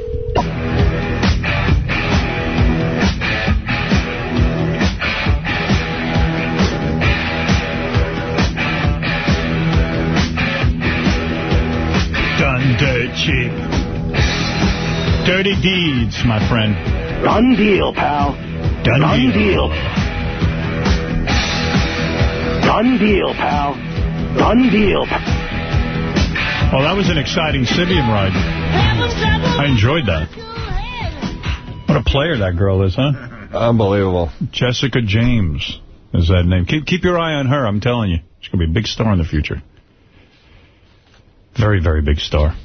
Dirt cheap. Dirty deeds, my friend. Done deal, pal. Done, Done deal. deal. Done deal, pal. Done deal. Well, that was an exciting Sybian ride. I enjoyed that. What a player that girl is, huh? Unbelievable. Jessica James is that name. Keep keep your eye on her, I'm telling you. She's going to be a big star in the future. Very, very big star.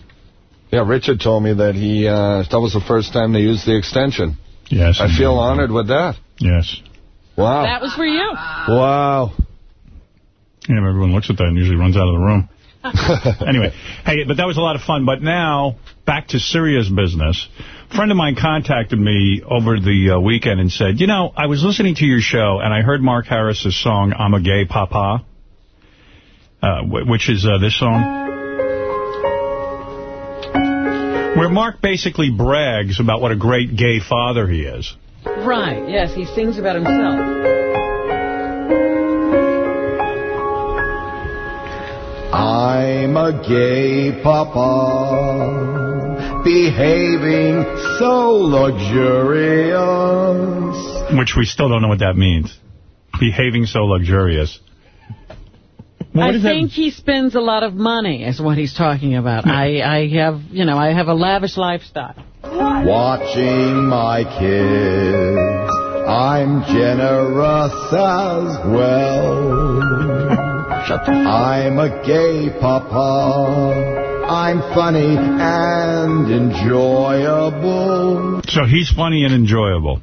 Yeah, Richard told me that he uh, that was the first time they used the extension. Yes. I feel honored with that. Yes. Wow. That was for you. Wow. Yeah, everyone looks at that and usually runs out of the room. anyway, hey, but that was a lot of fun. But now, back to serious business. A friend of mine contacted me over the uh, weekend and said, you know, I was listening to your show and I heard Mark Harris's song, I'm a Gay Papa, uh, wh- which is uh, this song. Where Mark basically brags about what a great gay father he is. Right, yes, he sings about himself. I'm a gay papa, behaving so luxurious. Which we still don't know what that means. Behaving so luxurious. What I does that- think he spends a lot of money, is what he's talking about. I, I have, you know, I have a lavish lifestyle. Watching my kids, I'm generous as well. I'm a gay papa, I'm funny and enjoyable. So he's funny and enjoyable.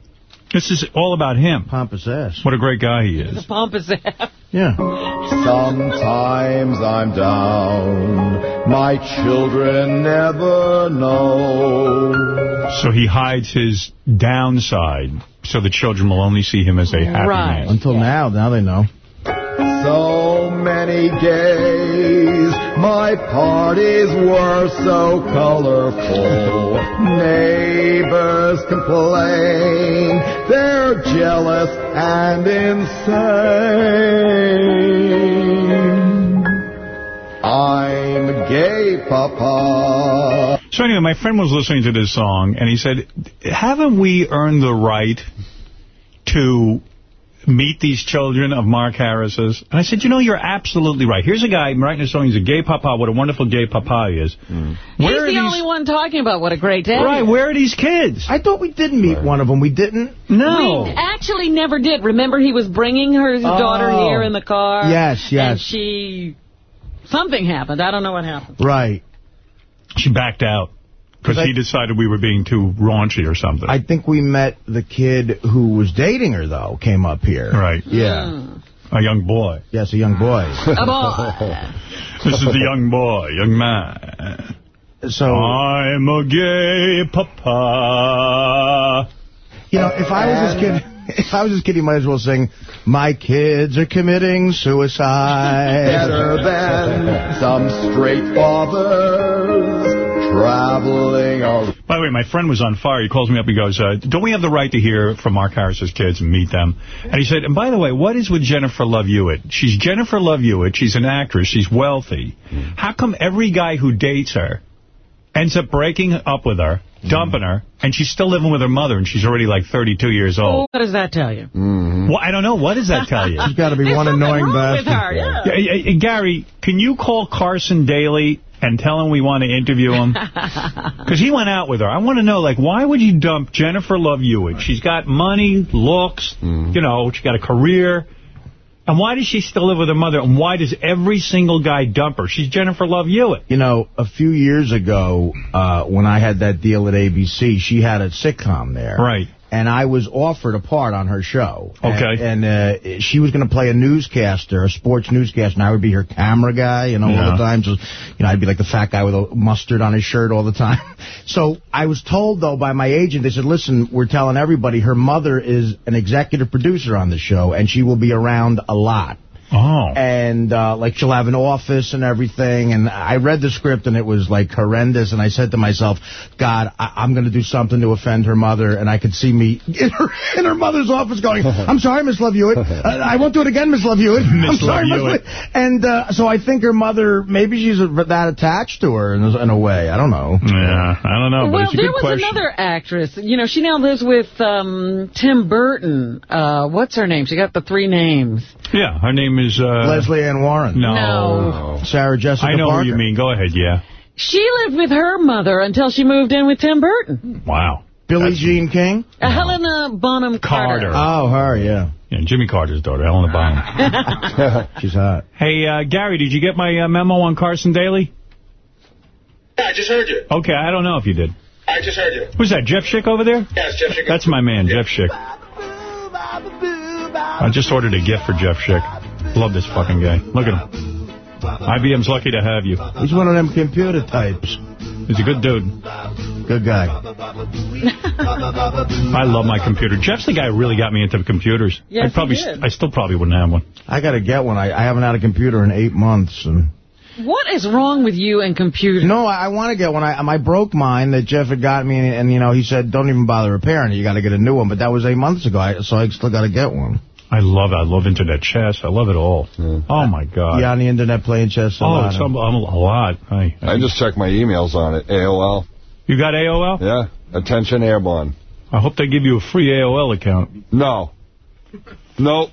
This is all about him. Pompous ass. What a great guy he is. The is. pompous ass. Yeah. Sometimes I'm down. My children never know. So he hides his downside so the children will only see him as a happy man. Until now, now they know. So many days, my parties were so colorful. Neighbors complain, they're jealous and insane. I'm gay, Papa. So anyway, my friend was listening to this song, and he said, haven't we earned the right to meet these children of Mark Harris's? And I said, you know, you're absolutely right. Here's a guy writing a song, he's a gay papa, what a wonderful gay papa he is. Hmm. He's Where are the these- only one talking about what a great day. Right, where are these kids? I thought we did meet one of them. We didn't? No. We actually never did. Remember, he was bringing her daughter Oh. here in the car. Yes, yes. And she... Something happened. I don't know what happened. Right. She backed out because he decided we were being too raunchy or something. I think we met the kid who was dating her, though, came up here. Right. Yeah. A young boy. Yes, a young boy. A boy. This is the young boy, young man. So I'm a gay papa. You know, if I was this kid, if I was this kid, you might as well sing, "My kids are committing suicide." Better than some straight fathers traveling around. By the way, my friend was on fire. He calls me up. He goes, uh, don't we have the right to hear from Mark Harris's kids and meet them? And he said, and by the way, what is with Jennifer Love Hewitt? She's Jennifer Love Hewitt. She's an actress. She's wealthy. How come every guy who dates her ends up breaking up with her, dumping her, and she's still living with her mother, and she's already like 32 years old? what does that tell you? Well, I don't know. What does that tell you? There's got to be one annoying with bastard. yeah. Yeah, yeah, yeah, Gary, can you call Carson Daly and tell him we want to interview him? Because he went out with her. I want to know, like, why would you dump Jennifer Love Hewitt? She's got money, looks, you know, she got a career. And why does she still live with her mother? And why does every single guy dump her? She's Jennifer Love Hewitt. You know, a few years ago, uh, when I had that deal at ABC, she had a sitcom there. Right. And I was offered a part on her show. Okay. And, and uh, she was going to play a newscaster, a sports newscaster, and I would be her camera guy, you know, all the time. So, you know, I'd be like the fat guy with a mustard on his shirt all the time. So I was told, though, by my agent, they said, listen, we're telling everybody her mother is an executive producer on the show, and she will be around a lot. Oh. And, uh, like, she'll have an office and everything. And I read the script, and it was, like, horrendous. And I said to myself, God, I I'm going to do something to offend her mother. And I could see me in her, in her mother's office going, I'm sorry, Miss Love Hewitt. Uh, I won't do it again, Miss Love Hewitt. I'm Miss sorry, Miss Hewitt. Love And uh, so I think her mother, maybe she's a, that attached to her in, a- in a way. I don't know. Yeah, I don't know, well, it's there was question. another actress. You know, she now lives with um, Tim Burton. Uh, what's her name? She got the three names. Yeah, her name is... Uh, Lesley Ann Warren. No. No. Sarah Jessica I know Parker. who you mean. Go ahead, yeah. She lived with her mother until she moved in with Tim Burton. Wow. Billie Jean King? Uh, Helena Bonham Carter. Carter. Oh, her, yeah. Yeah, Jimmy Carter's daughter, Helena Bonham. She's hot. hey, uh, Gary, did you get my uh, memo on Carson Daly? Yeah, I just heard you. Okay, I don't know if you did. I just heard you. Who's that, Jeff Schick over there? Yeah, it's Jeff Schick. That's my man, Jeff Schick. I just ordered a gift for Jeff Schick. Love this fucking guy. Look at him. IBM's lucky to have you. He's one of them computer types. He's a good dude. Good guy. I love my computer. Jeff's the guy who really got me into computers. Yes, I probably, he did. I still probably wouldn't have one. I got to get one. I, I haven't had a computer in eight months. and What is wrong with you and computers? No, I, I want to get one. I, I broke mine that Jeff had got me, and, and you know, he said, don't even bother repairing it. You got to get a new one. But that was eight months ago, I, so I still got to get one. I love it. I love internet chess. I love it all. Oh, my God. Yeah, on the internet playing chess a oh, lot. it's a, a lot. Hi. I just checked my emails on it. AOL. You got AOL? Yeah. Attention Airborne. I hope they give you a free AOL account. No. Nope.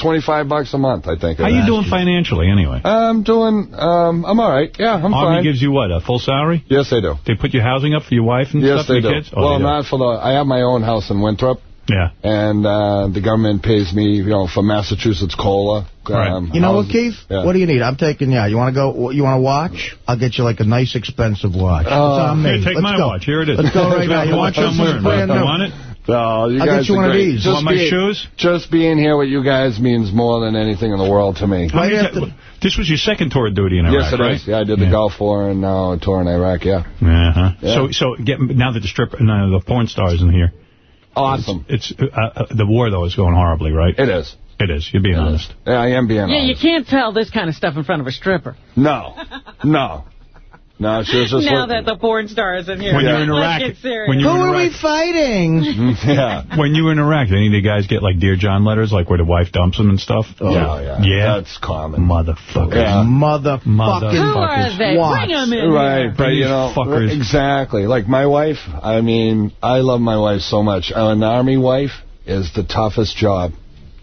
25 bucks a month, I think. How are you doing financially, anyway? I'm doing, um, I'm all right. Yeah, I'm Army fine. gives you what, a full salary? Yes, they do. They put your housing up for your wife and Yes, stuff they and do. your kids? Oh, well, they do. not for the, I have my own house in Winthrop. Yeah. And uh, the government pays me, you know, for Massachusetts cola. Um, You know what, Keith? yeah. What do you need? I'm taking, yeah, you want to go, you want to watch? I'll get you like a nice expensive watch. Uh, it's on me. Here, take Let's my go. watch. Here it is. Let's go right now. You Watch I'm this? wearing. It's brand You new. want it? No, you I'll guys get you are one of great. these. Just Want my being- shoes? Just being here with you guys means more than anything in the world to me. How many ti- This was your second tour of duty in Iraq, yes, it right? is. Yeah, I did the Gulf War and now a tour in Iraq, yeah. Uh-huh. Yeah. So, so get, now that the strip, now the porn stars in here. Awesome. It's, uh, uh, the war though is going horribly, right? It is. It is. You're being honest. Yeah, I am being honest. Yeah, you can't tell this kind of stuff in front of a stripper. No. No. No, she was just now looking. that the porn star is in here. When you're in Let's Iraq, get when Who you're in are we fighting? yeah. when you were in Iraq, did any of the guys get like Dear John letters, like where the wife dumps them and stuff? Oh, yeah. Yeah? That's common. Motherfuckers. Yeah. Motherfucking Who are they? swats. Bring 'em in Right, here. but you know, fuckers. exactly. Like my wife, I mean, I love my wife so much. An army wife is the toughest job.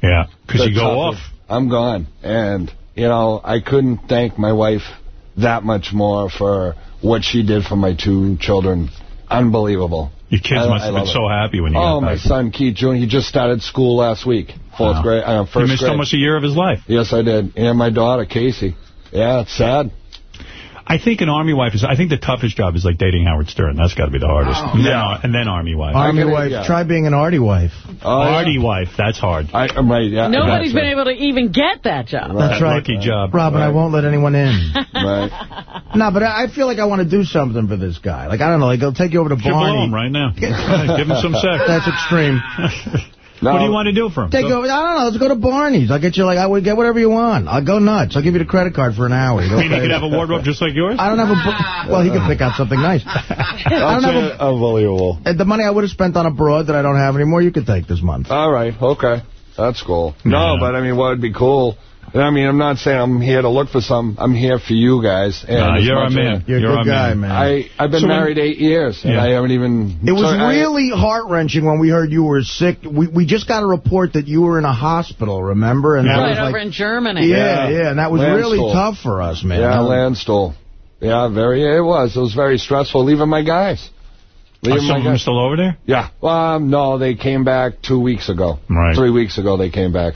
Yeah, because The you go off. I'm gone. And, you know, I couldn't thank my wife that much more for what she did for my two children. Unbelievable. Your kids I- must have been love so happy when you Oh, got my son, Keith Jr., he just started school last week. Fourth Wow. grade, uh, You first missed grade. almost a year of his life. Yes, I did. And my daughter, Casey. Yeah, it's sad. I think an army wife is, I think the toughest job is like dating Howard Stern. That's got to be the hardest. Oh. And then, Yeah. and then army wife. Army gonna- wife. yeah. Try being an arty wife. Oh, yeah. Arty wife, that's hard. I, uh, right, yeah, Nobody's that's been right. able to even get that job. That's right. Lucky job. Robin, I won't let anyone in. Right. no, but I I feel like I want to do something for this guy. Like, I don't know, like, I'll take you over to You should blow Barney. him right now. Give him some sex. That's extreme. No, What do you want to do for him? Take Go- I don't know, let's go to Barney's. I'll get you, like, I would get whatever you want. I'll go nuts. I'll give you the credit card for an hour. You I mean, don't he could have a wardrobe just like yours? I don't have a... Well, he could pick out something nice. I don't have a... Unbelievable. uh, The money I would have spent on a broad that I don't have anymore, you could take this month. All right, okay. That's cool. No, Yeah. but I mean, what would be cool? I mean, I'm not saying I'm here to look for some. I'm here for you guys. And Nah, as you're a man. as- You're a You're good guy, man. man. I, I've been So when- married eight years, and Yeah. I haven't even... It was so really heart-wrenching when we heard you were sick. We we just got a report that you were in a hospital, remember? And that Right was over like, in Germany. Yeah, yeah, and that was really tough for us, man. Yeah, That- Landstuhl. Yeah, very. It was. It was very stressful leaving my guys. Are Leaving some my of them still over there? Yeah. Um, no, they came back two weeks ago. Right. Three weeks ago they came back.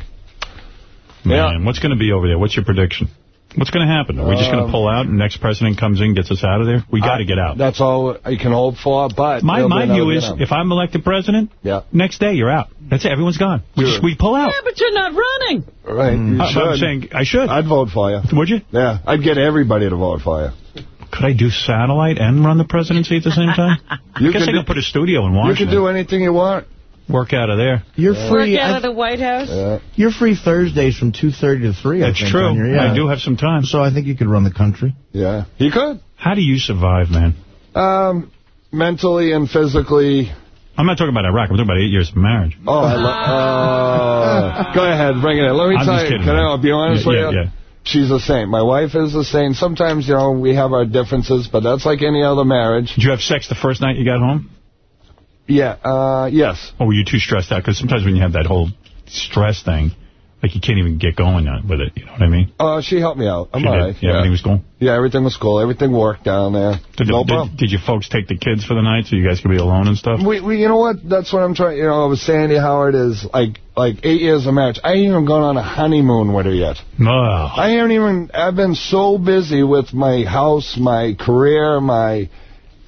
Man, what's going to be over there? What's your prediction? What's going to happen? Are we just going to Um, pull out and next president comes in gets us out of there? We got to get out. That's all I can hope for, but... My my view is, get if I'm elected president, Yeah. next day you're out. That's it. Everyone's gone. We Sure. just we pull out. Yeah, but you're not running. Right, you I- should. I'm saying I should. I'd vote for you. Would you? Yeah, I'd get everybody to vote for you. Could I do satellite and run the presidency at the same time? You I guess can I could put a studio in You can do anything you want. Work out of there. You're Work free. out I- of the White House. Yeah. You're free Thursdays from 2.30 to 3, I That's think, true. your- yeah. I do have some time. So I think you could run the country. Yeah. You could. How do you survive, man? Um, mentally and physically. I'm not talking about Iraq. I'm talking about eight years of marriage. Oh, I. Uh, go ahead, bring it in. Let me I'm tell just you. kidding, Can man. I be honest Yeah, with yeah, you? yeah. She's the same. My wife is the same. Sometimes, you know, we have our differences, but that's like any other marriage. Did you have sex the first night you got home? Yeah. Uh, yes. Or were you too stressed out? Because sometimes when you have that whole stress thing, like you can't even get going on with it. You know what I mean? Uh, she helped me out. I'm She all did. right. Yeah, everything was cool. Yeah, everything was cool. Everything worked down there. Did, the- no did, problem. did your folks take the kids for the night so you guys could be alone and stuff? We, we, you know what? That's what I'm trying. You know, I was saying Howard is like, like eight years of marriage. I ain't even gone on a honeymoon with her yet. No. I haven't even. I've been so busy with my house, my career, my,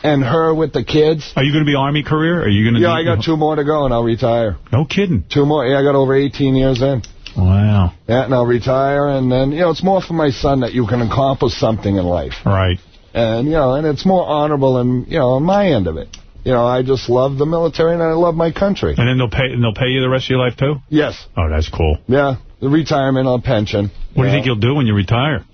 and her with the kids. Are you going to be Army career? Are you going to? Yeah, I got oh. two more to go and I'll retire. No kidding. Two more. Yeah, I got over 18 years in. Wow. Yeah, and I'll retire, and then you know it's more for my son that you can accomplish something in life. Right. And you know, and it's more honorable, and you know, on my end of it. You know, I just love the military and I love my country. And then they'll pay. And they'll pay you the rest of your life too. Yes. Oh, that's cool. Yeah, the retirement on pension. What do you think you'll do when you retire?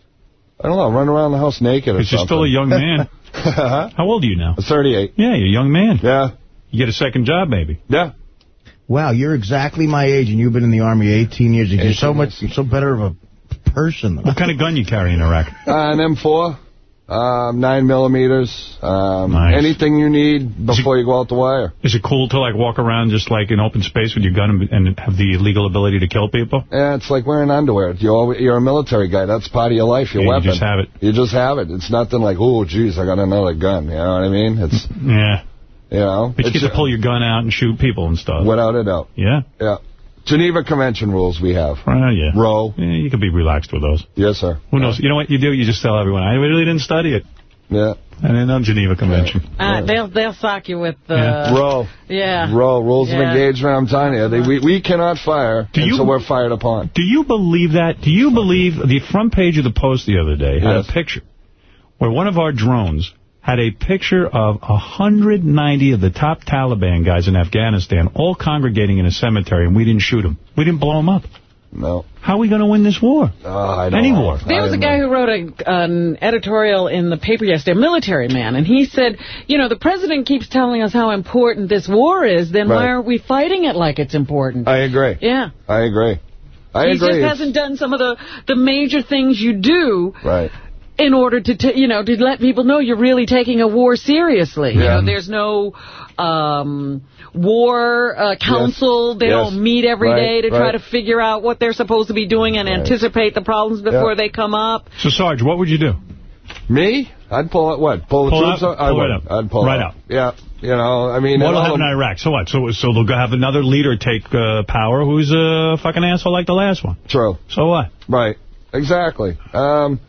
I don't know, run around the house naked or Because you're still a young man. How old are you now? 38. Yeah, you're a young man. Yeah. You get a second job, maybe. Yeah. Wow, you're exactly my age, and you've been in the Army 18 years. You're so much, you're so better of a person What kind of gun you carry in Iraq? Uh, an M4, um, 9 millimeters, um, Nice. anything you need before you go out the wire. Is it cool to like walk around just like in open space with your gun and, and have the legal ability to kill people? Yeah, it's like wearing underwear. You're, always, you're a military guy. That's part of your life, your Yeah, you just have it. You just have it. It's nothing like, oh, geez, I got another gun. You know what I mean? It's Yeah. You know? But you get to pull your gun out and shoot people and stuff. Without a doubt. Yeah? Yeah. Geneva Convention rules we have. Uh, yeah. Row. Yeah, you can be relaxed with those. Yes, sir. Who knows? You know what you do? You just tell everyone, I really didn't study it. Yeah. I didn't know Geneva Convention. Uh, they'll they'll sock you with the Yeah. Row. Yeah. Row. Rules Yeah. of engagement, I'm telling you. They, we, we cannot fire Do you- until we're fired upon. Do you believe that? Do you believe the front page of the Post the other day had Yes. a picture where one of our drones had a picture of 190 of the top Taliban guys in Afghanistan all congregating in a cemetery, and we didn't shoot them. We didn't blow them up. No. How are we going to win this war? Uh, I don't Any know. war. There was a guy who wrote a, an editorial in the paper yesterday, a military man, and he said, you know, the president keeps telling us how important this war is, then why aren't we fighting it like it's important? I agree. yeah. I agree. I he agree. just It's- hasn't done some of the, the major things you do Right. In order to, t you know, to let people know you're really taking a war seriously. You Yeah. know, there's no um, war uh, council. They Yes. don't meet every Right, day to try to figure out what they're supposed to be doing and anticipate the problems before Yeah. they come up. So, Sarge, what would you do? Me? I'd pull it. What? Pull the Pull troops out? out? I Pull would. right up. I'd pull Right out. up. Yeah. You know, I mean... What'll all happen in Iraq? So what? So so they'll have another leader take uh, power who's a fucking asshole like the last one. True. So what? Right. Exactly. Um,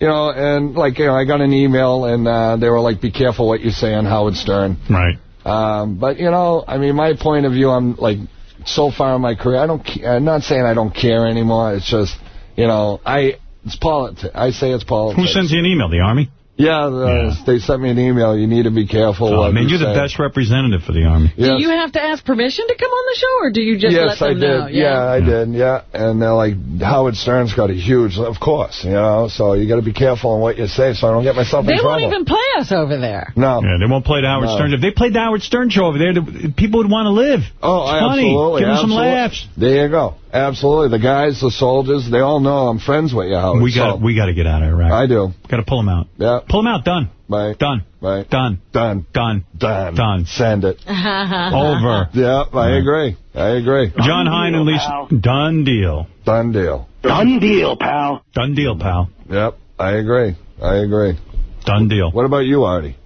you know, and like, you know, I got an email and uh, they were like, be careful what you say on Howard Stern. Right. Um, but, you know, I mean, my point of view, I'm like, so far in my career, I don't, I'm not saying I don't care anymore. It's just, you know, I, it's politics. I say it's politics. Who sends you an email? The Army? Yeah, uh, they sent me an email. You need to be careful. Oh, what man, you you're the best representative for the Army. Yes. Do you have to ask permission to come on the show, or do you just yes, let I them did. know? Yeah. I did. Yeah, and they're like, Howard Stern's got a huge, of course, you know. So you got to be careful on what you say, so I don't get myself They in won't trouble. even play us over there. No. Yeah, they won't play the Howard No. Stern. If they played the Howard Stern show over there, the, people would want to live. Oh, it's funny. absolutely. Give them some absolutely. laughs. There you go. Absolutely. The guys, the soldiers, they all know I'm friends with you, Howard. We got so- we got to get out of Iraq. I do. Got to pull them out. Yeah. Pull them out. Done. Right. Done. Right. Done. Done. Done. Done. Done. Send it. Over. Yeah, I agree. I agree. John Hein and Lisa. Done deal. Done deal. Done deal, pal. Done deal, pal. Yep. I agree. I agree. Done deal. What about you, Artie?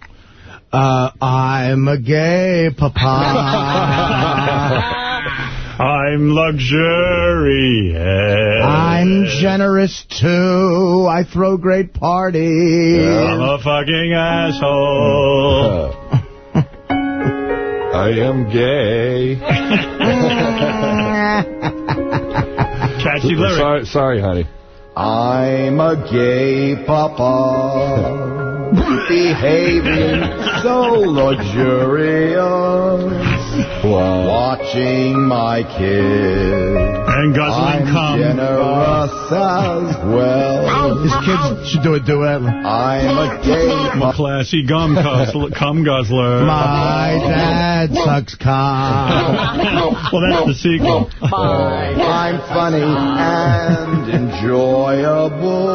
Uh, I'm a gay papa. I'm luxurious. I'm generous too. I throw great parties. I'm a fucking asshole. I am gay. Catchy lyric. Sorry, sorry, honey. I'm a gay papa, behaving so luxurious, watching my kids. And guzzling I'm cum. generous as well. His kids should do a duet. I'm a gay I'm a classy gum guzzler. cum guzzler. My dad sucks cock. well, that's the sequel. I'm funny and enjoyable.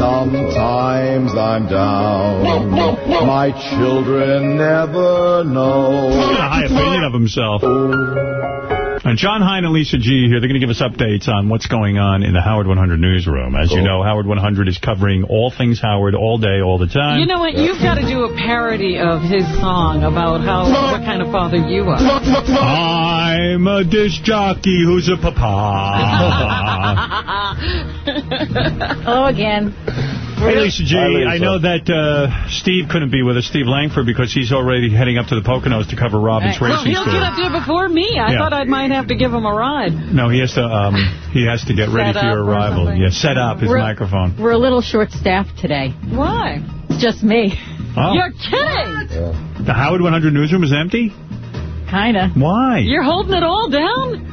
Sometimes I'm down. My children never know. He's got a high opinion of himself. And John Hein and Lisa G here, they're going to give us updates on what's going on in the Howard 100 newsroom. As you oh. know, Howard 100 is covering all things Howard all day, all the time. You know what? You've got to do a parody of his song about how what kind of father you are. I'm a disc jockey who's a papa. Hello again. Hey, Lisa G, Hi, Lisa. I know that uh, Steve couldn't be with us, Steve Langford, because he's already heading up to the Poconos to cover Robin's Well, racing he'll story. get up there before me. I Yeah. thought I might have to give him a ride. No, he has to um, he has to get ready for your arrival. something. Yeah, set up his We're- microphone. We're a little short-staffed today. Why? It's just me. Oh. You're kidding. The Howard 100 newsroom is empty? Kinda. Why? You're holding it all down?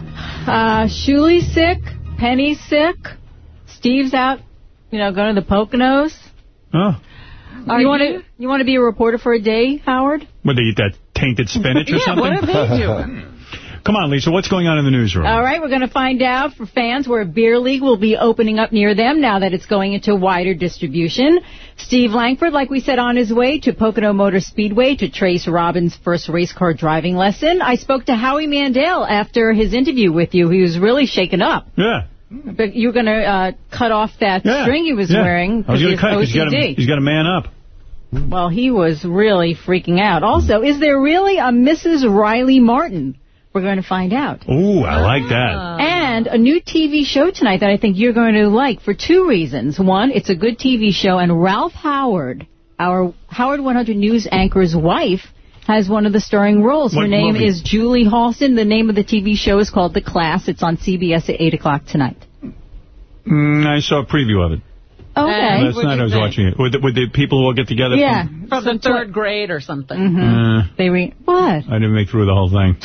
Uh, Shuli's sick. Penny's sick. Steve's out, you know, going to the Poconos. Oh. Are you want to you want to be a reporter for a day, Howard? Would they eat that tainted spinach or Yeah, something? what are they doing? Come on, Lisa, what's going on in the newsroom? All right, we're going to find out for fans where a beer league will be opening up near them now that it's going into wider distribution. Steve Langford, like we said, on his way to Pocono Motor Speedway to trace Robin's first race car driving lesson. I spoke to Howie Mandel after his interview with you. He was really shaken up. Yeah. But you're going to uh, cut off that Yeah. string he was Yeah. wearing I was because going he to cut it has 'cause he's got, to, OCD. he's got to man up. Well, he was really freaking out. Also, is there really a Mrs. Riley Martin? We're going to find out. Ooh, I like that. And a new TV show tonight that I think you're going to like for two reasons. One, it's a good TV show, and Ralph Howard, our Howard 100 News anchor's wife, has one of the starring roles. Her name movie? is Julie Halston. The name of the TV show is called The Class. It's on CBS at 8 o'clock tonight. Mm, I saw a preview of it. Okay. Last night I was watching it. With the, with the people who all get together. Yeah. From, From the third grade or something. hmm uh, They re- what? I didn't make through the whole thing.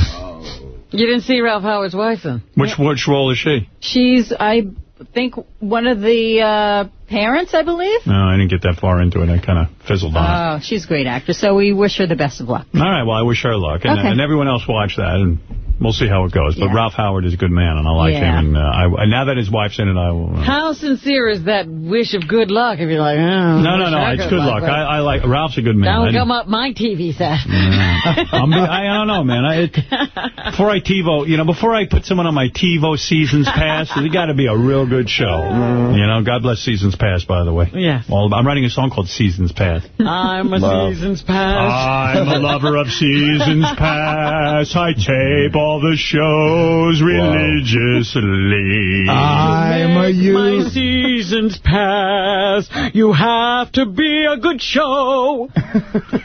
You didn't see Ralph Howard's wife then? Which which role is she? She's, I think, one of the uh, parents, I believe. No, I didn't get that far into it. I kind of fizzled on it. Oh, she's a great actress, so we wish her the best of luck. All right, well, I wish her luck. And, Okay. and everyone else watch that, and we'll see how it goes. But Yeah. Ralph Howard is a good man, and I like Yeah. him. And uh, I, now that his wife's in it, I will... Uh, How sincere is that wish of good luck if you're like, oh, no, no, no, it's good like luck. I, I like... Ralph's a good man. I Don't didn't- come up my TV set. I'm, I, I don't know, man. I, it, before I TiVo, you know, before I put someone on my TiVo Seasons Pass, it's got to be a real good show. You know, God bless Seasons Pass, by the way. Yeah. All, I'm writing a song called Seasons Pass. I'm a Love. season's pass. I'm a lover of Seasons Pass. I tape all the shows religiously. I'm a Make you. my season's pass. You have to be a good show.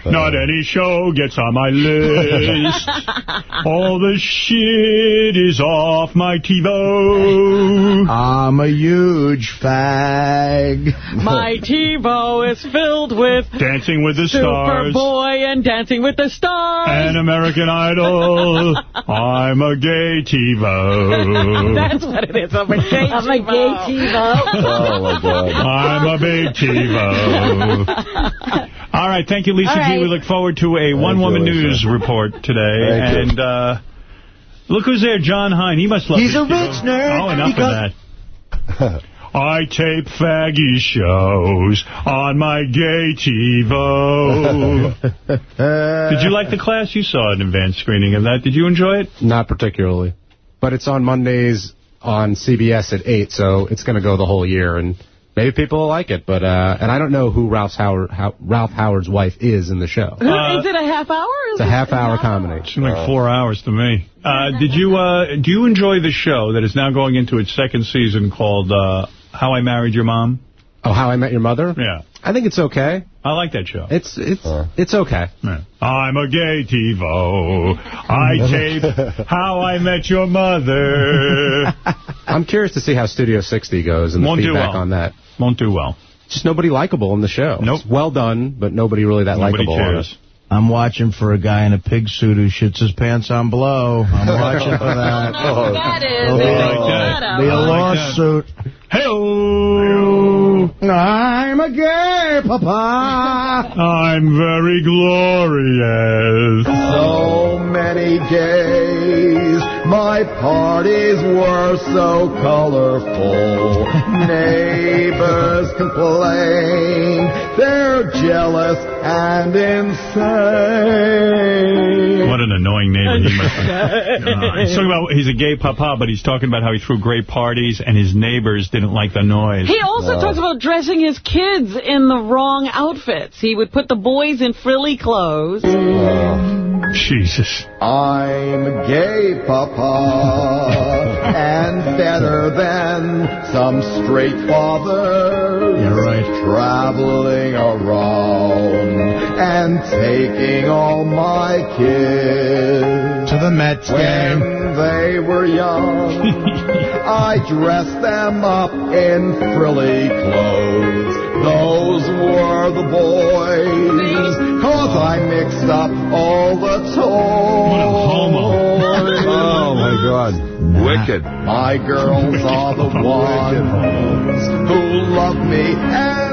Not any show gets on my list. All the shit is off my TiVo. I'm a huge fag. My TiVo is filled with Dancing with the Stars. Superboy and Dancing with the Stars. and American Idol. I'm a gay TiVo. That's what it is. I'm a gay I'm a gay TiVo. Oh, my God. I'm a big TiVo. All right, thank you, Lisa All G. We look forward to a one-woman news report today. Thank and uh, look who's there, John Hein. He must love He's a TiVo. rich nerd Oh, enough because- of that. I tape faggy shows on my gay TiVo. Did you like the class? You saw an advanced screening of that. Did you enjoy it? Not particularly. But it's on Mondays on CBS at 8, so it's going to go the whole year. And maybe people will like it. But uh, And I don't know who Ralph, Howard, how, Ralph Howard's wife is in the show. Uh, is it a half hour? Is It's a half-hour comedy. It seemed like four hours to me. Uh, did you uh, do you enjoy the show that is now going into its second season called uh, How I Married Your Mom? Oh, How I Met Your Mother? Yeah, I think it's okay. I like that show. It's it's uh. it's okay. Yeah. I'm a gay TiVo. I tape How I Met Your Mother. I'm curious to see how Studio 60 goes and the Won't do feedback well. on that. Won't do well. Just nobody likable in the show. Nope. It's well done, but nobody really that Nobody likable on it. cares. I'm watching for a guy in a pig suit who shits his pants on below. I'm watching for that. That is. There'll be, like a, that. be a I lawsuit. Hey-oh. I'm a gay papa. I'm very glorious. So many days, my parties were so colorful. Neighbors complain, they're jealous and insane. What an annoying neighbor he must be. Uh, he's talking about he's a gay papa, but he's talking about how he threw great parties and his neighbors didn't like the noise. He also talks about dressing his kids in the wrong outfits. He would put the boys in frilly clothes. Jesus. I'm gay, Papa, and better than some straight fathers. Yeah, right. Traveling around and taking all my kids. To the Mets When game. they were young, I dress them up in frilly clothes. Those were the boys, cause I mixed up all the toys. Oh, my God. Wicked. My girls are the ones who love me and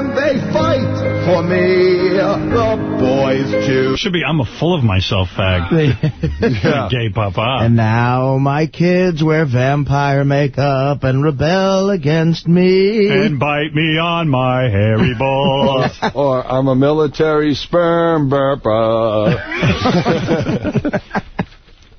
they fight for me. The boys too. Should be I'm a full of myself fag. Yeah. Gay papa. And now my kids wear vampire makeup and rebel against me. And bite me on my hairy balls. or I'm a military sperm burper.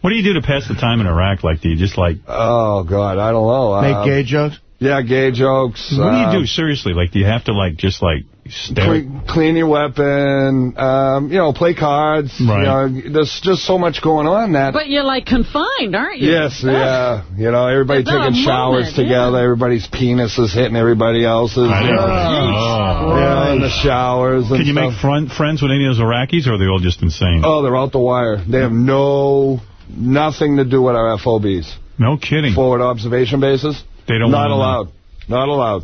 what do you do to pass the time in Iraq? Like, do you just like... Oh, God, I don't know. Make Um, gay jokes? Yeah, gay jokes. What do um, you do, seriously? Like, do you have to, like, just, like, Stare. Clean, clean your weapon, um, you know, play cards. Right. You know, there's just so much going on that. But you're like confined, aren't you? Yes, yeah. You know, everybody It's not a taking showers moment, together. Everybody's penis is hitting everybody else's. I know. Yeah. Yeah, in the showers and Can you make stuff. friends with any of those Iraqis, or are they all just insane? Oh, they're out the wire. They have no, nothing to do with our FOBs. No kidding. Forward observation bases. They don't Not wanna know. allowed. Not allowed.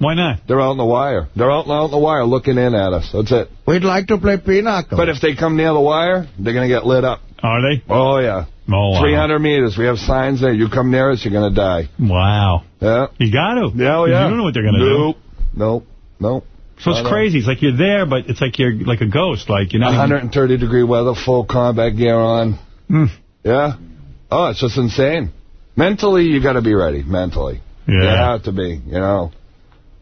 Why not? They're out in the wire. They're out, out in the wire looking in at us. That's it. We'd like to play pinochle. But if they come near the wire, they're going to get lit up. Are they? Oh, yeah. Oh, wow. 300 meters. We have signs there. You come near us, you're going to die. Wow. Yeah. You got to. Yeah, oh, yeah. You don't know what they're going to Nope. do. Nope. Nope. Nope. So it's crazy. It's like you're there, but it's like you're like a ghost. Like you're not even- 130 degree weather, full combat gear on. Hmm. Yeah. Oh, it's just insane. Mentally, you got to be ready. Mentally. Yeah. You have to be, you know.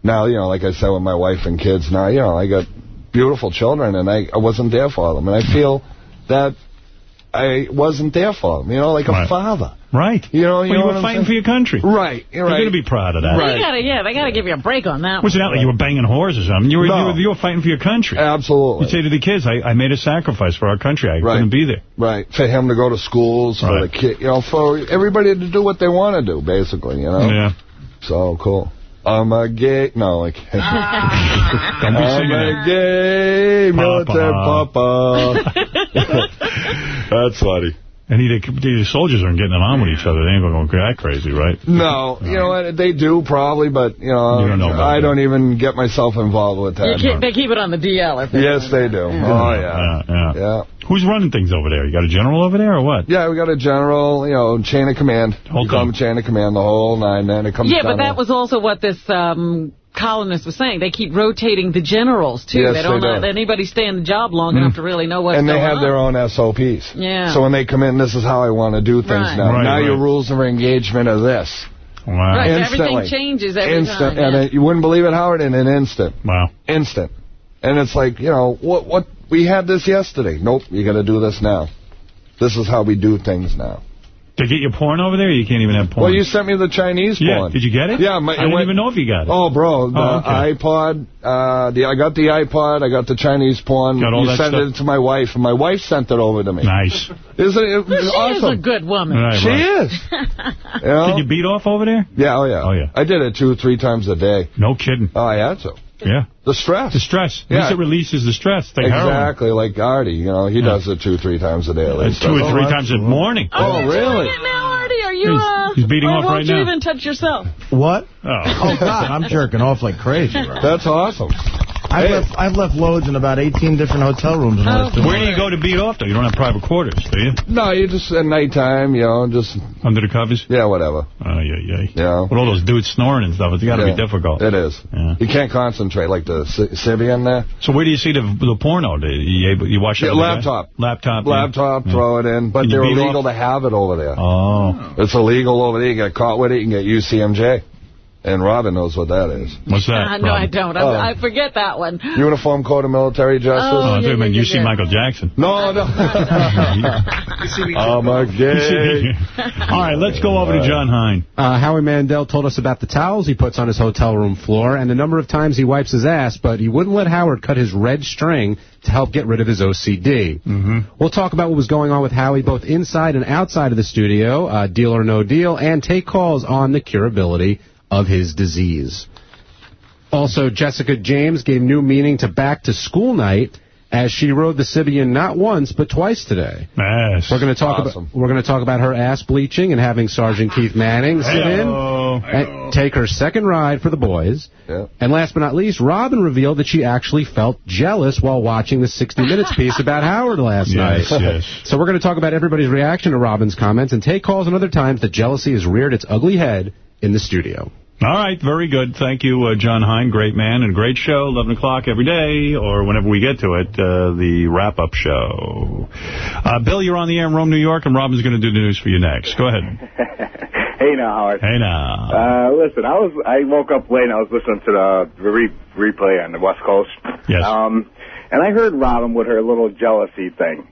Now, you know, like I said with my wife and kids, now, you know, I got beautiful children, and I, I wasn't there for them. And I feel that I wasn't there for them, you know, like a Right. father. Right. You know, you Well, know you what were fighting saying? for your country. Right. You're You're going to be proud of that. They gotta, yeah, they got to give you a break on that Was it not like you were banging whores or something? You were, No. you were, you were fighting for your country. Absolutely. You'd say to the kids, I, I made a sacrifice for our country. I Right. couldn't be there. Right. For him to go to schools, for Right. the kid, you know, for everybody to do what they want to do, basically, you know. Yeah. So cool. I'm a gay. No, ah. like. Don't be I'm a it. gay military Papa. papa. That's funny. And the, the soldiers aren't getting along with each other. They ain't going to go that crazy, right? No, you know what? They do probably, but you know, You don't know I that. don't even get myself involved with You that. keep, they keep it on the DL. If they Yes, they do. Oh yeah. Yeah, yeah. Yeah. Who's running things over there? You got a general over there or what? Yeah, we got a general, you know, chain of command. Whole we call thing. them chain of command, the whole nine. Then it comes Yeah, down but that to- was also what this um, columnist was saying. They keep rotating the generals, too. Yes, they don't they let do. anybody stay in the job long enough to really know what's and going on. And they have on. their own SOPs. Yeah. So when they come in, this is how I want to do things Right. now. Right, now right. your rules of engagement are this. Wow. Right, Instantly. everything changes every instant, time. and it, you wouldn't believe it, Howard, in an instant. Wow. Instant. And it's like, you know, what, what, we had this yesterday. Nope, you got to do this now. This is how we do things now. To get your porn over there? You can't even have porn. Well, you sent me the Chinese yeah. porn. Did you get it? Yeah, my, I didn't went- even know if you got it. Oh, bro, the Oh, okay. iPod, uh, the I got the iPod, I got the Chinese porn. Got all you that sent stuff? it to my wife, and my wife sent it over to me. Nice. Isn't it, it Well, she awesome? is a good woman. Right, She right. is. You know? Did you beat off over there? Yeah, oh yeah. Oh, yeah. I did it two, or three times a day. No kidding. Oh, I had to. Yeah. The stress. The stress. At Yeah. least it releases the stress. Like heroin. exactly, like Artie. You know, he Yeah. does it two, three times a day at least. two or Oh, three that's- times a morning. Oh, really? Doing it now, Artie? Are you, He's- uh... he's beating why off won't you even touch yourself? What? Oh. Oh, God, I'm jerking off like crazy. Right? That's awesome. I've, left, I've left loads in about 18 different hotel rooms. In the last two Where do you go to beat off, though? You don't have private quarters, do you? No, you just at nighttime, you know, just Under the covers? yeah, whatever. Oh, yeah, yeah. Yeah. With all those dudes snoring and stuff, it's got to Yeah. be difficult. It is. Yeah. You can't concentrate like the C- Sibian there. So where do you see the the porno? Do you, you watch it? Yeah, with the guy? laptop. Laptop. yeah. Laptop, throw it in, but they're illegal off? to have it over there. Oh. It's illegal over there. You get caught with it, you can get UCMJ. And Robin knows what that is. What's that? Uh, no, I don't. I, Oh. I forget that one. Uniform Code of Military Justice. Oh, Oh, I yeah, thought you yeah, you see yeah. Michael Jackson. No, no. I'm a gay. All right, let's go over to John Hein. Uh, Howie Mandel told us about the towels he puts on his hotel room floor and the number of times he wipes his ass, but he wouldn't let Howard cut his red string to help get rid of his OCD. Mm-hmm. We'll talk about what was going on with Howie both inside and outside of the studio, uh, deal or no deal, and take calls on the curability of his disease. Also, Jessica James gave new meaning to back to school night as she rode the Sibian not once but twice today. Yes. We're going to talk Awesome. about we're going to talk about her ass bleaching and having Sergeant Keith Manning sit in Hello. and take her second ride for the boys. Yeah. And last but not least, Robin revealed that she actually felt jealous while watching the 60 Minutes piece about Howard last Yes, night. yes. So we're going to talk about everybody's reaction to Robin's comments and take calls on other times that jealousy has reared its ugly head in the studio. All right, very good. Thank you, uh, John Hein. Great man and great show. 11 o'clock every day, or whenever we get to it, uh, the wrap-up show. Uh, Bill, you're on the air in Rome, New York, and Robin's going to do the news for you next. Go ahead. Hey now, Howard. Hey, now. Uh, listen, I was I woke up late and I was listening to the re- replay on the West Coast. Yes. Um, and I heard Robin with her little jealousy thing,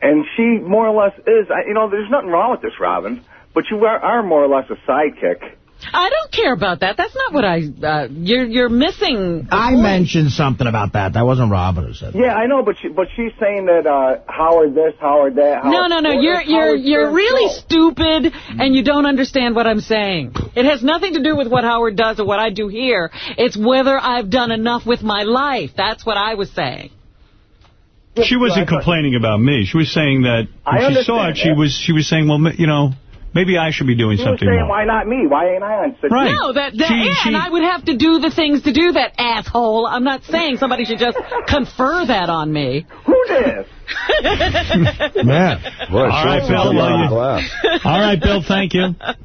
and she more or less is. I- You know, there's nothing wrong with this, Robin, but you are, are more or less a sidekick I don't care about that. That's not what I... Uh, you're you're missing... I point. mentioned something about that. That wasn't Robin who said that. Yeah, I know, but she, but she's saying that uh, Howard this, Howard that. Howard, No, no, no. Well, You're that's you're you're really show. stupid, and you don't understand what I'm saying. It has nothing to do with what Howard does or what I do here. It's whether I've done enough with my life. That's what I was saying. She wasn't complaining about me. She was saying that when she saw it, she was she was saying, well, you know, maybe I should be doing She was something saying, more. why not me? Why ain't I on six? Right. No, that, that She- and she- I would have to do the things to do that, asshole. I'm not saying somebody should just confer that on me. Who did? Man. Boy, All right, Schultz is Bill. in well, you- All right, Bill, thank you.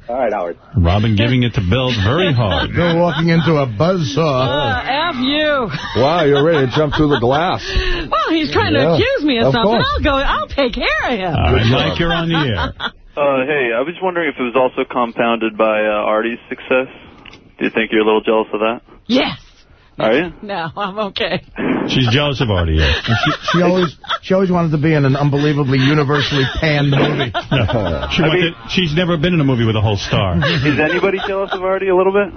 All right, Howard. Robin giving it to Bill very hard. You're walking into a buzzsaw. Uh, F you. Wow, you're ready to jump through the glass. Well, he's trying Yeah, to accuse me of, of something. course. I'll go. I'll take care of him. All right, Mike, you're on the air. Uh, hey, I was wondering if it was also compounded by uh, Artie's success. Do you think you're a little jealous of that? Yes. Are you? No, I'm okay. She's jealous of Artie. Yeah. She, she always she always wanted to be in an unbelievably universally panned movie. No, she wanted, she's never been in a movie with a whole star. Is anybody jealous of Artie a little bit?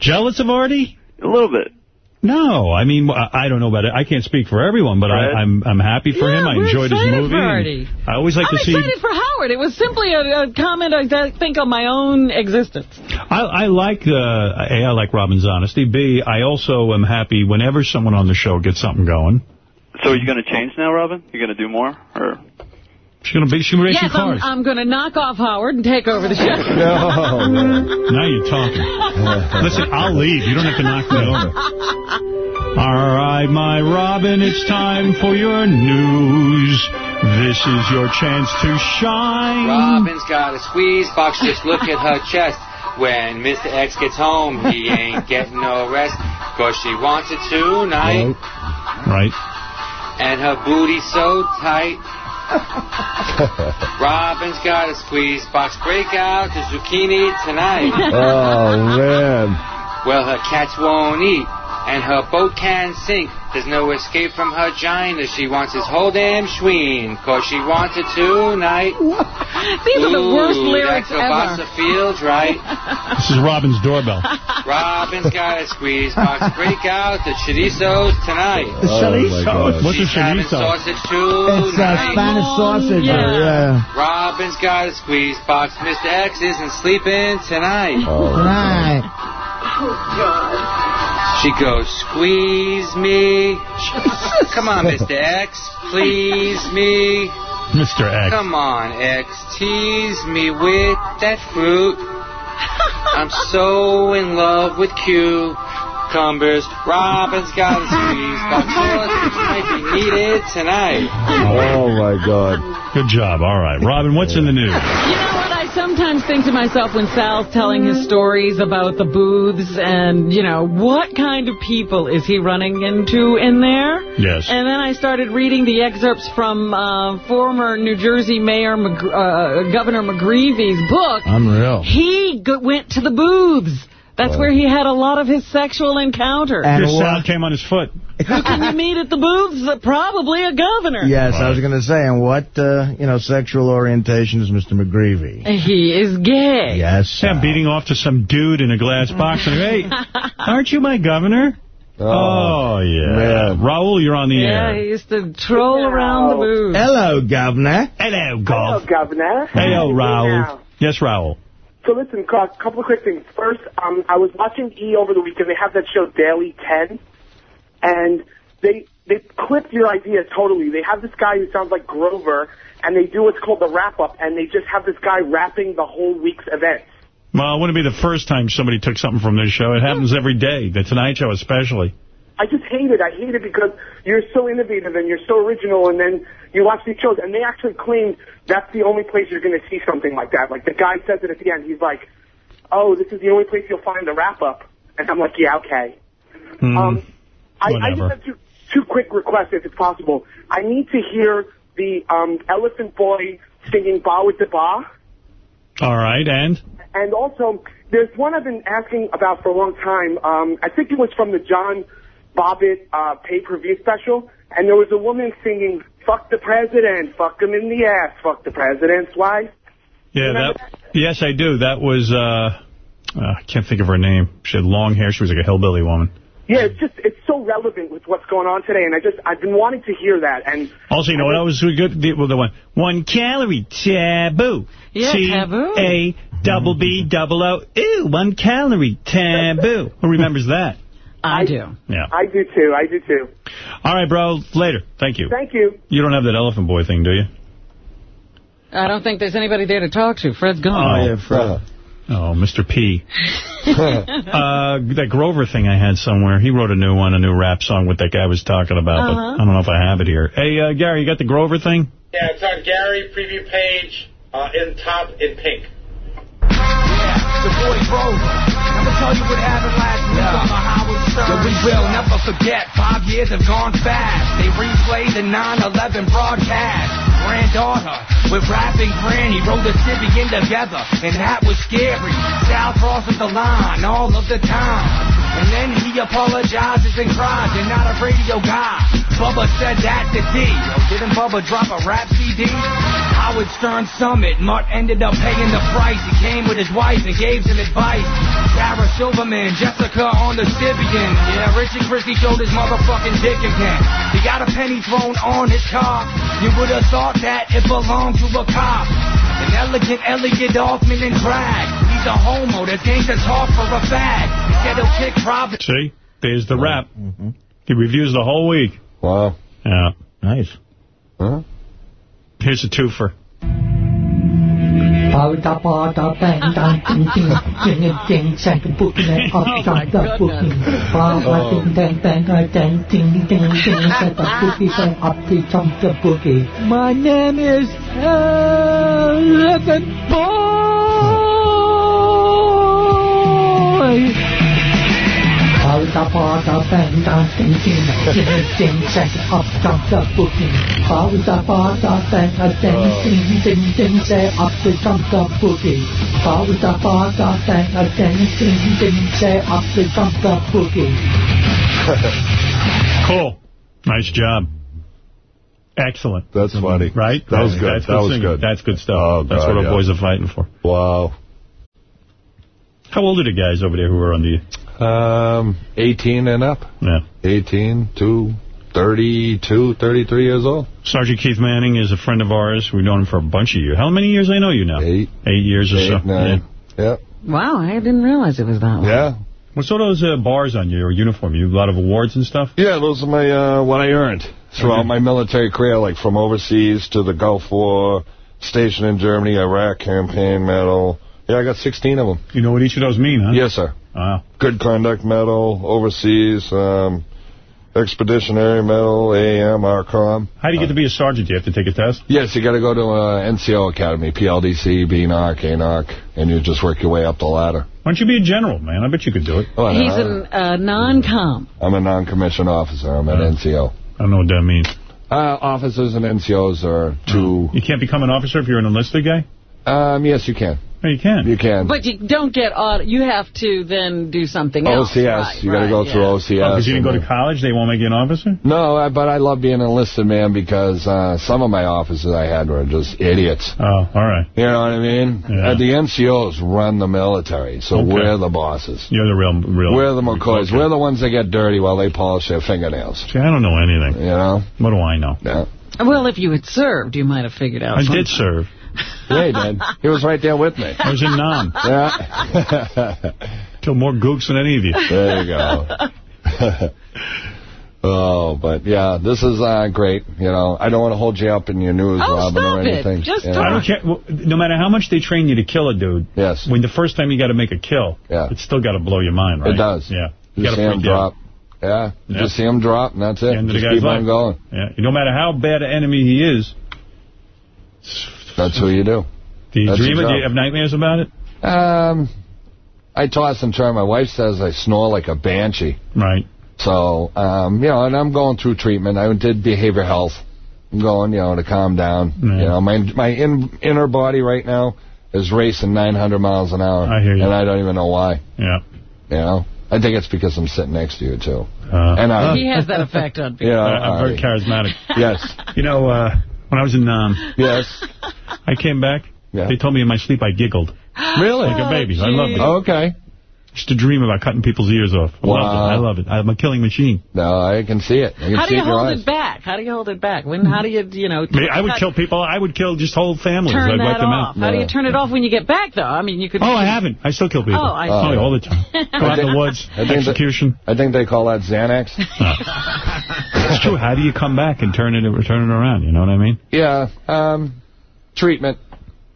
Jealous of Artie? A little bit. No, I mean, I I don't know about it. I can't speak for everyone, but Fred? I, I'm I'm happy for Yeah, him. I enjoyed his movie. for and Artie. I always like to see. I'm to see. excited for Howard. It was simply a, a comment, I think, on my own existence. I, I like uh, A, I like Robin's honesty. B, I also am happy whenever someone on the show gets something going. So are you going to change now, Robin? You're going to do more? Or She's gonna be. She racing Yes, I'm. I'm going to knock off Howard and take over the show. now you're talking. Listen, I'll leave. You don't have to knock me over. All right, my Robin, it's time for your news. This is your chance to shine. Robin's got a squeeze box, just look at her chest. When Mr. X gets home, he ain't getting no rest. Cause she wants it tonight. Right. And her booty so tight. Robin's got a squeeze box. Break out the zucchini tonight. Oh, man. Well, her cats won't eat, and her boat can't sink. There's no escape from her gina. She wants his whole damn schween, cause she wants it tonight. These are the worst Ooh, lyrics that kielbasa ever. Fields, right. This is Robin's doorbell. Robin's got a squeeze box. Break out the chorizos tonight. The Oh, my chorizo? What's a She's having chorizo? sausage tonight. It's uh, Spanish sausage. Yeah. Yeah. Robin's got a squeeze box. Mr. X isn't sleeping tonight. Oh, right. She goes, squeeze me. Come on, Mr. X, please me. Mr. X. Come on, X, tease me with that fruit. I'm so in love with cucumbers. Robin's got a squeeze box. Sausage might be needed tonight. Oh, my God. Good job. All right. Robin, what's in the news? You know what? I sometimes think to myself when Sal's telling his stories about the booths and, you know, what kind of people is he running into in there? Yes. And then I started reading the excerpts from uh, former New Jersey Mayor Mc, uh, Governor McGreevy's book. Unreal. He go- went to the booths. That's where he had a lot of his sexual encounters. And Your sound came on his foot. Who can you meet at the booths? Uh, Probably a governor. Yes, I was going to say, and what, uh, you know, sexual orientation is Mr. McGreevy? He is gay. Yes. Yeah, beating off to some dude in a glass box. And, hey, aren't you my governor? Oh, yeah. Raul, you're on the Yeah, air. Yeah, he used to troll around the booths. Hello, Governor. Hello, Hello, Governor. Hello, Raul. Yes, Raul. So listen, a couple of quick things. First, um, I was watching E over the weekend. They have that show Daily 10, and they they clipped your idea totally. They have this guy who sounds like Grover, and they do what's called the wrap-up, and they just have this guy rapping the whole week's events. Well, it wouldn't be the first time somebody took something from this show. It happens every day, the Tonight Show especially. I just hate it. I hate it because you're so innovative and you're so original, and then you watch these shows, and they actually claim that's the only place you're going to see something like that. Like the guy says it at the end. He's like, "Oh, this is the only place you'll find the wrap up," and I'm like, "Yeah, okay." Um, I, I just have two, two quick requests, if it's possible. I need to hear the um, Elephant Boy singing "Ba with the Ba." All right, and? And also, there's one I've been asking about for a long time. Um, I think it was from the John Bobbitt uh, pay-per-view special, and there was a woman singing, fuck the president, fuck him in the ass, fuck the president's wife. Yeah, that. Yes, I do. That was uh, Uh, I can't think of her name. She had long hair. She was like a hillbilly woman. Yeah, it's just it's so relevant with what's going on today, and I just I've been wanting to hear that. And Also, you know what else was good? The, well, the one one calorie taboo. Yeah, C taboo. A double B double O. Ew, one calorie taboo. Who remembers that? I do. Yeah. I do too. I do too. All right, bro. Later. Thank you. Thank you. You don't have that elephant boy thing, do you? I don't think there's anybody there to talk to. Fred's gone. Oh, yeah, Fred. Oh, Mr. P. uh, that Grover thing I had somewhere, he wrote a new one, a new rap song what that guy was talking about, but Uh-huh. I don't know if I have it here. Hey, uh, Gary, you got the Grover thing? Yeah, it's on Gary preview page uh, in top in pink. Yeah, The boy Grover. I'ma tell you what happened last week on the Howard Yeah, we will never forget. Five years have gone fast. They replayed the 9/11 broadcast. Granddaughter with rapping granny a civvy in together, and that was scary. Sal crosses the line all of the time, and then he apologizes and cries. You're not a radio guy. Bubba said that to D. Yo, didn't Bubba drop a rap CD? Howard Stern Summit. Mutt ended up paying the price. He came with his wife and gave some advice. Sarah Silverman, Jessica on the Sibian. Yeah, Richie Christy showed his motherfucking dick again. He got a penny thrown on his car. You would have thought that it belonged to a cop. An elegant Elliot Offen in drag. He's a homo that thinks it's talk for a fag. He said he'll kick Providence. See? There's the rap. He reviews the whole week. Wow. Yeah. Nice. Huh? Here's a twofer. Da ba da bang ding ding ding ding ding ding ding ding ding. My name is Elephant 跑大跑大奔当叮叮，叮叮三个 up 上的不能，跑大跑大奔啊当叮叮叮，三 up 上的不能，跑大跑大奔啊当叮叮，三 up 上的不能。 Cool. Nice job. Excellent. That's funny. Right? That was good. That's That was singing. good. That's good stuff. Oh, That's God, what our yeah. boys are fighting for. Wow. How old are the guys over there who are under you? Um, 18 and up. Yeah. 18 to 32, 33 years old. Sergeant Keith Manning is a friend of ours. We've known him for a bunch of years. How many years I know you now? Eight. Eight years or so. Eight, nine. Yeah. Wow, I didn't realize it was that long. Yeah. What's all those uh, bars on your uniform? You have a lot of awards and stuff? Yeah, those are my uh, what I earned throughout my military career, like from overseas to the Gulf War, station in Germany, Iraq campaign medal. Yeah, I got 16 of them. You know what each of those mean, huh? Yes, sir. Wow. Good conduct medal, overseas, um, expeditionary medal, AM, RCOM. How do you get to be a sergeant? Do you have to take a test? Yes, you got to go to uh, NCO Academy, PLDC, BNOC, ANOC, and you just work your way up the ladder. Why don't you be a general, man? I bet you could do it. Oh, He's a uh, non-com. I'm a non-commissioned officer. I'm an NCO. I don't know what that means. Uh, officers and NCOs are two. You can't become an officer if you're an enlisted guy? Um, yes, you can. Oh, you can. You can. But you don't get auto. You have to then do something else. OCS. Right, you got to right, go yeah. through OCS. Because you didn't go to college? They won't make you an officer? No, I, but I love being an enlisted man because uh, some of my officers I had were just idiots. Oh, all right. You know what I mean? Yeah. Uh, the NCOs run the military, so Okay. we're the bosses. You're the real... real We're the McCoys. Okay. We're the ones that get dirty while they polish their fingernails. See, I don't know anything. You know? What do I know? Yeah. Well, if you had served, you might have figured out I something. did serve. Yeah, he did. He was right there with me. I was in Nam. Yeah. Killed more gooks than any of you. There you go. oh, but yeah, this is uh, great. You know, I don't want to hold you up in your news, Oh, Robin, or stop it. anything. Just Yeah. talk. I don't care. well, No matter how much they train you to kill a dude, Yes. when the first time you got to make a kill, Yeah. it's still got to blow your mind, right? It does. Yeah. You gotta see him freak you drop. Yeah. You Yeah. just see him drop, and that's it. End of the Just guy's keep on going. Yeah. No matter how bad an enemy he is, That's who you do. do you That's dream it? Do you have nightmares about it? Um, I toss and turn. My wife says I snore like a banshee. Right. So, um, you know, and I'm going through treatment. I did behavior health. I'm going, you know, to calm down. Yeah. You know, my my in, inner body right now is racing 900 miles an hour. I hear you. And I don't even know why. Yeah. You know, I think it's because I'm sitting next to you too. Uh, and I, He has that effect on people. Yeah, I'm very charismatic. yes, You know, uh, when I was in Nam, yes. I came back, They told me in my sleep I giggled. Really? Like a baby. I oh, love it. Okay. Used to dream about cutting people's ears off. I love it. Wow. I love it. I'm a killing machine. No, I can see it. I can How see do you it hold eyes. it back? How do you hold it back? When? How do you, you know... Me- I would cut- kill people. I would kill just whole families. Turn I'd wipe that them off. out. How do you turn it off when you get back, though? I mean, you could... Oh, I haven't. I still kill people. Oh, I see. Oh, all the time. Go out in the woods, I think that- execution. I think they call that Xanax. It's true. How do you come back and turn it, turn it around? You know what I mean? Yeah, um, treatment.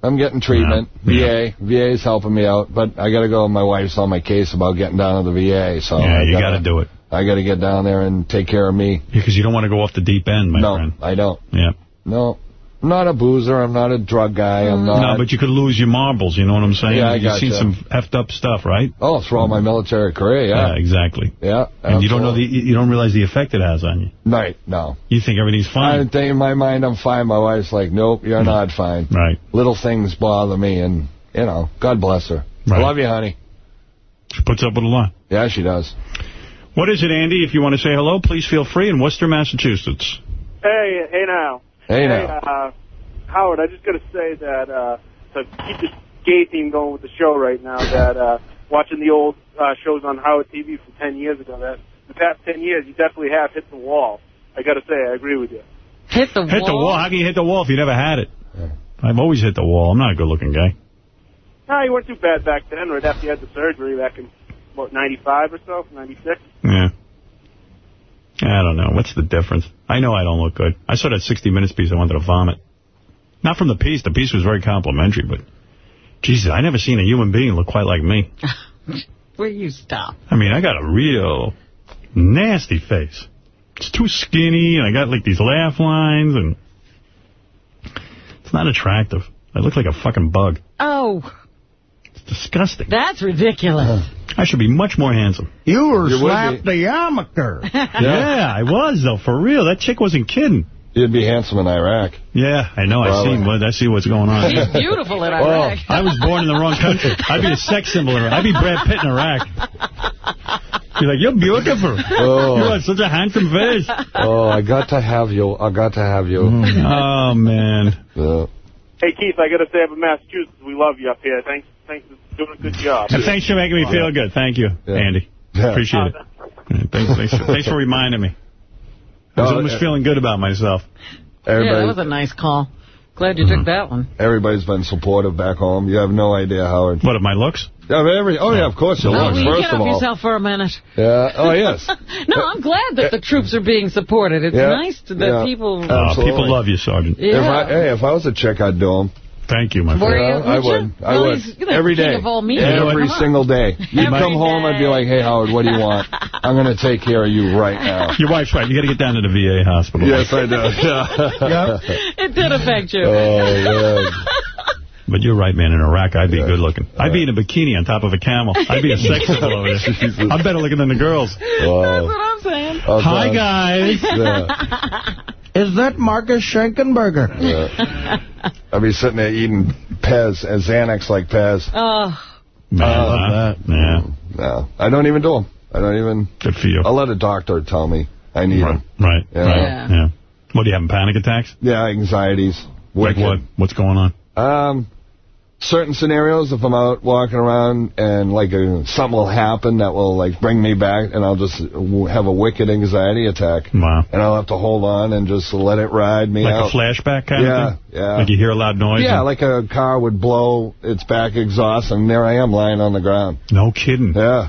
I'm getting treatment. VA. VA's helping me out, but I got to go. My wife's on my case about getting down to the VA, so Yeah, I you gotta, gotta do it. I got to get down there and take care of me. Because you don't want to go off the deep end, my no, friend. I don't. Yeah. No, I'm not a boozer. I'm not a drug guy. I'm mm. not. No, but you could lose your marbles. You know what I'm saying? Yeah, I You've seen gotcha. some effed up stuff, right? Oh, throughout my military career, yeah. Yeah, exactly. Yeah. And you don't know the, you don't realize the effect it has on you. Right, no. You think everything's fine. I fine. think in my mind I'm fine. My wife's like, nope, you're not mm. fine. Right. Little things bother me, and, you know, God bless her. I love you, honey. She puts up with a lot. Yeah, she does. What is it, Andy? If you want to say hello, please feel free in Worcester, Massachusetts. Hey, hey now. Hey now. uh, Howard, I just got to say that uh, to keep the gay theme going with the show right now, that uh, watching the old uh, shows on Howard TV from 10 years ago, that the past 10 years, you definitely have hit the wall. I got to say, I agree with you. Hit the Hit the wall. How can you hit the wall if you never had it? I've always hit the wall. I'm not a good-looking guy. No, you weren't too bad back then, right after you had the surgery back in, what, 95 or so, 96? Yeah. I don't know. What's the difference? I know I don't look good. I saw that 60 Minutes piece. I wanted to vomit. Not from the piece. The piece was very complimentary, but Jesus, I never seen a human being look quite like me. Where you stop? I mean, I got a real nasty face. It's too skinny, and I got like these laugh lines, and it's not attractive. I look like a fucking bug. Oh, disgusting. that's ridiculous. I should be much more handsome. You were You would slapped the yarmulke. Yeah. I was, though, for real. That chick wasn't kidding. You'd be handsome in Iraq. Yeah, I know. I see what I see what's going on. She's beautiful in Well, Iraq. I was born in the wrong country. I'd be a sex symbol. in Iraq. I'd be Brad Pitt in Iraq. You're like, you're beautiful. Oh. You have such a handsome face. Oh, I got to have you. I got to have you. Oh, man. Yeah. Hey, Keith, I got to say up in Massachusetts, we love you up here. Thanks, thanks for doing a good job. And thanks for making me feel good. Thank you, Yeah. Andy. Yeah. Appreciate it. Yeah, Thanks, thanks, thanks for reminding me. I was Oh, almost uh, feeling good about myself. Yeah, that was a nice call. Glad you took that one. everybody's been supportive back home. You have no idea, Howard. What, of my looks? Yeah, every, oh, yeah, of course. Your Oh, looks, will you first get of off all. yourself for a minute? Yeah. Oh, yes. No, I'm glad that the troops are being supported. It's Yeah. nice to, that Yeah. people... Uh, Oh, Absolutely. people love you, Sergeant. yeah. If I, hey, if I was a chick, I'd do them. Thank you, my Were friend. you? Yeah, I Would you? would. I Well, would. he's the Every of all meat. Every single day. You'd Every come home, I'd be like, hey, Howard, what do you want? I'm going to take care of you right now. Your wife's right. You got to get down to the VA hospital. yes, I do. Yeah. It did affect you. Oh, man. But you're right, man. In Iraq, I'd be good looking. I'd be in a bikini on top of a camel. I'd be a sex symbol over there. I'm better looking than the girls. That's what I'm saying. Oh, Hi, guys. Yeah. Is that Marcus Schenkenberg? Yeah. I'd be sitting there eating Pez, and Xanax like Pez. Oh, Man, I love huh? Yeah. No, I don't even do them. I don't even. Good for you. I'll let a doctor tell me I need Right, them. right, Yeah. right. Yeah. Yeah. What, do you having panic attacks? Yeah, anxieties. Like what? What's going on? Um, certain scenarios, if I'm out walking around and like a, something will happen that will like bring me back, and I'll just have a wicked anxiety attack, Wow. and I'll have to hold on and just let it ride me Like out. a flashback kind Yeah, of thing? yeah. Like you hear a loud noise? yeah, like a car would blow its back exhaust, and there I am lying on the ground. No kidding. Yeah,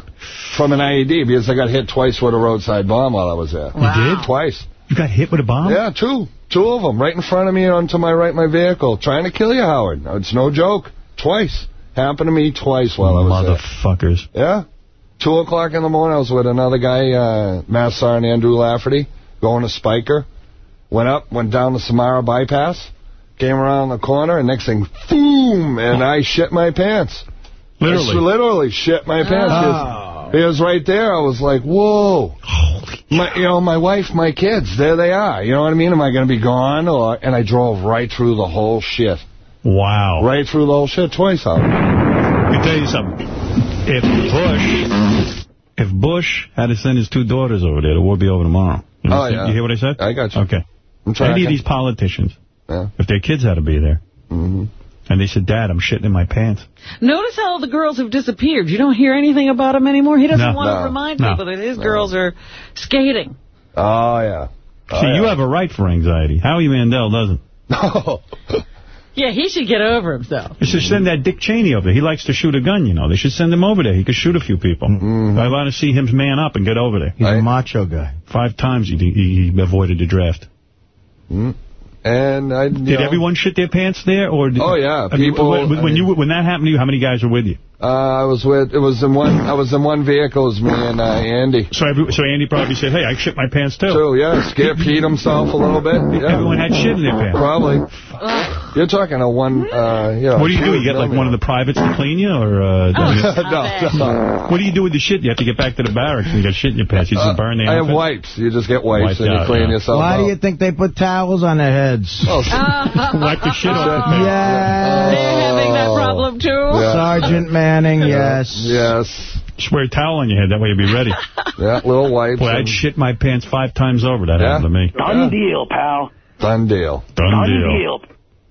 from an IED because I got hit twice with a roadside bomb while I was there. Wow. did twice. You got hit with a bomb? Yeah, two. Two of them right in front of me onto my right, my vehicle, trying to kill you, Howard. It's no joke. Twice. Happened to me twice while I was there. Motherfuckers. Yeah. Two o'clock in the morning, I was with another guy, uh, Mass Sergeant Andrew Lafferty, going to Speicher. Went up, went down the Samarra bypass, came around the corner, and next thing, boom, and I shit my pants. Literally. I literally shit my pants. Oh. It was right there. I was like, whoa. My, you know, my wife, my kids, there they are. You know what I mean? Am I going to be gone? Or And I drove right through the whole shit. Wow. Right through the whole shit twice, Howard. Let me tell you something. If Bush, if Bush had to send his two daughters over there, the war would be over tomorrow. You, Oh, yeah. you hear what I said? I got you. Okay. I'm trying Any of these politicians, Yeah. if their kids had to be there, hmm And they said, Dad, I'm shitting in my pants. Notice how the girls have disappeared. You don't hear anything about him anymore. He doesn't No. want to remind No. people that his No. girls are skating. Oh, yeah. See, you have a right for anxiety. Howie Mandel doesn't. Yeah, he should get over himself. They should send that Dick Cheney over there. He likes to shoot a gun, you know. They should send him over there. He could shoot a few people. Mm-hmm. I want to see him man up and get over there. He's a macho guy. Five times he, he, he avoided the draft. Mm. And I, Did know, everyone shit their pants there? or? Did, Oh, yeah, I mean, people- when, when I mean- you when that happened to you, how many guys were with you? Uh, I was with, it was in one, I was in one vehicle, it was me and uh, Andy. So every, so Andy probably said, hey, I shit my pants too. So, yeah, Skip peed himself a little bit. Yeah. Everyone had shit in their pants. Probably. You're talking a one, uh, you know. What do you do? You get like one of the privates to clean you, or uh, Oh, does- no, no. what do you do with the shit? You have to get back to the barracks and you got shit in your pants. You just Uh, burn the I have outfit? wipes. You just get wipes Wiped and you out, clean yeah. yourself Why out. do you think they put towels on their heads? Oh, shit wipe the shit off. They're having that problem, too. Sergeant Manning, yes. Yes. Just wear a towel on your head. That way you'll be ready. yeah, little wipes. Boy, I'd shit my pants five times over. That Yeah? happened to me. Done deal, pal. Done deal. Done deal.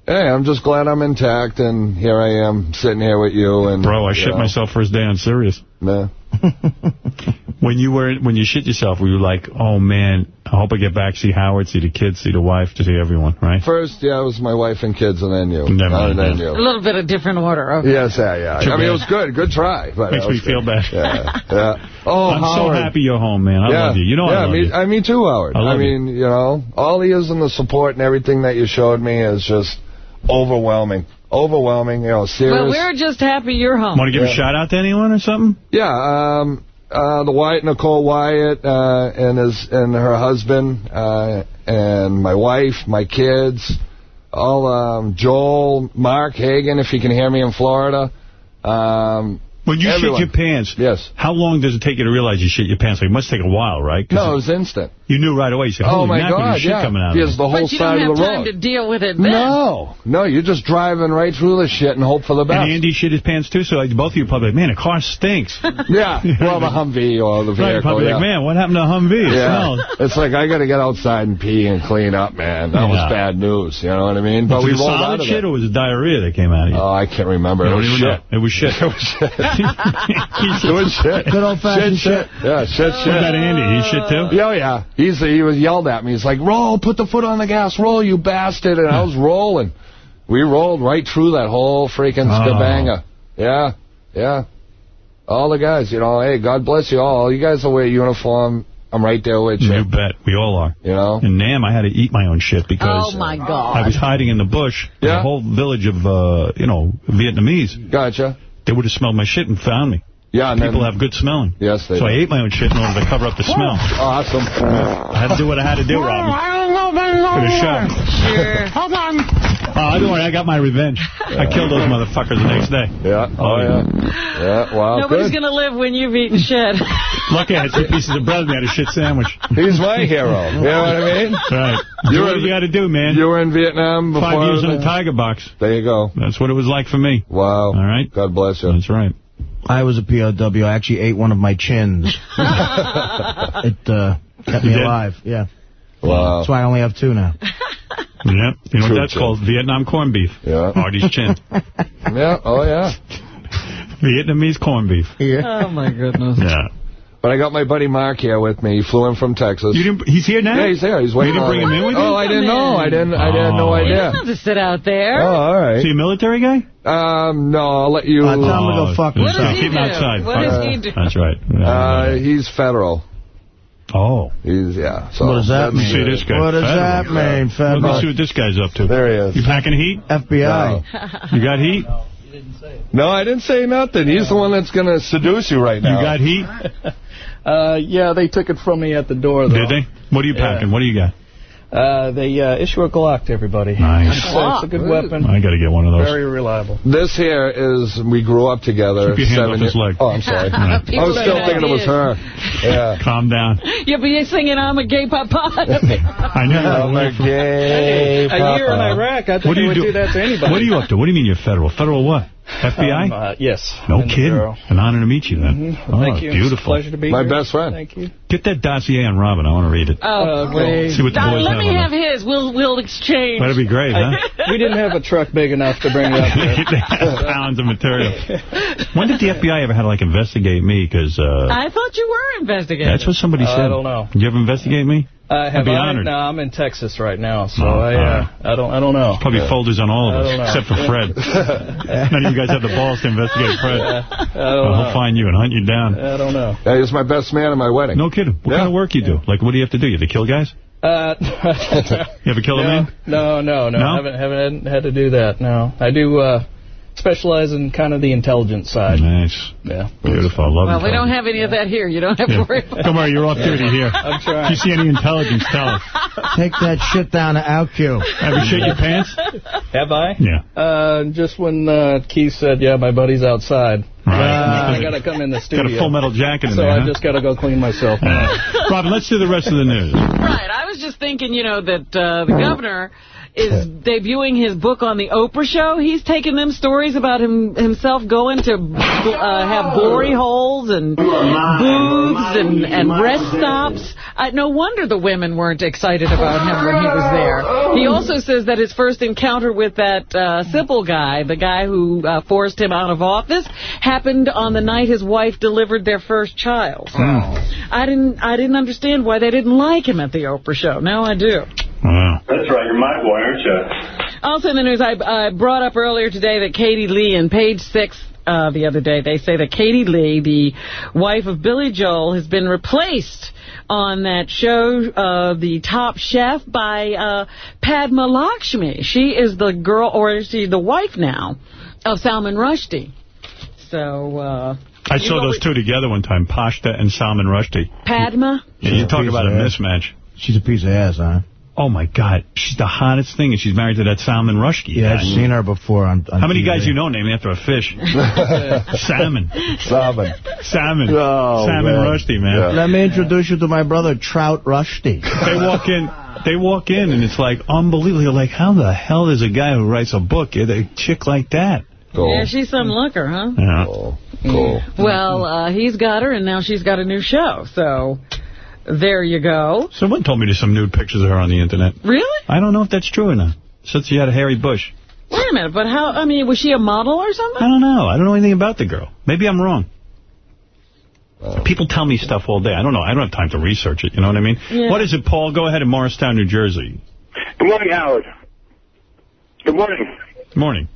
Hey, I'm just glad I'm intact, and here I am sitting here with you. And Bro, I you shit myself first day on Sirius. Yeah. When you were when you shit yourself, were you like, oh man, I hope I get back, see Howard, see the kids, see the wife, to see everyone, right? First, yeah, it was my wife and kids, and then you. Never mind, then yeah. A little bit of different order. Okay. Yes, yeah, yeah. Too I mean, it was good. Good try. But Makes me was feel good. bad. Yeah, yeah. Oh, I'm Howard. so happy you're home, man. I yeah. love you. You know yeah, I love me, you. I, mean, too, Howard. I love you. mean, you know, all the years and the support and everything that you showed me is just overwhelming. Overwhelming, you know, serious. But we're just happy you're home. Want to give a shout out to anyone or something? Yeah, um, uh, the Wyatt, Nicole Wyatt, uh, and his and her husband, uh, and my wife, my kids, all um, Joel, Mark Hagan, if you can hear me in Florida. Um, When you everyone. shit your pants, yes. how long does it take you to realize you shit your pants? Like, it must take a while, right? 'Cause No, it was instant. You knew right away. You said, Oh, holy my mackerel, God, there's shit yeah. coming out Because of the it. whole But you side don't have time to deal with it then. No, no, you're just driving right through the shit and hope for the best. And Andy shit his pants too, so like, both of you probably like, man, the car stinks. yeah, well, the Humvee or the vehicle. Right, vehicle. probably yeah. like, man, what happened to Humvee? It Yeah, smells. it's like I got to get outside and pee and clean up, man. That was bad news. You know what I mean? But was we it rolled out solid of shit it. or was it diarrhea that came out of you? Oh, I can't remember. You It don't was even shit. It was shit. It was shit. it was shit. Good old-fashioned shit. Yeah, shit, shit. Was that Andy? He shit too? Yeah, oh, yeah. He's he was yelled at me. He's like, "Roll, put the foot on the gas, roll, you bastard!" And I was rolling. We rolled right through that whole freaking Oh. skabanga. Yeah, yeah. All the guys, you know. Hey, God bless you all. You guys will wear uniform. I'm right there with you. You bet. We all are. You know. In Nam, I had to eat my own shit because Oh, my God. I was hiding in the bush. Yeah. The whole village of, uh, you know, Vietnamese. Gotcha. They would have smelled my shit and found me. Yeah, and People then, have good smelling. Yes, they So I ate my own shit in order to cover up the smell. Awesome. I had to do what I had to do, Robin. For the show. Sure. Hold on. Oh, don't worry, I got my revenge. I killed those motherfuckers the next day. Yeah. Oh, oh yeah. Yeah, wow, Nobody's good. going to live when you've eaten shit. Lucky I had two pieces of bread and I had a shit sandwich. He's my hero. You know what I mean? Right. Do You what were- you got to do, man. You were in Vietnam before. Five years in a tiger box. There you go. That's what it was like for me. Wow. All right? God bless you. That's right. I was a POW. I actually ate one of my chins. it uh, kept me did? alive. Yeah. Wow. That's why I only have two now. yeah. You know True, what that's true. called? Vietnam corned beef. Yeah. Artie's chin. Yeah. Oh, yeah. Vietnamese corned beef. Yeah. oh, my goodness. Yeah. But I got my buddy Mark here with me. He flew in from Texas. You didn't, he's here now? Yeah, he's here. He's waiting. You didn't bring him in with you? Oh, I didn't know. I didn't. I had no. He idea. doesn't have to sit out there. Oh, all Is right. he a military guy? Um, no, I'll let you. Uh, tell him to go fuck What himself. Keep him outside. What does he do? That's right. Uh, he's federal. oh. He's yeah. So What does that mean? See this guy. What does Federal. that mean, federal? Let me see what this guy's up to. There he is. You packing heat? FBI. You got heat? No, I didn't say nothing. He's the one that's going to seduce you right now. You got heat? Uh, yeah, they took it from me at the door, though. Did they? What are you Yeah. packing? What do you got? Uh, they uh, issue a Glock to everybody. Nice. It's, uh, it's a good weapon. I got to get one of those. Very reliable. This here is we grew up together. Keep your hand off his leg. Oh, I'm sorry. I was still thinking it was her. Yeah. Calm down. You'll be singing I'm a gay papa. I know. I'm a gay a year in. Iraq, I think What do you would do? do that to anybody. What are you up to? What do you mean you're federal? Federal what? FBI? Um, uh, yes. no in the kidding. An honor to meet you, then. Mhm. Oh, Thank you. It's a Beautiful. pleasure to be My here. best friend. Thank you. Get that dossier on Robin. I want to read it. Oh, please. See what the Don, boys let have me have his. We'll we'll exchange. That'd be great, huh? we didn't have a truck big enough to bring it up there. Pounds of material. When did the FBI ever have to, like, investigate me? Because uh, I thought you were investigating. that's what somebody said. I don't know. Did you ever investigate me? Uh, have I'd be I? honored. No, I'm in Texas right now, so Oh, I, uh, alright. I don't, I don't know. Probably folders on all of us, except for Fred. None of you guys have the balls to investigate Fred. I don't Well, know. he'll find you and hunt you down. I don't know. Yeah, he was my best man at my wedding. No kidding. What kind of work you do? Like, what do you have to do? You have to kill guys? Uh, You ever kill a no, man? no, no, no, No? Haven't haven't had, had to do that. No, I do uh, specialize in kind of the intelligence side. Nice. Yeah. Beautiful. I love Well, we don't have any of that here. You don't have to worry about Don't worry, you're off duty here. I'm trying. If you see any intelligence, tell us. Take that shit down to OutQ. Ever shit your pants? Have I? Yeah. Uh, just when uh, Keith said, "Yeah, my buddy's outside." Right. Uh, I gotta come in the studio. Got a full metal jacket in so there, I huh? just gotta go clean myself. Yeah. Robin, let's do the rest of the news. Right. I was just thinking, you know, that uh, the governor is debuting his book on the Oprah show. He's taking them stories about him himself going to uh, have glory holes and booths and, and rest stops. Uh, no wonder the women weren't excited about him when he was there. He also says that his first encounter with that uh, Cipel guy, the guy who uh, forced him out of office, happened on the night his wife delivered their first child. I didn't I didn't understand why they didn't like him at the Oprah show. Now I do. Wow. That's right, you're my boy, aren't you? Also in the news, I, I brought up earlier today that Katie Lee in page six uh, the other day, they say that Katie Lee, the wife of Billy Joel, has been replaced on that show, uh, The Top Chef, by uh, Padma Lakshmi. She is the girl, or she's the wife now, of Salman Rushdie. So, uh, I you saw those two together one time, Pashta and Salman Rushdie. Padma? Yeah, you talk about a ass. mismatch. She's a piece of ass, huh? Oh, my God. She's the hottest thing, and she's married to that Salman Rushdie. Yeah, guy. I've seen her before on, on How many TV. guys you know named after a fish? Salmon. Salmon. Salmon. Oh, Salmon man. Rushdie, man. Let me introduce you to my brother, Trout Rushdie. They walk in, they walk in, and it's like unbelievable. You're like, how the hell is a guy who writes a book get a chick like that? Yeah, she's some looker, huh? Yeah. Cool. Well, uh, he's got her, and now she's got a new show. So, there you go. Someone told me there's some nude pictures of her on the internet. Really? I don't know if that's true or not. Since she had a hairy bush. Wait a minute, but how, I mean, was she a model or something? I don't know. I don't know anything about the girl. Maybe I'm wrong. People tell me stuff all day. I don't know. I don't have time to research it. You know what I mean? Yeah. What is it, Paul? Go ahead in Morristown, New Jersey. Good morning, Howard. Good morning. Good morning.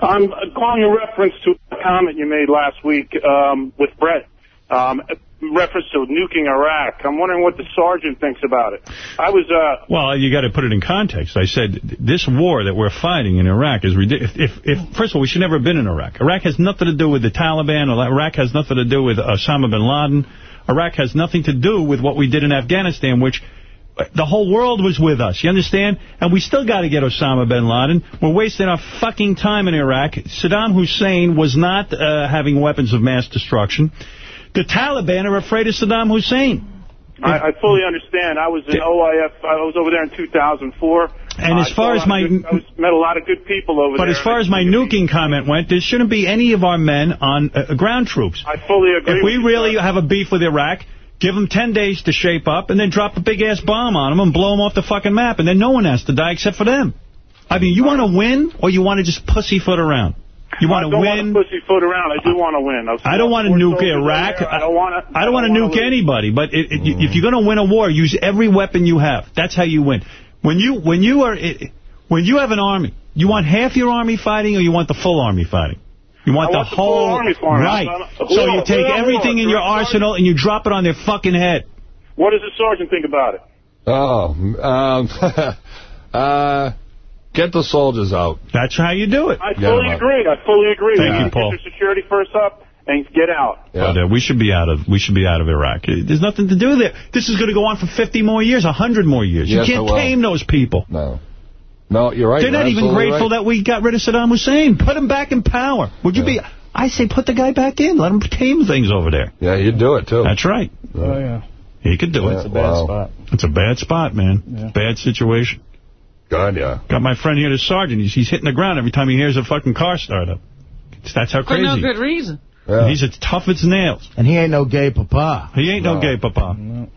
I'm calling in reference to a comment you made last week um, with Brett. Um, in reference to nuking Iraq. I'm wondering what the sergeant thinks about it. I was, uh, Well, you got to put it in context. I said this war that we're fighting in Iraq is ridiculous. If, if, first of all, we should never have been in Iraq. Iraq has nothing to do with the Taliban. Iraq has nothing to do with Osama bin Laden. Iraq has nothing to do with what we did in Afghanistan, which uh, the whole world was with us. You understand? And we still got to get Osama bin Laden. We're wasting our fucking time in Iraq. Saddam Hussein was not uh, having weapons of mass destruction. The Taliban are afraid of Saddam Hussein. I, I fully understand. I was in OIF. I was over there in 2004. And as far as my- good- I was, met a lot of good people over But there. as far as my nuking comment went, there shouldn't be any of our men on uh, ground troops. I fully agree. If we really have a beef with Iraq, give them 10 days to shape up and then drop a big-ass bomb on them and blow them off the fucking map. And then no one has to die except for them. I mean, you want to win or you want to just pussyfoot around? You want I to don't win? want to pussyfoot around. I do want to win. was- I don't want to nuke Iraq. I don't want to. I don't want to nuke anybody, but it, it, you- if you're going to win a war, use every weapon you have. That's how you win. When you when you are it, when you have an army, you want half your army fighting or you want the full army fighting? You want I the want the full whole army fighting. right. Don't- So you take everything in your arsenal and you drop it on their fucking head. What does the sergeant think about it? Oh, um, uh, get the soldiers out. That's how you do it. I Get fully 'em out. agree. I fully agree. Thank We you, Paul. Get their security first up and get out. But uh, we should be out of we should be out of Iraq. There's nothing to do there. This is going to go on for 50 more years, 100 more years. Yes, you can't will. tame those people. No. No, you're right. They're not even grateful right. that we got rid of Saddam Hussein. Put him back in power. Would you be... I say put the guy back in. Let him tame things over there. Yeah, you'd do it, too. That's right. Oh, yeah. He could do it. It's a bad spot. It's a bad spot, man. Yeah. Bad situation. God, yeah. Got my friend here, the sergeant. He's, he's hitting the ground every time he hears a fucking car start up. That's how crazy. For crazy. no good reason. He's as tough as nails. And he ain't no gay papa. He ain't no, No. gay papa.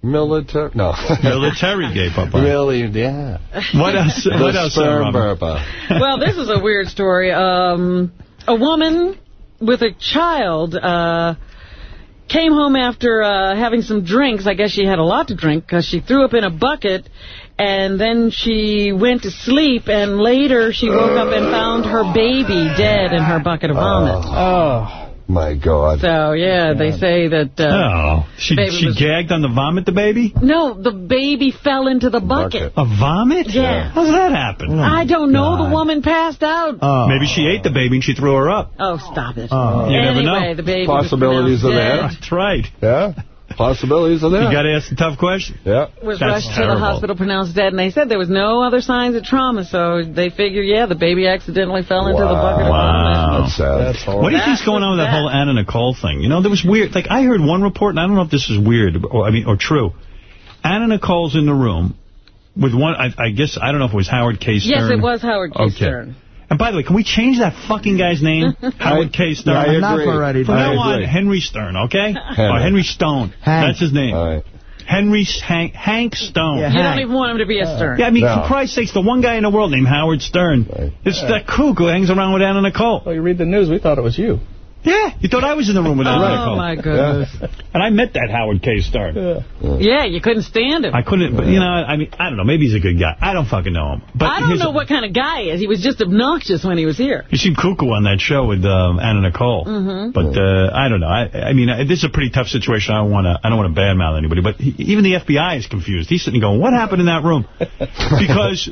Military? No. Military gay papa. Really? Yeah. What else? The What else? uh, sperm Robin? burper. well, this is a weird story. Um, a woman with a child uh, came home after uh, having some drinks. I guess she had a lot to drink because she threw up in a bucket. And then she went to sleep, and later she woke up and found her baby dead in her bucket of vomit. Oh. My God. So, yeah, they say that... Uh, Oh, she she was- gagged on the vomit, the baby? No, the baby fell into the bucket. A vomit? Yeah. How's that happen? I don't know. The woman passed out. Oh. Maybe she ate the baby and she threw her up. Oh, stop it. Oh. You never know. The baby Possibilities was are there. That's right. Yeah. Possibilities are there. You got to ask the tough question. Yeah. dead, Was That's rushed to the hospital, pronounced dead, and they said there was no other signs of trauma, so they figure, yeah, the baby accidentally fell into the bucket of vomit. That's sad. What do you think's going on with that whole Anna Nicole thing? You know, there was weird. Like, I heard one report, and I don't know if this is weird, or I mean, or true. Anna Nicole's in the room with one, I, I guess, I don't know if it was Howard K. Stern. Yes, it was Howard K. Okay. Stern. And by the way, can we change that fucking guy's name? Howard K. Stern. I agree. Enough already. From I now on. Henry Stern, okay? Henry. Or Henry Stone. Hank. That's his name. All right. Henry Hank, Hank Stone. Yeah, You Hank. don't even want him to be a Stern. Yeah, I mean, No. for Christ's sakes, the one guy in the world named Howard Stern. Right. It's that kook who hangs around with Anna Nicole. Well, you read the news, we thought it was you. Yeah, you thought I was in the room with Anna Oh, Nicole. my goodness. And I met that Howard K. Stern. Yeah, you couldn't stand him. I couldn't, but, you know, I mean, I don't know. Maybe he's a good guy. I don't fucking know him. But I don't here's know a- what kind of guy he is. He was just obnoxious when he was here. He seemed cuckoo on that show with um, Anna Nicole. Mhm. But uh, I don't know. I, I mean, I, this is a pretty tough situation. I don't want to. I don't want to badmouth anybody. But he, even the FBI is confused. He's sitting going, "What happened in that room?" Because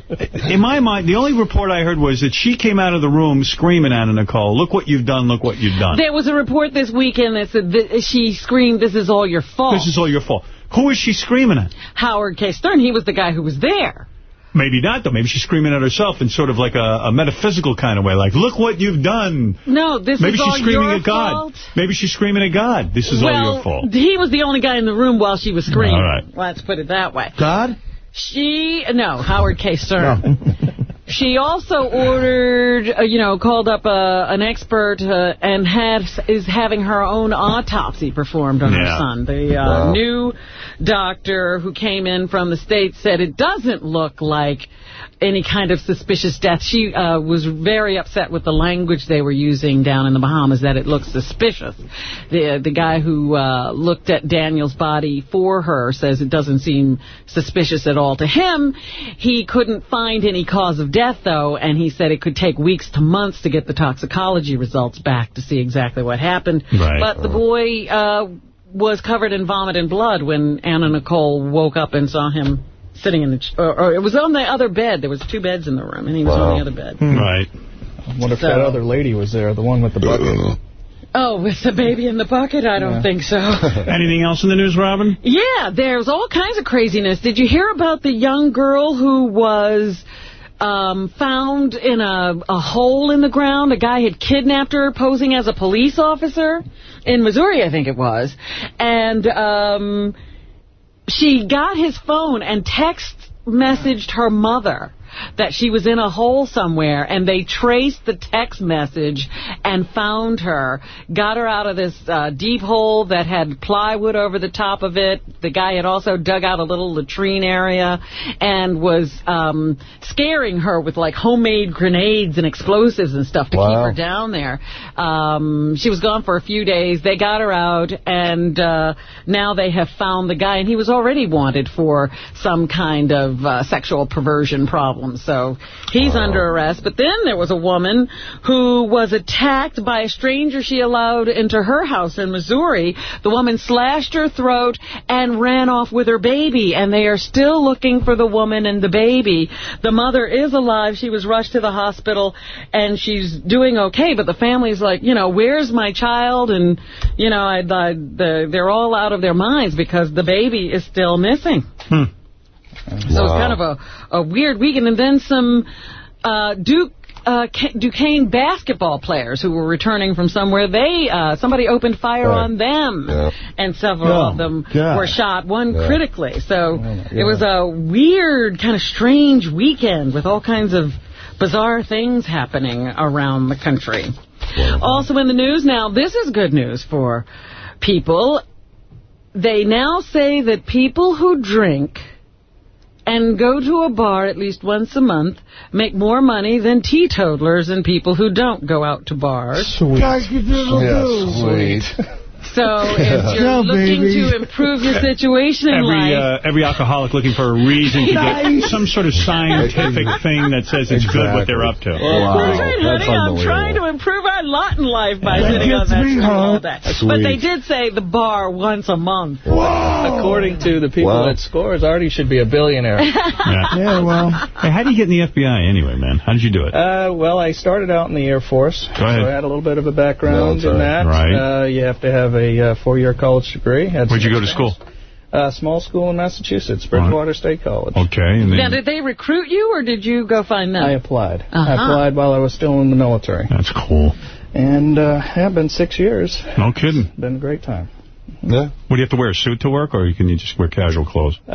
in my mind, the only report I heard was that she came out of the room screaming, "Anna Nicole, look what you've done! Look what you've done! There was a report this weekend that said that she screamed, this is all your fault. This is all your fault." Who is she screaming at? Howard K. Stern, he was the guy who was there. Maybe not, though. Maybe she's screaming at herself in sort of like a, a metaphysical kind of way, like, look what you've done. No, this Maybe is she's all screaming your at God. fault. Maybe she's screaming at God. This is well, all your fault. he was the only guy in the room while she was screaming. All right. Let's put it that way. God? She, no, Howard K. Stern. She also ordered, uh, you know, called up uh, an expert uh, and had is having her own autopsy performed on her son. The uh, Wow. new doctor who came in from the States said it doesn't look like any kind of suspicious death. She uh, was very upset with the language they were using down in the Bahamas, that it looks suspicious. The the guy who uh, looked at Daniel's body for her says it doesn't seem suspicious at all to him. He couldn't find any cause of death, though, and he said it could take weeks to months to get the toxicology results back to see exactly what happened. Right. But the boy uh, was covered in vomit and blood when Anna Nicole woke up and saw him sitting in the... Ch- or, or it was on the other bed. There was two beds in the room, and he was on the other bed. Right. I wonder if So- that other lady was there, the one with the bucket. Oh, with the baby in the bucket? I don't Yeah. think so. Anything else in the news, Robin? Yeah, there's all kinds of craziness. Did you hear about the young girl who was um, found in a, a hole in the ground? A guy had kidnapped her posing as a police officer in Missouri, I think it was. And um, she got his phone and text messaged her mother that she was in a hole somewhere and they traced the text message and found her got her out of this uh, deep hole that had plywood over the top of it. The guy had also dug out a little latrine area and was um, scaring her with like homemade grenades and explosives and stuff to keep her down there. Um, she was gone for a few days. They got her out and uh, now they have found the guy and he was already wanted for some kind of uh, sexual perversion problem so he's under arrest. But then there was a woman who was attacked by a stranger she allowed into her house in Missouri. The woman slashed her throat and ran off with her baby and they are still looking for the woman and the baby. The mother is alive. She was rushed to the hospital and she's doing okay. But the family's like you know where's my child? And you know I, I, the, they're all out of their minds because the baby is still missing hmm. So it's kind of a, a weird weekend. And then some uh, Duke uh, Duquesne basketball players who were returning from somewhere. They uh, somebody opened fire Right. on them, Yeah. and several Oh, of them God. were shot. One Yeah. critically. So my it was a weird, kind of strange weekend with all kinds of bizarre things happening around the country. Also in the news now, this is good news for people. They now say that people who drink and go to a bar at least once a month make more money than teetotalers and people who don't go out to bars. Sweet. Yeah, sweet. So if you're Yeah, looking baby. to improve your situation in Every life, uh, every alcoholic looking for a reason to get some sort of scientific thing that says it's good what they're up to. Wow, Listen, that's honey, I'm trying to improve our lot in life by That sitting on that me, huh? all day. Sweet. But they did say the bar once a month. According to the people Wow. that scores, Artie should be a billionaire. Yeah. Yeah, well, Hey, how do you get in the FBI anyway, man? How did you do it? Uh, well, I started out in the Air Force. Go ahead. So I had a little bit of a background Military. in that. Right. Uh, you have to have a uh, four-year college degree. Had Where'd you go to school? Uh, small school in Massachusetts, Bridgewater State College. Okay. And Now, did they recruit you, or did you go find them? I applied. Uh-huh. I applied while I was still in the military. that's cool. And uh, yeah, been six years. No kidding. Been a great time. Yeah. What, do you have to wear a suit to work, or can you just wear casual clothes? Uh,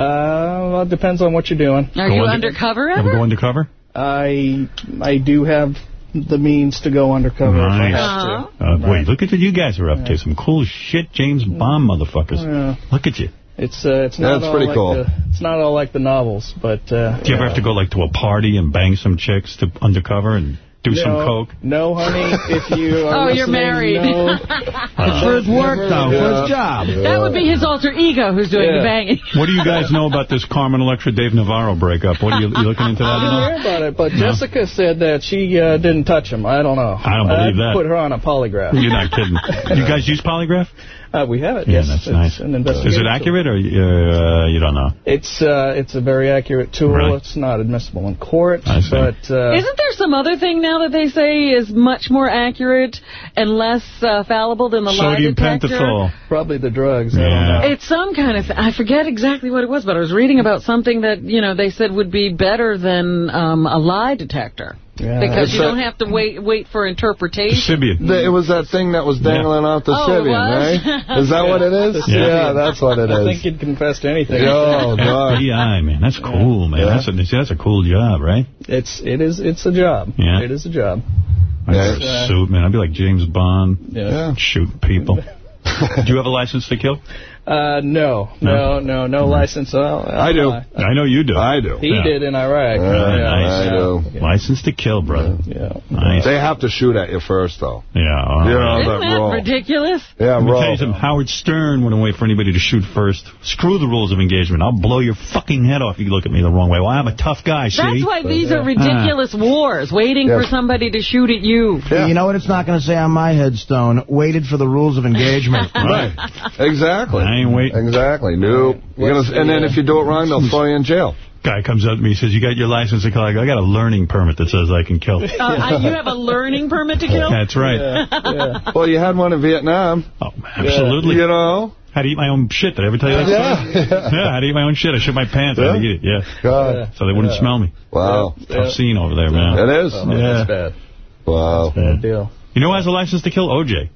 well, it depends on what you're doing. Are Go you under- undercover Ever ever? go undercover? I I do have the means to go undercover Nice. if I. Uh, Wait, look at what you guys are up to. Some cool shit, James Bond motherfuckers. Yeah. Look at you. It's uh, it's not That's all pretty like cool. The, it's not all like the novels, but uh, Do you ever have to go like to a party and bang some chicks to undercover and do some coke? No, honey. If you are Oh, you're married. No. first work, though. Yeah. First job. That would be his alter ego who's doing the Yeah. banging. What do you guys know about this Carmen Electra Dave Navarro breakup? What are you, you looking into that? I at didn't all? hear about it, but No. Jessica said that she uh, didn't touch him. I don't know. I don't believe I'd that. Put her on a polygraph. You're not kidding. You guys use polygraph? Uh, we have it. Yeah, yes, that's it's nice. An Is it accurate or uh, you don't know? It's uh, it's a very accurate tool. Really? It's not admissible in court, I see. but uh, Isn't there some other thing now that they say is much more accurate and less uh, fallible than the lie Sodium detector? pentothal. probably the drugs. I don't Yeah. know. It's some kind of, I forget exactly what it was, but I was reading about something that, you know, they said would be better than um, a lie detector. Yeah. Because It's you a- don't have to wait wait for interpretation. Sybian. The- It was that thing that was dangling out the Oh, it Sybian, right? Is that what it is? Yeah. Yeah, that's what it is. I think you'd confess to anything. Oh, God. FBI, man. That's cool, man. Yeah. That's, a, that's a cool job, right? It's it is it's a job. Yeah. It is a job. I'd wear Yeah. a suit, man. I'd be like James Bond, Yeah. Yeah. shooting people. Do you have a license to kill? Uh, no, no, no, no license. I'll, I'll I do. lie. I know you do. I do. He Yeah. did in Iraq. Yeah, nice. I do. Yeah. License to kill, brother. Yeah. Nice. They have to shoot at you first, though. Yeah. all You know, Isn't that that ridiculous? Yeah, Let me tell you something. Howard Stern wouldn't wait for anybody to shoot first. Screw the rules of engagement. I'll blow your fucking head off if you look at me the wrong way. Well, I'm a tough guy, see? That's why these are ridiculous wars, waiting Yeah. for somebody to shoot at you. Yeah. You know what it's not going to say on my headstone? Waited for the rules of engagement. Right. Exactly. I ain't waiting. Exactly. Nope. You're gonna, and then if you do it wrong, they'll throw you in jail. Guy comes up to me, he says, you got your license to kill? I go, I got a learning permit that says I can kill. Uh, I- you have a learning permit to kill? That's right. Yeah. Well, you had one in Vietnam. Oh, absolutely. You know? How to eat my own shit. Did I ever tell you that story? Yeah. Yeah, how to eat my own shit. I shit my pants. I had to Yeah? eat it, yeah. God. So they wouldn't smell me. Wow. Tough scene over there, man. It is. Oh, Yeah. That's bad. Wow. Bad deal. You know who has a license to kill? OJ.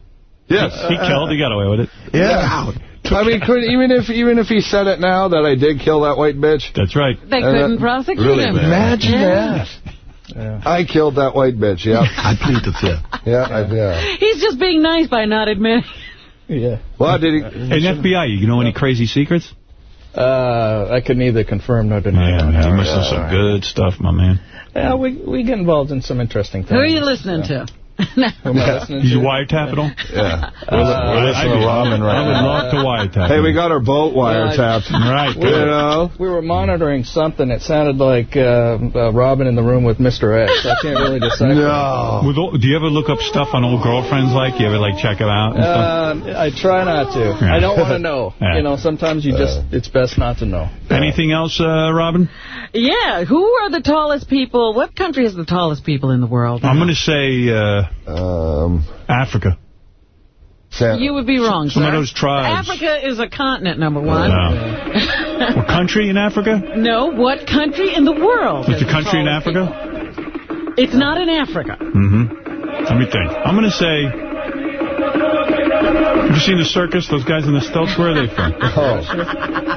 Yes. He killed. He got away with it. Yeah. I mean, could, even if even if he said it now that I did kill that white bitch, That's right. They couldn't prosecute really him. bad. Imagine Yeah. that. I killed that white bitch. Yeah. I plead the fifth. Yeah. I, yeah. He's just being nice by not admitting. Yeah. Well, did he? Hey, FBI, you know any crazy secrets? Uh, I can neither confirm nor deny. Yeah, on man, that. you must know some good stuff, my man. Yeah, we we get involved in some interesting things. Who are you listening to? Who am I listening Did you wiretap it all? Yeah. Uh, We're listening to Ramen I right would now. love to wiretap Hey, we got our boat wiretapped. Right, You know? We were monitoring something. It sounded like uh, uh, Robin in the room with Mr. X. I can't really decipher. No. With all, do you ever look up stuff on old girlfriends like? You ever, like, check it out and stuff? Uh, I try not to. Yeah. I don't want to know. Yeah. You know, sometimes you just, it's best not to know. Anything else, uh, Robin? Yeah, who are the tallest people? What country has the tallest people in the world? I'm going to say Um, Africa. Sam, You would be wrong, Some sir. of those tribes. Africa is a continent, number one. No. what country in Africa? No, what country in the world? It's has a country in Africa? people? It's not in Africa. Mm-hmm. Let me think. I'm going to say... Have you seen the circus? Those guys in the stilts? Where are they from? oh.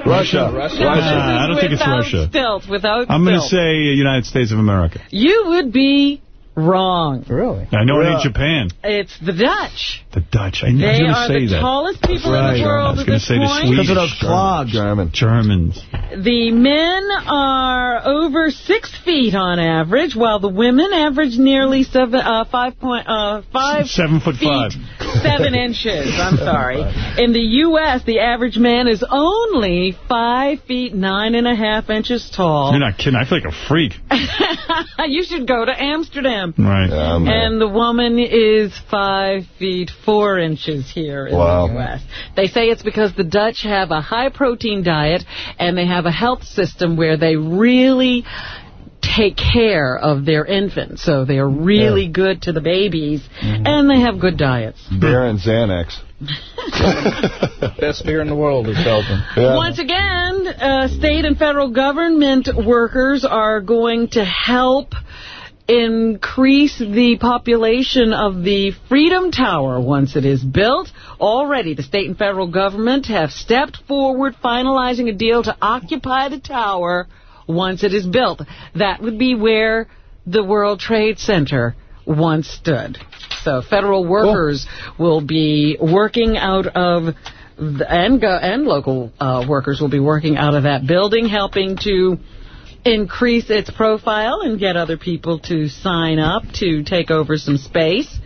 Russia. Russia. No, Russia. I don't think it's without Russia. Stilts, without I'm going to say United States of America. You would be Wrong. Really? I know Yeah. in Japan. It's the Dutch. The Dutch. I, I was They going to are say the that. tallest people in Right. the I world was at going this to say the point. Swedish. Because of those clogs. German. Germans. The men are over six feet on average, while the women average nearly seven, uh, five point, uh, five Seven foot feet, five. seven inches. I'm sorry. In the U.S., the average man is only five feet nine and a half inches tall. You're not kidding. I feel like a freak. you should go to Amsterdam. Right. Yeah, man. And the woman is five feet four inches here in Wow. the U.S. They say it's because the Dutch have a high protein diet and they have a health system where they really take care of their infants. So they are really good to the babies and they have good diets. Beer and Xanax. Best beer in the world is Belgian. Yeah. Once again, uh, state and federal government workers are going to help increase the population of the Freedom Tower once it is built. Already, the state and federal government have stepped forward, finalizing a deal to occupy the tower once it is built. That would be where the World Trade Center once stood. So federal workers will be working out of, the, and, go, and local uh, workers will be working out of that building, helping to increase its profile and get other people to sign up to take over some space.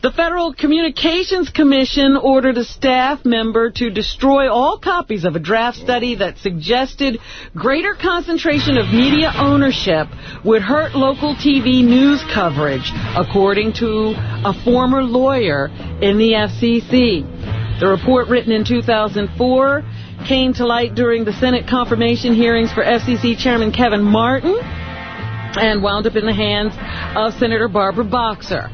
The Federal Communications Commission ordered a staff member to destroy all copies of a draft study that suggested greater concentration of media ownership would hurt local TV news coverage, according to a former lawyer in the FCC. The report, written in 2004, came to light during the Senate confirmation hearings for FCC Chairman Kevin Martin and wound up in the hands of Senator Barbara Boxer.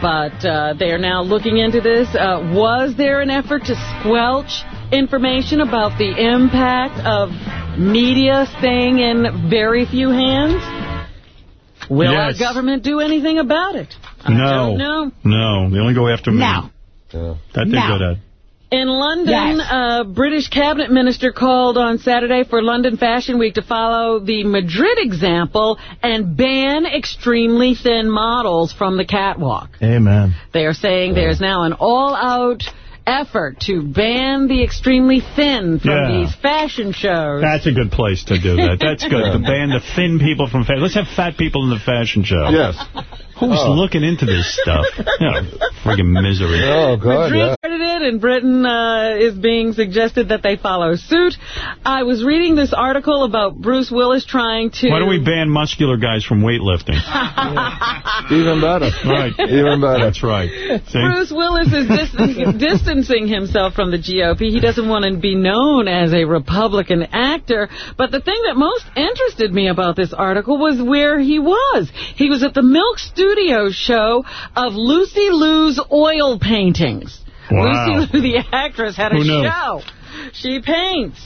But uh, they are now looking into this. Uh, was there an effort to squelch information about the impact of media staying in very few hands? Will our government do anything about it? I no. don't know. No. They only go after me. No. Yeah. That they're No. good at. In London, Yes. a British cabinet minister called on Saturday for London Fashion Week to follow the Madrid example and ban extremely thin models from the catwalk. Amen. They are saying there's now an all-out effort to ban the extremely thin from Yeah. these fashion shows. That's a good place to do that. That's good. To ban the thin people from fashion. Let's have fat people in the fashion show. Yes. Who's Oh. looking into this stuff? Yeah, friggin' misery. Oh, God, Madrid yeah. started it, and Britain uh, is being suggested that they follow suit. I was reading this article about Bruce Willis trying to... Why don't we ban muscular guys from weightlifting? Even better. Right. Even better. That's right. See? Bruce Willis is dis- distancing himself from the GOP. He doesn't want to be known as a Republican actor. But the thing that most interested me about this article was where he was. He was at the Milk Studios show of Lucy Liu's oil paintings. Wow. Lucy Liu, the actress, had a Who knew? show. She paints.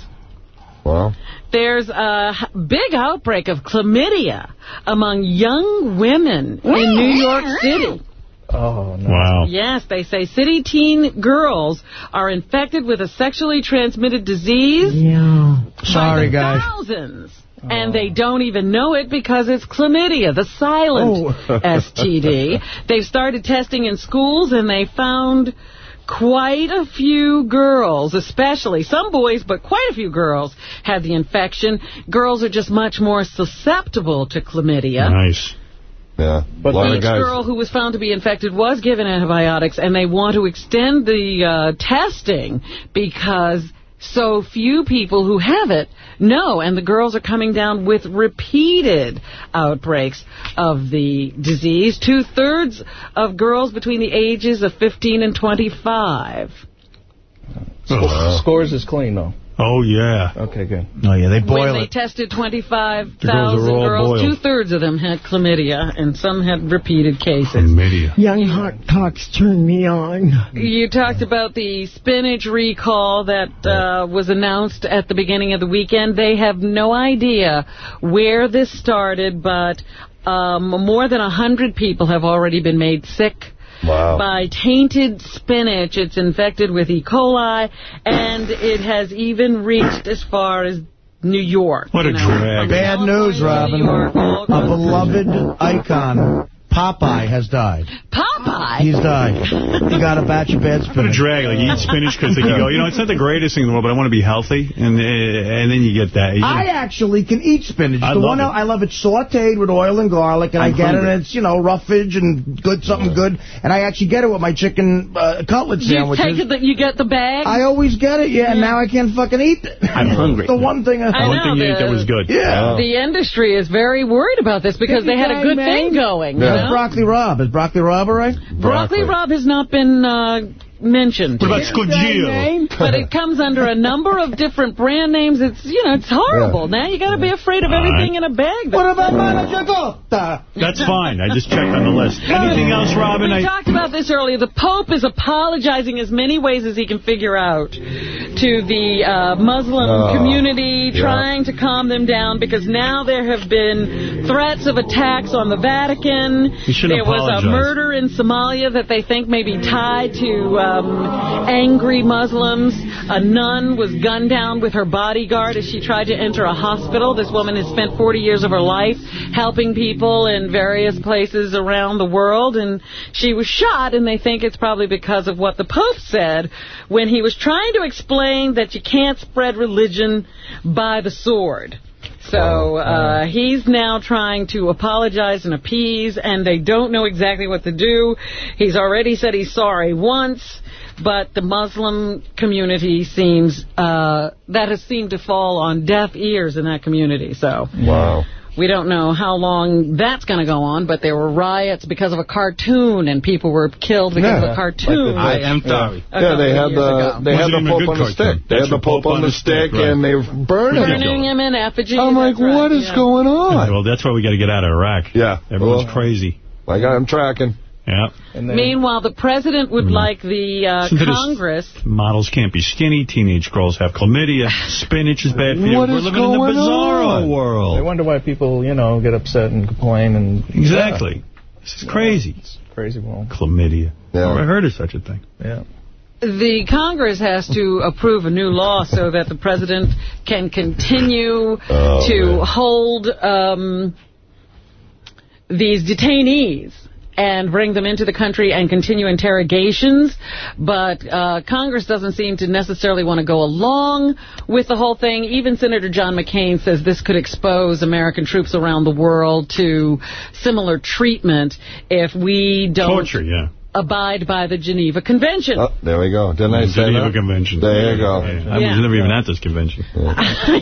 Wow. There's a big outbreak of chlamydia among young women in New York City. Oh, no. Wow. Yes, they say city teen girls are infected with a sexually transmitted disease Yeah. Sorry, by the guys. thousands. And they don't even know it because it's chlamydia, the silent Oh. STD. They've started testing in schools and they found quite a few girls, especially some boys, but quite a few girls had the infection. Girls are just much more susceptible to chlamydia. Nice. Yeah. But a lot Each guys. girl who was found to be infected was given antibiotics, and they want to extend the uh, testing because so few people who have it know, and the girls are coming down with repeated outbreaks of the disease. Two-thirds of girls between the ages of 15 and 25. Ugh. Scores is clean, though. Oh, yeah. Okay, good. Oh, yeah, they boil When boil they it. tested 25,000 girls girls, two-thirds of them had chlamydia, and some had repeated cases. Chlamydia. Young hot talks turn me on. You talked about the spinach recall that uh, was announced at the beginning of the weekend. They have no idea where this started, but um, more than 100 people have already been made sick Wow. by tainted spinach. It's infected with E. coli, and it has even reached as far as New York. What a you know, drag. Bad news, Robin. York, A beloved icon Popeye has died. Popeye? He's died. He got a batch of bad What a spinach. drag. Like, you eat spinach because you go, you know, it's not the greatest thing in the world, but I want to be healthy. And uh, and then you get that. You know, I actually can eat spinach. I the love one it. I love it sautéed with oil and garlic, and I'm I get hungry. it, and it's, you know, roughage and good, something good. And I actually get it with my chicken uh, cutlet You sandwiches. take it, that you get the bag? I always get it, yeah, and now I can't fucking eat it. I'm hungry. the one thing I, I One know, thing you ate that was good. Yeah. The industry is very worried about this because they had a good thing going. How's You know? Broccoli rabe? Is Broccoli rabe all right? Broccoli rabe has not been uh, mentioned. What about here. Scogio? But it comes under a number of different brand names. It's, you know, it's horrible. Now you got to be afraid of everything in a bag. What about Managiagotta? That's fine. I just checked on the list. Anything else, Robin? We I, talked about this earlier. The Pope is apologizing as many ways as he can figure out to the uh, Muslim Oh, community, yeah. trying to calm them down because now there have been threats of attacks on the Vatican. He shouldn't there was a murder in Somalia that they think may be tied to um, angry Muslims. A nun was gunned down with her bodyguard as she tried to enter a hospital. This woman has spent 40 years of her life helping people in various places around the world, and she was shot, and they think it's probably because of what the Pope said when he was trying to explain that you can't spread religion by the sword. So uh, he's now trying to apologize and appease, and they don't know exactly what to do. He's already said he's sorry once, but the Muslim community seems uh, that has seemed to fall on deaf ears in that community. So Wow. We don't know how long that's going to go on, but there were riots because of a cartoon, and people were killed because of a cartoon. I am sorry. A Yeah, they had the they had the Pope on the stick. They had the the Pope on the stick, right. and they burning him. Burning him in effigy. I'm like, that's right, what is yeah. going on? well, that's why we got to get out of Iraq. Yeah. Everyone's Well, crazy. Like I'm tracking. Yeah. Meanwhile, the president would like the uh, Listen to this. Congress. Models can't be skinny. Teenage girls have chlamydia. Spinach is bad for you. What We're is living in the going bizarro on? I world. wonder why people, you know, get upset and complain and Exactly. This is crazy. It's crazy world. Chlamydia. Yeah. Never heard of such a thing. Yeah. The Congress has to approve a new law so that the president can continue Oh, to man. hold um, these detainees and bring them into the country and continue interrogations. But uh, Congress doesn't seem to necessarily want to go along with the whole thing. Even Senator John McCain says this could expose American troops around the world to similar treatment if we don't Torture, yeah. Abide by the Geneva Convention. Oh, there we go. Didn't I say Geneva that? Convention. There you go. I Yeah. was never even at this convention.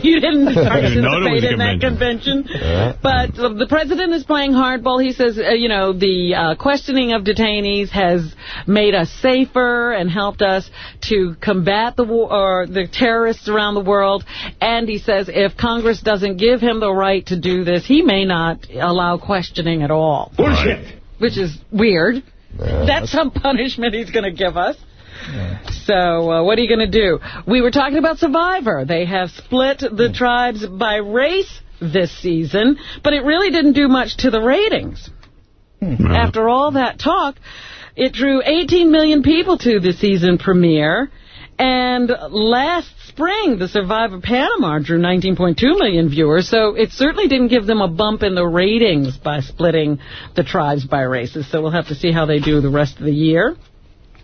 you didn't I didn't know there was participate a in that convention. Yeah. But uh, the president is playing hardball. He says, uh, you know, the uh, questioning of detainees has made us safer and helped us to combat the war or the terrorists around the world. And he says if Congress doesn't give him the right to do this, he may not allow questioning at all. Bullshit. Which is weird. Yeah. That's some punishment he's going to give us. So uh, what are you going to do? We were talking about Survivor. They have split the tribes by race this season, but it really didn't do much to the ratings. After all that talk, it drew 18 million people to the season premiere. And last spring, the Survivor Panama drew 19.2 million viewers, so it certainly didn't give them a bump in the ratings by splitting the tribes by races. So we'll have to see how they do the rest of the year.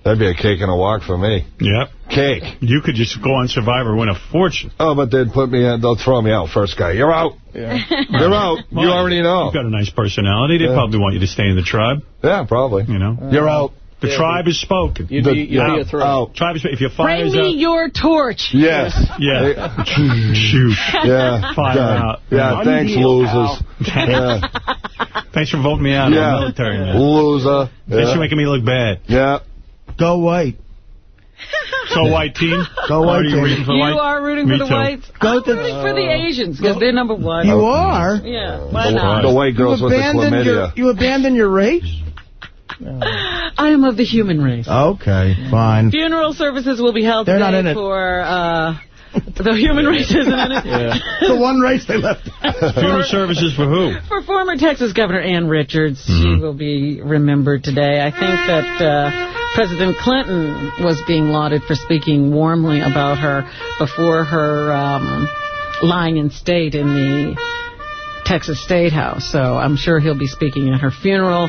That'd be a cake and a walk for me. Yep. Cake. You could just go on Survivor, win a fortune. Oh, but they'd put me in. They'll throw me out first guy. You're out. Yeah. You're out. You already know. You've got a nice personality. They Yeah. probably want you to stay in the tribe. Yeah, probably. You know. You're out. The Yeah, tribe is spoken. You'd be, you'd be a threat. Out. Oh. Tribe is If your Bring fire's me out, your torch. Yes. yeah. Shoot. Yeah. Fire Done. out. Yeah, thanks, losers. Yeah. Thanks for voting me out. I'm Yeah. military man. Loser. Thanks Yeah. for making me look bad. Yeah. Go white. So white team. Go white Are you team. rooting for You white? are rooting Me for the too. whites. Go I'm to- rooting for the uh, Asians because they're number one. You are? Yeah, why The, not? the white girls you with the abandoned your, chlamydia. you abandoned your race? I am of the human race. Okay, fine. Funeral services will be held They're today not in it. for uh, the human race isn't in it. the one race they left. Funeral services for who? For former Texas Governor Ann Richards, she Mhm. will be remembered today. I think that uh, President Clinton was being lauded for speaking warmly about her before her um, lying in state in the Texas State House, so I'm sure he'll be speaking at her funeral.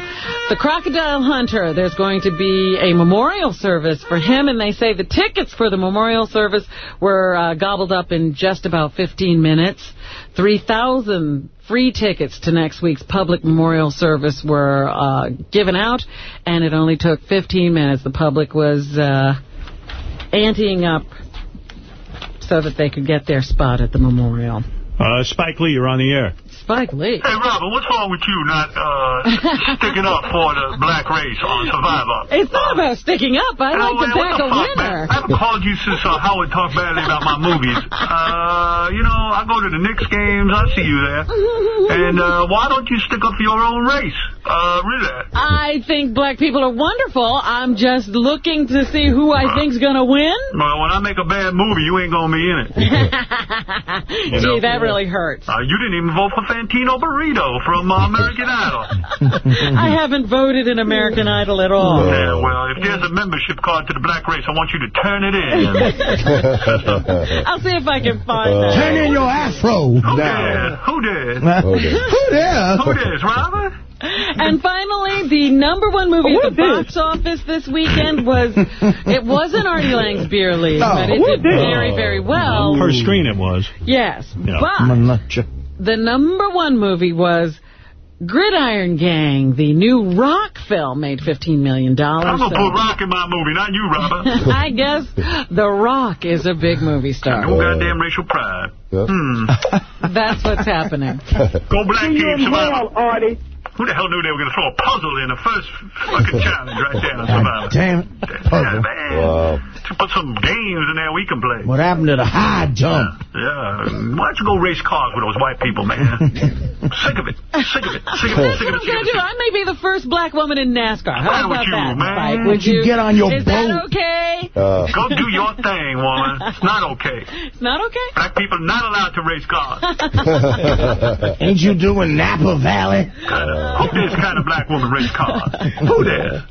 The Crocodile Hunter, there's going to be a memorial service for him, and they say the tickets for the memorial service were uh, gobbled up in just about 15 minutes. 3,000 free tickets to next week's public memorial service were uh, given out, and it only took 15 minutes. The public was uh, anteing up so that they could get their spot at the memorial. Uh, Spike Lee, you're on the air. Spike Lee. Hey, Robin, what's wrong with you not uh, sticking up for the black race on Survivor? It's not about sticking up. I like to back a fuck, winner. Man? I haven't called you since uh, Howard talked badly about my movies. Uh, you know, I go to the Knicks games. I see you there. And uh, why don't you stick up for your own race? Uh, really? I think black people are wonderful. I'm just looking to see who I think's going to win. Well, when I make a bad movie, you ain't going to be in it. Gee, that really hurts. Uh, you didn't even vote for Fantino Burrito from uh, American Idol. I haven't voted in American Idol at all. Yeah, well, if there's a membership card to the black race, I want you to turn it in. I'll see if I can find that. Turn in your afro. Who did? Who did? Who did? Who did? Who did, Robert? And finally, the number one movie at the box office this weekend was, it wasn't Artie Lange's Beer League, No, but it did did? very, very well. Per screen it was. Yes, Yeah. but the number one movie was Gridiron Gang, the new rock film, made $15 million. I'm going to so- put rock in my movie, not you, Robert. I guess The Rock is a big movie star. No goddamn racial pride. Hmm. That's what's happening. Go black team, Survivor. Artie. Who the hell knew they were going to throw a puzzle in the first fucking challenge right there on Survivor? Damn it. Yeah, man. To put some games in there we can play. What happened to the high jump? Yeah. Why don't you go race cars with those white people, man? sick of it. Sick of it. Sick of it. That's Sick what of I'm it. Sick going of to do. it. I may be the first black woman in NASCAR. How Fine with about you, that, man. Spike? Would Would you you get on your Is boat? that okay? Uh. Go do your thing, woman. It's not okay. It's not okay? Black people not allowed to race cars. Ain't you doing Napa Valley? Who this kind of black woman race cars? Who there?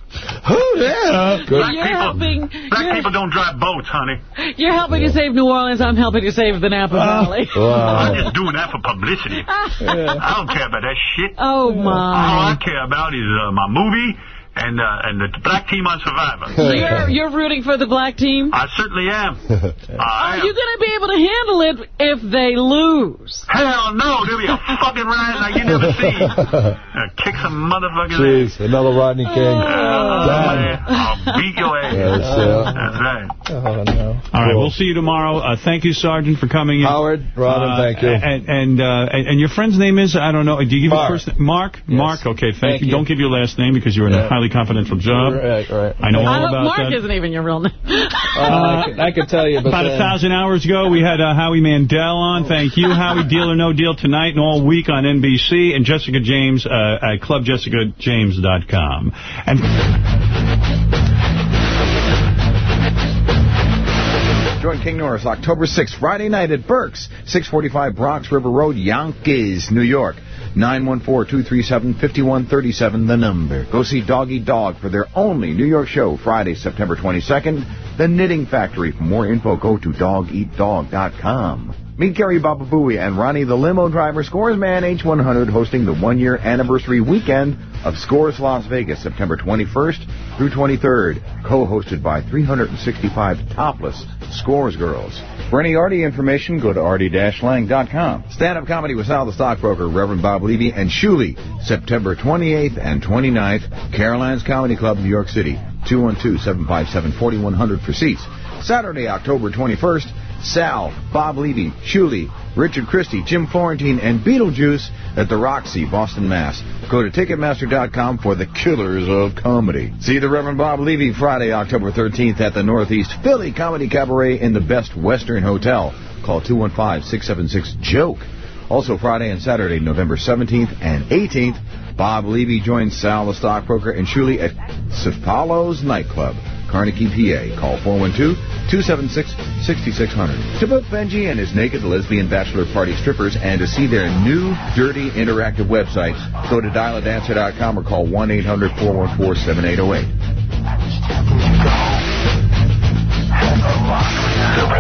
Who there? Black You're people, helping- black you're- people don't drive boats, honey. You're helping to save New Orleans. I'm helping to save the Napa Valley. I'm just doing that for publicity. I don't care about that shit. Oh, my. All I care about is uh, my movie and uh, and the black team on Survivor. You're, you're rooting for the black team? I certainly am. Are you going to be able to handle it if they lose? Hell no, there'll be a fucking riot like you never seen. Uh, kick some motherfuckers ass. Jeez, another Rodney King. I'll beat your ass. Yes, yeah. That's right. Oh, no. All right, we'll see you tomorrow. Uh, thank you, Sergeant, for coming in. Howard, Robin, Uh, thank you. And and, uh, and and your friend's name is I don't know. Do you give Mark. your first name? Mark? Mark. Okay, thank, Thank you. you. Don't give your last name because you're in a Yeah. Highly confidential job. Right, right. I know all hope about Mark isn't even your real name. Uh, I, could, I could tell you, but About a thousand hours ago, we had uh, Howie Mandel on. Thank you, Howie. Deal or No Deal tonight and all week on NBC. And Jessica James uh, at clubjessicajames.com. And Join King Norris October 6th, Friday night at Burke's, 645 Bronx River Road, Yonkers, New York. 914-237-5137, the number. Go see Dog Eat Dog for their only New York show, Friday, September 22nd. The Knitting Factory. For more info, go to dogeatdog.com. Meet Gary Bababooey and Ronnie the limo driver, Scores Man H100, hosting the one-year anniversary weekend of Scores Las Vegas, September 21st through 23rd, co-hosted by 365 topless Scores girls. For any Artie information, go to artie-lang.com. Stand-up comedy with Sal the Stockbroker, Reverend Bob Levy, and Shuli, September 28th and 29th, Caroline's Comedy Club, New York City, 212-757-4100 for seats. Saturday, October 21st, Sal, Bob Levy, Shuli, Richard Christie, Jim Florentine, and Beetlejuice at the Roxy, Boston, Mass. Go to Ticketmaster.com for the killers of comedy. See the Reverend Bob Levy Friday, October 13th at the Northeast Philly Comedy Cabaret in the Best Western Hotel. Call 215-676-JOKE. Also Friday and Saturday, November 17th and 18th, Bob Levy joins Sal the Stockbroker and Shuli at Cefalo's Nightclub, Carnegie, PA. Call 412-276-6600 to book Benji and his naked lesbian bachelor party strippers and to see their new, dirty, interactive websites. Go to dialadancer.com or call 1-800-414-7808.